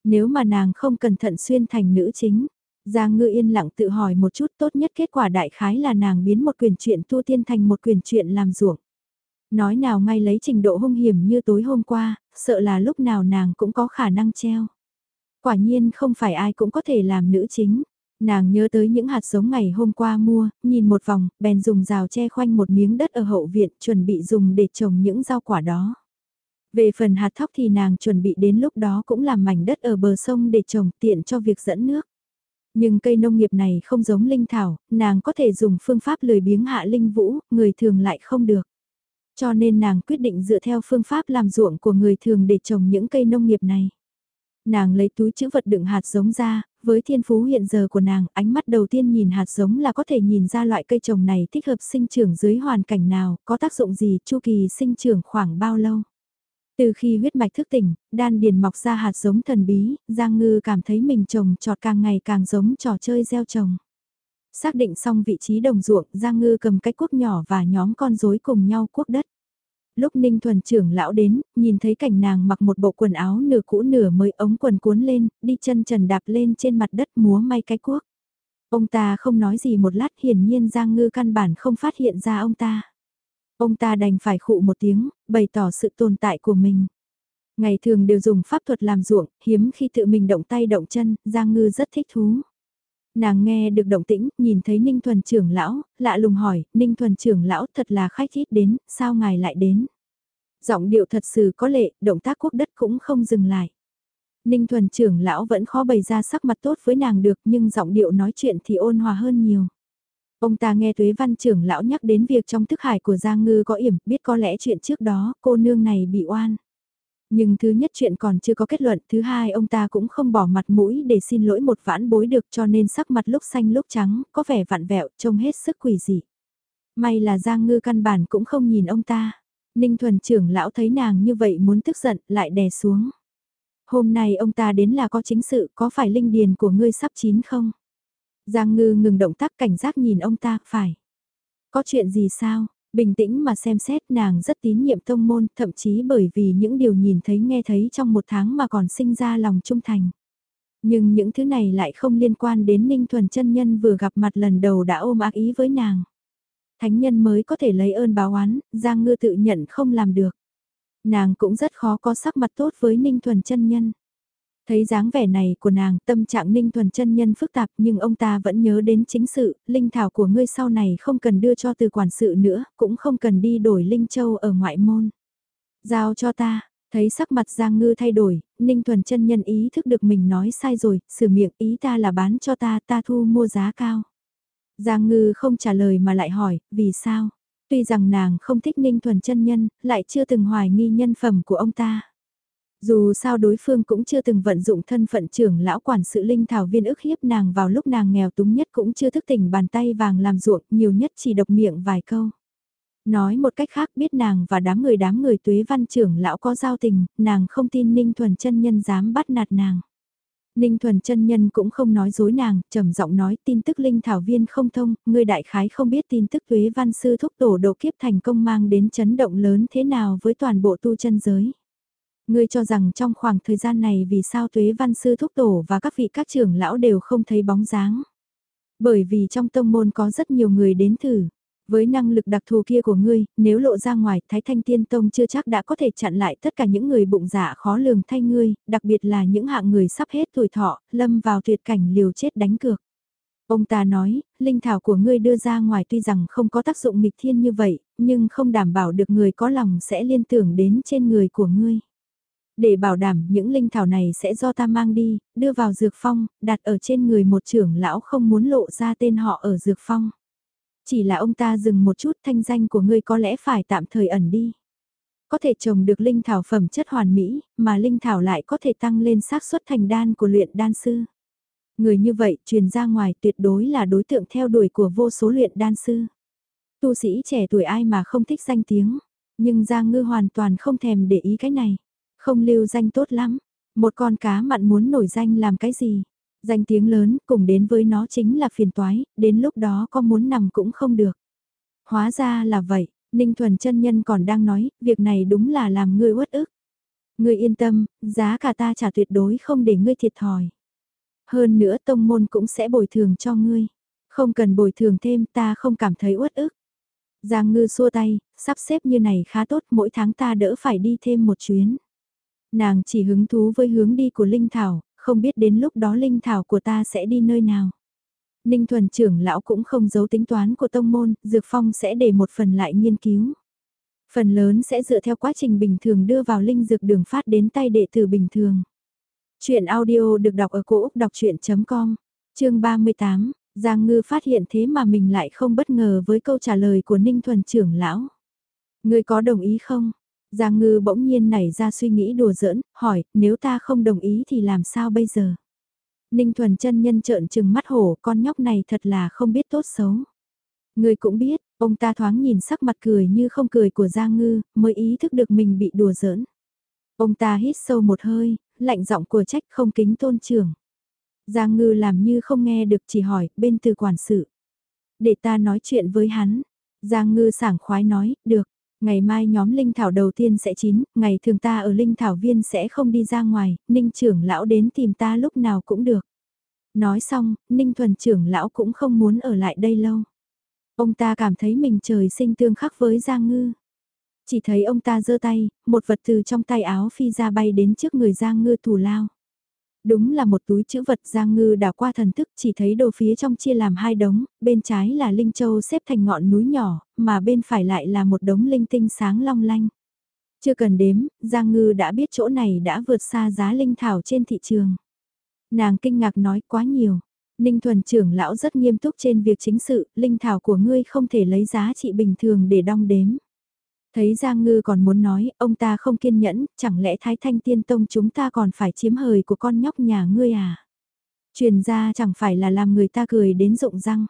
Nếu mà nàng không cẩn thận xuyên thành nữ chính, Giang Ngư yên lặng tự hỏi một chút tốt nhất kết quả đại khái là nàng biến một quyền chuyện tu tiên thành một quyền chuyện làm ruộng. Nói nào ngay lấy trình độ hung hiểm như tối hôm qua, sợ là lúc nào nàng cũng có khả năng treo. Quả nhiên không phải ai cũng có thể làm nữ chính. Nàng nhớ tới những hạt giống ngày hôm qua mua, nhìn một vòng, bèn dùng rào che khoanh một miếng đất ở hậu viện chuẩn bị dùng để trồng những rau quả đó. Về phần hạt thóc thì nàng chuẩn bị đến lúc đó cũng làm mảnh đất ở bờ sông để trồng tiện cho việc dẫn nước. Nhưng cây nông nghiệp này không giống linh thảo, nàng có thể dùng phương pháp lười biếng hạ linh vũ, người thường lại không được. Cho nên nàng quyết định dựa theo phương pháp làm ruộng của người thường để trồng những cây nông nghiệp này. Nàng lấy túi chữ vật đựng hạt giống ra, với thiên phú hiện giờ của nàng, ánh mắt đầu tiên nhìn hạt giống là có thể nhìn ra loại cây trồng này thích hợp sinh trưởng dưới hoàn cảnh nào, có tác dụng gì, chu kỳ sinh trưởng khoảng bao lâu. Từ khi huyết mạch thức tỉnh, đan điền mọc ra hạt giống thần bí, Giang Ngư cảm thấy mình trồng trọt càng ngày càng giống trò chơi gieo trồng. Xác định xong vị trí đồng ruộng, Giang Ngư cầm cái cuốc nhỏ và nhóm con rối cùng nhau cuốc đất. Lúc Ninh Thuần trưởng lão đến, nhìn thấy cảnh nàng mặc một bộ quần áo nửa cũ nửa mới ống quần cuốn lên, đi chân trần đạp lên trên mặt đất múa may cái cuốc. Ông ta không nói gì một lát hiển nhiên Giang Ngư căn bản không phát hiện ra ông ta. Ông ta đành phải khụ một tiếng, bày tỏ sự tồn tại của mình. Ngày thường đều dùng pháp thuật làm ruộng, hiếm khi tự mình động tay động chân, Giang Ngư rất thích thú. Nàng nghe được động tĩnh, nhìn thấy Ninh Thuần trưởng lão, lạ lùng hỏi, Ninh Thuần trưởng lão thật là khách ít đến, sao ngài lại đến? Giọng điệu thật sự có lệ, động tác quốc đất cũng không dừng lại. Ninh Thuần trưởng lão vẫn khó bày ra sắc mặt tốt với nàng được nhưng giọng điệu nói chuyện thì ôn hòa hơn nhiều. Ông ta nghe Tuế Văn trưởng lão nhắc đến việc trong thức hải của Giang Ngư có yểm, biết có lẽ chuyện trước đó cô nương này bị oan. Nhưng thứ nhất chuyện còn chưa có kết luận, thứ hai ông ta cũng không bỏ mặt mũi để xin lỗi một vãn bối được cho nên sắc mặt lúc xanh lúc trắng, có vẻ vặn vẹo, trông hết sức quỷ dị. May là Giang Ngư căn bản cũng không nhìn ông ta. Ninh Thuần trưởng lão thấy nàng như vậy muốn tức giận, lại đè xuống. Hôm nay ông ta đến là có chính sự, có phải linh điền của ngươi sắp chín không? Giang ngư ngừng động tác cảnh giác nhìn ông ta, phải. Có chuyện gì sao? Bình tĩnh mà xem xét nàng rất tín nhiệm tông môn, thậm chí bởi vì những điều nhìn thấy nghe thấy trong một tháng mà còn sinh ra lòng trung thành. Nhưng những thứ này lại không liên quan đến Ninh Thuần chân Nhân vừa gặp mặt lần đầu đã ôm ác ý với nàng. Thánh nhân mới có thể lấy ơn báo oán, Giang Ngư tự nhận không làm được. Nàng cũng rất khó có sắc mặt tốt với Ninh Thuần chân Nhân. Thấy dáng vẻ này của nàng, tâm trạng Ninh Thuần chân nhân phức tạp nhưng ông ta vẫn nhớ đến chính sự, linh thảo của ngươi sau này không cần đưa cho từ quản sự nữa, cũng không cần đi đổi linh châu ở ngoại môn. Giao cho ta, thấy sắc mặt Giang Ngư thay đổi, Ninh Thuần chân nhân ý thức được mình nói sai rồi, sửa miệng ý ta là bán cho ta, ta thu mua giá cao. Giang Ngư không trả lời mà lại hỏi, vì sao? Tuy rằng nàng không thích Ninh Thuần chân nhân, lại chưa từng hoài nghi nhân phẩm của ông ta. Dù sao đối phương cũng chưa từng vận dụng thân phận trưởng lão quản sự linh thảo viên ức hiếp nàng vào lúc nàng nghèo túng nhất cũng chưa thức tỉnh bàn tay vàng làm ruộng, nhiều nhất chỉ độc miệng vài câu. Nói một cách khác biết nàng và đám người đám người tuế văn trưởng lão có giao tình, nàng không tin Ninh Thuần chân nhân dám bắt nạt nàng. Ninh Thuần chân nhân cũng không nói dối nàng, trầm giọng nói tin tức linh thảo viên không thông, ngươi đại khái không biết tin tức tuế văn sư thúc tổ độ kiếp thành công mang đến chấn động lớn thế nào với toàn bộ tu chân giới. Ngươi cho rằng trong khoảng thời gian này vì sao tuế văn sư thúc tổ và các vị các trưởng lão đều không thấy bóng dáng. Bởi vì trong tông môn có rất nhiều người đến thử. Với năng lực đặc thù kia của ngươi, nếu lộ ra ngoài, Thái Thanh Tiên Tông chưa chắc đã có thể chặn lại tất cả những người bụng dạ khó lường thay ngươi, đặc biệt là những hạng người sắp hết tuổi thọ, lâm vào tuyệt cảnh liều chết đánh cược. Ông ta nói, linh thảo của ngươi đưa ra ngoài tuy rằng không có tác dụng nghịch thiên như vậy, nhưng không đảm bảo được người có lòng sẽ liên tưởng đến trên người của ngươi. Để bảo đảm những linh thảo này sẽ do ta mang đi, đưa vào dược phong, đặt ở trên người một trưởng lão không muốn lộ ra tên họ ở dược phong. Chỉ là ông ta dừng một chút thanh danh của ngươi có lẽ phải tạm thời ẩn đi. Có thể trồng được linh thảo phẩm chất hoàn mỹ, mà linh thảo lại có thể tăng lên xác suất thành đan của luyện đan sư. Người như vậy truyền ra ngoài tuyệt đối là đối tượng theo đuổi của vô số luyện đan sư. Tu sĩ trẻ tuổi ai mà không thích danh tiếng, nhưng Giang Ngư hoàn toàn không thèm để ý cái này. Không lưu danh tốt lắm, một con cá mặn muốn nổi danh làm cái gì? Danh tiếng lớn cùng đến với nó chính là phiền toái, đến lúc đó có muốn nằm cũng không được. Hóa ra là vậy, Ninh Thuần chân nhân còn đang nói, việc này đúng là làm ngươi uất ức. Ngươi yên tâm, giá cả ta trả tuyệt đối không để ngươi thiệt thòi. Hơn nữa tông môn cũng sẽ bồi thường cho ngươi. Không cần bồi thường thêm ta không cảm thấy uất ức. Giang ngư xua tay, sắp xếp như này khá tốt mỗi tháng ta đỡ phải đi thêm một chuyến. Nàng chỉ hứng thú với hướng đi của Linh Thảo, không biết đến lúc đó Linh Thảo của ta sẽ đi nơi nào. Ninh Thuần trưởng lão cũng không giấu tính toán của tông môn, Dược Phong sẽ để một phần lại nghiên cứu. Phần lớn sẽ dựa theo quá trình bình thường đưa vào linh dược đường phát đến tay đệ tử bình thường. Chuyện audio được đọc ở cổ Úc đọc chuyện.com, chương 38, Giang Ngư phát hiện thế mà mình lại không bất ngờ với câu trả lời của Ninh Thuần trưởng lão. Người có đồng ý không? Giang Ngư bỗng nhiên nảy ra suy nghĩ đùa giỡn, hỏi, nếu ta không đồng ý thì làm sao bây giờ? Ninh Thuần chân nhân trợn trừng mắt hổ, con nhóc này thật là không biết tốt xấu. Người cũng biết, ông ta thoáng nhìn sắc mặt cười như không cười của Giang Ngư, mới ý thức được mình bị đùa giỡn. Ông ta hít sâu một hơi, lạnh giọng của trách không kính tôn trưởng. Giang Ngư làm như không nghe được chỉ hỏi, bên từ quản sự. Để ta nói chuyện với hắn. Giang Ngư sảng khoái nói, được. Ngày mai nhóm linh thảo đầu tiên sẽ chín, ngày thường ta ở linh thảo viên sẽ không đi ra ngoài, ninh trưởng lão đến tìm ta lúc nào cũng được. Nói xong, ninh thuần trưởng lão cũng không muốn ở lại đây lâu. Ông ta cảm thấy mình trời sinh tương khắc với Giang Ngư. Chỉ thấy ông ta giơ tay, một vật từ trong tay áo phi ra bay đến trước người Giang Ngư thủ lao. Đúng là một túi chữ vật Giang Ngư đảo qua thần thức chỉ thấy đồ phía trong chia làm hai đống, bên trái là Linh Châu xếp thành ngọn núi nhỏ, mà bên phải lại là một đống linh tinh sáng long lanh. Chưa cần đếm, Giang Ngư đã biết chỗ này đã vượt xa giá linh thảo trên thị trường. Nàng kinh ngạc nói quá nhiều. Ninh Thuần trưởng lão rất nghiêm túc trên việc chính sự, linh thảo của ngươi không thể lấy giá trị bình thường để đong đếm. Thấy Giang Ngư còn muốn nói, ông ta không kiên nhẫn, chẳng lẽ Thái Thanh Tiên Tông chúng ta còn phải chiếm hời của con nhóc nhà ngươi à? Truyền ra chẳng phải là làm người ta cười đến rụng răng.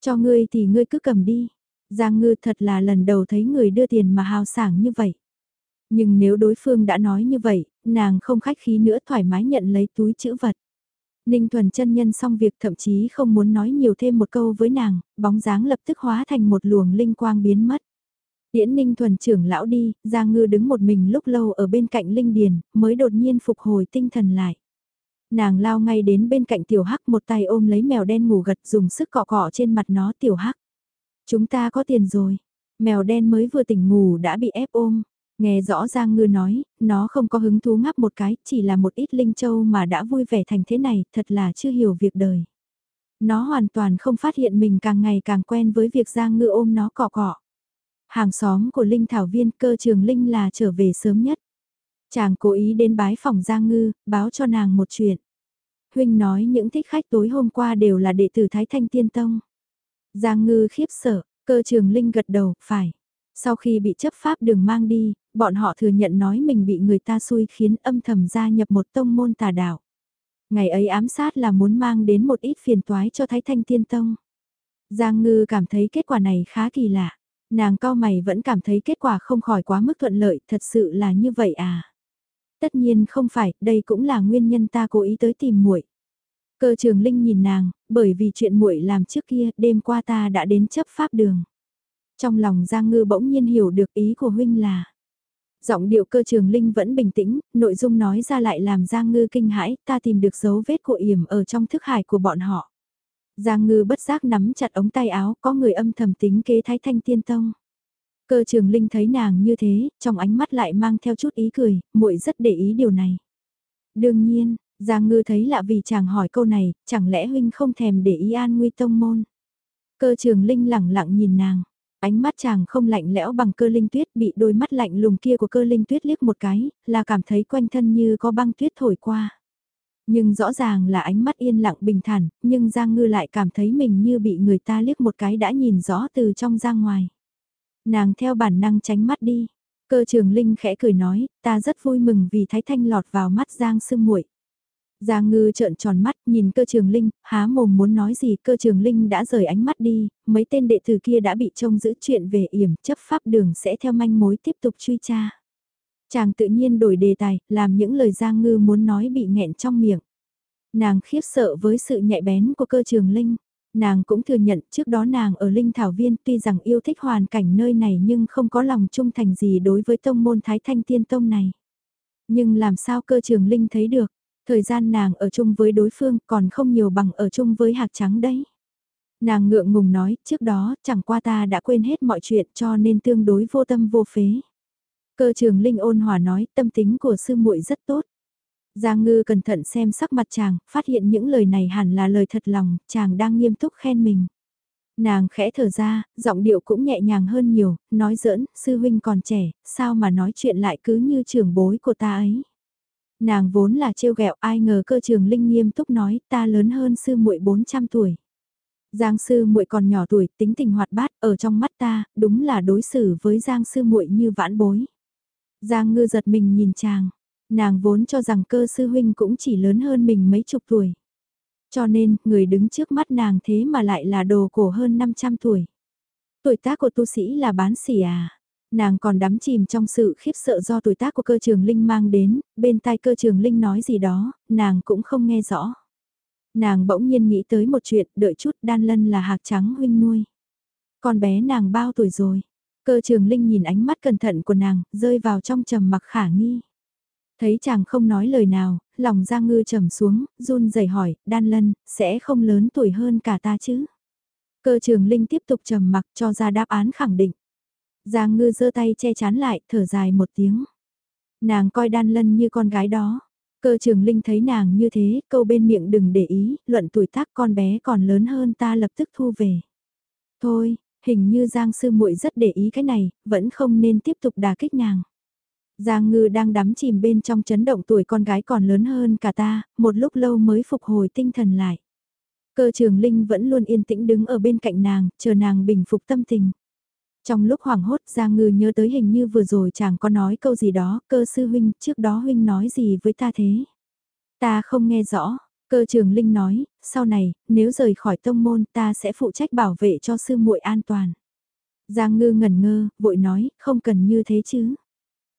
Cho ngươi thì ngươi cứ cầm đi. Giang Ngư thật là lần đầu thấy người đưa tiền mà hào sảng như vậy. Nhưng nếu đối phương đã nói như vậy, nàng không khách khí nữa thoải mái nhận lấy túi chữ vật. Ninh Thuần chân nhân xong việc thậm chí không muốn nói nhiều thêm một câu với nàng, bóng dáng lập tức hóa thành một luồng linh quang biến mất. Tiễn Ninh Thuần trưởng lão đi, Giang Ngư đứng một mình lúc lâu ở bên cạnh Linh Điền, mới đột nhiên phục hồi tinh thần lại. Nàng lao ngay đến bên cạnh tiểu hắc một tay ôm lấy mèo đen ngủ gật dùng sức cọ cọ trên mặt nó tiểu hắc. Chúng ta có tiền rồi. Mèo đen mới vừa tỉnh ngủ đã bị ép ôm. Nghe rõ Giang Ngư nói, nó không có hứng thú ngắp một cái, chỉ là một ít linh châu mà đã vui vẻ thành thế này, thật là chưa hiểu việc đời. Nó hoàn toàn không phát hiện mình càng ngày càng quen với việc Giang Ngư ôm nó cọ cọ. Hàng xóm của Linh Thảo Viên cơ trường Linh là trở về sớm nhất. Chàng cố ý đến bái phòng Giang Ngư, báo cho nàng một chuyện. Huynh nói những thích khách tối hôm qua đều là đệ tử Thái Thanh Tiên Tông. Giang Ngư khiếp sợ, cơ trường Linh gật đầu, phải. Sau khi bị chấp pháp đường mang đi, bọn họ thừa nhận nói mình bị người ta xui khiến âm thầm gia nhập một tông môn tà đạo. Ngày ấy ám sát là muốn mang đến một ít phiền toái cho Thái Thanh Tiên Tông. Giang Ngư cảm thấy kết quả này khá kỳ lạ. Nàng cao mày vẫn cảm thấy kết quả không khỏi quá mức thuận lợi, thật sự là như vậy à. Tất nhiên không phải, đây cũng là nguyên nhân ta cố ý tới tìm muội. Cơ trường Linh nhìn nàng, bởi vì chuyện muội làm trước kia, đêm qua ta đã đến chấp pháp đường. Trong lòng Giang Ngư bỗng nhiên hiểu được ý của huynh là. Giọng điệu cơ trường Linh vẫn bình tĩnh, nội dung nói ra lại làm Giang Ngư kinh hãi, ta tìm được dấu vết của yểm ở trong thức hải của bọn họ. Giang Ngư bất giác nắm chặt ống tay áo, có người âm thầm tính kế thái thanh tiên tông. Cơ trường Linh thấy nàng như thế, trong ánh mắt lại mang theo chút ý cười, muội rất để ý điều này. Đương nhiên, Giang Ngư thấy lạ vì chàng hỏi câu này, chẳng lẽ huynh không thèm để ý an nguy tông môn. Cơ trường Linh lẳng lặng nhìn nàng, ánh mắt chàng không lạnh lẽo bằng cơ linh tuyết bị đôi mắt lạnh lùng kia của cơ linh tuyết liếc một cái, là cảm thấy quanh thân như có băng tuyết thổi qua. Nhưng rõ ràng là ánh mắt yên lặng bình thản, nhưng Giang Ngư lại cảm thấy mình như bị người ta liếc một cái đã nhìn rõ từ trong ra ngoài. Nàng theo bản năng tránh mắt đi. Cơ trường Linh khẽ cười nói, ta rất vui mừng vì Thái Thanh lọt vào mắt Giang Sương muội. Giang ngư trợn tròn mắt, nhìn cơ trường linh, há mồm muốn nói gì cơ trường linh đã rời ánh mắt đi, mấy tên đệ tử kia đã bị trông giữ chuyện về yểm chấp pháp đường sẽ theo manh mối tiếp tục truy tra. Chàng tự nhiên đổi đề tài, làm những lời Giang ngư muốn nói bị nghẹn trong miệng. Nàng khiếp sợ với sự nhạy bén của cơ trường linh. Nàng cũng thừa nhận trước đó nàng ở Linh Thảo Viên tuy rằng yêu thích hoàn cảnh nơi này nhưng không có lòng trung thành gì đối với tông môn Thái Thanh Tiên Tông này. Nhưng làm sao cơ trường Linh thấy được, Thời gian nàng ở chung với đối phương còn không nhiều bằng ở chung với hạc trắng đấy. Nàng ngượng ngùng nói, trước đó chẳng qua ta đã quên hết mọi chuyện cho nên tương đối vô tâm vô phế. Cơ trường Linh ôn hòa nói, tâm tính của sư muội rất tốt. Giang ngư cẩn thận xem sắc mặt chàng, phát hiện những lời này hẳn là lời thật lòng, chàng đang nghiêm túc khen mình. Nàng khẽ thở ra, giọng điệu cũng nhẹ nhàng hơn nhiều, nói giỡn, sư huynh còn trẻ, sao mà nói chuyện lại cứ như trưởng bối của ta ấy. Nàng vốn là trêu ghẹo ai ngờ cơ trường linh nghiêm túc nói ta lớn hơn sư muội 400 tuổi. Giang sư muội còn nhỏ tuổi, tính tình hoạt bát, ở trong mắt ta, đúng là đối xử với Giang sư muội như vãn bối. Giang ngư giật mình nhìn chàng, nàng vốn cho rằng cơ sư huynh cũng chỉ lớn hơn mình mấy chục tuổi. Cho nên, người đứng trước mắt nàng thế mà lại là đồ cổ hơn 500 tuổi. Tuổi tác của tu sĩ là bán xỉ à? Nàng còn đắm chìm trong sự khiếp sợ do tuổi tác của cơ trường Linh mang đến, bên tai cơ trường Linh nói gì đó, nàng cũng không nghe rõ. Nàng bỗng nhiên nghĩ tới một chuyện, đợi chút đan lân là hạc trắng huynh nuôi. Con bé nàng bao tuổi rồi? Cơ trường Linh nhìn ánh mắt cẩn thận của nàng, rơi vào trong trầm mặc khả nghi. Thấy chàng không nói lời nào, lòng Giang Ngư trầm xuống, run rẩy hỏi, đan lân, sẽ không lớn tuổi hơn cả ta chứ? Cơ trường Linh tiếp tục trầm mặc cho ra đáp án khẳng định. Giang ngư giơ tay che chắn lại, thở dài một tiếng. Nàng coi đan lân như con gái đó. Cơ trường linh thấy nàng như thế, câu bên miệng đừng để ý, luận tuổi tác con bé còn lớn hơn ta lập tức thu về. Thôi, hình như Giang sư muội rất để ý cái này, vẫn không nên tiếp tục đà kích nàng. Giang ngư đang đắm chìm bên trong chấn động tuổi con gái còn lớn hơn cả ta, một lúc lâu mới phục hồi tinh thần lại. Cơ trường linh vẫn luôn yên tĩnh đứng ở bên cạnh nàng, chờ nàng bình phục tâm tình. Trong lúc hoảng hốt Giang Ngư nhớ tới hình như vừa rồi chàng có nói câu gì đó, cơ sư huynh, trước đó huynh nói gì với ta thế? Ta không nghe rõ, cơ trường Linh nói, sau này, nếu rời khỏi tông môn ta sẽ phụ trách bảo vệ cho sư muội an toàn. Giang Ngư ngẩn ngơ, vội nói, không cần như thế chứ.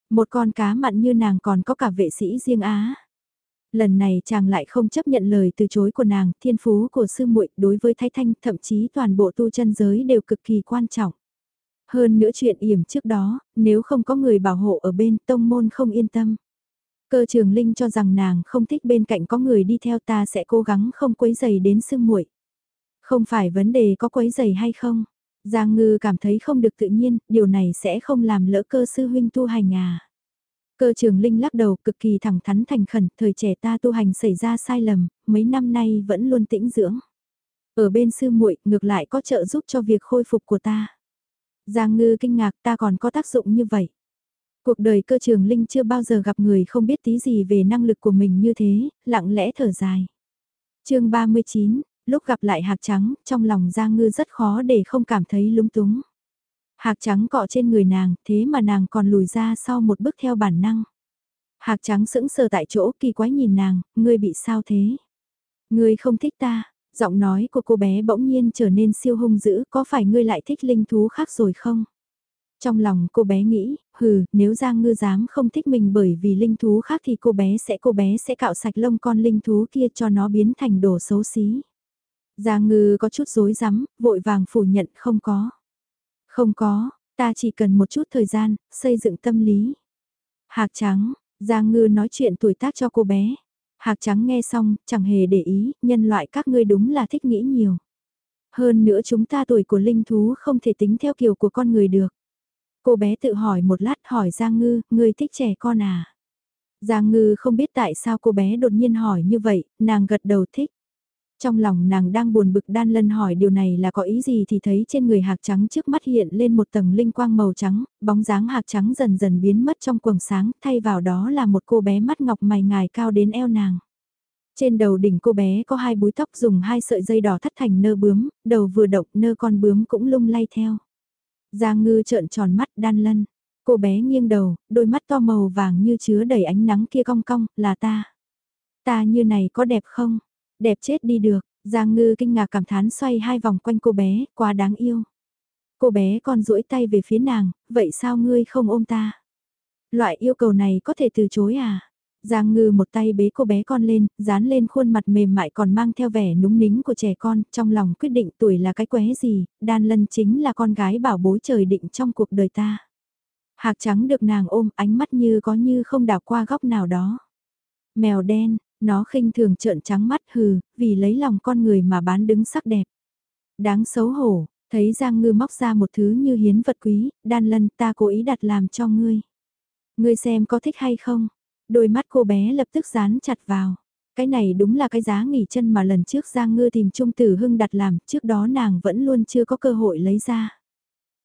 Một con cá mặn như nàng còn có cả vệ sĩ riêng á. Lần này chàng lại không chấp nhận lời từ chối của nàng, thiên phú của sư muội đối với Thái Thanh, thậm chí toàn bộ tu chân giới đều cực kỳ quan trọng. Hơn nữa chuyện yểm trước đó, nếu không có người bảo hộ ở bên tông môn không yên tâm. Cơ trường Linh cho rằng nàng không thích bên cạnh có người đi theo ta sẽ cố gắng không quấy giày đến sư muội. Không phải vấn đề có quấy giày hay không. Giang Ngư cảm thấy không được tự nhiên, điều này sẽ không làm lỡ cơ sư huynh tu hành à. Cơ trường Linh lắc đầu cực kỳ thẳng thắn thành khẩn, thời trẻ ta tu hành xảy ra sai lầm, mấy năm nay vẫn luôn tĩnh dưỡng. Ở bên sư muội ngược lại có trợ giúp cho việc khôi phục của ta. Giang ngư kinh ngạc ta còn có tác dụng như vậy. Cuộc đời cơ trường Linh chưa bao giờ gặp người không biết tí gì về năng lực của mình như thế, lặng lẽ thở dài. chương 39, lúc gặp lại hạc trắng, trong lòng Giang ngư rất khó để không cảm thấy lúng túng. Hạc trắng cọ trên người nàng, thế mà nàng còn lùi ra sau một bước theo bản năng. Hạc trắng sững sờ tại chỗ kỳ quái nhìn nàng, ngươi bị sao thế? Ngươi không thích ta, giọng nói của cô bé bỗng nhiên trở nên siêu hung dữ, có phải ngươi lại thích linh thú khác rồi không? Trong lòng cô bé nghĩ, hừ, nếu Giang Ngư dám không thích mình bởi vì linh thú khác thì cô bé sẽ cô bé sẽ cạo sạch lông con linh thú kia cho nó biến thành đồ xấu xí. Giang Ngư có chút rối rắm, vội vàng phủ nhận không có. Không có, ta chỉ cần một chút thời gian, xây dựng tâm lý. Hạc trắng, Giang Ngư nói chuyện tuổi tác cho cô bé. Hạc trắng nghe xong, chẳng hề để ý, nhân loại các ngươi đúng là thích nghĩ nhiều. Hơn nữa chúng ta tuổi của linh thú không thể tính theo kiểu của con người được. Cô bé tự hỏi một lát hỏi Giang Ngư, ngươi thích trẻ con à? Giang Ngư không biết tại sao cô bé đột nhiên hỏi như vậy, nàng gật đầu thích. Trong lòng nàng đang buồn bực đan lân hỏi điều này là có ý gì thì thấy trên người hạc trắng trước mắt hiện lên một tầng linh quang màu trắng, bóng dáng hạc trắng dần dần biến mất trong quầng sáng, thay vào đó là một cô bé mắt ngọc mày ngài cao đến eo nàng. Trên đầu đỉnh cô bé có hai búi tóc dùng hai sợi dây đỏ thắt thành nơ bướm, đầu vừa động nơ con bướm cũng lung lay theo. Giang ngư trợn tròn mắt đan lân, cô bé nghiêng đầu, đôi mắt to màu vàng như chứa đầy ánh nắng kia cong cong, là ta. Ta như này có đẹp không? Đẹp chết đi được, Giang Ngư kinh ngạc cảm thán xoay hai vòng quanh cô bé, quá đáng yêu. Cô bé còn duỗi tay về phía nàng, vậy sao ngươi không ôm ta? Loại yêu cầu này có thể từ chối à? Giang ngư một tay bế cô bé con lên, dán lên khuôn mặt mềm mại còn mang theo vẻ núng nính của trẻ con, trong lòng quyết định tuổi là cái qué gì, đan lân chính là con gái bảo bối trời định trong cuộc đời ta. Hạc trắng được nàng ôm ánh mắt như có như không đảo qua góc nào đó. Mèo đen, nó khinh thường trợn trắng mắt hừ, vì lấy lòng con người mà bán đứng sắc đẹp. Đáng xấu hổ, thấy Giang Ngư móc ra một thứ như hiến vật quý, đan lân ta cố ý đặt làm cho ngươi. Ngươi xem có thích hay không? Đôi mắt cô bé lập tức dán chặt vào. Cái này đúng là cái giá nghỉ chân mà lần trước Giang Ngư tìm Trung Tử Hưng đặt làm, trước đó nàng vẫn luôn chưa có cơ hội lấy ra.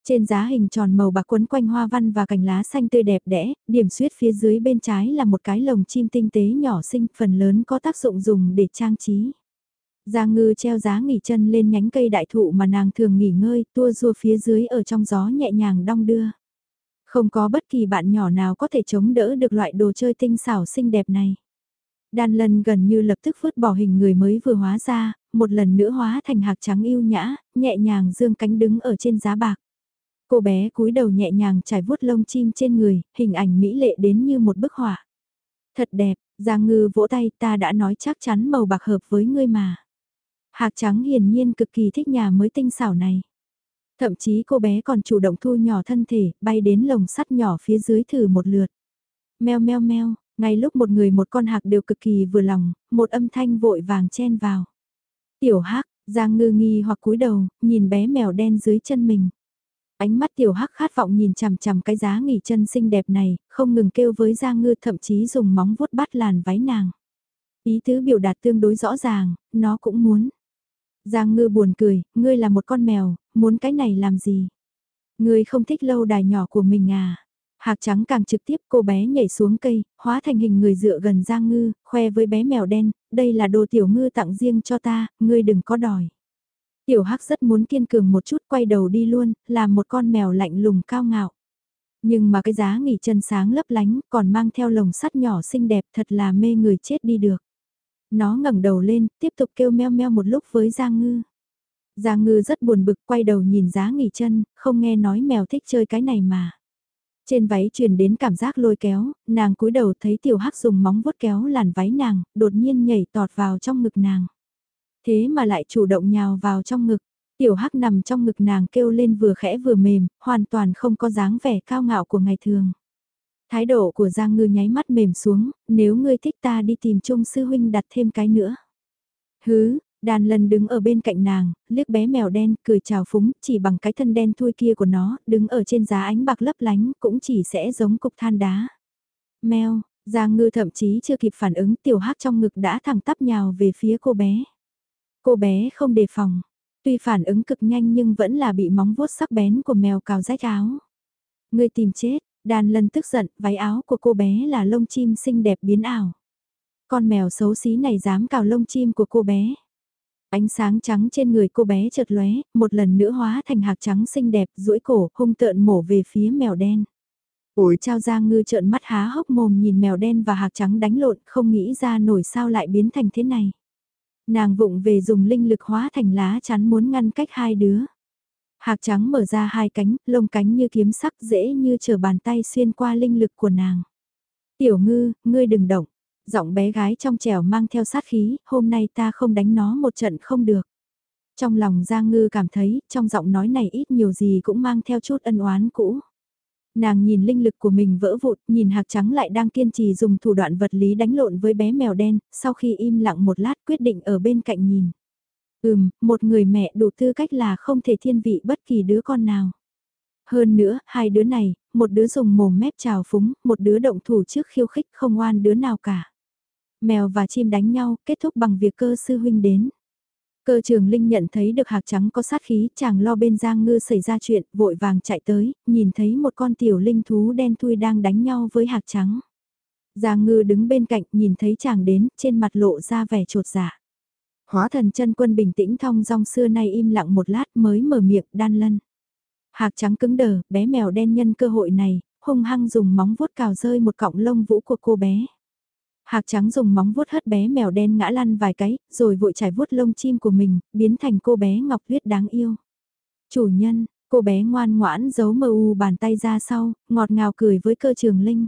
Trên giá hình tròn màu bạc quấn quanh hoa văn và cành lá xanh tươi đẹp đẽ, điểm xuyết phía dưới bên trái là một cái lồng chim tinh tế nhỏ xinh, phần lớn có tác dụng dùng để trang trí. Giang ngư treo giá nghỉ chân lên nhánh cây đại thụ mà nàng thường nghỉ ngơi, tua rua phía dưới ở trong gió nhẹ nhàng đong đưa. Không có bất kỳ bạn nhỏ nào có thể chống đỡ được loại đồ chơi tinh xảo xinh đẹp này. Đan lân gần như lập tức vứt bỏ hình người mới vừa hóa ra, một lần nữa hóa thành hạc trắng yêu nhã, nhẹ nhàng dương cánh đứng ở trên giá bạc. Cô bé cúi đầu nhẹ nhàng trải vuốt lông chim trên người, hình ảnh mỹ lệ đến như một bức họa. Thật đẹp, Giang Ngư vỗ tay ta đã nói chắc chắn màu bạc hợp với ngươi mà. Hạc trắng hiển nhiên cực kỳ thích nhà mới tinh xảo này. Thậm chí cô bé còn chủ động thu nhỏ thân thể, bay đến lồng sắt nhỏ phía dưới thử một lượt. Meo meo meo, ngay lúc một người một con hạc đều cực kỳ vừa lòng, một âm thanh vội vàng chen vào. Tiểu hắc, Giang ngư nghi hoặc cúi đầu, nhìn bé mèo đen dưới chân mình. Ánh mắt tiểu hắc khát vọng nhìn chằm chằm cái giá nghỉ chân xinh đẹp này, không ngừng kêu với Giang ngư thậm chí dùng móng vuốt bắt làn váy nàng. Ý tứ biểu đạt tương đối rõ ràng, nó cũng muốn. Giang ngư buồn cười, ngươi là một con mèo, muốn cái này làm gì? Ngươi không thích lâu đài nhỏ của mình à? Hạc trắng càng trực tiếp cô bé nhảy xuống cây, hóa thành hình người dựa gần Giang ngư, khoe với bé mèo đen, đây là đồ tiểu ngư tặng riêng cho ta, ngươi đừng có đòi. Tiểu hắc rất muốn kiên cường một chút quay đầu đi luôn, làm một con mèo lạnh lùng cao ngạo. Nhưng mà cái giá nghỉ chân sáng lấp lánh còn mang theo lồng sắt nhỏ xinh đẹp thật là mê người chết đi được. Nó ngẩng đầu lên, tiếp tục kêu meo meo một lúc với Giang Ngư. Giang Ngư rất buồn bực quay đầu nhìn giá nghỉ chân, không nghe nói mèo thích chơi cái này mà. Trên váy truyền đến cảm giác lôi kéo, nàng cúi đầu thấy tiểu hắc dùng móng vuốt kéo làn váy nàng, đột nhiên nhảy tọt vào trong ngực nàng. Thế mà lại chủ động nhào vào trong ngực, tiểu hắc nằm trong ngực nàng kêu lên vừa khẽ vừa mềm, hoàn toàn không có dáng vẻ cao ngạo của ngày thường. Thái độ của Giang Ngư nháy mắt mềm xuống, nếu ngươi thích ta đi tìm Trung Sư Huynh đặt thêm cái nữa. Hứ, Đàn lần đứng ở bên cạnh nàng, liếc bé mèo đen, cười chào phúng, chỉ bằng cái thân đen thui kia của nó, đứng ở trên giá ánh bạc lấp lánh, cũng chỉ sẽ giống cục than đá. Mèo, Giang ngư thậm chí chưa kịp phản ứng tiểu hắc trong ngực đã thẳng tắp nhào về phía cô bé. Cô bé không đề phòng, tuy phản ứng cực nhanh nhưng vẫn là bị móng vuốt sắc bén của mèo cào rách áo. Ngươi tìm chết, đàn lần tức giận, váy áo của cô bé là lông chim xinh đẹp biến ảo. Con mèo xấu xí này dám cào lông chim của cô bé. Ánh sáng trắng trên người cô bé chợt lóe, một lần nữa hóa thành hạc trắng xinh đẹp, duỗi cổ, hung tợn mổ về phía mèo đen. Ủi trao ra ngư trợn mắt há hốc mồm nhìn mèo đen và hạc trắng đánh lộn, không nghĩ ra nổi sao lại biến thành thế này. Nàng vụng về dùng linh lực hóa thành lá chắn muốn ngăn cách hai đứa. Hạc trắng mở ra hai cánh, lông cánh như kiếm sắc dễ như trở bàn tay xuyên qua linh lực của nàng. Tiểu ngư, ngươi đừng động. Giọng bé gái trong trẻo mang theo sát khí, hôm nay ta không đánh nó một trận không được. Trong lòng Giang Ngư cảm thấy, trong giọng nói này ít nhiều gì cũng mang theo chút ân oán cũ. Nàng nhìn linh lực của mình vỡ vụt, nhìn hạc trắng lại đang kiên trì dùng thủ đoạn vật lý đánh lộn với bé mèo đen, sau khi im lặng một lát quyết định ở bên cạnh nhìn. Ừm, một người mẹ đủ tư cách là không thể thiên vị bất kỳ đứa con nào. Hơn nữa, hai đứa này, một đứa dùng mồm mép trào phúng, một đứa động thủ trước khiêu khích không oan đứa nào cả. Mèo và chim đánh nhau, kết thúc bằng việc cơ sư huynh đến. Cơ trường Linh nhận thấy được hạc trắng có sát khí, chàng lo bên Giang Ngư xảy ra chuyện, vội vàng chạy tới, nhìn thấy một con tiểu linh thú đen thui đang đánh nhau với hạc trắng. Giang Ngư đứng bên cạnh nhìn thấy chàng đến, trên mặt lộ ra vẻ trột dạ. Hóa thần chân quân bình tĩnh thong dong xưa nay im lặng một lát mới mở miệng đan lân. Hạc trắng cứng đờ, bé mèo đen nhân cơ hội này, hung hăng dùng móng vuốt cào rơi một cọng lông vũ của cô bé. Hạc trắng dùng móng vuốt hất bé mèo đen ngã lăn vài cái, rồi vội trải vuốt lông chim của mình, biến thành cô bé ngọc huyết đáng yêu. Chủ nhân, cô bé ngoan ngoãn giấu mờ u bàn tay ra sau, ngọt ngào cười với cơ trường linh.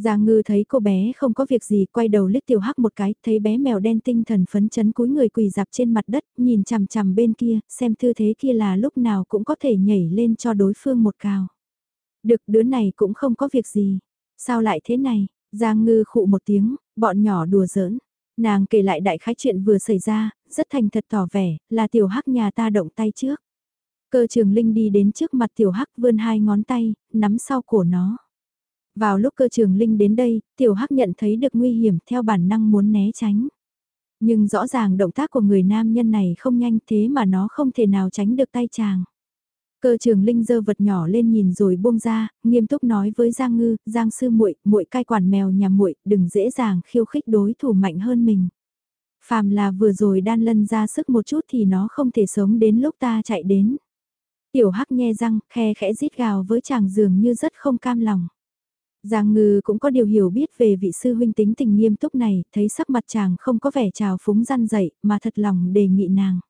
Giang ngư thấy cô bé không có việc gì quay đầu liếc tiểu hắc một cái, thấy bé mèo đen tinh thần phấn chấn cúi người quỳ dạp trên mặt đất, nhìn chằm chằm bên kia, xem thư thế kia là lúc nào cũng có thể nhảy lên cho đối phương một cào. Được đứa này cũng không có việc gì. Sao lại thế này? Giang ngư khụ một tiếng, bọn nhỏ đùa giỡn. Nàng kể lại đại khái chuyện vừa xảy ra, rất thành thật tỏ vẻ, là tiểu hắc nhà ta động tay trước. Cơ trường linh đi đến trước mặt tiểu hắc vươn hai ngón tay, nắm sau cổ nó. Vào lúc cơ trường linh đến đây, tiểu hắc nhận thấy được nguy hiểm theo bản năng muốn né tránh. Nhưng rõ ràng động tác của người nam nhân này không nhanh thế mà nó không thể nào tránh được tay chàng. Cơ trường linh dơ vật nhỏ lên nhìn rồi buông ra, nghiêm túc nói với Giang Ngư, Giang sư muội, muội cai quản mèo nhà muội, đừng dễ dàng khiêu khích đối thủ mạnh hơn mình. Phàm là vừa rồi đan lân ra sức một chút thì nó không thể sống đến lúc ta chạy đến. Tiểu hắc nhe răng, khe khẽ rít gào với chàng dường như rất không cam lòng. Giang ngư cũng có điều hiểu biết về vị sư huynh tính tình nghiêm túc này, thấy sắc mặt chàng không có vẻ trào phúng răn dậy, mà thật lòng đề nghị nàng.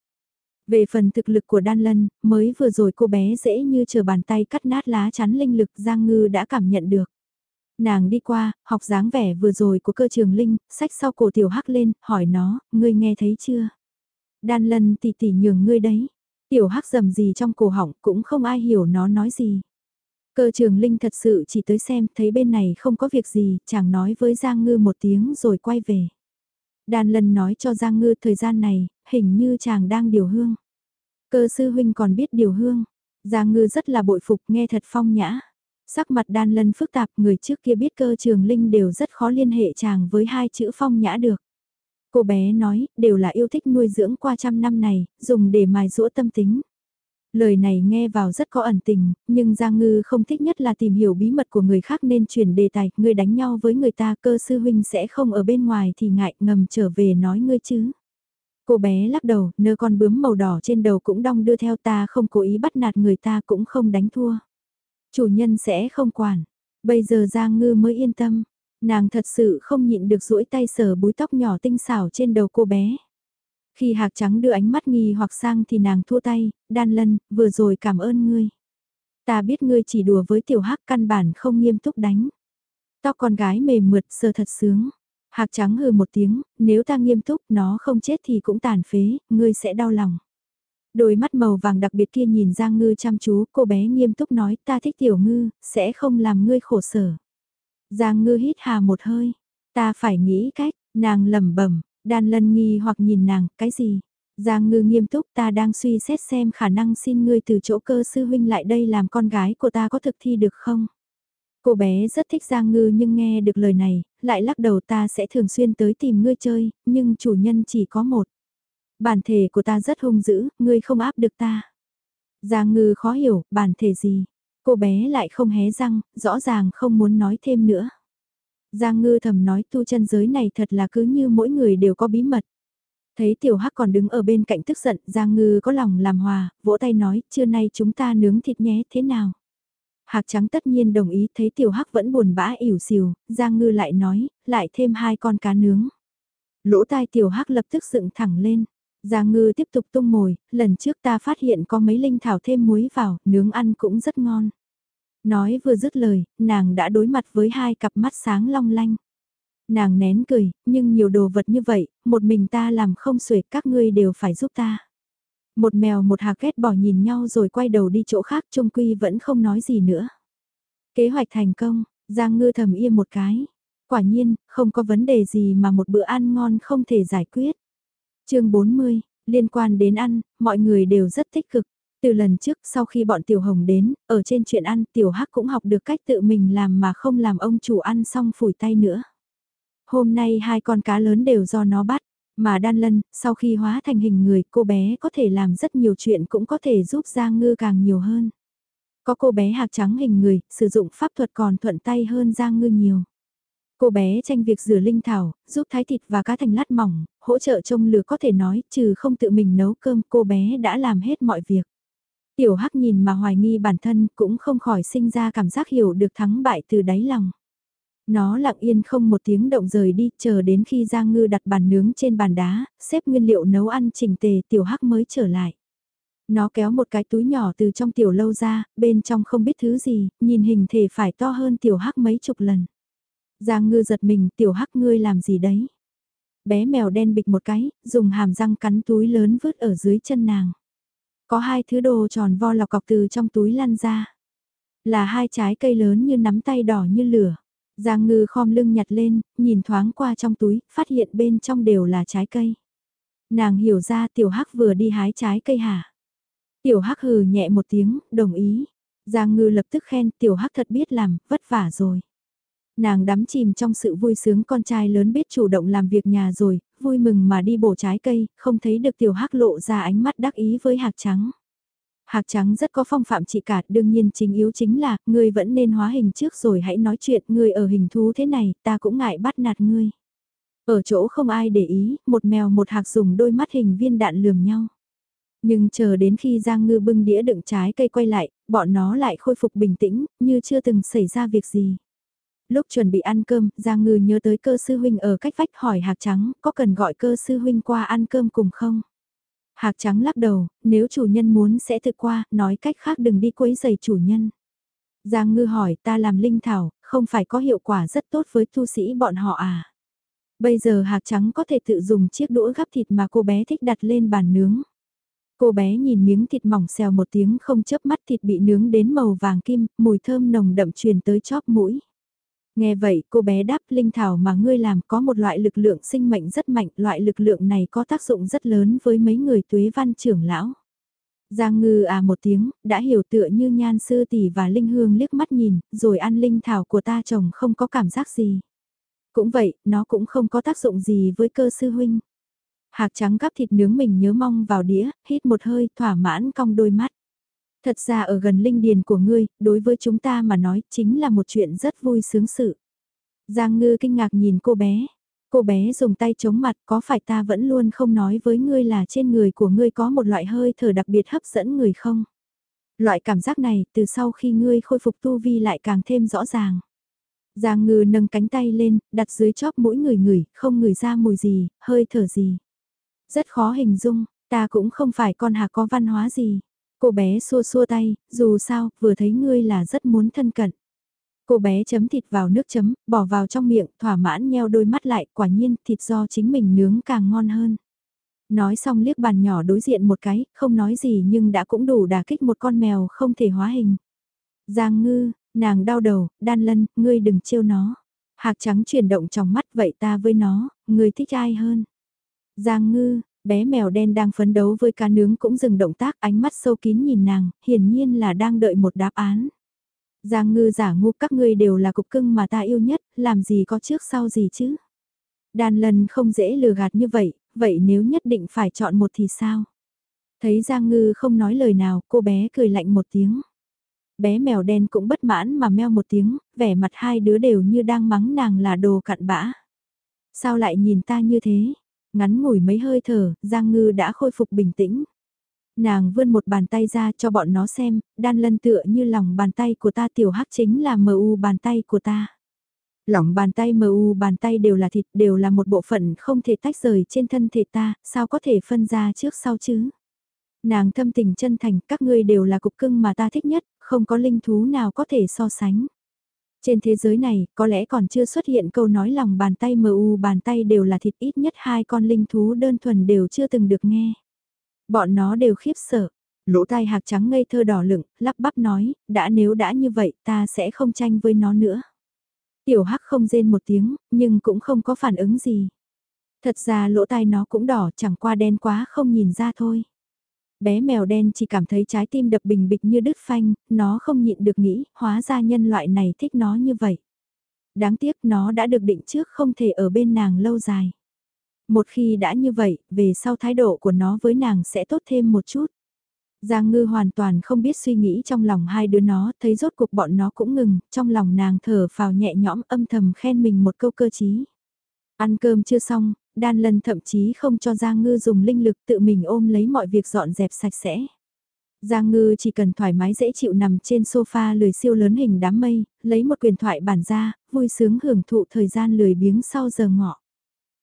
Về phần thực lực của Đan Lân, mới vừa rồi cô bé dễ như chờ bàn tay cắt nát lá chắn linh lực Giang Ngư đã cảm nhận được. Nàng đi qua, học dáng vẻ vừa rồi của cơ trường linh, sách sau cổ tiểu hắc lên, hỏi nó, ngươi nghe thấy chưa? Đan Lân tỉ tỉ nhường ngươi đấy. Tiểu hắc dầm gì trong cổ họng cũng không ai hiểu nó nói gì. Cơ trường linh thật sự chỉ tới xem, thấy bên này không có việc gì, chàng nói với Giang Ngư một tiếng rồi quay về. Đan lần nói cho Giang Ngư thời gian này, hình như chàng đang điều hương. Cơ sư huynh còn biết điều hương. Giang Ngư rất là bội phục nghe thật phong nhã. Sắc mặt Đan Lân phức tạp người trước kia biết cơ trường linh đều rất khó liên hệ chàng với hai chữ phong nhã được. Cô bé nói, đều là yêu thích nuôi dưỡng qua trăm năm này, dùng để mài rũa tâm tính. Lời này nghe vào rất có ẩn tình, nhưng Giang Ngư không thích nhất là tìm hiểu bí mật của người khác nên chuyển đề tài, ngươi đánh nhau với người ta cơ sư huynh sẽ không ở bên ngoài thì ngại ngầm trở về nói ngươi chứ. Cô bé lắc đầu, nơ con bướm màu đỏ trên đầu cũng đong đưa theo ta không cố ý bắt nạt người ta cũng không đánh thua. Chủ nhân sẽ không quản. Bây giờ Giang Ngư mới yên tâm. Nàng thật sự không nhịn được duỗi tay sờ búi tóc nhỏ tinh xảo trên đầu cô bé. Khi hạc trắng đưa ánh mắt nghi hoặc sang thì nàng thua tay, đan lân, vừa rồi cảm ơn ngươi. Ta biết ngươi chỉ đùa với tiểu hắc căn bản không nghiêm túc đánh. Tóc con gái mềm mượt sờ thật sướng. Hạc trắng hừ một tiếng, nếu ta nghiêm túc nó không chết thì cũng tàn phế, ngươi sẽ đau lòng. Đôi mắt màu vàng đặc biệt kia nhìn Giang Ngư chăm chú, cô bé nghiêm túc nói ta thích tiểu ngư, sẽ không làm ngươi khổ sở. Giang Ngư hít hà một hơi, ta phải nghĩ cách, nàng lẩm bẩm, đan lân nghi hoặc nhìn nàng, cái gì? Giang ngư nghiêm túc ta đang suy xét xem khả năng xin ngươi từ chỗ cơ sư huynh lại đây làm con gái của ta có thực thi được không? Cô bé rất thích Giang ngư nhưng nghe được lời này, lại lắc đầu ta sẽ thường xuyên tới tìm ngươi chơi, nhưng chủ nhân chỉ có một. Bản thể của ta rất hung dữ, ngươi không áp được ta. Giang ngư khó hiểu, bản thể gì? Cô bé lại không hé răng, rõ ràng không muốn nói thêm nữa. Giang ngư thầm nói tu chân giới này thật là cứ như mỗi người đều có bí mật. Thấy tiểu hắc còn đứng ở bên cạnh tức giận, Giang ngư có lòng làm hòa, vỗ tay nói, trưa nay chúng ta nướng thịt nhé, thế nào? Hạc trắng tất nhiên đồng ý thấy tiểu hắc vẫn buồn bã ỉu xìu, Giang ngư lại nói, lại thêm hai con cá nướng. Lỗ tai tiểu hắc lập tức dựng thẳng lên. Giang ngư tiếp tục tung mồi, lần trước ta phát hiện có mấy linh thảo thêm muối vào, nướng ăn cũng rất ngon. Nói vừa dứt lời, nàng đã đối mặt với hai cặp mắt sáng long lanh. Nàng nén cười, nhưng nhiều đồ vật như vậy, một mình ta làm không xuể các ngươi đều phải giúp ta. Một mèo một hạc ghét bỏ nhìn nhau rồi quay đầu đi chỗ khác trung quy vẫn không nói gì nữa. Kế hoạch thành công, Giang ngư thầm yên một cái. Quả nhiên, không có vấn đề gì mà một bữa ăn ngon không thể giải quyết. chương 40, liên quan đến ăn, mọi người đều rất tích cực. Từ lần trước sau khi bọn Tiểu Hồng đến, ở trên chuyện ăn Tiểu Hắc cũng học được cách tự mình làm mà không làm ông chủ ăn xong phủi tay nữa. Hôm nay hai con cá lớn đều do nó bắt, mà đan lân, sau khi hóa thành hình người cô bé có thể làm rất nhiều chuyện cũng có thể giúp Giang Ngư càng nhiều hơn. Có cô bé hạc trắng hình người, sử dụng pháp thuật còn thuận tay hơn Giang Ngư nhiều. Cô bé tranh việc rửa linh thảo, giúp thái thịt và cá thành lát mỏng, hỗ trợ trông lừa có thể nói, trừ không tự mình nấu cơm cô bé đã làm hết mọi việc. Tiểu Hắc nhìn mà hoài nghi bản thân cũng không khỏi sinh ra cảm giác hiểu được thắng bại từ đáy lòng. Nó lặng yên không một tiếng động rời đi, chờ đến khi Giang Ngư đặt bàn nướng trên bàn đá, xếp nguyên liệu nấu ăn chỉnh tề Tiểu Hắc mới trở lại. Nó kéo một cái túi nhỏ từ trong tiểu lâu ra, bên trong không biết thứ gì, nhìn hình thể phải to hơn Tiểu Hắc mấy chục lần. Giang Ngư giật mình, Tiểu Hắc ngươi làm gì đấy? Bé mèo đen bịch một cái, dùng hàm răng cắn túi lớn vứt ở dưới chân nàng. Có hai thứ đồ tròn vo lọc cọc từ trong túi lăn ra. Là hai trái cây lớn như nắm tay đỏ như lửa. Giang ngư khom lưng nhặt lên, nhìn thoáng qua trong túi, phát hiện bên trong đều là trái cây. Nàng hiểu ra tiểu hắc vừa đi hái trái cây hả? Tiểu hắc hừ nhẹ một tiếng, đồng ý. Giang ngư lập tức khen tiểu hắc thật biết làm, vất vả rồi. Nàng đắm chìm trong sự vui sướng con trai lớn biết chủ động làm việc nhà rồi, vui mừng mà đi bổ trái cây, không thấy được tiểu hắc lộ ra ánh mắt đắc ý với hạc trắng. Hạc trắng rất có phong phạm chị cả, đương nhiên chính yếu chính là, ngươi vẫn nên hóa hình trước rồi hãy nói chuyện, ngươi ở hình thú thế này, ta cũng ngại bắt nạt ngươi. Ở chỗ không ai để ý, một mèo một hạc dùng đôi mắt hình viên đạn lườm nhau. Nhưng chờ đến khi Giang Ngư bưng đĩa đựng trái cây quay lại, bọn nó lại khôi phục bình tĩnh, như chưa từng xảy ra việc gì. Lúc chuẩn bị ăn cơm, Giang Ngư nhớ tới cơ sư huynh ở cách vách hỏi Hạc Trắng, có cần gọi cơ sư huynh qua ăn cơm cùng không? Hạc Trắng lắc đầu, nếu chủ nhân muốn sẽ thực qua, nói cách khác đừng đi quấy giày chủ nhân. Giang Ngư hỏi ta làm linh thảo, không phải có hiệu quả rất tốt với tu sĩ bọn họ à? Bây giờ Hạc Trắng có thể tự dùng chiếc đũa gắp thịt mà cô bé thích đặt lên bàn nướng. Cô bé nhìn miếng thịt mỏng xèo một tiếng không chớp mắt thịt bị nướng đến màu vàng kim, mùi thơm nồng đậm truyền tới chóp mũi. Nghe vậy cô bé đáp linh thảo mà ngươi làm có một loại lực lượng sinh mệnh rất mạnh, loại lực lượng này có tác dụng rất lớn với mấy người tuế văn trưởng lão. Giang ngư à một tiếng, đã hiểu tựa như nhan sư tỷ và linh hương liếc mắt nhìn, rồi ăn linh thảo của ta chồng không có cảm giác gì. Cũng vậy, nó cũng không có tác dụng gì với cơ sư huynh. Hạc trắng gắp thịt nướng mình nhớ mong vào đĩa, hít một hơi, thỏa mãn cong đôi mắt. Thật ra ở gần linh điền của ngươi, đối với chúng ta mà nói, chính là một chuyện rất vui sướng sự. Giang ngư kinh ngạc nhìn cô bé. Cô bé dùng tay chống mặt có phải ta vẫn luôn không nói với ngươi là trên người của ngươi có một loại hơi thở đặc biệt hấp dẫn người không? Loại cảm giác này từ sau khi ngươi khôi phục tu vi lại càng thêm rõ ràng. Giang ngư nâng cánh tay lên, đặt dưới chóp mỗi người ngửi, không ngửi ra mùi gì, hơi thở gì. Rất khó hình dung, ta cũng không phải con hà có văn hóa gì. Cô bé xua xua tay, dù sao, vừa thấy ngươi là rất muốn thân cận. Cô bé chấm thịt vào nước chấm, bỏ vào trong miệng, thỏa mãn nheo đôi mắt lại, quả nhiên thịt do chính mình nướng càng ngon hơn. Nói xong liếc bàn nhỏ đối diện một cái, không nói gì nhưng đã cũng đủ đả kích một con mèo không thể hóa hình. Giang ngư, nàng đau đầu, đan lân, ngươi đừng trêu nó. Hạc trắng chuyển động trong mắt vậy ta với nó, ngươi thích ai hơn? Giang ngư, Bé mèo đen đang phấn đấu với cá nướng cũng dừng động tác ánh mắt sâu kín nhìn nàng, hiển nhiên là đang đợi một đáp án. Giang ngư giả ngu các ngươi đều là cục cưng mà ta yêu nhất, làm gì có trước sau gì chứ. Đàn lần không dễ lừa gạt như vậy, vậy nếu nhất định phải chọn một thì sao? Thấy Giang ngư không nói lời nào, cô bé cười lạnh một tiếng. Bé mèo đen cũng bất mãn mà meo một tiếng, vẻ mặt hai đứa đều như đang mắng nàng là đồ cặn bã. Sao lại nhìn ta như thế? Ngắn ngủi mấy hơi thở, Giang Ngư đã khôi phục bình tĩnh. Nàng vươn một bàn tay ra cho bọn nó xem, đan lân tựa như lòng bàn tay của ta tiểu hắc chính là mờ u bàn tay của ta. Lòng bàn tay mờ u bàn tay đều là thịt, đều là một bộ phận không thể tách rời trên thân thể ta, sao có thể phân ra trước sau chứ? Nàng thâm tình chân thành, các ngươi đều là cục cưng mà ta thích nhất, không có linh thú nào có thể so sánh. Trên thế giới này, có lẽ còn chưa xuất hiện câu nói lòng bàn tay mờ u bàn tay đều là thịt ít nhất hai con linh thú đơn thuần đều chưa từng được nghe. Bọn nó đều khiếp sợ. Lỗ tai hạc trắng ngây thơ đỏ lựng, lắp bắp nói, đã nếu đã như vậy ta sẽ không tranh với nó nữa. Tiểu hắc không rên một tiếng, nhưng cũng không có phản ứng gì. Thật ra lỗ tai nó cũng đỏ chẳng qua đen quá không nhìn ra thôi bé mèo đen chỉ cảm thấy trái tim đập bình bịch như đứt phanh, nó không nhịn được nghĩ, hóa ra nhân loại này thích nó như vậy. Đáng tiếc nó đã được định trước không thể ở bên nàng lâu dài. Một khi đã như vậy, về sau thái độ của nó với nàng sẽ tốt thêm một chút. Giang ngư hoàn toàn không biết suy nghĩ trong lòng hai đứa nó, thấy rốt cuộc bọn nó cũng ngừng, trong lòng nàng thở vào nhẹ nhõm âm thầm khen mình một câu cơ chí. Ăn cơm chưa xong, đan lân thậm chí không cho Giang Ngư dùng linh lực tự mình ôm lấy mọi việc dọn dẹp sạch sẽ. Giang Ngư chỉ cần thoải mái dễ chịu nằm trên sofa lười siêu lớn hình đám mây, lấy một quyền thoại bản ra, vui sướng hưởng thụ thời gian lười biếng sau giờ ngọ.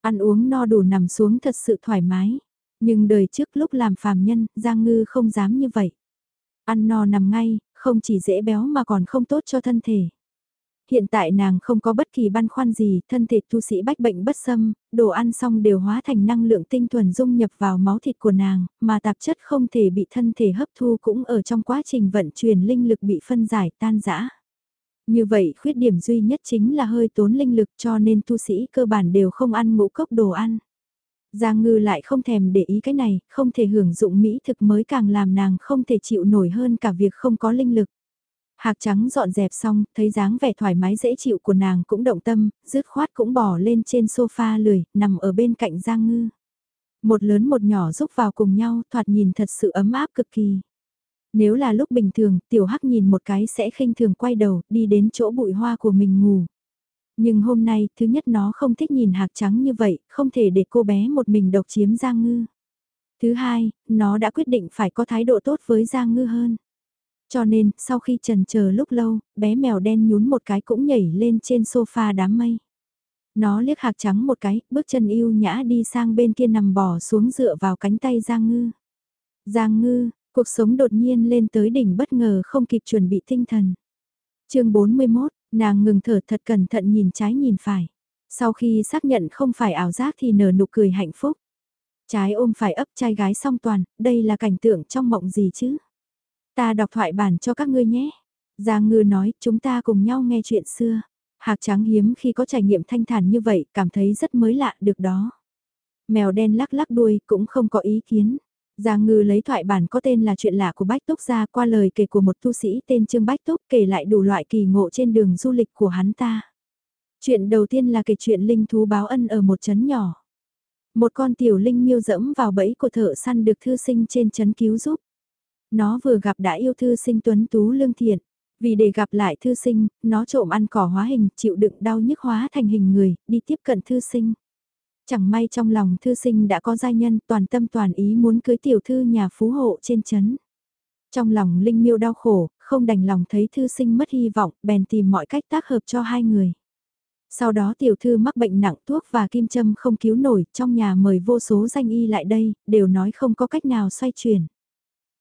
Ăn uống no đủ nằm xuống thật sự thoải mái. Nhưng đời trước lúc làm phàm nhân, Giang Ngư không dám như vậy. Ăn no nằm ngay, không chỉ dễ béo mà còn không tốt cho thân thể hiện tại nàng không có bất kỳ băn khoăn gì, thân thể tu sĩ bách bệnh bất xâm, đồ ăn xong đều hóa thành năng lượng tinh thuần dung nhập vào máu thịt của nàng, mà tạp chất không thể bị thân thể hấp thu cũng ở trong quá trình vận chuyển linh lực bị phân giải tan rã. Như vậy khuyết điểm duy nhất chính là hơi tốn linh lực cho nên tu sĩ cơ bản đều không ăn ngũ cốc đồ ăn. Giang ngư lại không thèm để ý cái này, không thể hưởng dụng mỹ thực mới càng làm nàng không thể chịu nổi hơn cả việc không có linh lực. Hạc trắng dọn dẹp xong, thấy dáng vẻ thoải mái dễ chịu của nàng cũng động tâm, dứt khoát cũng bỏ lên trên sofa lười, nằm ở bên cạnh Giang Ngư. Một lớn một nhỏ rúc vào cùng nhau, thoạt nhìn thật sự ấm áp cực kỳ. Nếu là lúc bình thường, tiểu hắc nhìn một cái sẽ khinh thường quay đầu, đi đến chỗ bụi hoa của mình ngủ. Nhưng hôm nay, thứ nhất nó không thích nhìn hạc trắng như vậy, không thể để cô bé một mình độc chiếm Giang Ngư. Thứ hai, nó đã quyết định phải có thái độ tốt với Giang Ngư hơn. Cho nên, sau khi trần chờ lúc lâu, bé mèo đen nhún một cái cũng nhảy lên trên sofa đám mây. Nó liếc hạc trắng một cái, bước chân yêu nhã đi sang bên kia nằm bò xuống dựa vào cánh tay Giang Ngư. Giang Ngư, cuộc sống đột nhiên lên tới đỉnh bất ngờ không kịp chuẩn bị tinh thần. chương 41, nàng ngừng thở thật cẩn thận nhìn trái nhìn phải. Sau khi xác nhận không phải ảo giác thì nở nụ cười hạnh phúc. Trái ôm phải ấp trai gái song toàn, đây là cảnh tượng trong mộng gì chứ? Ta đọc thoại bản cho các ngươi nhé. Giang ngư nói, chúng ta cùng nhau nghe chuyện xưa. Hạc trắng hiếm khi có trải nghiệm thanh thản như vậy, cảm thấy rất mới lạ được đó. Mèo đen lắc lắc đuôi, cũng không có ý kiến. Giang ngư lấy thoại bản có tên là chuyện lạ của Bách Túc ra qua lời kể của một tu sĩ tên Trương Bách Túc kể lại đủ loại kỳ ngộ trên đường du lịch của hắn ta. Chuyện đầu tiên là kể chuyện linh thú báo ân ở một trấn nhỏ. Một con tiểu linh miêu dẫm vào bẫy của thợ săn được thư sinh trên trấn cứu giúp. Nó vừa gặp đã yêu thư sinh tuấn tú lương thiện. Vì để gặp lại thư sinh, nó trộm ăn cỏ hóa hình, chịu đựng đau nhức hóa thành hình người, đi tiếp cận thư sinh. Chẳng may trong lòng thư sinh đã có giai nhân toàn tâm toàn ý muốn cưới tiểu thư nhà phú hộ trên chấn. Trong lòng Linh Miêu đau khổ, không đành lòng thấy thư sinh mất hy vọng, bèn tìm mọi cách tác hợp cho hai người. Sau đó tiểu thư mắc bệnh nặng thuốc và kim châm không cứu nổi, trong nhà mời vô số danh y lại đây, đều nói không có cách nào xoay chuyển.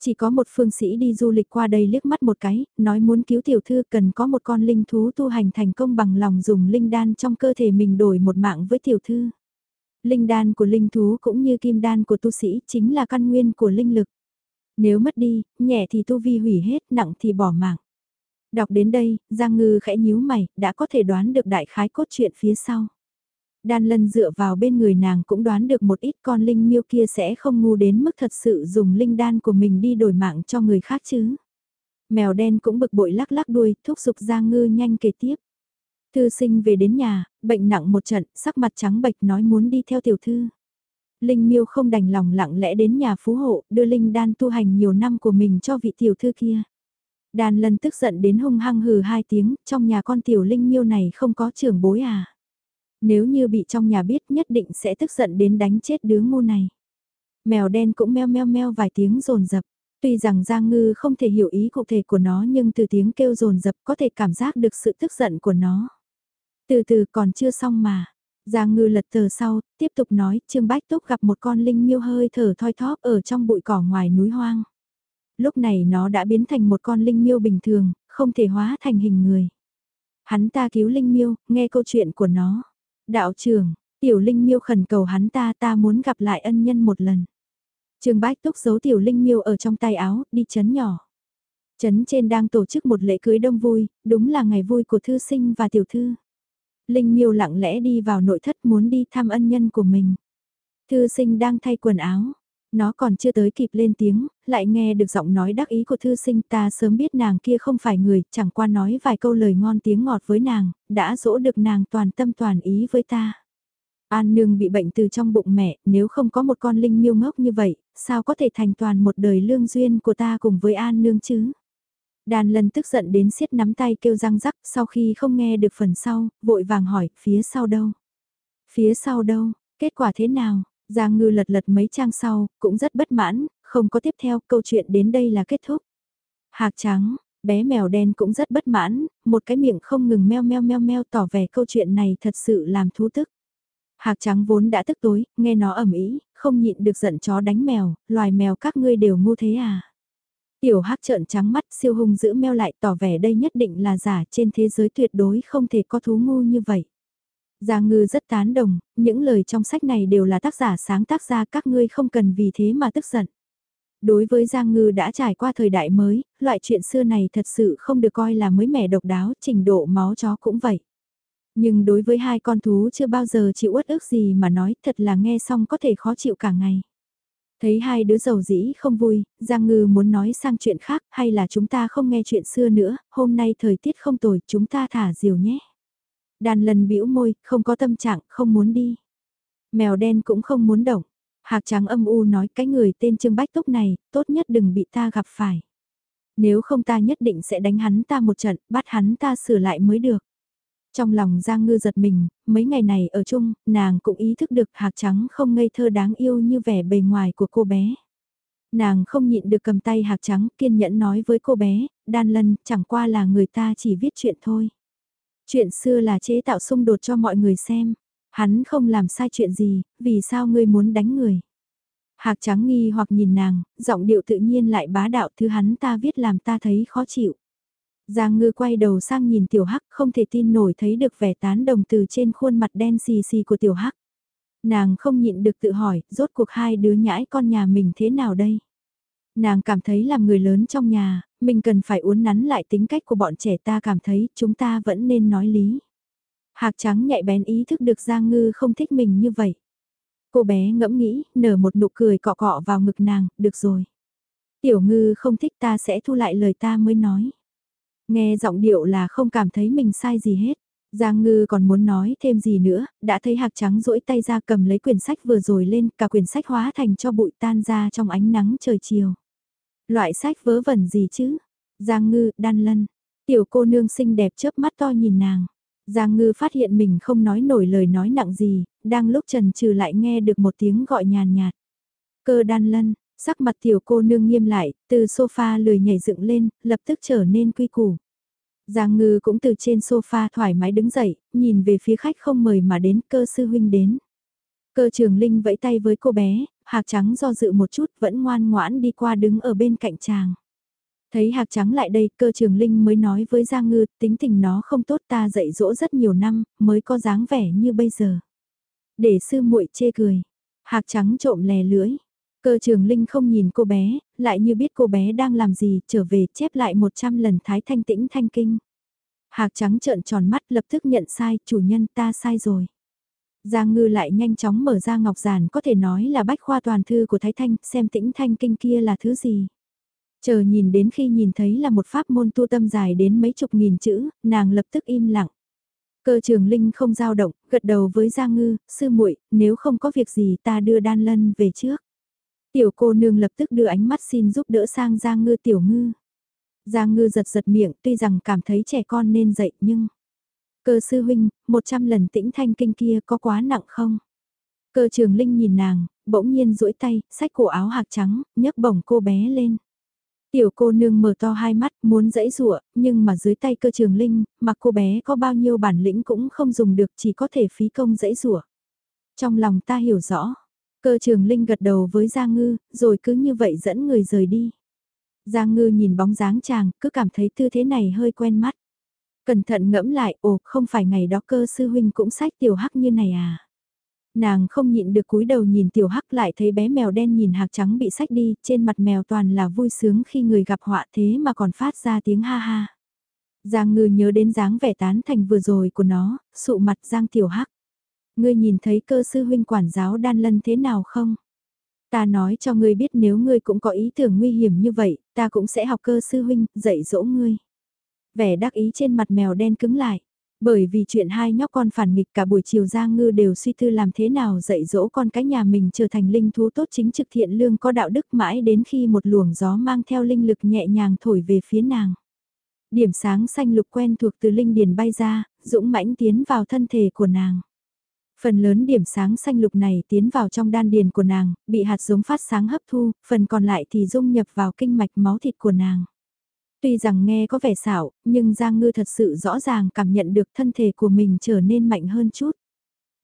Chỉ có một phương sĩ đi du lịch qua đây liếc mắt một cái, nói muốn cứu tiểu thư cần có một con linh thú tu hành thành công bằng lòng dùng linh đan trong cơ thể mình đổi một mạng với tiểu thư. Linh đan của linh thú cũng như kim đan của tu sĩ chính là căn nguyên của linh lực. Nếu mất đi, nhẹ thì tu vi hủy hết, nặng thì bỏ mạng. Đọc đến đây, Giang Ngư khẽ nhíu mày, đã có thể đoán được đại khái cốt truyện phía sau. Đan lân dựa vào bên người nàng cũng đoán được một ít con linh miêu kia sẽ không ngu đến mức thật sự dùng linh đan của mình đi đổi mạng cho người khác chứ. Mèo đen cũng bực bội lắc lắc đuôi, thúc giục Giang Ngư nhanh kể tiếp. Thư sinh về đến nhà, bệnh nặng một trận, sắc mặt trắng bệch nói muốn đi theo tiểu thư. Linh miêu không đành lòng lặng lẽ đến nhà phú hộ, đưa Linh đan tu hành nhiều năm của mình cho vị tiểu thư kia. Đan lân tức giận đến hung hăng hừ hai tiếng, trong nhà con tiểu linh miêu này không có trưởng bối à. Nếu như bị trong nhà biết nhất định sẽ tức giận đến đánh chết đứa ngu này. Mèo đen cũng meo meo meo vài tiếng rồn rập. Tuy rằng Giang Ngư không thể hiểu ý cụ thể của nó nhưng từ tiếng kêu rồn rập có thể cảm giác được sự tức giận của nó. Từ từ còn chưa xong mà. Giang Ngư lật tờ sau, tiếp tục nói, Trương Bách Túc gặp một con linh miêu hơi thở thoi thóp ở trong bụi cỏ ngoài núi hoang. Lúc này nó đã biến thành một con linh miêu bình thường, không thể hóa thành hình người. Hắn ta cứu linh miêu, nghe câu chuyện của nó. Đạo trưởng, tiểu linh miêu khẩn cầu hắn ta ta muốn gặp lại ân nhân một lần. Trương Bách Túc giấu tiểu linh miêu ở trong tay áo, đi chấn nhỏ. Chấn trên đang tổ chức một lễ cưới đông vui, đúng là ngày vui của thư sinh và tiểu thư. Linh miêu lặng lẽ đi vào nội thất muốn đi thăm ân nhân của mình. Thư sinh đang thay quần áo. Nó còn chưa tới kịp lên tiếng, lại nghe được giọng nói đắc ý của thư sinh ta sớm biết nàng kia không phải người, chẳng qua nói vài câu lời ngon tiếng ngọt với nàng, đã dỗ được nàng toàn tâm toàn ý với ta. An nương bị bệnh từ trong bụng mẹ, nếu không có một con linh miêu ngốc như vậy, sao có thể thành toàn một đời lương duyên của ta cùng với An nương chứ? Đàn lần tức giận đến siết nắm tay kêu răng rắc sau khi không nghe được phần sau, vội vàng hỏi, phía sau đâu? Phía sau đâu? Kết quả thế nào? Giang ngư lật lật mấy trang sau, cũng rất bất mãn, không có tiếp theo, câu chuyện đến đây là kết thúc. Hạc trắng, bé mèo đen cũng rất bất mãn, một cái miệng không ngừng meo meo meo meo tỏ vẻ câu chuyện này thật sự làm thú tức. Hạc trắng vốn đã tức tối, nghe nó ẩm ý, không nhịn được giận chó đánh mèo, loài mèo các ngươi đều ngu thế à. Tiểu hắc trợn trắng mắt siêu hung giữ meo lại tỏ vẻ đây nhất định là giả trên thế giới tuyệt đối không thể có thú ngu như vậy. Giang ngư rất tán đồng, những lời trong sách này đều là tác giả sáng tác ra các ngươi không cần vì thế mà tức giận. Đối với Giang Ngư đã trải qua thời đại mới, loại chuyện xưa này thật sự không được coi là mới mẻ độc đáo, trình độ máu chó cũng vậy. Nhưng đối với hai con thú chưa bao giờ chịu uất ức gì mà nói thật là nghe xong có thể khó chịu cả ngày. Thấy hai đứa giàu dĩ không vui, Giang Ngư muốn nói sang chuyện khác hay là chúng ta không nghe chuyện xưa nữa, hôm nay thời tiết không tồi, chúng ta thả diều nhé. Đàn lần bĩu môi, không có tâm trạng, không muốn đi. Mèo đen cũng không muốn động. Hạc trắng âm u nói cái người tên Trương Bách Túc này, tốt nhất đừng bị ta gặp phải. Nếu không ta nhất định sẽ đánh hắn ta một trận, bắt hắn ta sửa lại mới được. Trong lòng Giang Ngư giật mình, mấy ngày này ở chung, nàng cũng ý thức được hạc trắng không ngây thơ đáng yêu như vẻ bề ngoài của cô bé. Nàng không nhịn được cầm tay hạc trắng kiên nhẫn nói với cô bé, đan lân chẳng qua là người ta chỉ viết chuyện thôi. Chuyện xưa là chế tạo xung đột cho mọi người xem. Hắn không làm sai chuyện gì, vì sao ngươi muốn đánh người? Hạc trắng nghi hoặc nhìn nàng, giọng điệu tự nhiên lại bá đạo thứ hắn ta viết làm ta thấy khó chịu. Giang ngư quay đầu sang nhìn tiểu hắc không thể tin nổi thấy được vẻ tán đồng từ trên khuôn mặt đen xì xì của tiểu hắc. Nàng không nhịn được tự hỏi, rốt cuộc hai đứa nhãi con nhà mình thế nào đây? Nàng cảm thấy làm người lớn trong nhà, mình cần phải uốn nắn lại tính cách của bọn trẻ ta cảm thấy chúng ta vẫn nên nói lý. Hạc trắng nhạy bén ý thức được Giang Ngư không thích mình như vậy. Cô bé ngẫm nghĩ, nở một nụ cười cọ cọ vào ngực nàng, được rồi. Tiểu ngư không thích ta sẽ thu lại lời ta mới nói. Nghe giọng điệu là không cảm thấy mình sai gì hết. Giang ngư còn muốn nói thêm gì nữa, đã thấy hạc trắng rỗi tay ra cầm lấy quyển sách vừa rồi lên, cả quyển sách hóa thành cho bụi tan ra trong ánh nắng trời chiều. Loại sách vớ vẩn gì chứ? Giang ngư, đan lân. Tiểu cô nương xinh đẹp chớp mắt to nhìn nàng. Giang ngư phát hiện mình không nói nổi lời nói nặng gì, đang lúc trần trừ lại nghe được một tiếng gọi nhàn nhạt. Cơ đan lân, sắc mặt tiểu cô nương nghiêm lại, từ sofa lười nhảy dựng lên, lập tức trở nên quy củ. Giang ngư cũng từ trên sofa thoải mái đứng dậy, nhìn về phía khách không mời mà đến cơ sư huynh đến. Cơ trường linh vẫy tay với cô bé, hạc trắng do dự một chút vẫn ngoan ngoãn đi qua đứng ở bên cạnh chàng. Thấy hạc trắng lại đây, cơ trường linh mới nói với Giang Ngư, tính tình nó không tốt ta dạy dỗ rất nhiều năm, mới có dáng vẻ như bây giờ. Để sư muội chê cười, hạc trắng trộm lè lưỡi. Cơ trường linh không nhìn cô bé, lại như biết cô bé đang làm gì, trở về chép lại 100 lần thái thanh tĩnh thanh kinh. Hạc trắng trợn tròn mắt lập tức nhận sai, chủ nhân ta sai rồi. Giang Ngư lại nhanh chóng mở ra ngọc giản có thể nói là bách khoa toàn thư của Thái Thanh, xem tĩnh thanh kinh kia là thứ gì. Chờ nhìn đến khi nhìn thấy là một pháp môn tu tâm dài đến mấy chục nghìn chữ, nàng lập tức im lặng. Cơ trường Linh không dao động, gật đầu với Giang Ngư, sư muội nếu không có việc gì ta đưa đan lân về trước. Tiểu cô nương lập tức đưa ánh mắt xin giúp đỡ sang Giang Ngư tiểu ngư. Giang Ngư giật giật miệng tuy rằng cảm thấy trẻ con nên dậy nhưng... Cơ sư huynh, một trăm lần tĩnh thanh kinh kia có quá nặng không? Cơ trường Linh nhìn nàng, bỗng nhiên duỗi tay, xách cổ áo hạc trắng, nhấc bổng cô bé lên. Tiểu cô nương mở to hai mắt muốn dẫy rụa, nhưng mà dưới tay cơ trường linh, mặc cô bé có bao nhiêu bản lĩnh cũng không dùng được chỉ có thể phí công dẫy rụa. Trong lòng ta hiểu rõ, cơ trường linh gật đầu với Giang Ngư, rồi cứ như vậy dẫn người rời đi. Giang Ngư nhìn bóng dáng chàng, cứ cảm thấy tư thế này hơi quen mắt. Cẩn thận ngẫm lại, ồ, không phải ngày đó cơ sư huynh cũng sách tiểu hắc như này à? Nàng không nhịn được cúi đầu nhìn tiểu hắc lại thấy bé mèo đen nhìn hạc trắng bị sách đi, trên mặt mèo toàn là vui sướng khi người gặp họa thế mà còn phát ra tiếng ha ha. Giang ngư nhớ đến dáng vẻ tán thành vừa rồi của nó, sụ mặt Giang tiểu hắc. Ngươi nhìn thấy cơ sư huynh quản giáo đan lân thế nào không? Ta nói cho ngươi biết nếu ngươi cũng có ý tưởng nguy hiểm như vậy, ta cũng sẽ học cơ sư huynh, dạy dỗ ngươi. Vẻ đắc ý trên mặt mèo đen cứng lại. Bởi vì chuyện hai nhóc con phản nghịch cả buổi chiều Giang Ngư đều suy tư làm thế nào dạy dỗ con cái nhà mình trở thành linh thú tốt chính trực thiện lương có đạo đức mãi đến khi một luồng gió mang theo linh lực nhẹ nhàng thổi về phía nàng. Điểm sáng xanh lục quen thuộc từ linh điền bay ra, dũng mãnh tiến vào thân thể của nàng. Phần lớn điểm sáng xanh lục này tiến vào trong đan điền của nàng, bị hạt giống phát sáng hấp thu, phần còn lại thì dung nhập vào kinh mạch máu thịt của nàng. Tuy rằng nghe có vẻ xảo, nhưng Giang Ngư thật sự rõ ràng cảm nhận được thân thể của mình trở nên mạnh hơn chút.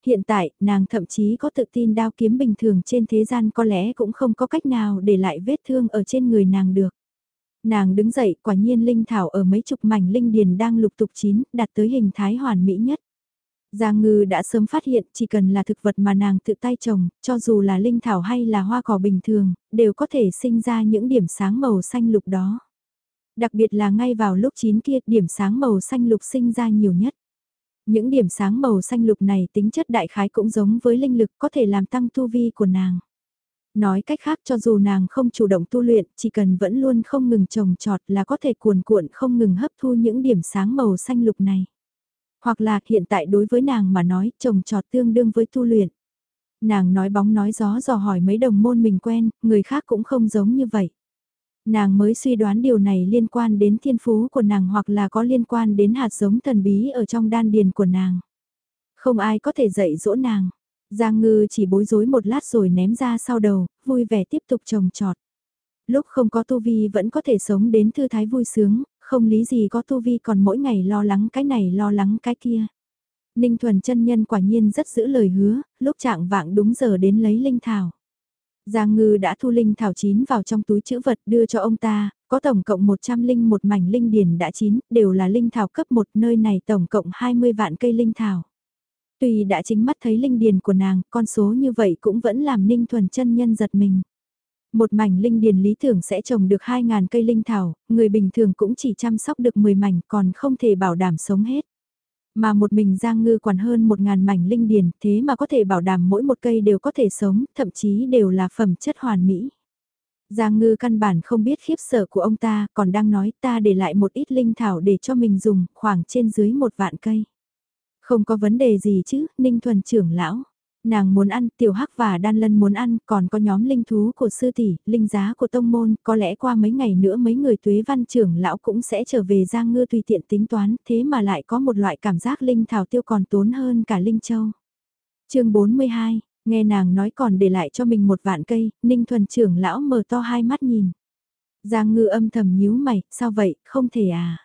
Hiện tại, nàng thậm chí có tự tin đao kiếm bình thường trên thế gian có lẽ cũng không có cách nào để lại vết thương ở trên người nàng được. Nàng đứng dậy, quả nhiên linh thảo ở mấy chục mảnh linh điền đang lục tục chín, đạt tới hình thái hoàn mỹ nhất. Giang Ngư đã sớm phát hiện chỉ cần là thực vật mà nàng tự tay trồng, cho dù là linh thảo hay là hoa cỏ bình thường, đều có thể sinh ra những điểm sáng màu xanh lục đó. Đặc biệt là ngay vào lúc chín kia điểm sáng màu xanh lục sinh ra nhiều nhất. Những điểm sáng màu xanh lục này tính chất đại khái cũng giống với linh lực có thể làm tăng tu vi của nàng. Nói cách khác cho dù nàng không chủ động tu luyện, chỉ cần vẫn luôn không ngừng trồng trọt là có thể cuồn cuộn không ngừng hấp thu những điểm sáng màu xanh lục này. Hoặc là hiện tại đối với nàng mà nói trồng trọt tương đương với tu luyện. Nàng nói bóng nói gió dò hỏi mấy đồng môn mình quen, người khác cũng không giống như vậy. Nàng mới suy đoán điều này liên quan đến thiên phú của nàng hoặc là có liên quan đến hạt giống thần bí ở trong đan điền của nàng. Không ai có thể dạy dỗ nàng. Giang ngư chỉ bối rối một lát rồi ném ra sau đầu, vui vẻ tiếp tục trồng trọt. Lúc không có tu vi vẫn có thể sống đến thư thái vui sướng, không lý gì có tu vi còn mỗi ngày lo lắng cái này lo lắng cái kia. Ninh thuần chân nhân quả nhiên rất giữ lời hứa, lúc trạng vạng đúng giờ đến lấy linh thảo. Giang ngư đã thu linh thảo chín vào trong túi chữ vật đưa cho ông ta, có tổng cộng 100 linh một mảnh linh điền đã chín, đều là linh thảo cấp một nơi này tổng cộng 20 vạn cây linh thảo. Tuy đã chính mắt thấy linh điền của nàng, con số như vậy cũng vẫn làm ninh thuần chân nhân giật mình. Một mảnh linh điền lý tưởng sẽ trồng được 2.000 cây linh thảo, người bình thường cũng chỉ chăm sóc được 10 mảnh còn không thể bảo đảm sống hết. Mà một mình Giang Ngư quản hơn một ngàn mảnh linh điền, thế mà có thể bảo đảm mỗi một cây đều có thể sống, thậm chí đều là phẩm chất hoàn mỹ. Giang Ngư căn bản không biết khiếp sợ của ông ta, còn đang nói ta để lại một ít linh thảo để cho mình dùng, khoảng trên dưới một vạn cây. Không có vấn đề gì chứ, Ninh Thuần trưởng lão. Nàng muốn ăn, tiểu hắc và đan lân muốn ăn, còn có nhóm linh thú của sư tỷ, linh giá của tông môn, có lẽ qua mấy ngày nữa mấy người tuế văn trưởng lão cũng sẽ trở về Giang Ngư tùy tiện tính toán, thế mà lại có một loại cảm giác linh thảo tiêu còn tốn hơn cả linh châu. chương 42, nghe nàng nói còn để lại cho mình một vạn cây, ninh thuần trưởng lão mở to hai mắt nhìn. Giang Ngư âm thầm nhíu mày, sao vậy, không thể à.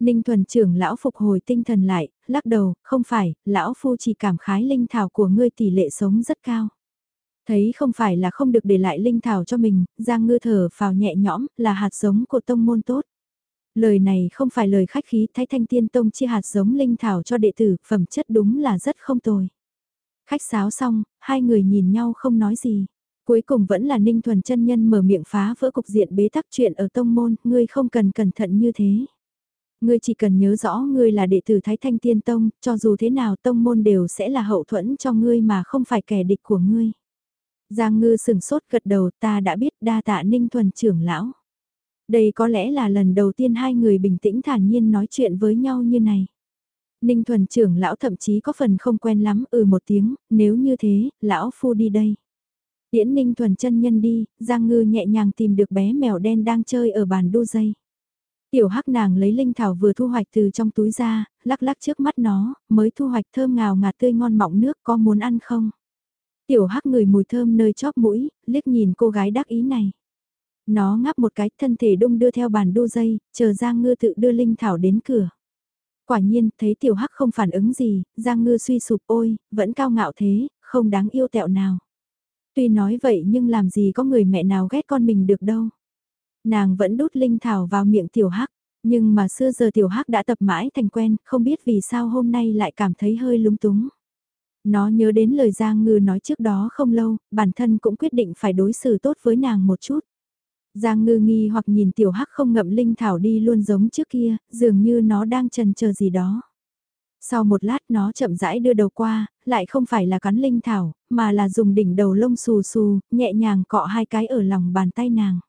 Ninh thuần trưởng lão phục hồi tinh thần lại, lắc đầu, không phải, lão phu chỉ cảm khái linh thảo của ngươi tỷ lệ sống rất cao. Thấy không phải là không được để lại linh thảo cho mình, Giang ngư thở phào nhẹ nhõm, là hạt giống của tông môn tốt. Lời này không phải lời khách khí, Thái Thanh Tiên Tông chia hạt giống linh thảo cho đệ tử, phẩm chất đúng là rất không tồi. Khách sáo xong, hai người nhìn nhau không nói gì. Cuối cùng vẫn là Ninh Thuần chân Nhân mở miệng phá vỡ cục diện bế tắc chuyện ở tông môn, ngươi không cần cẩn thận như thế. Ngươi chỉ cần nhớ rõ ngươi là đệ tử Thái Thanh Tiên Tông, cho dù thế nào tông môn đều sẽ là hậu thuẫn cho ngươi mà không phải kẻ địch của ngươi. Giang ngư sừng sốt gật đầu ta đã biết đa tạ ninh thuần trưởng lão. Đây có lẽ là lần đầu tiên hai người bình tĩnh thản nhiên nói chuyện với nhau như này. Ninh thuần trưởng lão thậm chí có phần không quen lắm ừ một tiếng, nếu như thế, lão phu đi đây. Tiễn ninh thuần chân nhân đi, Giang ngư nhẹ nhàng tìm được bé mèo đen đang chơi ở bàn đu dây. Tiểu hắc nàng lấy linh thảo vừa thu hoạch từ trong túi ra, lắc lắc trước mắt nó, mới thu hoạch thơm ngào ngạt tươi ngon mọng nước có muốn ăn không? Tiểu hắc người mùi thơm nơi chóp mũi, liếc nhìn cô gái đắc ý này. Nó ngáp một cái thân thể đung đưa theo bàn đu dây, chờ Giang Ngư tự đưa linh thảo đến cửa. Quả nhiên, thấy tiểu hắc không phản ứng gì, Giang Ngư suy sụp ôi, vẫn cao ngạo thế, không đáng yêu tẹo nào. Tuy nói vậy nhưng làm gì có người mẹ nào ghét con mình được đâu. Nàng vẫn đút linh thảo vào miệng tiểu hắc, nhưng mà xưa giờ tiểu hắc đã tập mãi thành quen, không biết vì sao hôm nay lại cảm thấy hơi lúng túng. Nó nhớ đến lời Giang Ngư nói trước đó không lâu, bản thân cũng quyết định phải đối xử tốt với nàng một chút. Giang Ngư nghi hoặc nhìn tiểu hắc không ngậm linh thảo đi luôn giống trước kia, dường như nó đang trần chờ gì đó. Sau một lát nó chậm rãi đưa đầu qua, lại không phải là cắn linh thảo, mà là dùng đỉnh đầu lông xù xù, nhẹ nhàng cọ hai cái ở lòng bàn tay nàng.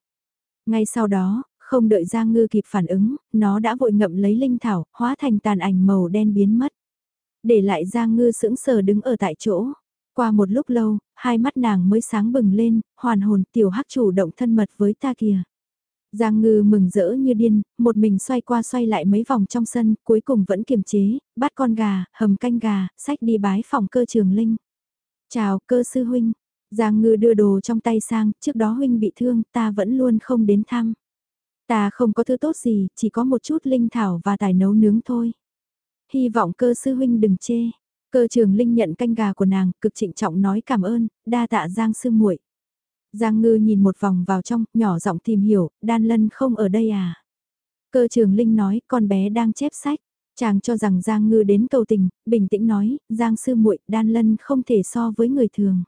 Ngay sau đó, không đợi Giang Ngư kịp phản ứng, nó đã vội ngậm lấy linh thảo, hóa thành tàn ảnh màu đen biến mất. Để lại Giang Ngư sững sờ đứng ở tại chỗ. Qua một lúc lâu, hai mắt nàng mới sáng bừng lên, hoàn hồn tiểu hắc chủ động thân mật với ta kìa. Giang ngư mừng rỡ như điên, một mình xoay qua xoay lại mấy vòng trong sân, cuối cùng vẫn kiềm chế, bắt con gà, hầm canh gà, sách đi bái phòng cơ trường linh. Chào cơ sư huynh, Giang ngư đưa đồ trong tay sang, trước đó huynh bị thương, ta vẫn luôn không đến thăm. Ta không có thứ tốt gì, chỉ có một chút linh thảo và tài nấu nướng thôi. Hy vọng cơ sư huynh đừng chê. Cơ trường linh nhận canh gà của nàng, cực trịnh trọng nói cảm ơn, đa tạ Giang sư muội. Giang ngư nhìn một vòng vào trong, nhỏ giọng tìm hiểu, đan lân không ở đây à? Cơ trường linh nói, con bé đang chép sách. Chàng cho rằng Giang ngư đến cầu tình, bình tĩnh nói, Giang sư muội đan lân không thể so với người thường.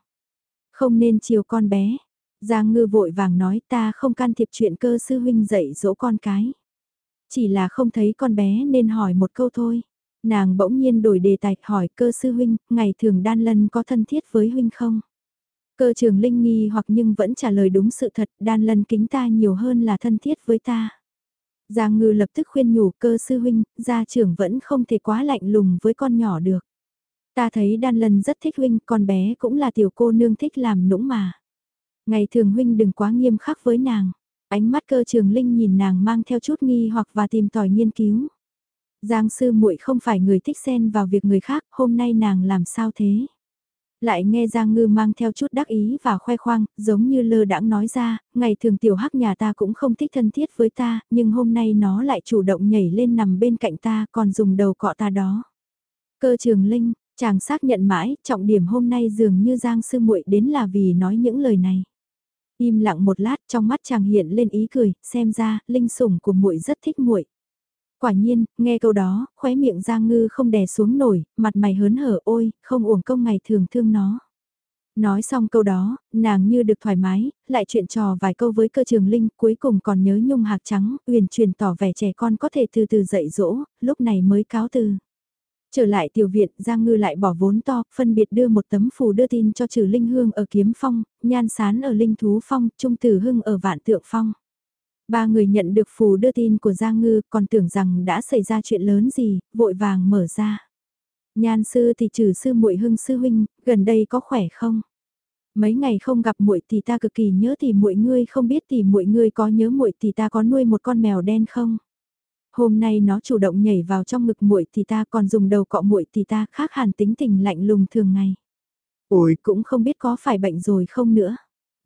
Không nên chiều con bé. Giang ngư vội vàng nói ta không can thiệp chuyện cơ sư huynh dạy dỗ con cái. Chỉ là không thấy con bé nên hỏi một câu thôi. Nàng bỗng nhiên đổi đề tài hỏi cơ sư huynh, ngày thường đan lân có thân thiết với huynh không? Cơ trường linh nghi hoặc nhưng vẫn trả lời đúng sự thật, đan lân kính ta nhiều hơn là thân thiết với ta. Giang ngư lập tức khuyên nhủ cơ sư huynh, gia trưởng vẫn không thể quá lạnh lùng với con nhỏ được. Ta thấy đan lân rất thích huynh, con bé cũng là tiểu cô nương thích làm nũng mà. Ngày thường huynh đừng quá nghiêm khắc với nàng. Ánh mắt cơ trường linh nhìn nàng mang theo chút nghi hoặc và tìm tòi nghiên cứu. Giang sư muội không phải người thích xen vào việc người khác, hôm nay nàng làm sao thế? Lại nghe Giang Ngư mang theo chút đắc ý và khoe khoang, giống như lơ đãng nói ra, ngày thường tiểu hắc nhà ta cũng không thích thân thiết với ta, nhưng hôm nay nó lại chủ động nhảy lên nằm bên cạnh ta còn dùng đầu cọ ta đó. Cơ trường linh, chàng xác nhận mãi, trọng điểm hôm nay dường như Giang sư muội đến là vì nói những lời này. Im lặng một lát trong mắt chàng hiện lên ý cười, xem ra, linh sủng của muội rất thích muội. Quả nhiên, nghe câu đó, khóe miệng Giang Ngư không đè xuống nổi, mặt mày hớn hở ôi, không uổng công ngày thường thương nó. Nói xong câu đó, nàng như được thoải mái, lại chuyện trò vài câu với cơ trường linh, cuối cùng còn nhớ nhung hạc trắng, uyển truyền tỏ vẻ trẻ con có thể từ từ dạy dỗ, lúc này mới cáo từ. Trở lại tiểu viện, Giang Ngư lại bỏ vốn to, phân biệt đưa một tấm phù đưa tin cho trừ linh hương ở kiếm phong, nhan sán ở linh thú phong, trung tử hưng ở vạn tượng phong. Ba người nhận được phù đưa tin của Giang Ngư còn tưởng rằng đã xảy ra chuyện lớn gì, vội vàng mở ra. Nhan sư thì trừ sư muội hưng sư huynh, gần đây có khỏe không? Mấy ngày không gặp muội thì ta cực kỳ nhớ thì muội ngươi không biết thì muội ngươi có nhớ muội thì ta có nuôi một con mèo đen không? Hôm nay nó chủ động nhảy vào trong ngực muội thì ta còn dùng đầu cọ muội thì ta khác hẳn tính tình lạnh lùng thường ngày. Ôi cũng không biết có phải bệnh rồi không nữa.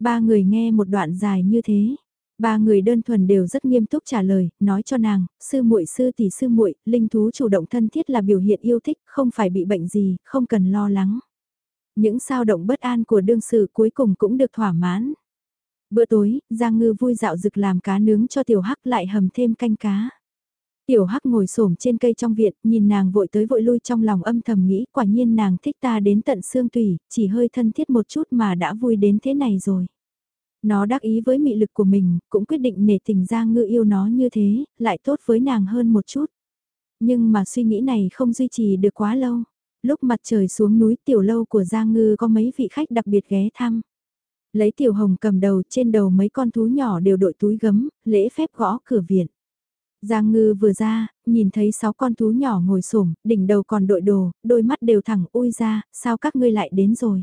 Ba người nghe một đoạn dài như thế, Ba người đơn thuần đều rất nghiêm túc trả lời, nói cho nàng, sư muội sư tỷ sư muội, linh thú chủ động thân thiết là biểu hiện yêu thích, không phải bị bệnh gì, không cần lo lắng. Những sao động bất an của đương sự cuối cùng cũng được thỏa mãn. Bữa tối, Giang Ngư vui dạo rực làm cá nướng cho Tiểu Hắc lại hầm thêm canh cá. Tiểu Hắc ngồi xổm trên cây trong viện, nhìn nàng vội tới vội lui trong lòng âm thầm nghĩ quả nhiên nàng thích ta đến tận xương tủy, chỉ hơi thân thiết một chút mà đã vui đến thế này rồi. Nó đắc ý với mị lực của mình, cũng quyết định nể tình Giang Ngư yêu nó như thế, lại tốt với nàng hơn một chút. Nhưng mà suy nghĩ này không duy trì được quá lâu. Lúc mặt trời xuống núi tiểu lâu của Giang Ngư có mấy vị khách đặc biệt ghé thăm. Lấy tiểu hồng cầm đầu trên đầu mấy con thú nhỏ đều đội túi gấm, lễ phép gõ cửa viện. Giang ngư vừa ra, nhìn thấy sáu con thú nhỏ ngồi xổm đỉnh đầu còn đội đồ, đôi mắt đều thẳng ui ra, sao các ngươi lại đến rồi.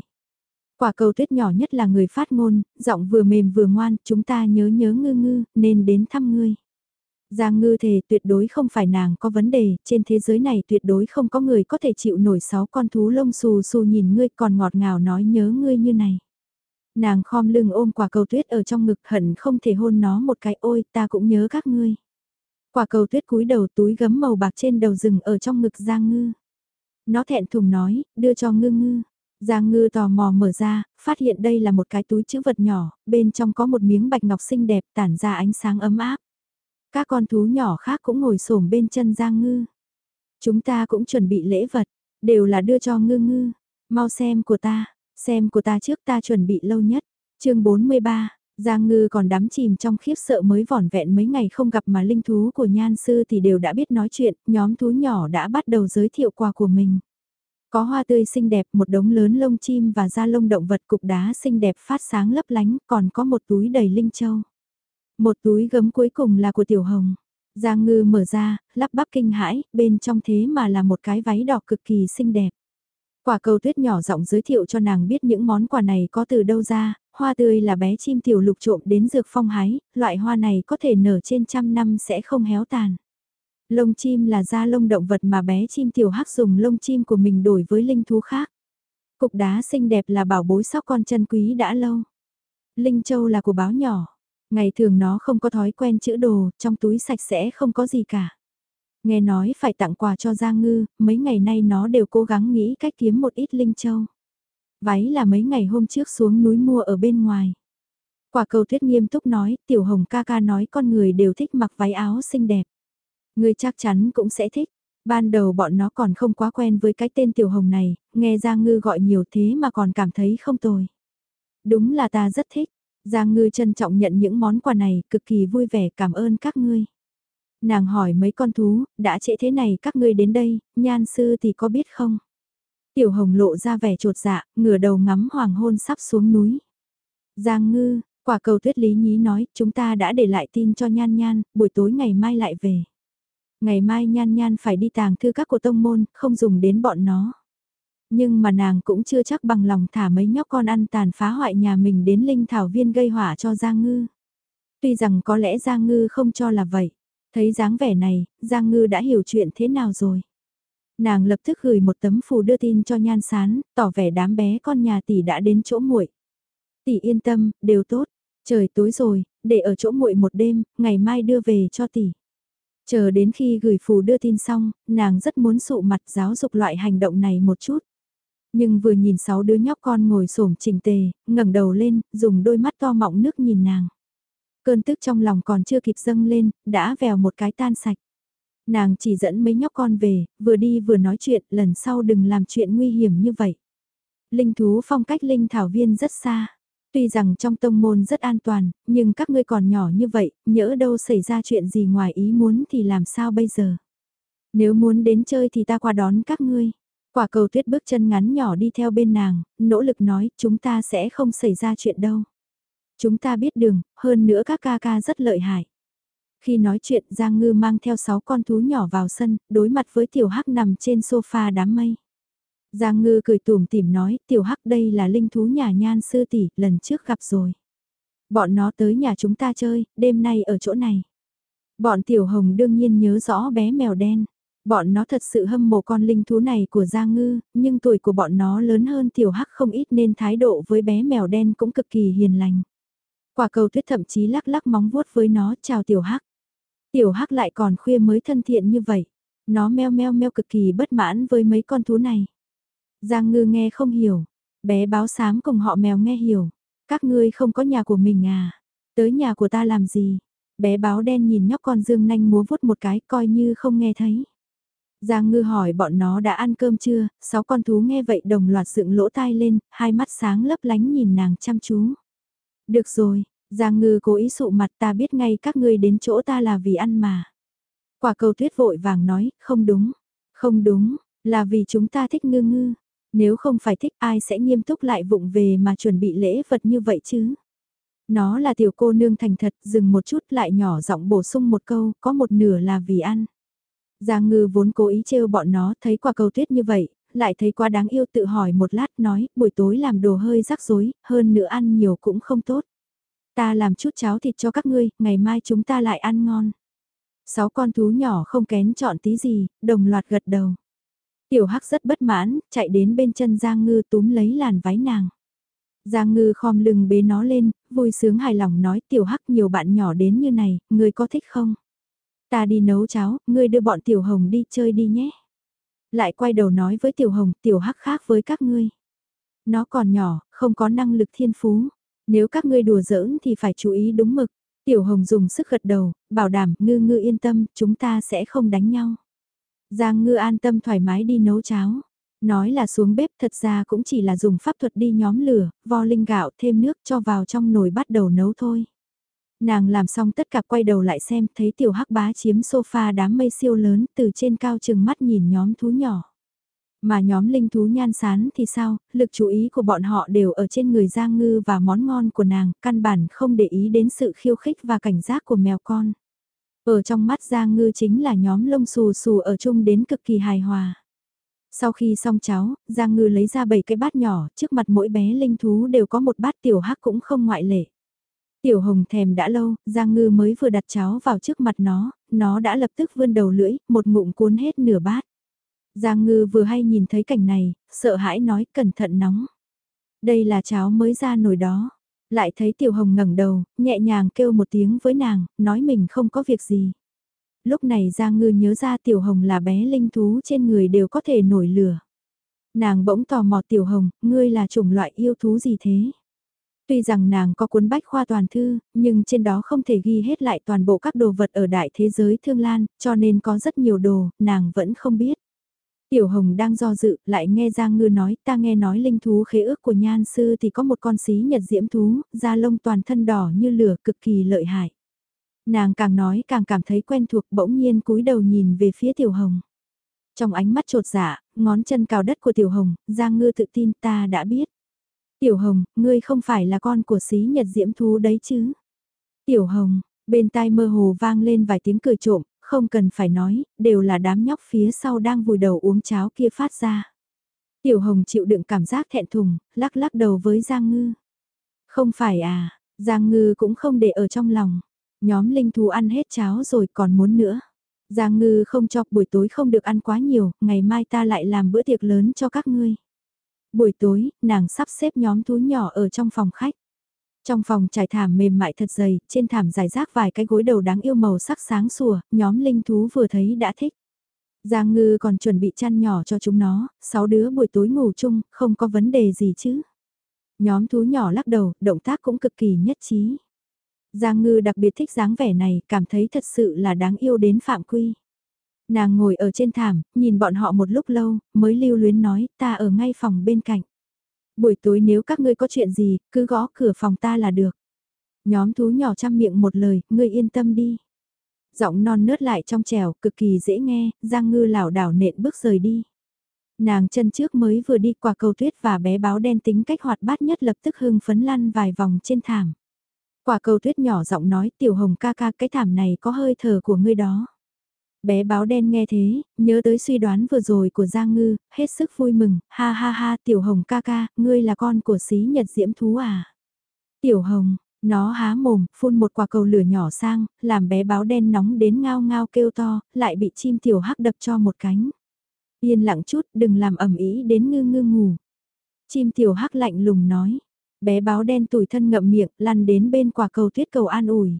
Quả cầu tuyết nhỏ nhất là người phát ngôn, giọng vừa mềm vừa ngoan, chúng ta nhớ nhớ ngư ngư, nên đến thăm ngươi. Giang ngư thề tuyệt đối không phải nàng có vấn đề, trên thế giới này tuyệt đối không có người có thể chịu nổi sáu con thú lông xù xù nhìn ngươi còn ngọt ngào nói nhớ ngươi như này. Nàng khom lưng ôm quả cầu tuyết ở trong ngực hận không thể hôn nó một cái ôi ta cũng nhớ các ngươi. Quả cầu tuyết cúi đầu túi gấm màu bạc trên đầu rừng ở trong ngực Giang Ngư. Nó thẹn thùng nói, đưa cho ngư ngư. Giang ngư tò mò mở ra, phát hiện đây là một cái túi chữ vật nhỏ, bên trong có một miếng bạch ngọc xinh đẹp tản ra ánh sáng ấm áp. Các con thú nhỏ khác cũng ngồi xổm bên chân Giang ngư. Chúng ta cũng chuẩn bị lễ vật, đều là đưa cho ngư ngư. Mau xem của ta, xem của ta trước ta chuẩn bị lâu nhất. chương 43, Giang ngư còn đắm chìm trong khiếp sợ mới vỏn vẹn mấy ngày không gặp mà linh thú của nhan sư thì đều đã biết nói chuyện, nhóm thú nhỏ đã bắt đầu giới thiệu quà của mình. Có hoa tươi xinh đẹp, một đống lớn lông chim và da lông động vật cục đá xinh đẹp phát sáng lấp lánh, còn có một túi đầy linh châu. Một túi gấm cuối cùng là của Tiểu Hồng. Giang ngư mở ra, lắp bắp kinh hãi, bên trong thế mà là một cái váy đỏ cực kỳ xinh đẹp. Quả cầu tuyết nhỏ giọng giới thiệu cho nàng biết những món quà này có từ đâu ra, hoa tươi là bé chim tiểu lục trộm đến dược phong hái, loại hoa này có thể nở trên trăm năm sẽ không héo tàn. Lông chim là da lông động vật mà bé chim tiểu hắc dùng lông chim của mình đổi với linh thú khác. Cục đá xinh đẹp là bảo bối sóc con chân quý đã lâu. Linh châu là của báo nhỏ. Ngày thường nó không có thói quen chữ đồ, trong túi sạch sẽ không có gì cả. Nghe nói phải tặng quà cho Giang Ngư, mấy ngày nay nó đều cố gắng nghĩ cách kiếm một ít linh châu. Váy là mấy ngày hôm trước xuống núi mua ở bên ngoài. Quả cầu tuyết nghiêm túc nói, tiểu hồng ca ca nói con người đều thích mặc váy áo xinh đẹp. Người chắc chắn cũng sẽ thích. Ban đầu bọn nó còn không quá quen với cái tên tiểu hồng này, nghe Giang Ngư gọi nhiều thế mà còn cảm thấy không tồi. Đúng là ta rất thích. Giang Ngư trân trọng nhận những món quà này, cực kỳ vui vẻ cảm ơn các ngươi. Nàng hỏi mấy con thú, đã trễ thế này các ngươi đến đây, nhan sư thì có biết không? Tiểu hồng lộ ra vẻ trột dạ, ngửa đầu ngắm hoàng hôn sắp xuống núi. Giang ngư, quả cầu tuyết lý nhí nói, chúng ta đã để lại tin cho nhan nhan, buổi tối ngày mai lại về. Ngày mai nhan nhan phải đi tàng thư các của tông môn, không dùng đến bọn nó. Nhưng mà nàng cũng chưa chắc bằng lòng thả mấy nhóc con ăn tàn phá hoại nhà mình đến linh thảo viên gây hỏa cho Giang Ngư. Tuy rằng có lẽ Giang Ngư không cho là vậy. Thấy dáng vẻ này, Giang Ngư đã hiểu chuyện thế nào rồi. Nàng lập tức gửi một tấm phù đưa tin cho Nhan Sán, tỏ vẻ đám bé con nhà tỷ đã đến chỗ muội. Tỷ yên tâm, đều tốt. Trời tối rồi, để ở chỗ muội một đêm, ngày mai đưa về cho tỷ. Chờ đến khi gửi phù đưa tin xong, nàng rất muốn sụ mặt giáo dục loại hành động này một chút. Nhưng vừa nhìn sáu đứa nhóc con ngồi xổm chỉnh tề, ngẩng đầu lên, dùng đôi mắt to mọng nước nhìn nàng. Cơn tức trong lòng còn chưa kịp dâng lên, đã vèo một cái tan sạch. Nàng chỉ dẫn mấy nhóc con về, vừa đi vừa nói chuyện, lần sau đừng làm chuyện nguy hiểm như vậy. Linh thú phong cách linh thảo viên rất xa. Tuy rằng trong tông môn rất an toàn, nhưng các ngươi còn nhỏ như vậy, nhỡ đâu xảy ra chuyện gì ngoài ý muốn thì làm sao bây giờ? Nếu muốn đến chơi thì ta qua đón các ngươi. Quả cầu tuyết bước chân ngắn nhỏ đi theo bên nàng, nỗ lực nói chúng ta sẽ không xảy ra chuyện đâu. Chúng ta biết đường, hơn nữa các ca ca rất lợi hại. Khi nói chuyện Giang Ngư mang theo 6 con thú nhỏ vào sân, đối mặt với tiểu hắc nằm trên sofa đám mây. Giang Ngư cười tủm tỉm nói, tiểu hắc đây là linh thú nhà nhan sư tỷ, lần trước gặp rồi. Bọn nó tới nhà chúng ta chơi, đêm nay ở chỗ này. Bọn tiểu hồng đương nhiên nhớ rõ bé mèo đen. Bọn nó thật sự hâm mộ con linh thú này của Giang Ngư, nhưng tuổi của bọn nó lớn hơn tiểu hắc không ít nên thái độ với bé mèo đen cũng cực kỳ hiền lành. Quả cầu tuyết thậm chí lắc lắc móng vuốt với nó chào tiểu hắc. Tiểu hắc lại còn khuya mới thân thiện như vậy. Nó meo meo meo cực kỳ bất mãn với mấy con thú này. Giang ngư nghe không hiểu. Bé báo sám cùng họ mèo nghe hiểu. Các ngươi không có nhà của mình à? Tới nhà của ta làm gì? Bé báo đen nhìn nhóc con dương nanh múa vuốt một cái coi như không nghe thấy. Giang ngư hỏi bọn nó đã ăn cơm chưa, sáu con thú nghe vậy đồng loạt dựng lỗ tai lên, hai mắt sáng lấp lánh nhìn nàng chăm chú. Được rồi, Giang ngư cố ý sụ mặt ta biết ngay các ngươi đến chỗ ta là vì ăn mà. Quả cầu tuyết vội vàng nói, không đúng, không đúng, là vì chúng ta thích ngư ngư. Nếu không phải thích ai sẽ nghiêm túc lại vụng về mà chuẩn bị lễ vật như vậy chứ. Nó là tiểu cô nương thành thật, dừng một chút lại nhỏ giọng bổ sung một câu, có một nửa là vì ăn. Giang ngư vốn cố ý trêu bọn nó thấy quả cầu tuyết như vậy, lại thấy quá đáng yêu tự hỏi một lát nói, buổi tối làm đồ hơi rắc rối, hơn nữa ăn nhiều cũng không tốt. Ta làm chút cháo thịt cho các ngươi, ngày mai chúng ta lại ăn ngon. Sáu con thú nhỏ không kén chọn tí gì, đồng loạt gật đầu. Tiểu Hắc rất bất mãn, chạy đến bên chân Giang Ngư túm lấy làn váy nàng. Giang Ngư khom lưng bế nó lên, vui sướng hài lòng nói Tiểu Hắc nhiều bạn nhỏ đến như này, ngươi có thích không? Ta đi nấu cháo, ngươi đưa bọn Tiểu Hồng đi chơi đi nhé. Lại quay đầu nói với Tiểu Hồng, Tiểu Hắc khác với các ngươi. Nó còn nhỏ, không có năng lực thiên phú. Nếu các ngươi đùa giỡn thì phải chú ý đúng mực. Tiểu Hồng dùng sức gật đầu, bảo đảm ngư ngư yên tâm, chúng ta sẽ không đánh nhau. Giang ngư an tâm thoải mái đi nấu cháo. Nói là xuống bếp thật ra cũng chỉ là dùng pháp thuật đi nhóm lửa, vo linh gạo thêm nước cho vào trong nồi bắt đầu nấu thôi. Nàng làm xong tất cả quay đầu lại xem thấy tiểu hắc bá chiếm sofa đám mây siêu lớn từ trên cao chừng mắt nhìn nhóm thú nhỏ. Mà nhóm linh thú nhan sán thì sao, lực chú ý của bọn họ đều ở trên người Giang Ngư và món ngon của nàng, căn bản không để ý đến sự khiêu khích và cảnh giác của mèo con. Ở trong mắt Giang Ngư chính là nhóm lông xù xù ở chung đến cực kỳ hài hòa. Sau khi xong cháo, Giang Ngư lấy ra 7 cái bát nhỏ, trước mặt mỗi bé linh thú đều có một bát tiểu hắc cũng không ngoại lệ. Tiểu hồng thèm đã lâu, Giang Ngư mới vừa đặt cháo vào trước mặt nó, nó đã lập tức vươn đầu lưỡi, một ngụm cuốn hết nửa bát. Giang Ngư vừa hay nhìn thấy cảnh này, sợ hãi nói cẩn thận nóng. Đây là cháo mới ra nồi đó. Lại thấy Tiểu Hồng ngẩng đầu, nhẹ nhàng kêu một tiếng với nàng, nói mình không có việc gì. Lúc này Giang Ngư nhớ ra Tiểu Hồng là bé linh thú trên người đều có thể nổi lửa. Nàng bỗng tò mò Tiểu Hồng, ngươi là chủng loại yêu thú gì thế? Tuy rằng nàng có cuốn bách khoa toàn thư, nhưng trên đó không thể ghi hết lại toàn bộ các đồ vật ở đại thế giới thương lan, cho nên có rất nhiều đồ, nàng vẫn không biết. Tiểu Hồng đang do dự, lại nghe Giang Ngư nói, ta nghe nói linh thú khế ước của nhan sư thì có một con xí nhật diễm thú, da lông toàn thân đỏ như lửa cực kỳ lợi hại. Nàng càng nói càng cảm thấy quen thuộc bỗng nhiên cúi đầu nhìn về phía Tiểu Hồng. Trong ánh mắt trột dạ, ngón chân cào đất của Tiểu Hồng, Giang Ngư tự tin ta đã biết. Tiểu Hồng, ngươi không phải là con của xí nhật diễm thú đấy chứ? Tiểu Hồng, bên tai mơ hồ vang lên vài tiếng cười trộm, không cần phải nói, đều là đám nhóc phía sau đang vùi đầu uống cháo kia phát ra. Tiểu Hồng chịu đựng cảm giác thẹn thùng, lắc lắc đầu với Giang Ngư. Không phải à, Giang Ngư cũng không để ở trong lòng. Nhóm linh thú ăn hết cháo rồi còn muốn nữa. Giang Ngư không cho buổi tối không được ăn quá nhiều, ngày mai ta lại làm bữa tiệc lớn cho các ngươi. Buổi tối, nàng sắp xếp nhóm thú nhỏ ở trong phòng khách. Trong phòng trải thảm mềm mại thật dày, trên thảm dài rác vài cái gối đầu đáng yêu màu sắc sáng sủa, nhóm linh thú vừa thấy đã thích. Giang ngư còn chuẩn bị chăn nhỏ cho chúng nó, sáu đứa buổi tối ngủ chung, không có vấn đề gì chứ. Nhóm thú nhỏ lắc đầu, động tác cũng cực kỳ nhất trí. Giang ngư đặc biệt thích dáng vẻ này, cảm thấy thật sự là đáng yêu đến phạm quy. Nàng ngồi ở trên thảm, nhìn bọn họ một lúc lâu, mới lưu luyến nói, ta ở ngay phòng bên cạnh. Buổi tối nếu các ngươi có chuyện gì, cứ gõ cửa phòng ta là được. Nhóm thú nhỏ chăm miệng một lời, ngươi yên tâm đi. Giọng non nớt lại trong trèo, cực kỳ dễ nghe, Giang Ngư lảo đảo nện bước rời đi. Nàng chân trước mới vừa đi qua cầu tuyết và bé báo đen tính cách hoạt bát nhất lập tức hưng phấn lăn vài vòng trên thảm. Quả cầu tuyết nhỏ giọng nói tiểu hồng ca ca cái thảm này có hơi thở của ngươi đó. Bé báo đen nghe thế, nhớ tới suy đoán vừa rồi của Giang Ngư, hết sức vui mừng, ha ha ha tiểu hồng ca ca, ngươi là con của xí nhật diễm thú à. Tiểu hồng, nó há mồm, phun một quả cầu lửa nhỏ sang, làm bé báo đen nóng đến ngao ngao kêu to, lại bị chim tiểu hắc đập cho một cánh. Yên lặng chút, đừng làm ẩm ý đến ngư ngư ngủ. Chim tiểu hắc lạnh lùng nói, bé báo đen tủi thân ngậm miệng, lăn đến bên quả cầu tuyết cầu an ủi.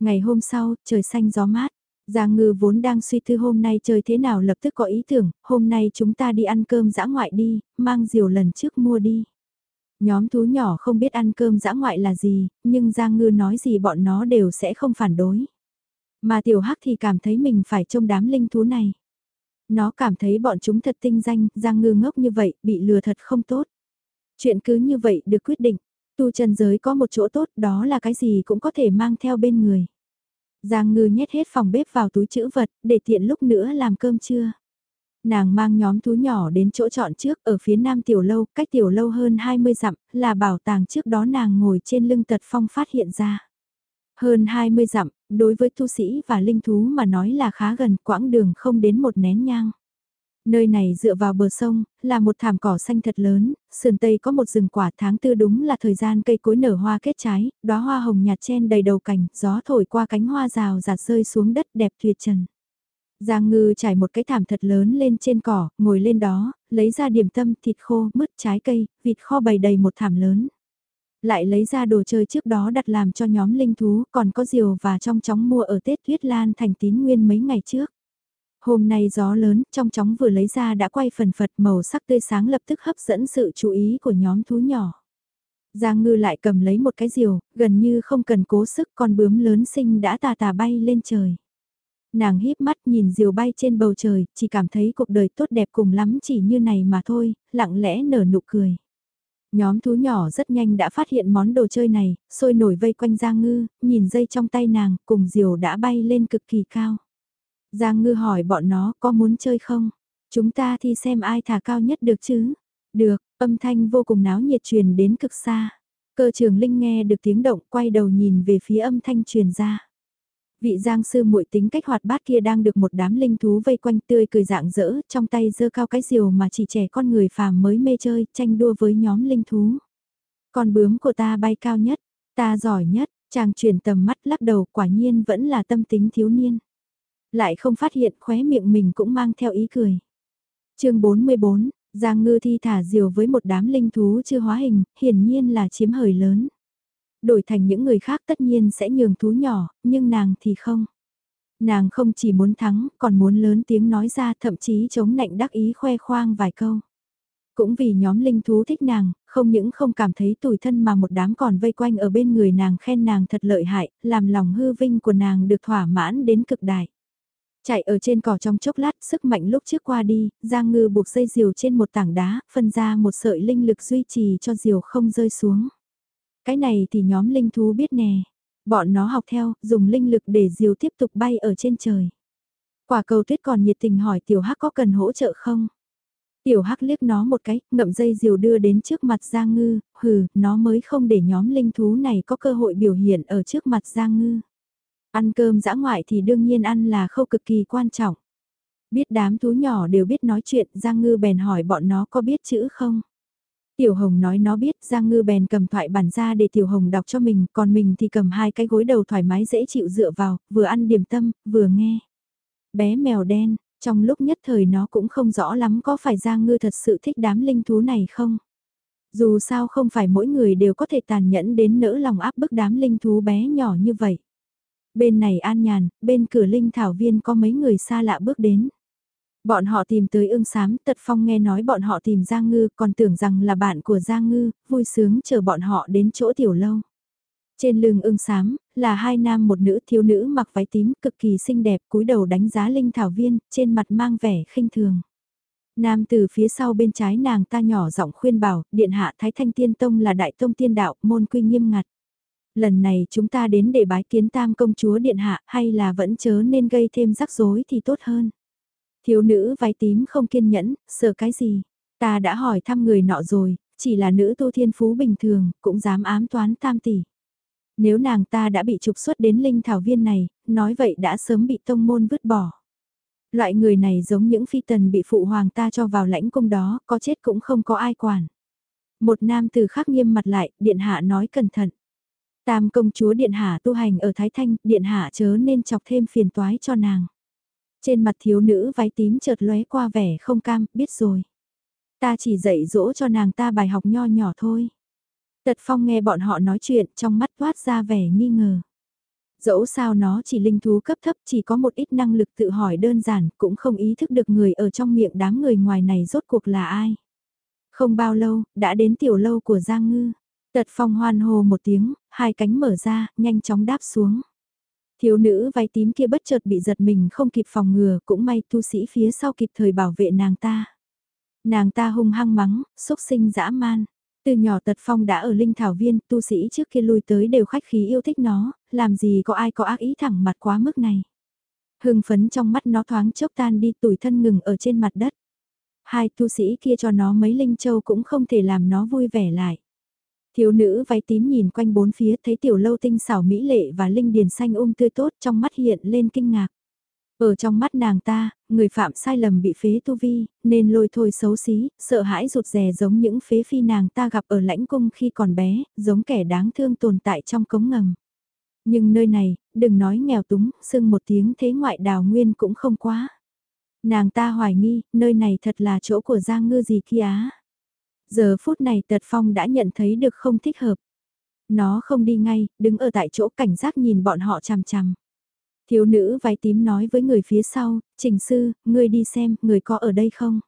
Ngày hôm sau, trời xanh gió mát. Giang ngư vốn đang suy tư hôm nay chơi thế nào lập tức có ý tưởng, hôm nay chúng ta đi ăn cơm dã ngoại đi, mang diều lần trước mua đi. Nhóm thú nhỏ không biết ăn cơm dã ngoại là gì, nhưng Giang ngư nói gì bọn nó đều sẽ không phản đối. Mà tiểu hắc thì cảm thấy mình phải trông đám linh thú này. Nó cảm thấy bọn chúng thật tinh danh, Giang ngư ngốc như vậy, bị lừa thật không tốt. Chuyện cứ như vậy được quyết định, tu chân giới có một chỗ tốt đó là cái gì cũng có thể mang theo bên người. Giang ngư nhét hết phòng bếp vào túi chữ vật, để tiện lúc nữa làm cơm trưa. Nàng mang nhóm thú nhỏ đến chỗ chọn trước ở phía nam tiểu lâu, cách tiểu lâu hơn 20 dặm, là bảo tàng trước đó nàng ngồi trên lưng tật phong phát hiện ra. Hơn 20 dặm, đối với tu sĩ và linh thú mà nói là khá gần quãng đường không đến một nén nhang. Nơi này dựa vào bờ sông, là một thảm cỏ xanh thật lớn, sườn tây có một rừng quả tháng tư đúng là thời gian cây cối nở hoa kết trái, đóa hoa hồng nhạt chen đầy đầu cành, gió thổi qua cánh hoa rào rạt rơi xuống đất đẹp tuyệt trần. Giang ngư trải một cái thảm thật lớn lên trên cỏ, ngồi lên đó, lấy ra điểm tâm, thịt khô, mứt trái cây, vịt kho bày đầy một thảm lớn. Lại lấy ra đồ chơi trước đó đặt làm cho nhóm linh thú, còn có diều và trong chóng mua ở Tết Tuyết Lan thành tín nguyên mấy ngày trước. Hôm nay gió lớn, trong chóng vừa lấy ra đã quay phần phật màu sắc tươi sáng lập tức hấp dẫn sự chú ý của nhóm thú nhỏ. Giang ngư lại cầm lấy một cái diều, gần như không cần cố sức con bướm lớn sinh đã tà tà bay lên trời. Nàng híp mắt nhìn diều bay trên bầu trời, chỉ cảm thấy cuộc đời tốt đẹp cùng lắm chỉ như này mà thôi, lặng lẽ nở nụ cười. Nhóm thú nhỏ rất nhanh đã phát hiện món đồ chơi này, sôi nổi vây quanh Giang Ngư, nhìn dây trong tay nàng, cùng diều đã bay lên cực kỳ cao. Giang Ngư hỏi bọn nó có muốn chơi không? Chúng ta thì xem ai thả cao nhất được chứ? Được, âm thanh vô cùng náo nhiệt truyền đến cực xa. Cơ trường Linh nghe được tiếng động quay đầu nhìn về phía âm thanh truyền ra. Vị giang sư muội tính cách hoạt bát kia đang được một đám linh thú vây quanh tươi cười dạng dỡ, trong tay giơ cao cái diều mà chỉ trẻ con người phàm mới mê chơi, tranh đua với nhóm linh thú. Con bướm của ta bay cao nhất, ta giỏi nhất, chàng chuyển tầm mắt lắc đầu quả nhiên vẫn là tâm tính thiếu niên. Lại không phát hiện khóe miệng mình cũng mang theo ý cười. chương 44, Giang ngư thi thả diều với một đám linh thú chưa hóa hình, hiển nhiên là chiếm hời lớn đổi thành những người khác tất nhiên sẽ nhường thú nhỏ, nhưng nàng thì không. Nàng không chỉ muốn thắng, còn muốn lớn tiếng nói ra thậm chí chống nạnh đắc ý khoe khoang vài câu. Cũng vì nhóm linh thú thích nàng, không những không cảm thấy tủi thân mà một đám còn vây quanh ở bên người nàng khen nàng thật lợi hại, làm lòng hư vinh của nàng được thỏa mãn đến cực đại. Chạy ở trên cỏ trong chốc lát, sức mạnh lúc trước qua đi, Giang Ngư buộc dây diều trên một tảng đá, phân ra một sợi linh lực duy trì cho diều không rơi xuống. Cái này thì nhóm linh thú biết nè. Bọn nó học theo, dùng linh lực để diều tiếp tục bay ở trên trời. Quả cầu tuyết còn nhiệt tình hỏi tiểu hắc có cần hỗ trợ không? Tiểu hắc liếc nó một cái, ngậm dây diều đưa đến trước mặt Giang Ngư, hừ, nó mới không để nhóm linh thú này có cơ hội biểu hiện ở trước mặt Giang Ngư. Ăn cơm dã ngoại thì đương nhiên ăn là khâu cực kỳ quan trọng. Biết đám thú nhỏ đều biết nói chuyện, Giang Ngư bèn hỏi bọn nó có biết chữ không? Tiểu Hồng nói nó biết, Giang Ngư bèn cầm thoại bản ra để Tiểu Hồng đọc cho mình, còn mình thì cầm hai cái gối đầu thoải mái dễ chịu dựa vào, vừa ăn điểm tâm, vừa nghe. Bé mèo đen, trong lúc nhất thời nó cũng không rõ lắm có phải Giang Ngư thật sự thích đám linh thú này không. Dù sao không phải mỗi người đều có thể tàn nhẫn đến nỡ lòng áp bức đám linh thú bé nhỏ như vậy. Bên này an nhàn, bên cửa linh thảo viên có mấy người xa lạ bước đến. Bọn họ tìm tới ương sám, tật phong nghe nói bọn họ tìm Giang Ngư, còn tưởng rằng là bạn của Giang Ngư, vui sướng chờ bọn họ đến chỗ tiểu lâu. Trên lưng ương sám, là hai nam một nữ thiếu nữ mặc váy tím cực kỳ xinh đẹp cúi đầu đánh giá linh thảo viên, trên mặt mang vẻ khinh thường. Nam từ phía sau bên trái nàng ta nhỏ giọng khuyên bảo, điện hạ Thái Thanh Tiên Tông là đại tông tiên đạo, môn quy nghiêm ngặt. Lần này chúng ta đến để bái kiến tam công chúa điện hạ hay là vẫn chớ nên gây thêm rắc rối thì tốt hơn. Thiếu nữ váy tím không kiên nhẫn, sợ cái gì? Ta đã hỏi thăm người nọ rồi, chỉ là nữ tu thiên phú bình thường, cũng dám ám toán tam tỷ. Nếu nàng ta đã bị trục xuất đến linh thảo viên này, nói vậy đã sớm bị tông môn vứt bỏ. Loại người này giống những phi tần bị phụ hoàng ta cho vào lãnh cung đó, có chết cũng không có ai quản. Một nam từ khắc nghiêm mặt lại, điện hạ nói cẩn thận. Tam công chúa điện hạ tu hành ở Thái Thanh, điện hạ chớ nên chọc thêm phiền toái cho nàng. Trên mặt thiếu nữ váy tím chợt lóe qua vẻ không cam, biết rồi. Ta chỉ dạy dỗ cho nàng ta bài học nho nhỏ thôi. Tật phong nghe bọn họ nói chuyện trong mắt toát ra vẻ nghi ngờ. Dẫu sao nó chỉ linh thú cấp thấp chỉ có một ít năng lực tự hỏi đơn giản cũng không ý thức được người ở trong miệng đám người ngoài này rốt cuộc là ai. Không bao lâu, đã đến tiểu lâu của Giang Ngư. Tật phong hoan hô một tiếng, hai cánh mở ra, nhanh chóng đáp xuống. Thiếu nữ váy tím kia bất chợt bị giật mình không kịp phòng ngừa, cũng may tu sĩ phía sau kịp thời bảo vệ nàng ta. Nàng ta hung hăng mắng, xúc sinh dã man. Từ nhỏ Tật Phong đã ở Linh Thảo Viên, tu sĩ trước kia lui tới đều khách khí yêu thích nó, làm gì có ai có ác ý thẳng mặt quá mức này. Hưng phấn trong mắt nó thoáng chốc tan đi tủi thân ngừng ở trên mặt đất. Hai tu sĩ kia cho nó mấy linh châu cũng không thể làm nó vui vẻ lại. Thiếu nữ váy tím nhìn quanh bốn phía thấy tiểu lâu tinh xảo mỹ lệ và linh điền xanh um tươi tốt trong mắt hiện lên kinh ngạc. Ở trong mắt nàng ta, người phạm sai lầm bị phế tu vi, nên lôi thôi xấu xí, sợ hãi rụt rè giống những phế phi nàng ta gặp ở lãnh cung khi còn bé, giống kẻ đáng thương tồn tại trong cống ngầm. Nhưng nơi này, đừng nói nghèo túng, sưng một tiếng thế ngoại đào nguyên cũng không quá. Nàng ta hoài nghi, nơi này thật là chỗ của Giang Ngư gì kia á. Giờ phút này Tật Phong đã nhận thấy được không thích hợp. Nó không đi ngay, đứng ở tại chỗ cảnh giác nhìn bọn họ chằm chằm. Thiếu nữ váy tím nói với người phía sau, Trình Sư, ngươi đi xem, người có ở đây không?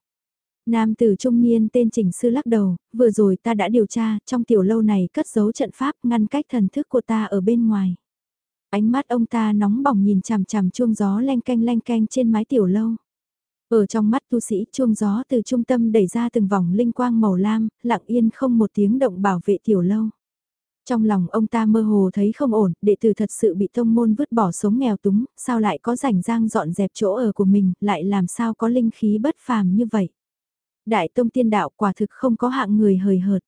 Nam tử trung niên tên Trình Sư lắc đầu, vừa rồi ta đã điều tra, trong tiểu lâu này cất giấu trận pháp ngăn cách thần thức của ta ở bên ngoài. Ánh mắt ông ta nóng bỏng nhìn chằm chằm chuông gió len canh len canh trên mái tiểu lâu. Ở trong mắt tu sĩ chuông gió từ trung tâm đẩy ra từng vòng linh quang màu lam, lặng yên không một tiếng động bảo vệ tiểu lâu. Trong lòng ông ta mơ hồ thấy không ổn, đệ tử thật sự bị tông môn vứt bỏ sống nghèo túng, sao lại có rảnh rang dọn dẹp chỗ ở của mình, lại làm sao có linh khí bất phàm như vậy. Đại tông tiên đạo quả thực không có hạng người hời hợt.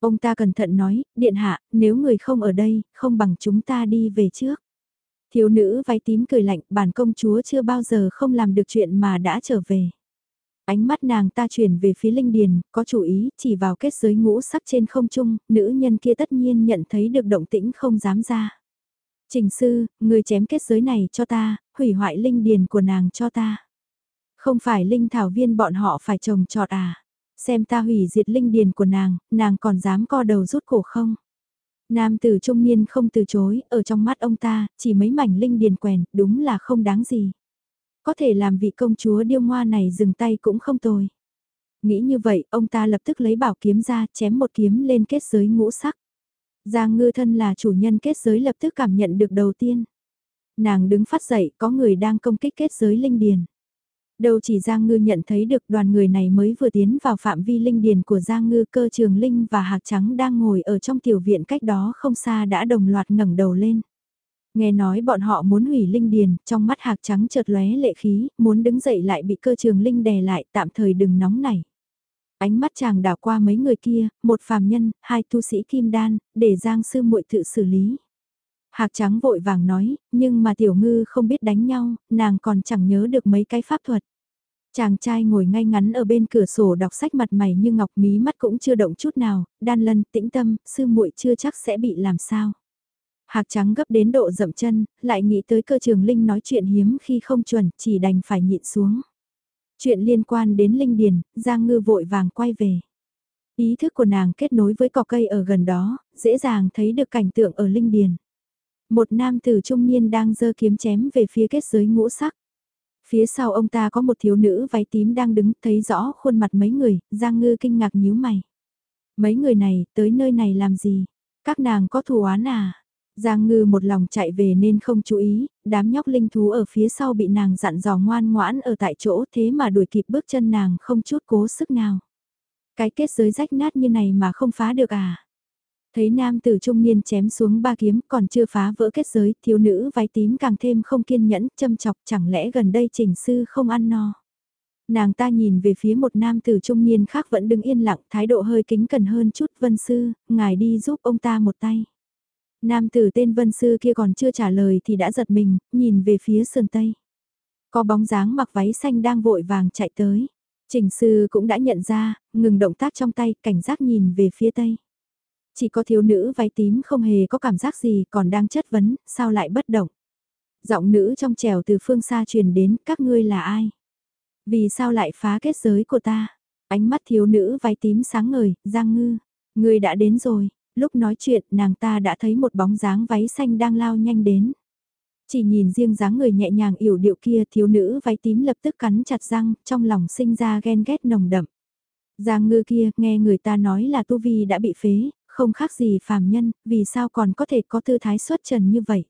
Ông ta cẩn thận nói, điện hạ, nếu người không ở đây, không bằng chúng ta đi về trước. Thiếu nữ váy tím cười lạnh, bản công chúa chưa bao giờ không làm được chuyện mà đã trở về. Ánh mắt nàng ta chuyển về phía linh điền, có chủ ý, chỉ vào kết giới ngũ sắc trên không trung, nữ nhân kia tất nhiên nhận thấy được động tĩnh không dám ra. Trình sư, người chém kết giới này cho ta, hủy hoại linh điền của nàng cho ta. Không phải linh thảo viên bọn họ phải trồng trọt à? Xem ta hủy diệt linh điền của nàng, nàng còn dám co đầu rút cổ không? Nam tử trung niên không từ chối, ở trong mắt ông ta, chỉ mấy mảnh linh điền quèn, đúng là không đáng gì. Có thể làm vị công chúa điêu ngoa này dừng tay cũng không tồi. Nghĩ như vậy, ông ta lập tức lấy bảo kiếm ra, chém một kiếm lên kết giới ngũ sắc. Giang ngư thân là chủ nhân kết giới lập tức cảm nhận được đầu tiên. Nàng đứng phát dậy, có người đang công kích kết giới linh điền. Đâu chỉ Giang Ngư nhận thấy được đoàn người này mới vừa tiến vào phạm vi linh điền của Giang Ngư cơ trường linh và hạc trắng đang ngồi ở trong tiểu viện cách đó không xa đã đồng loạt ngẩng đầu lên. Nghe nói bọn họ muốn hủy linh điền, trong mắt hạc trắng chợt lóe lệ khí, muốn đứng dậy lại bị cơ trường linh đè lại, tạm thời đừng nóng nảy. Ánh mắt chàng đảo qua mấy người kia, một phàm nhân, hai tu sĩ kim đan, để Giang sư muội tự xử lý. Hạc trắng vội vàng nói, nhưng mà tiểu ngư không biết đánh nhau, nàng còn chẳng nhớ được mấy cái pháp thuật. Chàng trai ngồi ngay ngắn ở bên cửa sổ đọc sách mặt mày như ngọc mí mắt cũng chưa động chút nào, đan lân, tĩnh tâm, sư muội chưa chắc sẽ bị làm sao. Hạc trắng gấp đến độ dậm chân, lại nghĩ tới cơ trường Linh nói chuyện hiếm khi không chuẩn, chỉ đành phải nhịn xuống. Chuyện liên quan đến Linh Điền, Giang Ngư vội vàng quay về. Ý thức của nàng kết nối với cỏ cây ở gần đó, dễ dàng thấy được cảnh tượng ở Linh Điền. Một nam tử trung niên đang giơ kiếm chém về phía kết giới ngũ sắc. Phía sau ông ta có một thiếu nữ váy tím đang đứng thấy rõ khuôn mặt mấy người, Giang Ngư kinh ngạc nhíu mày. Mấy người này, tới nơi này làm gì? Các nàng có thù oán à? Giang ngư một lòng chạy về nên không chú ý, đám nhóc linh thú ở phía sau bị nàng dặn dò ngoan ngoãn ở tại chỗ thế mà đuổi kịp bước chân nàng không chút cố sức nào. Cái kết giới rách nát như này mà không phá được à? Thấy nam tử trung niên chém xuống ba kiếm còn chưa phá vỡ kết giới, thiếu nữ váy tím càng thêm không kiên nhẫn, châm chọc chẳng lẽ gần đây trình sư không ăn no. Nàng ta nhìn về phía một nam tử trung niên khác vẫn đứng yên lặng, thái độ hơi kính cần hơn chút, vân sư, ngài đi giúp ông ta một tay. Nam tử tên Vân Sư kia còn chưa trả lời thì đã giật mình, nhìn về phía sườn Tây. Có bóng dáng mặc váy xanh đang vội vàng chạy tới. Trình sư cũng đã nhận ra, ngừng động tác trong tay, cảnh giác nhìn về phía Tây. Chỉ có thiếu nữ váy tím không hề có cảm giác gì còn đang chất vấn, sao lại bất động. Giọng nữ trong trèo từ phương xa truyền đến, các ngươi là ai? Vì sao lại phá kết giới của ta? Ánh mắt thiếu nữ váy tím sáng ngời, Giang Ngư, ngươi đã đến rồi, lúc nói chuyện nàng ta đã thấy một bóng dáng váy xanh đang lao nhanh đến. Chỉ nhìn riêng dáng người nhẹ nhàng yểu điệu kia thiếu nữ váy tím lập tức cắn chặt răng, trong lòng sinh ra ghen ghét nồng đậm. Giang ngư kia nghe người ta nói là tu vi đã bị phế, không khác gì phàm nhân, vì sao còn có thể có tư thái xuất trần như vậy?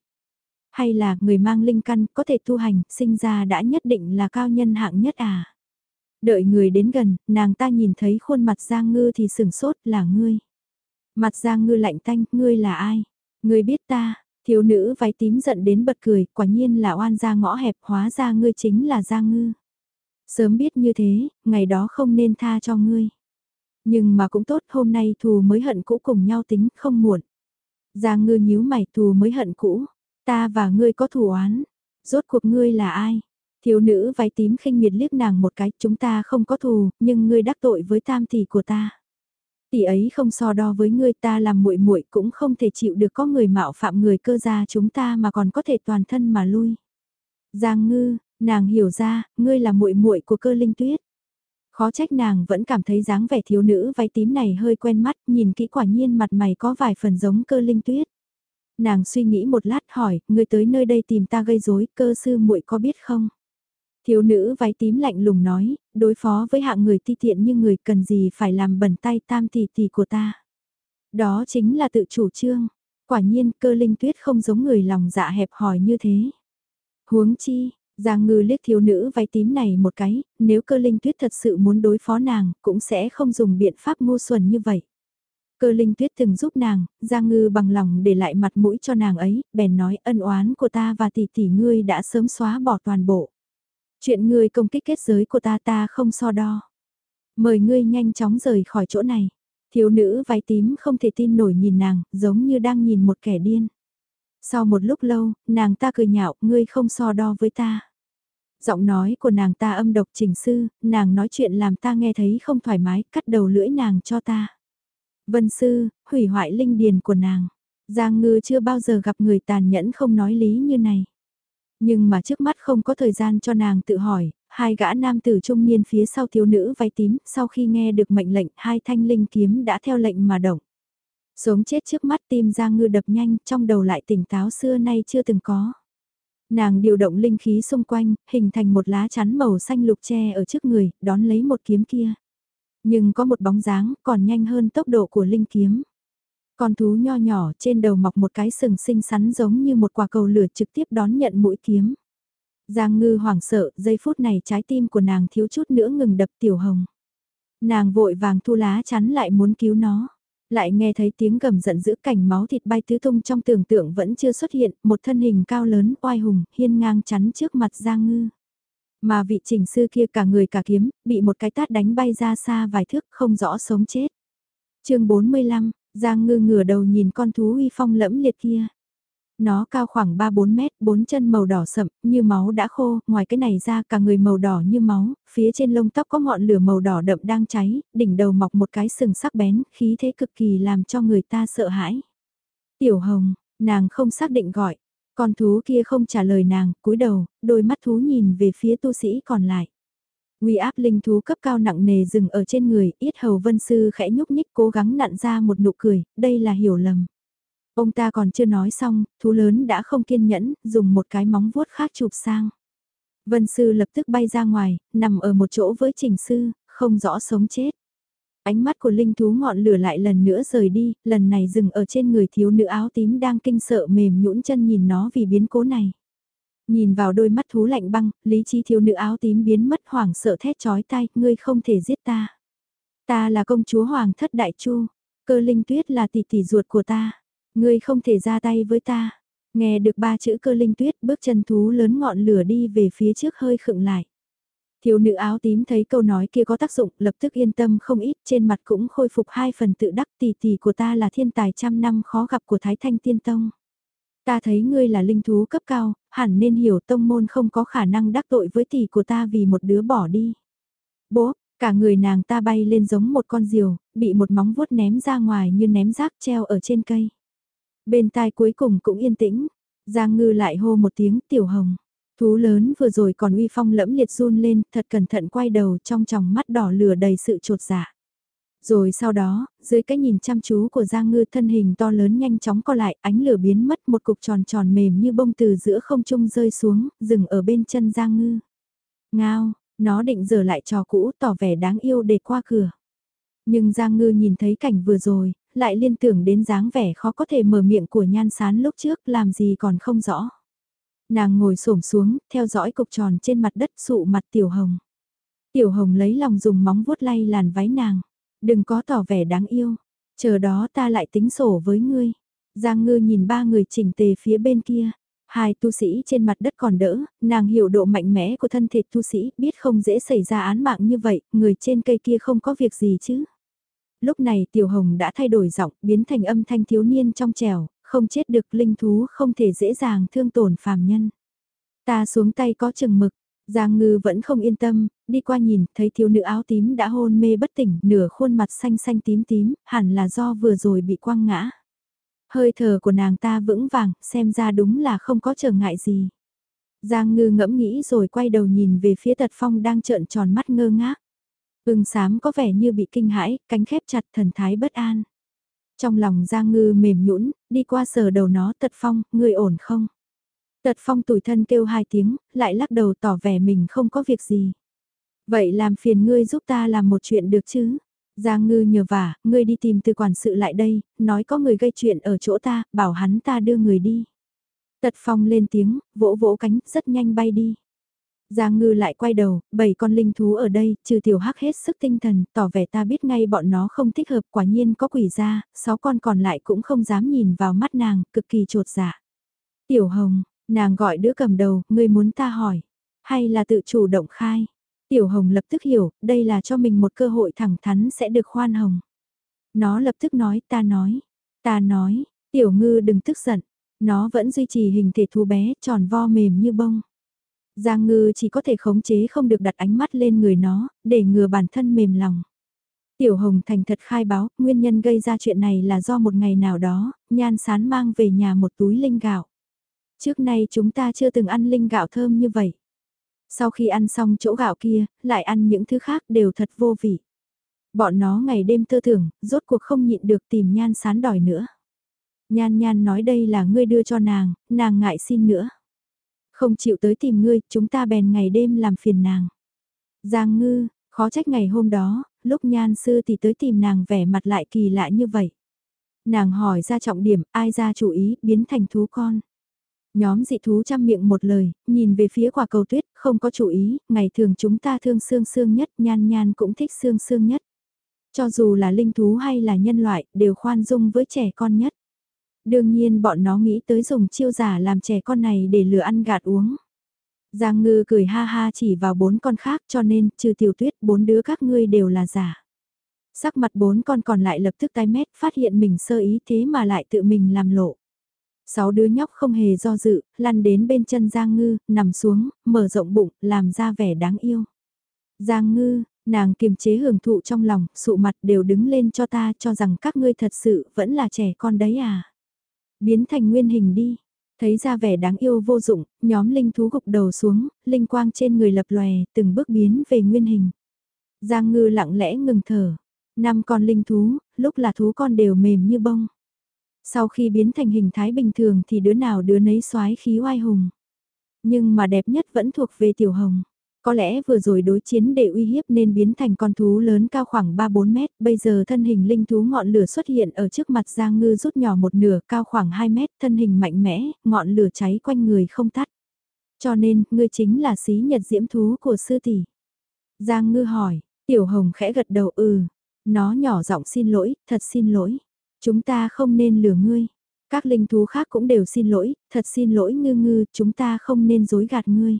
Hay là người mang linh căn có thể tu hành, sinh ra đã nhất định là cao nhân hạng nhất à? Đợi người đến gần, nàng ta nhìn thấy khuôn mặt Giang Ngư thì sửng sốt là ngươi. Mặt Giang Ngư lạnh tanh, ngươi là ai? Ngươi biết ta, thiếu nữ váy tím giận đến bật cười, quả nhiên là oan gia ngõ hẹp hóa ra ngươi chính là Giang Ngư. Sớm biết như thế, ngày đó không nên tha cho ngươi. Nhưng mà cũng tốt hôm nay thù mới hận cũ cùng nhau tính không muộn. Giang ngư nhíu mày thù mới hận cũ. Ta và ngươi có thù oán. Rốt cuộc ngươi là ai? Thiếu nữ váy tím khinh miệt liếc nàng một cái, chúng ta không có thù, nhưng ngươi đắc tội với tam tỷ của ta. Tỷ ấy không so đo với ngươi ta làm muội muội cũng không thể chịu được có người mạo phạm người cơ gia chúng ta mà còn có thể toàn thân mà lui. Giang ngư, nàng hiểu ra, ngươi là muội muội của cơ linh tuyết. Khó trách nàng vẫn cảm thấy dáng vẻ thiếu nữ váy tím này hơi quen mắt, nhìn kỹ quả nhiên mặt mày có vài phần giống cơ linh tuyết. Nàng suy nghĩ một lát hỏi, người tới nơi đây tìm ta gây rối, cơ sư muội có biết không? Thiếu nữ váy tím lạnh lùng nói, đối phó với hạng người ti tiện như người cần gì phải làm bẩn tay tam tỷ tỷ của ta. Đó chính là tự chủ trương. Quả nhiên cơ linh tuyết không giống người lòng dạ hẹp hòi như thế. Huống chi, Giang ngư liếc thiếu nữ váy tím này một cái, nếu cơ linh tuyết thật sự muốn đối phó nàng, cũng sẽ không dùng biện pháp ngu xuẩn như vậy. Cơ linh tuyết từng giúp nàng, Giang ngư bằng lòng để lại mặt mũi cho nàng ấy, bèn nói ân oán của ta và tỷ tỷ ngươi đã sớm xóa bỏ toàn bộ. Chuyện ngươi công kích kết giới của ta ta không so đo. Mời ngươi nhanh chóng rời khỏi chỗ này. Thiếu nữ váy tím không thể tin nổi nhìn nàng, giống như đang nhìn một kẻ điên. Sau một lúc lâu, nàng ta cười nhạo, ngươi không so đo với ta. Giọng nói của nàng ta âm độc trình sư, nàng nói chuyện làm ta nghe thấy không thoải mái, cắt đầu lưỡi nàng cho ta. Vân sư, hủy hoại linh điền của nàng. Giang ngư chưa bao giờ gặp người tàn nhẫn không nói lý như này. Nhưng mà trước mắt không có thời gian cho nàng tự hỏi, hai gã nam tử trung niên phía sau thiếu nữ váy tím, sau khi nghe được mệnh lệnh hai thanh linh kiếm đã theo lệnh mà động. Sống chết trước mắt tim Giang Ngư đập nhanh, trong đầu lại tỉnh táo xưa nay chưa từng có. Nàng điều động linh khí xung quanh, hình thành một lá chắn màu xanh lục tre ở trước người, đón lấy một kiếm kia. Nhưng có một bóng dáng, còn nhanh hơn tốc độ của linh kiếm. Con thú nho nhỏ trên đầu mọc một cái sừng xinh xắn giống như một quả cầu lửa trực tiếp đón nhận mũi kiếm. Giang ngư hoảng sợ, giây phút này trái tim của nàng thiếu chút nữa ngừng đập tiểu hồng. Nàng vội vàng thu lá chắn lại muốn cứu nó lại nghe thấy tiếng gầm giận dữ cảnh máu thịt bay tứ tung trong tưởng tượng vẫn chưa xuất hiện, một thân hình cao lớn, oai hùng, hiên ngang chắn trước mặt Giang Ngư. Mà vị chỉnh sư kia cả người cả kiếm, bị một cái tát đánh bay ra xa vài thước, không rõ sống chết. chương 45, Giang Ngư ngửa đầu nhìn con thú uy phong lẫm liệt kia. Nó cao khoảng 3-4 mét, bốn chân màu đỏ sậm, như máu đã khô, ngoài cái này ra cả người màu đỏ như máu, phía trên lông tóc có ngọn lửa màu đỏ đậm đang cháy, đỉnh đầu mọc một cái sừng sắc bén, khí thế cực kỳ làm cho người ta sợ hãi. Tiểu Hồng, nàng không xác định gọi, con thú kia không trả lời nàng, cúi đầu, đôi mắt thú nhìn về phía tu sĩ còn lại. Uy áp linh thú cấp cao nặng nề dừng ở trên người, ít hầu vân sư khẽ nhúc nhích cố gắng nặn ra một nụ cười, đây là hiểu lầm. Ông ta còn chưa nói xong, thú lớn đã không kiên nhẫn, dùng một cái móng vuốt khác chụp sang. Vân sư lập tức bay ra ngoài, nằm ở một chỗ với trình sư, không rõ sống chết. Ánh mắt của linh thú ngọn lửa lại lần nữa rời đi, lần này dừng ở trên người thiếu nữ áo tím đang kinh sợ mềm nhũn chân nhìn nó vì biến cố này. Nhìn vào đôi mắt thú lạnh băng, lý trí thiếu nữ áo tím biến mất hoảng sợ thét chói tai, ngươi không thể giết ta. Ta là công chúa hoàng thất đại chu, cơ linh tuyết là tỷ tỷ ruột của ta. Ngươi không thể ra tay với ta. Nghe được ba chữ cơ linh tuyết bước chân thú lớn ngọn lửa đi về phía trước hơi khựng lại. Thiếu nữ áo tím thấy câu nói kia có tác dụng, lập tức yên tâm không ít, trên mặt cũng khôi phục hai phần tự đắc tỷ tỷ của ta là thiên tài trăm năm khó gặp của Thái Thanh Tiên Tông. Ta thấy ngươi là linh thú cấp cao, hẳn nên hiểu tông môn không có khả năng đắc tội với tỷ của ta vì một đứa bỏ đi. Bố, cả người nàng ta bay lên giống một con diều, bị một móng vuốt ném ra ngoài như ném rác treo ở trên cây. Bên tai cuối cùng cũng yên tĩnh, Giang Ngư lại hô một tiếng tiểu hồng. Thú lớn vừa rồi còn uy phong lẫm liệt run lên, thật cẩn thận quay đầu trong tròng mắt đỏ lửa đầy sự trột dạ. Rồi sau đó, dưới cái nhìn chăm chú của Giang Ngư thân hình to lớn nhanh chóng co lại, ánh lửa biến mất một cục tròn tròn mềm như bông từ giữa không trung rơi xuống, dừng ở bên chân Giang Ngư. Ngao, nó định giờ lại trò cũ tỏ vẻ đáng yêu để qua cửa. Nhưng Giang Ngư nhìn thấy cảnh vừa rồi, lại liên tưởng đến dáng vẻ khó có thể mở miệng của nhan sán lúc trước làm gì còn không rõ. Nàng ngồi xổm xuống, theo dõi cục tròn trên mặt đất sụ mặt tiểu hồng. Tiểu Hồng lấy lòng dùng móng vuốt lay làn váy nàng. Đừng có tỏ vẻ đáng yêu. Chờ đó ta lại tính sổ với ngươi. Giang ngư nhìn ba người chỉnh tề phía bên kia. Hai tu sĩ trên mặt đất còn đỡ, nàng hiểu độ mạnh mẽ của thân thể tu sĩ, biết không dễ xảy ra án mạng như vậy, người trên cây kia không có việc gì chứ. Lúc này Tiểu Hồng đã thay đổi giọng, biến thành âm thanh thiếu niên trong trèo, không chết được linh thú không thể dễ dàng thương tổn phàm nhân. Ta xuống tay có chừng mực, Giang Ngư vẫn không yên tâm, đi qua nhìn, thấy thiếu nữ áo tím đã hôn mê bất tỉnh, nửa khuôn mặt xanh xanh tím tím, hẳn là do vừa rồi bị quăng ngã. Hơi thở của nàng ta vững vàng, xem ra đúng là không có trở ngại gì. Giang Ngư ngẫm nghĩ rồi quay đầu nhìn về phía Tật Phong đang trợn tròn mắt ngơ ngác. Ưng sám có vẻ như bị kinh hãi, cánh khép chặt thần thái bất an. Trong lòng Giang Ngư mềm nhũn, đi qua sờ đầu nó Tật Phong, người ổn không? Tật Phong tủi thân kêu hai tiếng, lại lắc đầu tỏ vẻ mình không có việc gì. Vậy làm phiền ngươi giúp ta làm một chuyện được chứ? Giang ngư nhờ vả, ngươi đi tìm từ quản sự lại đây, nói có người gây chuyện ở chỗ ta, bảo hắn ta đưa người đi. Tật phong lên tiếng, vỗ vỗ cánh, rất nhanh bay đi. Giang ngư lại quay đầu, bảy con linh thú ở đây, trừ tiểu hắc hết sức tinh thần, tỏ vẻ ta biết ngay bọn nó không thích hợp, quả nhiên có quỷ ra, sáu con còn lại cũng không dám nhìn vào mắt nàng, cực kỳ trột dạ. Tiểu hồng, nàng gọi đứa cầm đầu, ngươi muốn ta hỏi, hay là tự chủ động khai? Tiểu Hồng lập tức hiểu, đây là cho mình một cơ hội thẳng thắn sẽ được khoan hồng. Nó lập tức nói, ta nói, ta nói, Tiểu Ngư đừng tức giận, nó vẫn duy trì hình thể thú bé, tròn vo mềm như bông. Giang Ngư chỉ có thể khống chế không được đặt ánh mắt lên người nó, để ngừa bản thân mềm lòng. Tiểu Hồng thành thật khai báo, nguyên nhân gây ra chuyện này là do một ngày nào đó, nhan sán mang về nhà một túi linh gạo. Trước nay chúng ta chưa từng ăn linh gạo thơm như vậy. Sau khi ăn xong chỗ gạo kia, lại ăn những thứ khác đều thật vô vị. Bọn nó ngày đêm tơ thưởng rốt cuộc không nhịn được tìm nhan sán đòi nữa. Nhan nhan nói đây là ngươi đưa cho nàng, nàng ngại xin nữa. Không chịu tới tìm ngươi, chúng ta bèn ngày đêm làm phiền nàng. Giang ngư, khó trách ngày hôm đó, lúc nhan sư thì tới tìm nàng vẻ mặt lại kỳ lạ như vậy. Nàng hỏi ra trọng điểm, ai ra chủ ý, biến thành thú con. Nhóm dị thú chăm miệng một lời, nhìn về phía quả cầu tuyết, không có chủ ý, ngày thường chúng ta thương xương xương nhất, nhan nhan cũng thích xương xương nhất. Cho dù là linh thú hay là nhân loại, đều khoan dung với trẻ con nhất. Đương nhiên bọn nó nghĩ tới dùng chiêu giả làm trẻ con này để lừa ăn gạt uống. Giang ngư cười ha ha chỉ vào bốn con khác cho nên, trừ tiểu tuyết, bốn đứa các ngươi đều là giả. Sắc mặt bốn con còn lại lập tức tái mét, phát hiện mình sơ ý thế mà lại tự mình làm lộ. Sáu đứa nhóc không hề do dự, lăn đến bên chân Giang Ngư, nằm xuống, mở rộng bụng, làm ra vẻ đáng yêu. Giang Ngư, nàng kiềm chế hưởng thụ trong lòng, sụ mặt đều đứng lên cho ta cho rằng các ngươi thật sự vẫn là trẻ con đấy à. Biến thành nguyên hình đi. Thấy ra vẻ đáng yêu vô dụng, nhóm linh thú gục đầu xuống, linh quang trên người lập lòe, từng bước biến về nguyên hình. Giang ngư lặng lẽ ngừng thở. Năm con linh thú, lúc là thú con đều mềm như bông. Sau khi biến thành hình thái bình thường thì đứa nào đứa nấy xoái khí oai hùng. Nhưng mà đẹp nhất vẫn thuộc về tiểu hồng. Có lẽ vừa rồi đối chiến để uy hiếp nên biến thành con thú lớn cao khoảng 3-4 mét, bây giờ thân hình linh thú ngọn lửa xuất hiện ở trước mặt Giang Ngư rút nhỏ một nửa cao khoảng 2 mét, thân hình mạnh mẽ, ngọn lửa cháy quanh người không tắt. Cho nên, ngươi chính là xí nhật diễm thú của sư tỷ. Giang Ngư hỏi, tiểu hồng khẽ gật đầu ừ, nó nhỏ giọng xin lỗi, thật xin lỗi. Chúng ta không nên lừa ngươi. Các linh thú khác cũng đều xin lỗi, thật xin lỗi ngư ngư, chúng ta không nên dối gạt ngươi.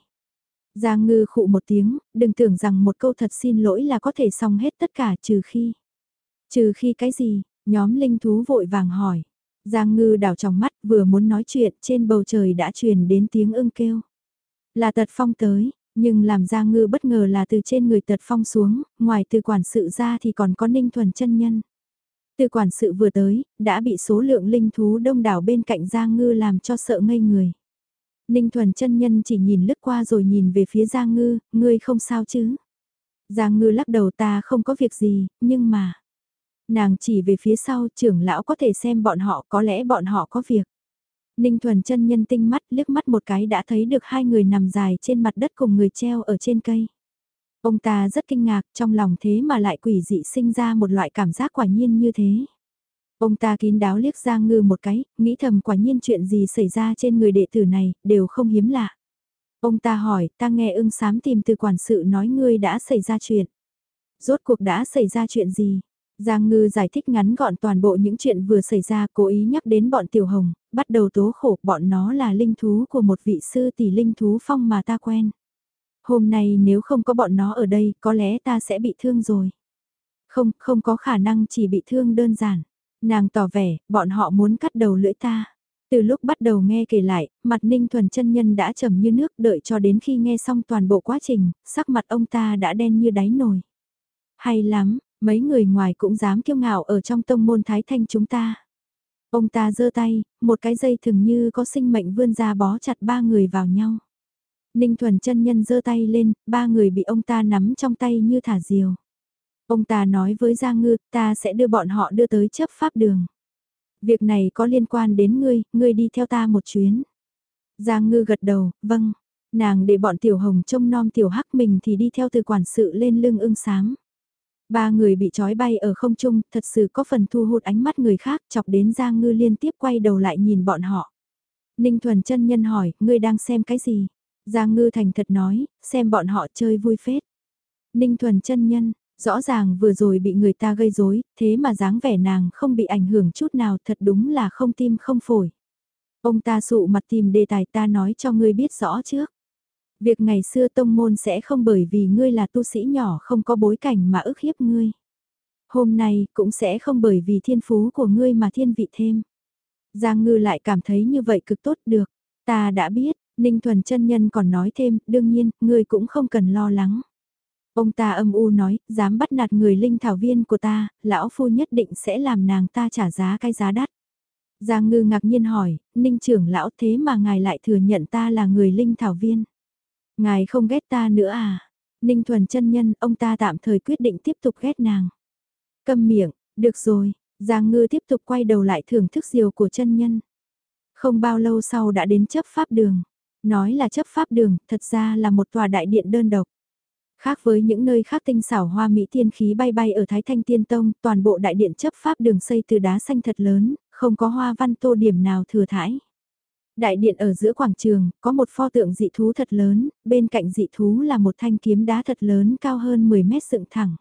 Giang ngư khụ một tiếng, đừng tưởng rằng một câu thật xin lỗi là có thể xong hết tất cả trừ khi. Trừ khi cái gì, nhóm linh thú vội vàng hỏi. Giang ngư đảo trong mắt vừa muốn nói chuyện trên bầu trời đã truyền đến tiếng ưng kêu. Là tật phong tới, nhưng làm Giang ngư bất ngờ là từ trên người tật phong xuống, ngoài từ quản sự ra thì còn có ninh thuần chân nhân. Từ quản sự vừa tới, đã bị số lượng linh thú đông đảo bên cạnh Giang Ngư làm cho sợ ngây người. Ninh Thuần chân nhân chỉ nhìn lướt qua rồi nhìn về phía Giang Ngư, ngươi không sao chứ? Giang Ngư lắc đầu ta không có việc gì, nhưng mà... Nàng chỉ về phía sau trưởng lão có thể xem bọn họ có lẽ bọn họ có việc. Ninh Thuần chân nhân tinh mắt liếc mắt một cái đã thấy được hai người nằm dài trên mặt đất cùng người treo ở trên cây. Ông ta rất kinh ngạc trong lòng thế mà lại quỷ dị sinh ra một loại cảm giác quả nhiên như thế. Ông ta kín đáo liếc Giang Ngư một cái, nghĩ thầm quả nhiên chuyện gì xảy ra trên người đệ tử này, đều không hiếm lạ. Ông ta hỏi, ta nghe ưng sám tìm từ quản sự nói ngươi đã xảy ra chuyện. Rốt cuộc đã xảy ra chuyện gì? Giang Ngư giải thích ngắn gọn toàn bộ những chuyện vừa xảy ra cố ý nhắc đến bọn Tiểu Hồng, bắt đầu tố khổ bọn nó là linh thú của một vị sư tỷ linh thú phong mà ta quen. Hôm nay nếu không có bọn nó ở đây có lẽ ta sẽ bị thương rồi. Không, không có khả năng chỉ bị thương đơn giản. Nàng tỏ vẻ, bọn họ muốn cắt đầu lưỡi ta. Từ lúc bắt đầu nghe kể lại, mặt Ninh Thuần chân nhân đã trầm như nước đợi cho đến khi nghe xong toàn bộ quá trình, sắc mặt ông ta đã đen như đáy nồi. Hay lắm, mấy người ngoài cũng dám kiêu ngạo ở trong tông môn Thái Thanh chúng ta. Ông ta giơ tay, một cái dây thường như có sinh mệnh vươn ra bó chặt ba người vào nhau. Ninh Thuần chân nhân giơ tay lên, ba người bị ông ta nắm trong tay như thả diều. Ông ta nói với Giang Ngư, ta sẽ đưa bọn họ đưa tới chấp pháp đường. Việc này có liên quan đến ngươi, ngươi đi theo ta một chuyến. Giang Ngư gật đầu, vâng. Nàng để bọn tiểu hồng trông nom tiểu hắc mình thì đi theo từ quản sự lên lưng ưng sám. Ba người bị trói bay ở không trung, thật sự có phần thu hút ánh mắt người khác, chọc đến Giang Ngư liên tiếp quay đầu lại nhìn bọn họ. Ninh Thuần chân nhân hỏi, ngươi đang xem cái gì? Giang Ngư thành thật nói, xem bọn họ chơi vui phết. Ninh Thuần chân nhân, rõ ràng vừa rồi bị người ta gây rối, thế mà dáng vẻ nàng không bị ảnh hưởng chút nào thật đúng là không tim không phổi. Ông ta sụ mặt tìm đề tài ta nói cho ngươi biết rõ trước. Việc ngày xưa tông môn sẽ không bởi vì ngươi là tu sĩ nhỏ không có bối cảnh mà ức hiếp ngươi. Hôm nay cũng sẽ không bởi vì thiên phú của ngươi mà thiên vị thêm. Giang ngư lại cảm thấy như vậy cực tốt được. Ta đã biết, Ninh Thuần chân Nhân còn nói thêm, đương nhiên, ngươi cũng không cần lo lắng. Ông ta âm u nói, dám bắt nạt người linh thảo viên của ta, lão phu nhất định sẽ làm nàng ta trả giá cái giá đắt. Giang ngư ngạc nhiên hỏi, ninh trưởng lão thế mà ngài lại thừa nhận ta là người linh thảo viên. Ngài không ghét ta nữa à? Ninh thuần chân nhân, ông ta tạm thời quyết định tiếp tục ghét nàng. Câm miệng, được rồi, Giang ngư tiếp tục quay đầu lại thưởng thức diều của chân nhân. Không bao lâu sau đã đến chấp pháp đường. Nói là chấp pháp đường, thật ra là một tòa đại điện đơn độc. Khác với những nơi khác tinh xảo hoa mỹ tiên khí bay bay ở Thái Thanh Tiên Tông, toàn bộ đại điện chấp pháp đường xây từ đá xanh thật lớn, không có hoa văn tô điểm nào thừa thải. Đại điện ở giữa quảng trường, có một pho tượng dị thú thật lớn, bên cạnh dị thú là một thanh kiếm đá thật lớn cao hơn 10 mét dựng thẳng.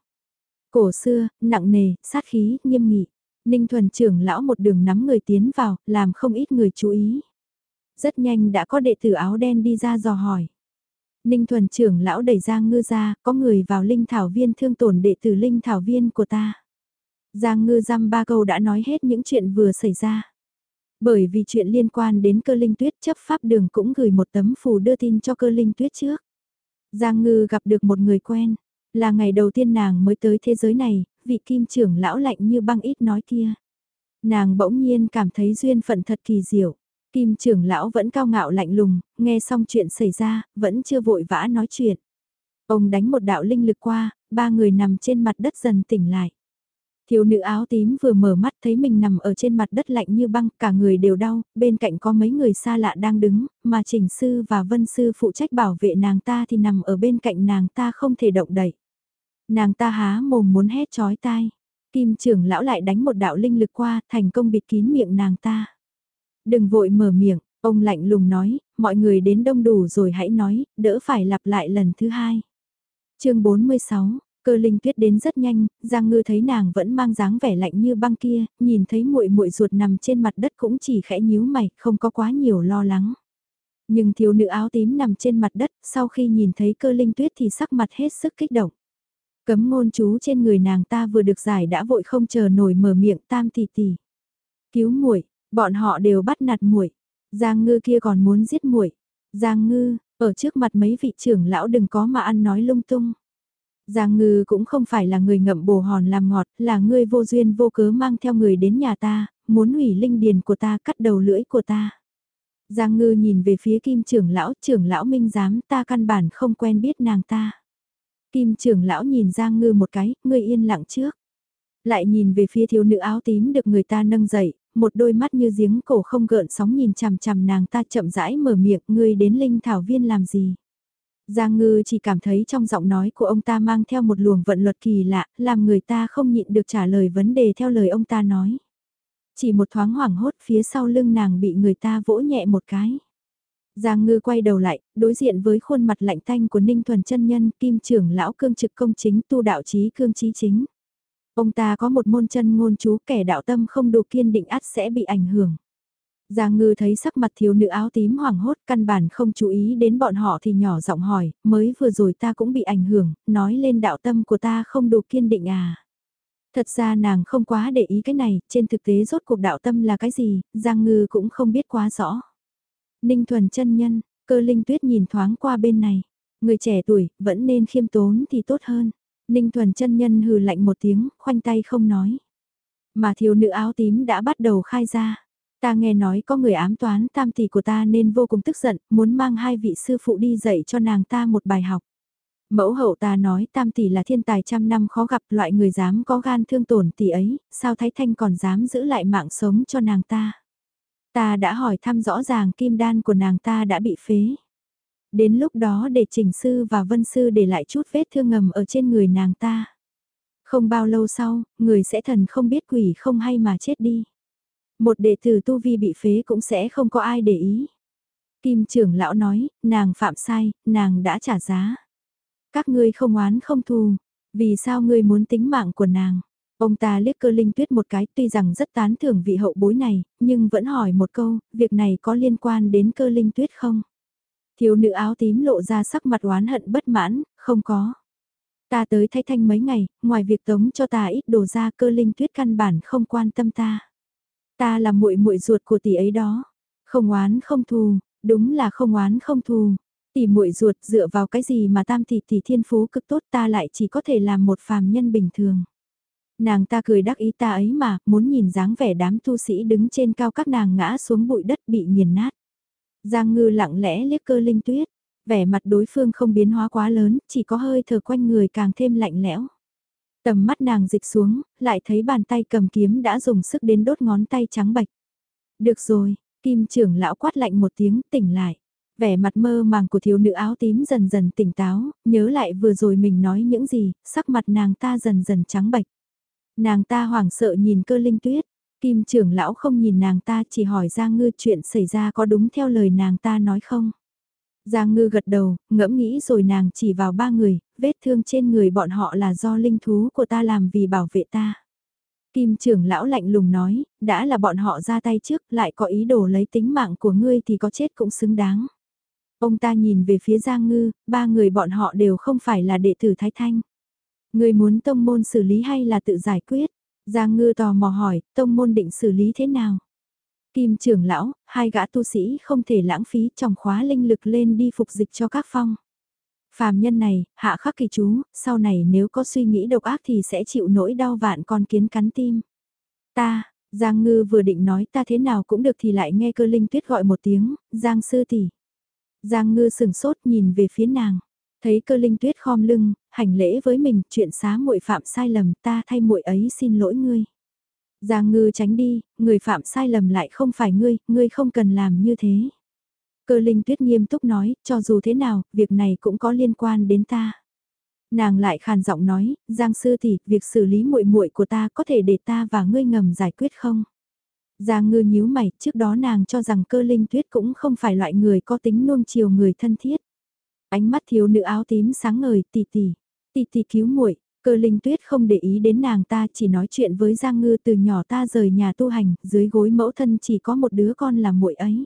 Cổ xưa, nặng nề, sát khí, nghiêm nghị. Ninh thuần trưởng lão một đường nắm người tiến vào, làm không ít người chú ý. Rất nhanh đã có đệ tử áo đen đi ra dò hỏi. Ninh thuần trưởng lão đẩy Giang Ngư ra, có người vào linh thảo viên thương tổn đệ tử linh thảo viên của ta. Giang Ngư giam ba câu đã nói hết những chuyện vừa xảy ra. Bởi vì chuyện liên quan đến cơ linh tuyết chấp pháp đường cũng gửi một tấm phù đưa tin cho cơ linh tuyết trước. Giang Ngư gặp được một người quen, là ngày đầu tiên nàng mới tới thế giới này, vị kim trưởng lão lạnh như băng ít nói kia. Nàng bỗng nhiên cảm thấy duyên phận thật kỳ diệu. Kim trưởng lão vẫn cao ngạo lạnh lùng, nghe xong chuyện xảy ra, vẫn chưa vội vã nói chuyện. Ông đánh một đạo linh lực qua, ba người nằm trên mặt đất dần tỉnh lại. Thiếu nữ áo tím vừa mở mắt thấy mình nằm ở trên mặt đất lạnh như băng, cả người đều đau, bên cạnh có mấy người xa lạ đang đứng, mà trình sư và vân sư phụ trách bảo vệ nàng ta thì nằm ở bên cạnh nàng ta không thể động đậy. Nàng ta há mồm muốn hét chói tai. Kim trưởng lão lại đánh một đạo linh lực qua, thành công bịt kín miệng nàng ta. Đừng vội mở miệng, ông lạnh lùng nói, mọi người đến đông đủ rồi hãy nói, đỡ phải lặp lại lần thứ hai. chương 46, cơ linh tuyết đến rất nhanh, Giang Ngư thấy nàng vẫn mang dáng vẻ lạnh như băng kia, nhìn thấy muội muội ruột nằm trên mặt đất cũng chỉ khẽ nhíu mày, không có quá nhiều lo lắng. Nhưng thiếu nữ áo tím nằm trên mặt đất, sau khi nhìn thấy cơ linh tuyết thì sắc mặt hết sức kích động. Cấm ngôn chú trên người nàng ta vừa được giải đã vội không chờ nổi mở miệng tam tỷ tỷ. Cứu muội Bọn họ đều bắt nạt muội. Giang ngư kia còn muốn giết muội. Giang ngư, ở trước mặt mấy vị trưởng lão đừng có mà ăn nói lung tung. Giang ngư cũng không phải là người ngậm bồ hòn làm ngọt, là ngươi vô duyên vô cớ mang theo người đến nhà ta, muốn hủy linh điền của ta cắt đầu lưỡi của ta. Giang ngư nhìn về phía kim trưởng lão, trưởng lão minh giám ta căn bản không quen biết nàng ta. Kim trưởng lão nhìn Giang ngư một cái, ngươi yên lặng trước. Lại nhìn về phía thiếu nữ áo tím được người ta nâng dậy, một đôi mắt như giếng cổ không gợn sóng nhìn chằm chằm nàng ta chậm rãi mở miệng ngươi đến linh thảo viên làm gì. Giang ngư chỉ cảm thấy trong giọng nói của ông ta mang theo một luồng vận luật kỳ lạ, làm người ta không nhịn được trả lời vấn đề theo lời ông ta nói. Chỉ một thoáng hoảng hốt phía sau lưng nàng bị người ta vỗ nhẹ một cái. Giang Ngư quay đầu lại, đối diện với khuôn mặt lạnh tanh của Ninh Thuần chân Nhân, kim trưởng lão cương trực công chính tu đạo trí cương trí chính. Ông ta có một môn chân ngôn chú kẻ đạo tâm không đủ kiên định ắt sẽ bị ảnh hưởng. Giang ngư thấy sắc mặt thiếu nữ áo tím hoảng hốt căn bản không chú ý đến bọn họ thì nhỏ giọng hỏi, mới vừa rồi ta cũng bị ảnh hưởng, nói lên đạo tâm của ta không đủ kiên định à. Thật ra nàng không quá để ý cái này, trên thực tế rốt cuộc đạo tâm là cái gì, Giang ngư cũng không biết quá rõ. Ninh thuần chân nhân, cơ linh tuyết nhìn thoáng qua bên này, người trẻ tuổi, vẫn nên khiêm tốn thì tốt hơn. Ninh thuần chân nhân hừ lạnh một tiếng, khoanh tay không nói. Mà thiếu nữ áo tím đã bắt đầu khai ra. Ta nghe nói có người ám toán tam tỷ của ta nên vô cùng tức giận, muốn mang hai vị sư phụ đi dạy cho nàng ta một bài học. Mẫu hậu ta nói tam tỷ là thiên tài trăm năm khó gặp loại người dám có gan thương tổn tỷ ấy, sao Thái Thanh còn dám giữ lại mạng sống cho nàng ta. Ta đã hỏi thăm rõ ràng kim đan của nàng ta đã bị phế. Đến lúc đó để trình sư và vân sư để lại chút vết thương ngầm ở trên người nàng ta. Không bao lâu sau, người sẽ thần không biết quỷ không hay mà chết đi. Một đệ tử tu vi bị phế cũng sẽ không có ai để ý. Kim trưởng lão nói, nàng phạm sai, nàng đã trả giá. Các ngươi không oán không thù, vì sao ngươi muốn tính mạng của nàng? Ông ta liếc cơ linh tuyết một cái tuy rằng rất tán thưởng vị hậu bối này, nhưng vẫn hỏi một câu, việc này có liên quan đến cơ linh tuyết không? Thiếu nữ áo tím lộ ra sắc mặt oán hận bất mãn, không có. Ta tới thay thanh mấy ngày, ngoài việc tống cho ta ít đồ ra cơ linh tuyết căn bản không quan tâm ta. Ta là muội muội ruột của tỷ ấy đó. Không oán không thù, đúng là không oán không thù. Tỷ muội ruột dựa vào cái gì mà tam tỷ tỷ thiên phú cực tốt ta lại chỉ có thể làm một phàm nhân bình thường. Nàng ta cười đắc ý ta ấy mà, muốn nhìn dáng vẻ đám tu sĩ đứng trên cao các nàng ngã xuống bụi đất bị nghiền nát. Giang ngư lặng lẽ liếc cơ linh tuyết, vẻ mặt đối phương không biến hóa quá lớn, chỉ có hơi thở quanh người càng thêm lạnh lẽo. Tầm mắt nàng dịch xuống, lại thấy bàn tay cầm kiếm đã dùng sức đến đốt ngón tay trắng bạch. Được rồi, kim trưởng lão quát lạnh một tiếng tỉnh lại. Vẻ mặt mơ màng của thiếu nữ áo tím dần dần tỉnh táo, nhớ lại vừa rồi mình nói những gì, sắc mặt nàng ta dần dần trắng bạch. Nàng ta hoảng sợ nhìn cơ linh tuyết, kim trưởng lão không nhìn nàng ta chỉ hỏi Giang Ngư chuyện xảy ra có đúng theo lời nàng ta nói không. Giang Ngư gật đầu, ngẫm nghĩ rồi nàng chỉ vào ba người, vết thương trên người bọn họ là do linh thú của ta làm vì bảo vệ ta. Kim trưởng lão lạnh lùng nói, đã là bọn họ ra tay trước, lại có ý đồ lấy tính mạng của ngươi thì có chết cũng xứng đáng. Ông ta nhìn về phía Giang Ngư, ba người bọn họ đều không phải là đệ tử Thái Thanh. Ngươi muốn tông môn xử lý hay là tự giải quyết? Giang Ngư tò mò hỏi, tông môn định xử lý thế nào? Kim trưởng lão, hai gã tu sĩ không thể lãng phí trọng khóa linh lực lên đi phục dịch cho các phong. Phàm nhân này, hạ khắc kỳ chú, sau này nếu có suy nghĩ độc ác thì sẽ chịu nỗi đau vạn con kiến cắn tim. Ta, Giang Ngư vừa định nói ta thế nào cũng được thì lại nghe cơ linh tuyết gọi một tiếng, Giang sư tỷ. Giang Ngư sừng sốt nhìn về phía nàng, thấy cơ linh tuyết khom lưng, hành lễ với mình, chuyện xá muội phạm sai lầm ta thay muội ấy xin lỗi ngươi. Giang ngư tránh đi, người phạm sai lầm lại không phải ngươi, ngươi không cần làm như thế. Cơ linh tuyết nghiêm túc nói, cho dù thế nào, việc này cũng có liên quan đến ta. Nàng lại khàn giọng nói, Giang sư tỷ, việc xử lý muội muội của ta có thể để ta và ngươi ngầm giải quyết không? Giang ngư nhíu mày, trước đó nàng cho rằng cơ linh tuyết cũng không phải loại người có tính nuông chiều người thân thiết. Ánh mắt thiếu nữ áo tím sáng ngời, tỷ tỷ, tỷ tỷ cứu muội, Cơ linh tuyết không để ý đến nàng ta chỉ nói chuyện với Giang Ngư từ nhỏ ta rời nhà tu hành, dưới gối mẫu thân chỉ có một đứa con là muội ấy.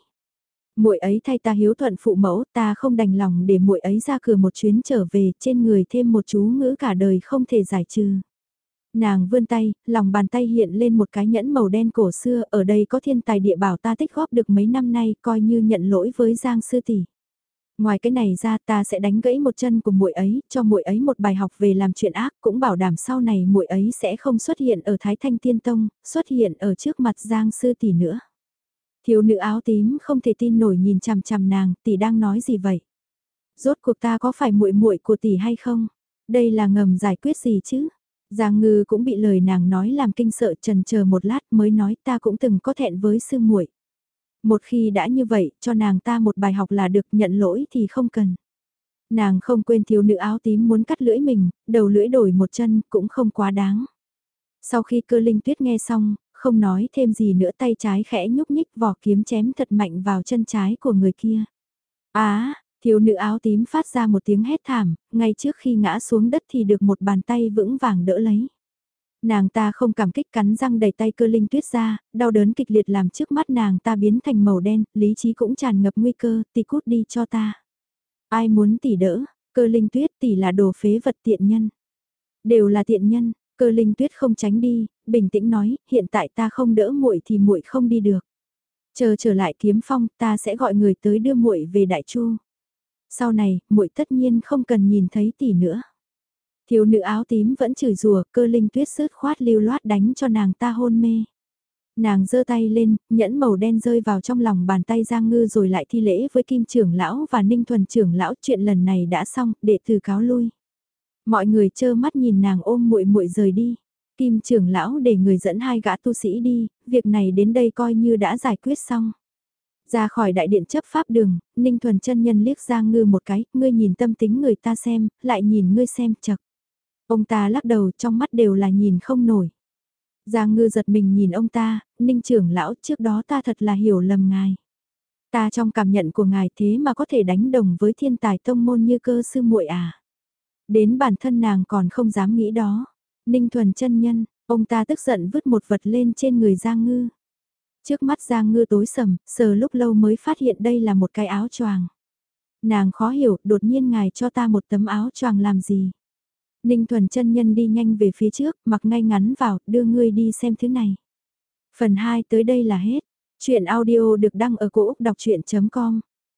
Muội ấy thay ta hiếu thuận phụ mẫu, ta không đành lòng để muội ấy ra cửa một chuyến trở về, trên người thêm một chú ngữ cả đời không thể giải trừ. Nàng vươn tay, lòng bàn tay hiện lên một cái nhẫn màu đen cổ xưa, ở đây có thiên tài địa bảo ta tích góp được mấy năm nay, coi như nhận lỗi với Giang sư tỷ. Ngoài cái này ra ta sẽ đánh gãy một chân của muội ấy, cho muội ấy một bài học về làm chuyện ác, cũng bảo đảm sau này muội ấy sẽ không xuất hiện ở Thái Thanh Tiên Tông, xuất hiện ở trước mặt Giang sư tỷ nữa. Thiếu nữ áo tím không thể tin nổi nhìn chằm chằm nàng, tỷ đang nói gì vậy? Rốt cuộc ta có phải muội muội của tỷ hay không? Đây là ngầm giải quyết gì chứ? Giang ngư cũng bị lời nàng nói làm kinh sợ trần chờ một lát mới nói ta cũng từng có thẹn với sư muội. Một khi đã như vậy, cho nàng ta một bài học là được nhận lỗi thì không cần. Nàng không quên thiếu nữ áo tím muốn cắt lưỡi mình, đầu lưỡi đổi một chân cũng không quá đáng. Sau khi cơ linh tuyết nghe xong, không nói thêm gì nữa tay trái khẽ nhúc nhích vỏ kiếm chém thật mạnh vào chân trái của người kia. Á, thiếu nữ áo tím phát ra một tiếng hét thảm, ngay trước khi ngã xuống đất thì được một bàn tay vững vàng đỡ lấy. Nàng ta không cảm kích cắn răng đẩy tay cơ linh tuyết ra, đau đớn kịch liệt làm trước mắt nàng ta biến thành màu đen, lý trí cũng tràn ngập nguy cơ, tỷ cút đi cho ta. Ai muốn tỷ đỡ, cơ linh tuyết tỷ là đồ phế vật tiện nhân. Đều là tiện nhân, cơ linh tuyết không tránh đi, bình tĩnh nói, hiện tại ta không đỡ muội thì muội không đi được. Chờ trở lại kiếm phong, ta sẽ gọi người tới đưa muội về đại chu. Sau này, muội tất nhiên không cần nhìn thấy tỷ nữa. Thiếu nữ áo tím vẫn chửi rủa, cơ linh tuyết sứt khoát lưu loát đánh cho nàng ta hôn mê. Nàng giơ tay lên, nhẫn màu đen rơi vào trong lòng bàn tay Giang Ngư rồi lại thi lễ với Kim trưởng lão và Ninh Thuần trưởng lão, chuyện lần này đã xong, đệ tử cáo lui. Mọi người trơ mắt nhìn nàng ôm muội muội rời đi. Kim trưởng lão để người dẫn hai gã tu sĩ đi, việc này đến đây coi như đã giải quyết xong. Ra khỏi đại điện chấp pháp đường, Ninh Thuần chân nhân liếc Giang Ngư một cái, ngươi nhìn tâm tính người ta xem, lại nhìn ngươi xem chật. Ông ta lắc đầu trong mắt đều là nhìn không nổi. Giang ngư giật mình nhìn ông ta, ninh trưởng lão trước đó ta thật là hiểu lầm ngài. Ta trong cảm nhận của ngài thế mà có thể đánh đồng với thiên tài tông môn như cơ sư muội à. Đến bản thân nàng còn không dám nghĩ đó. Ninh thuần chân nhân, ông ta tức giận vứt một vật lên trên người Giang ngư. Trước mắt Giang ngư tối sầm, sờ lúc lâu mới phát hiện đây là một cái áo choàng. Nàng khó hiểu, đột nhiên ngài cho ta một tấm áo choàng làm gì. Ninh Thuần chân nhân đi nhanh về phía trước, mặc ngay ngắn vào, đưa ngươi đi xem thứ này. Phần 2 tới đây là hết. Chuyện audio được đăng ở cổ Úc đọc chuyện.com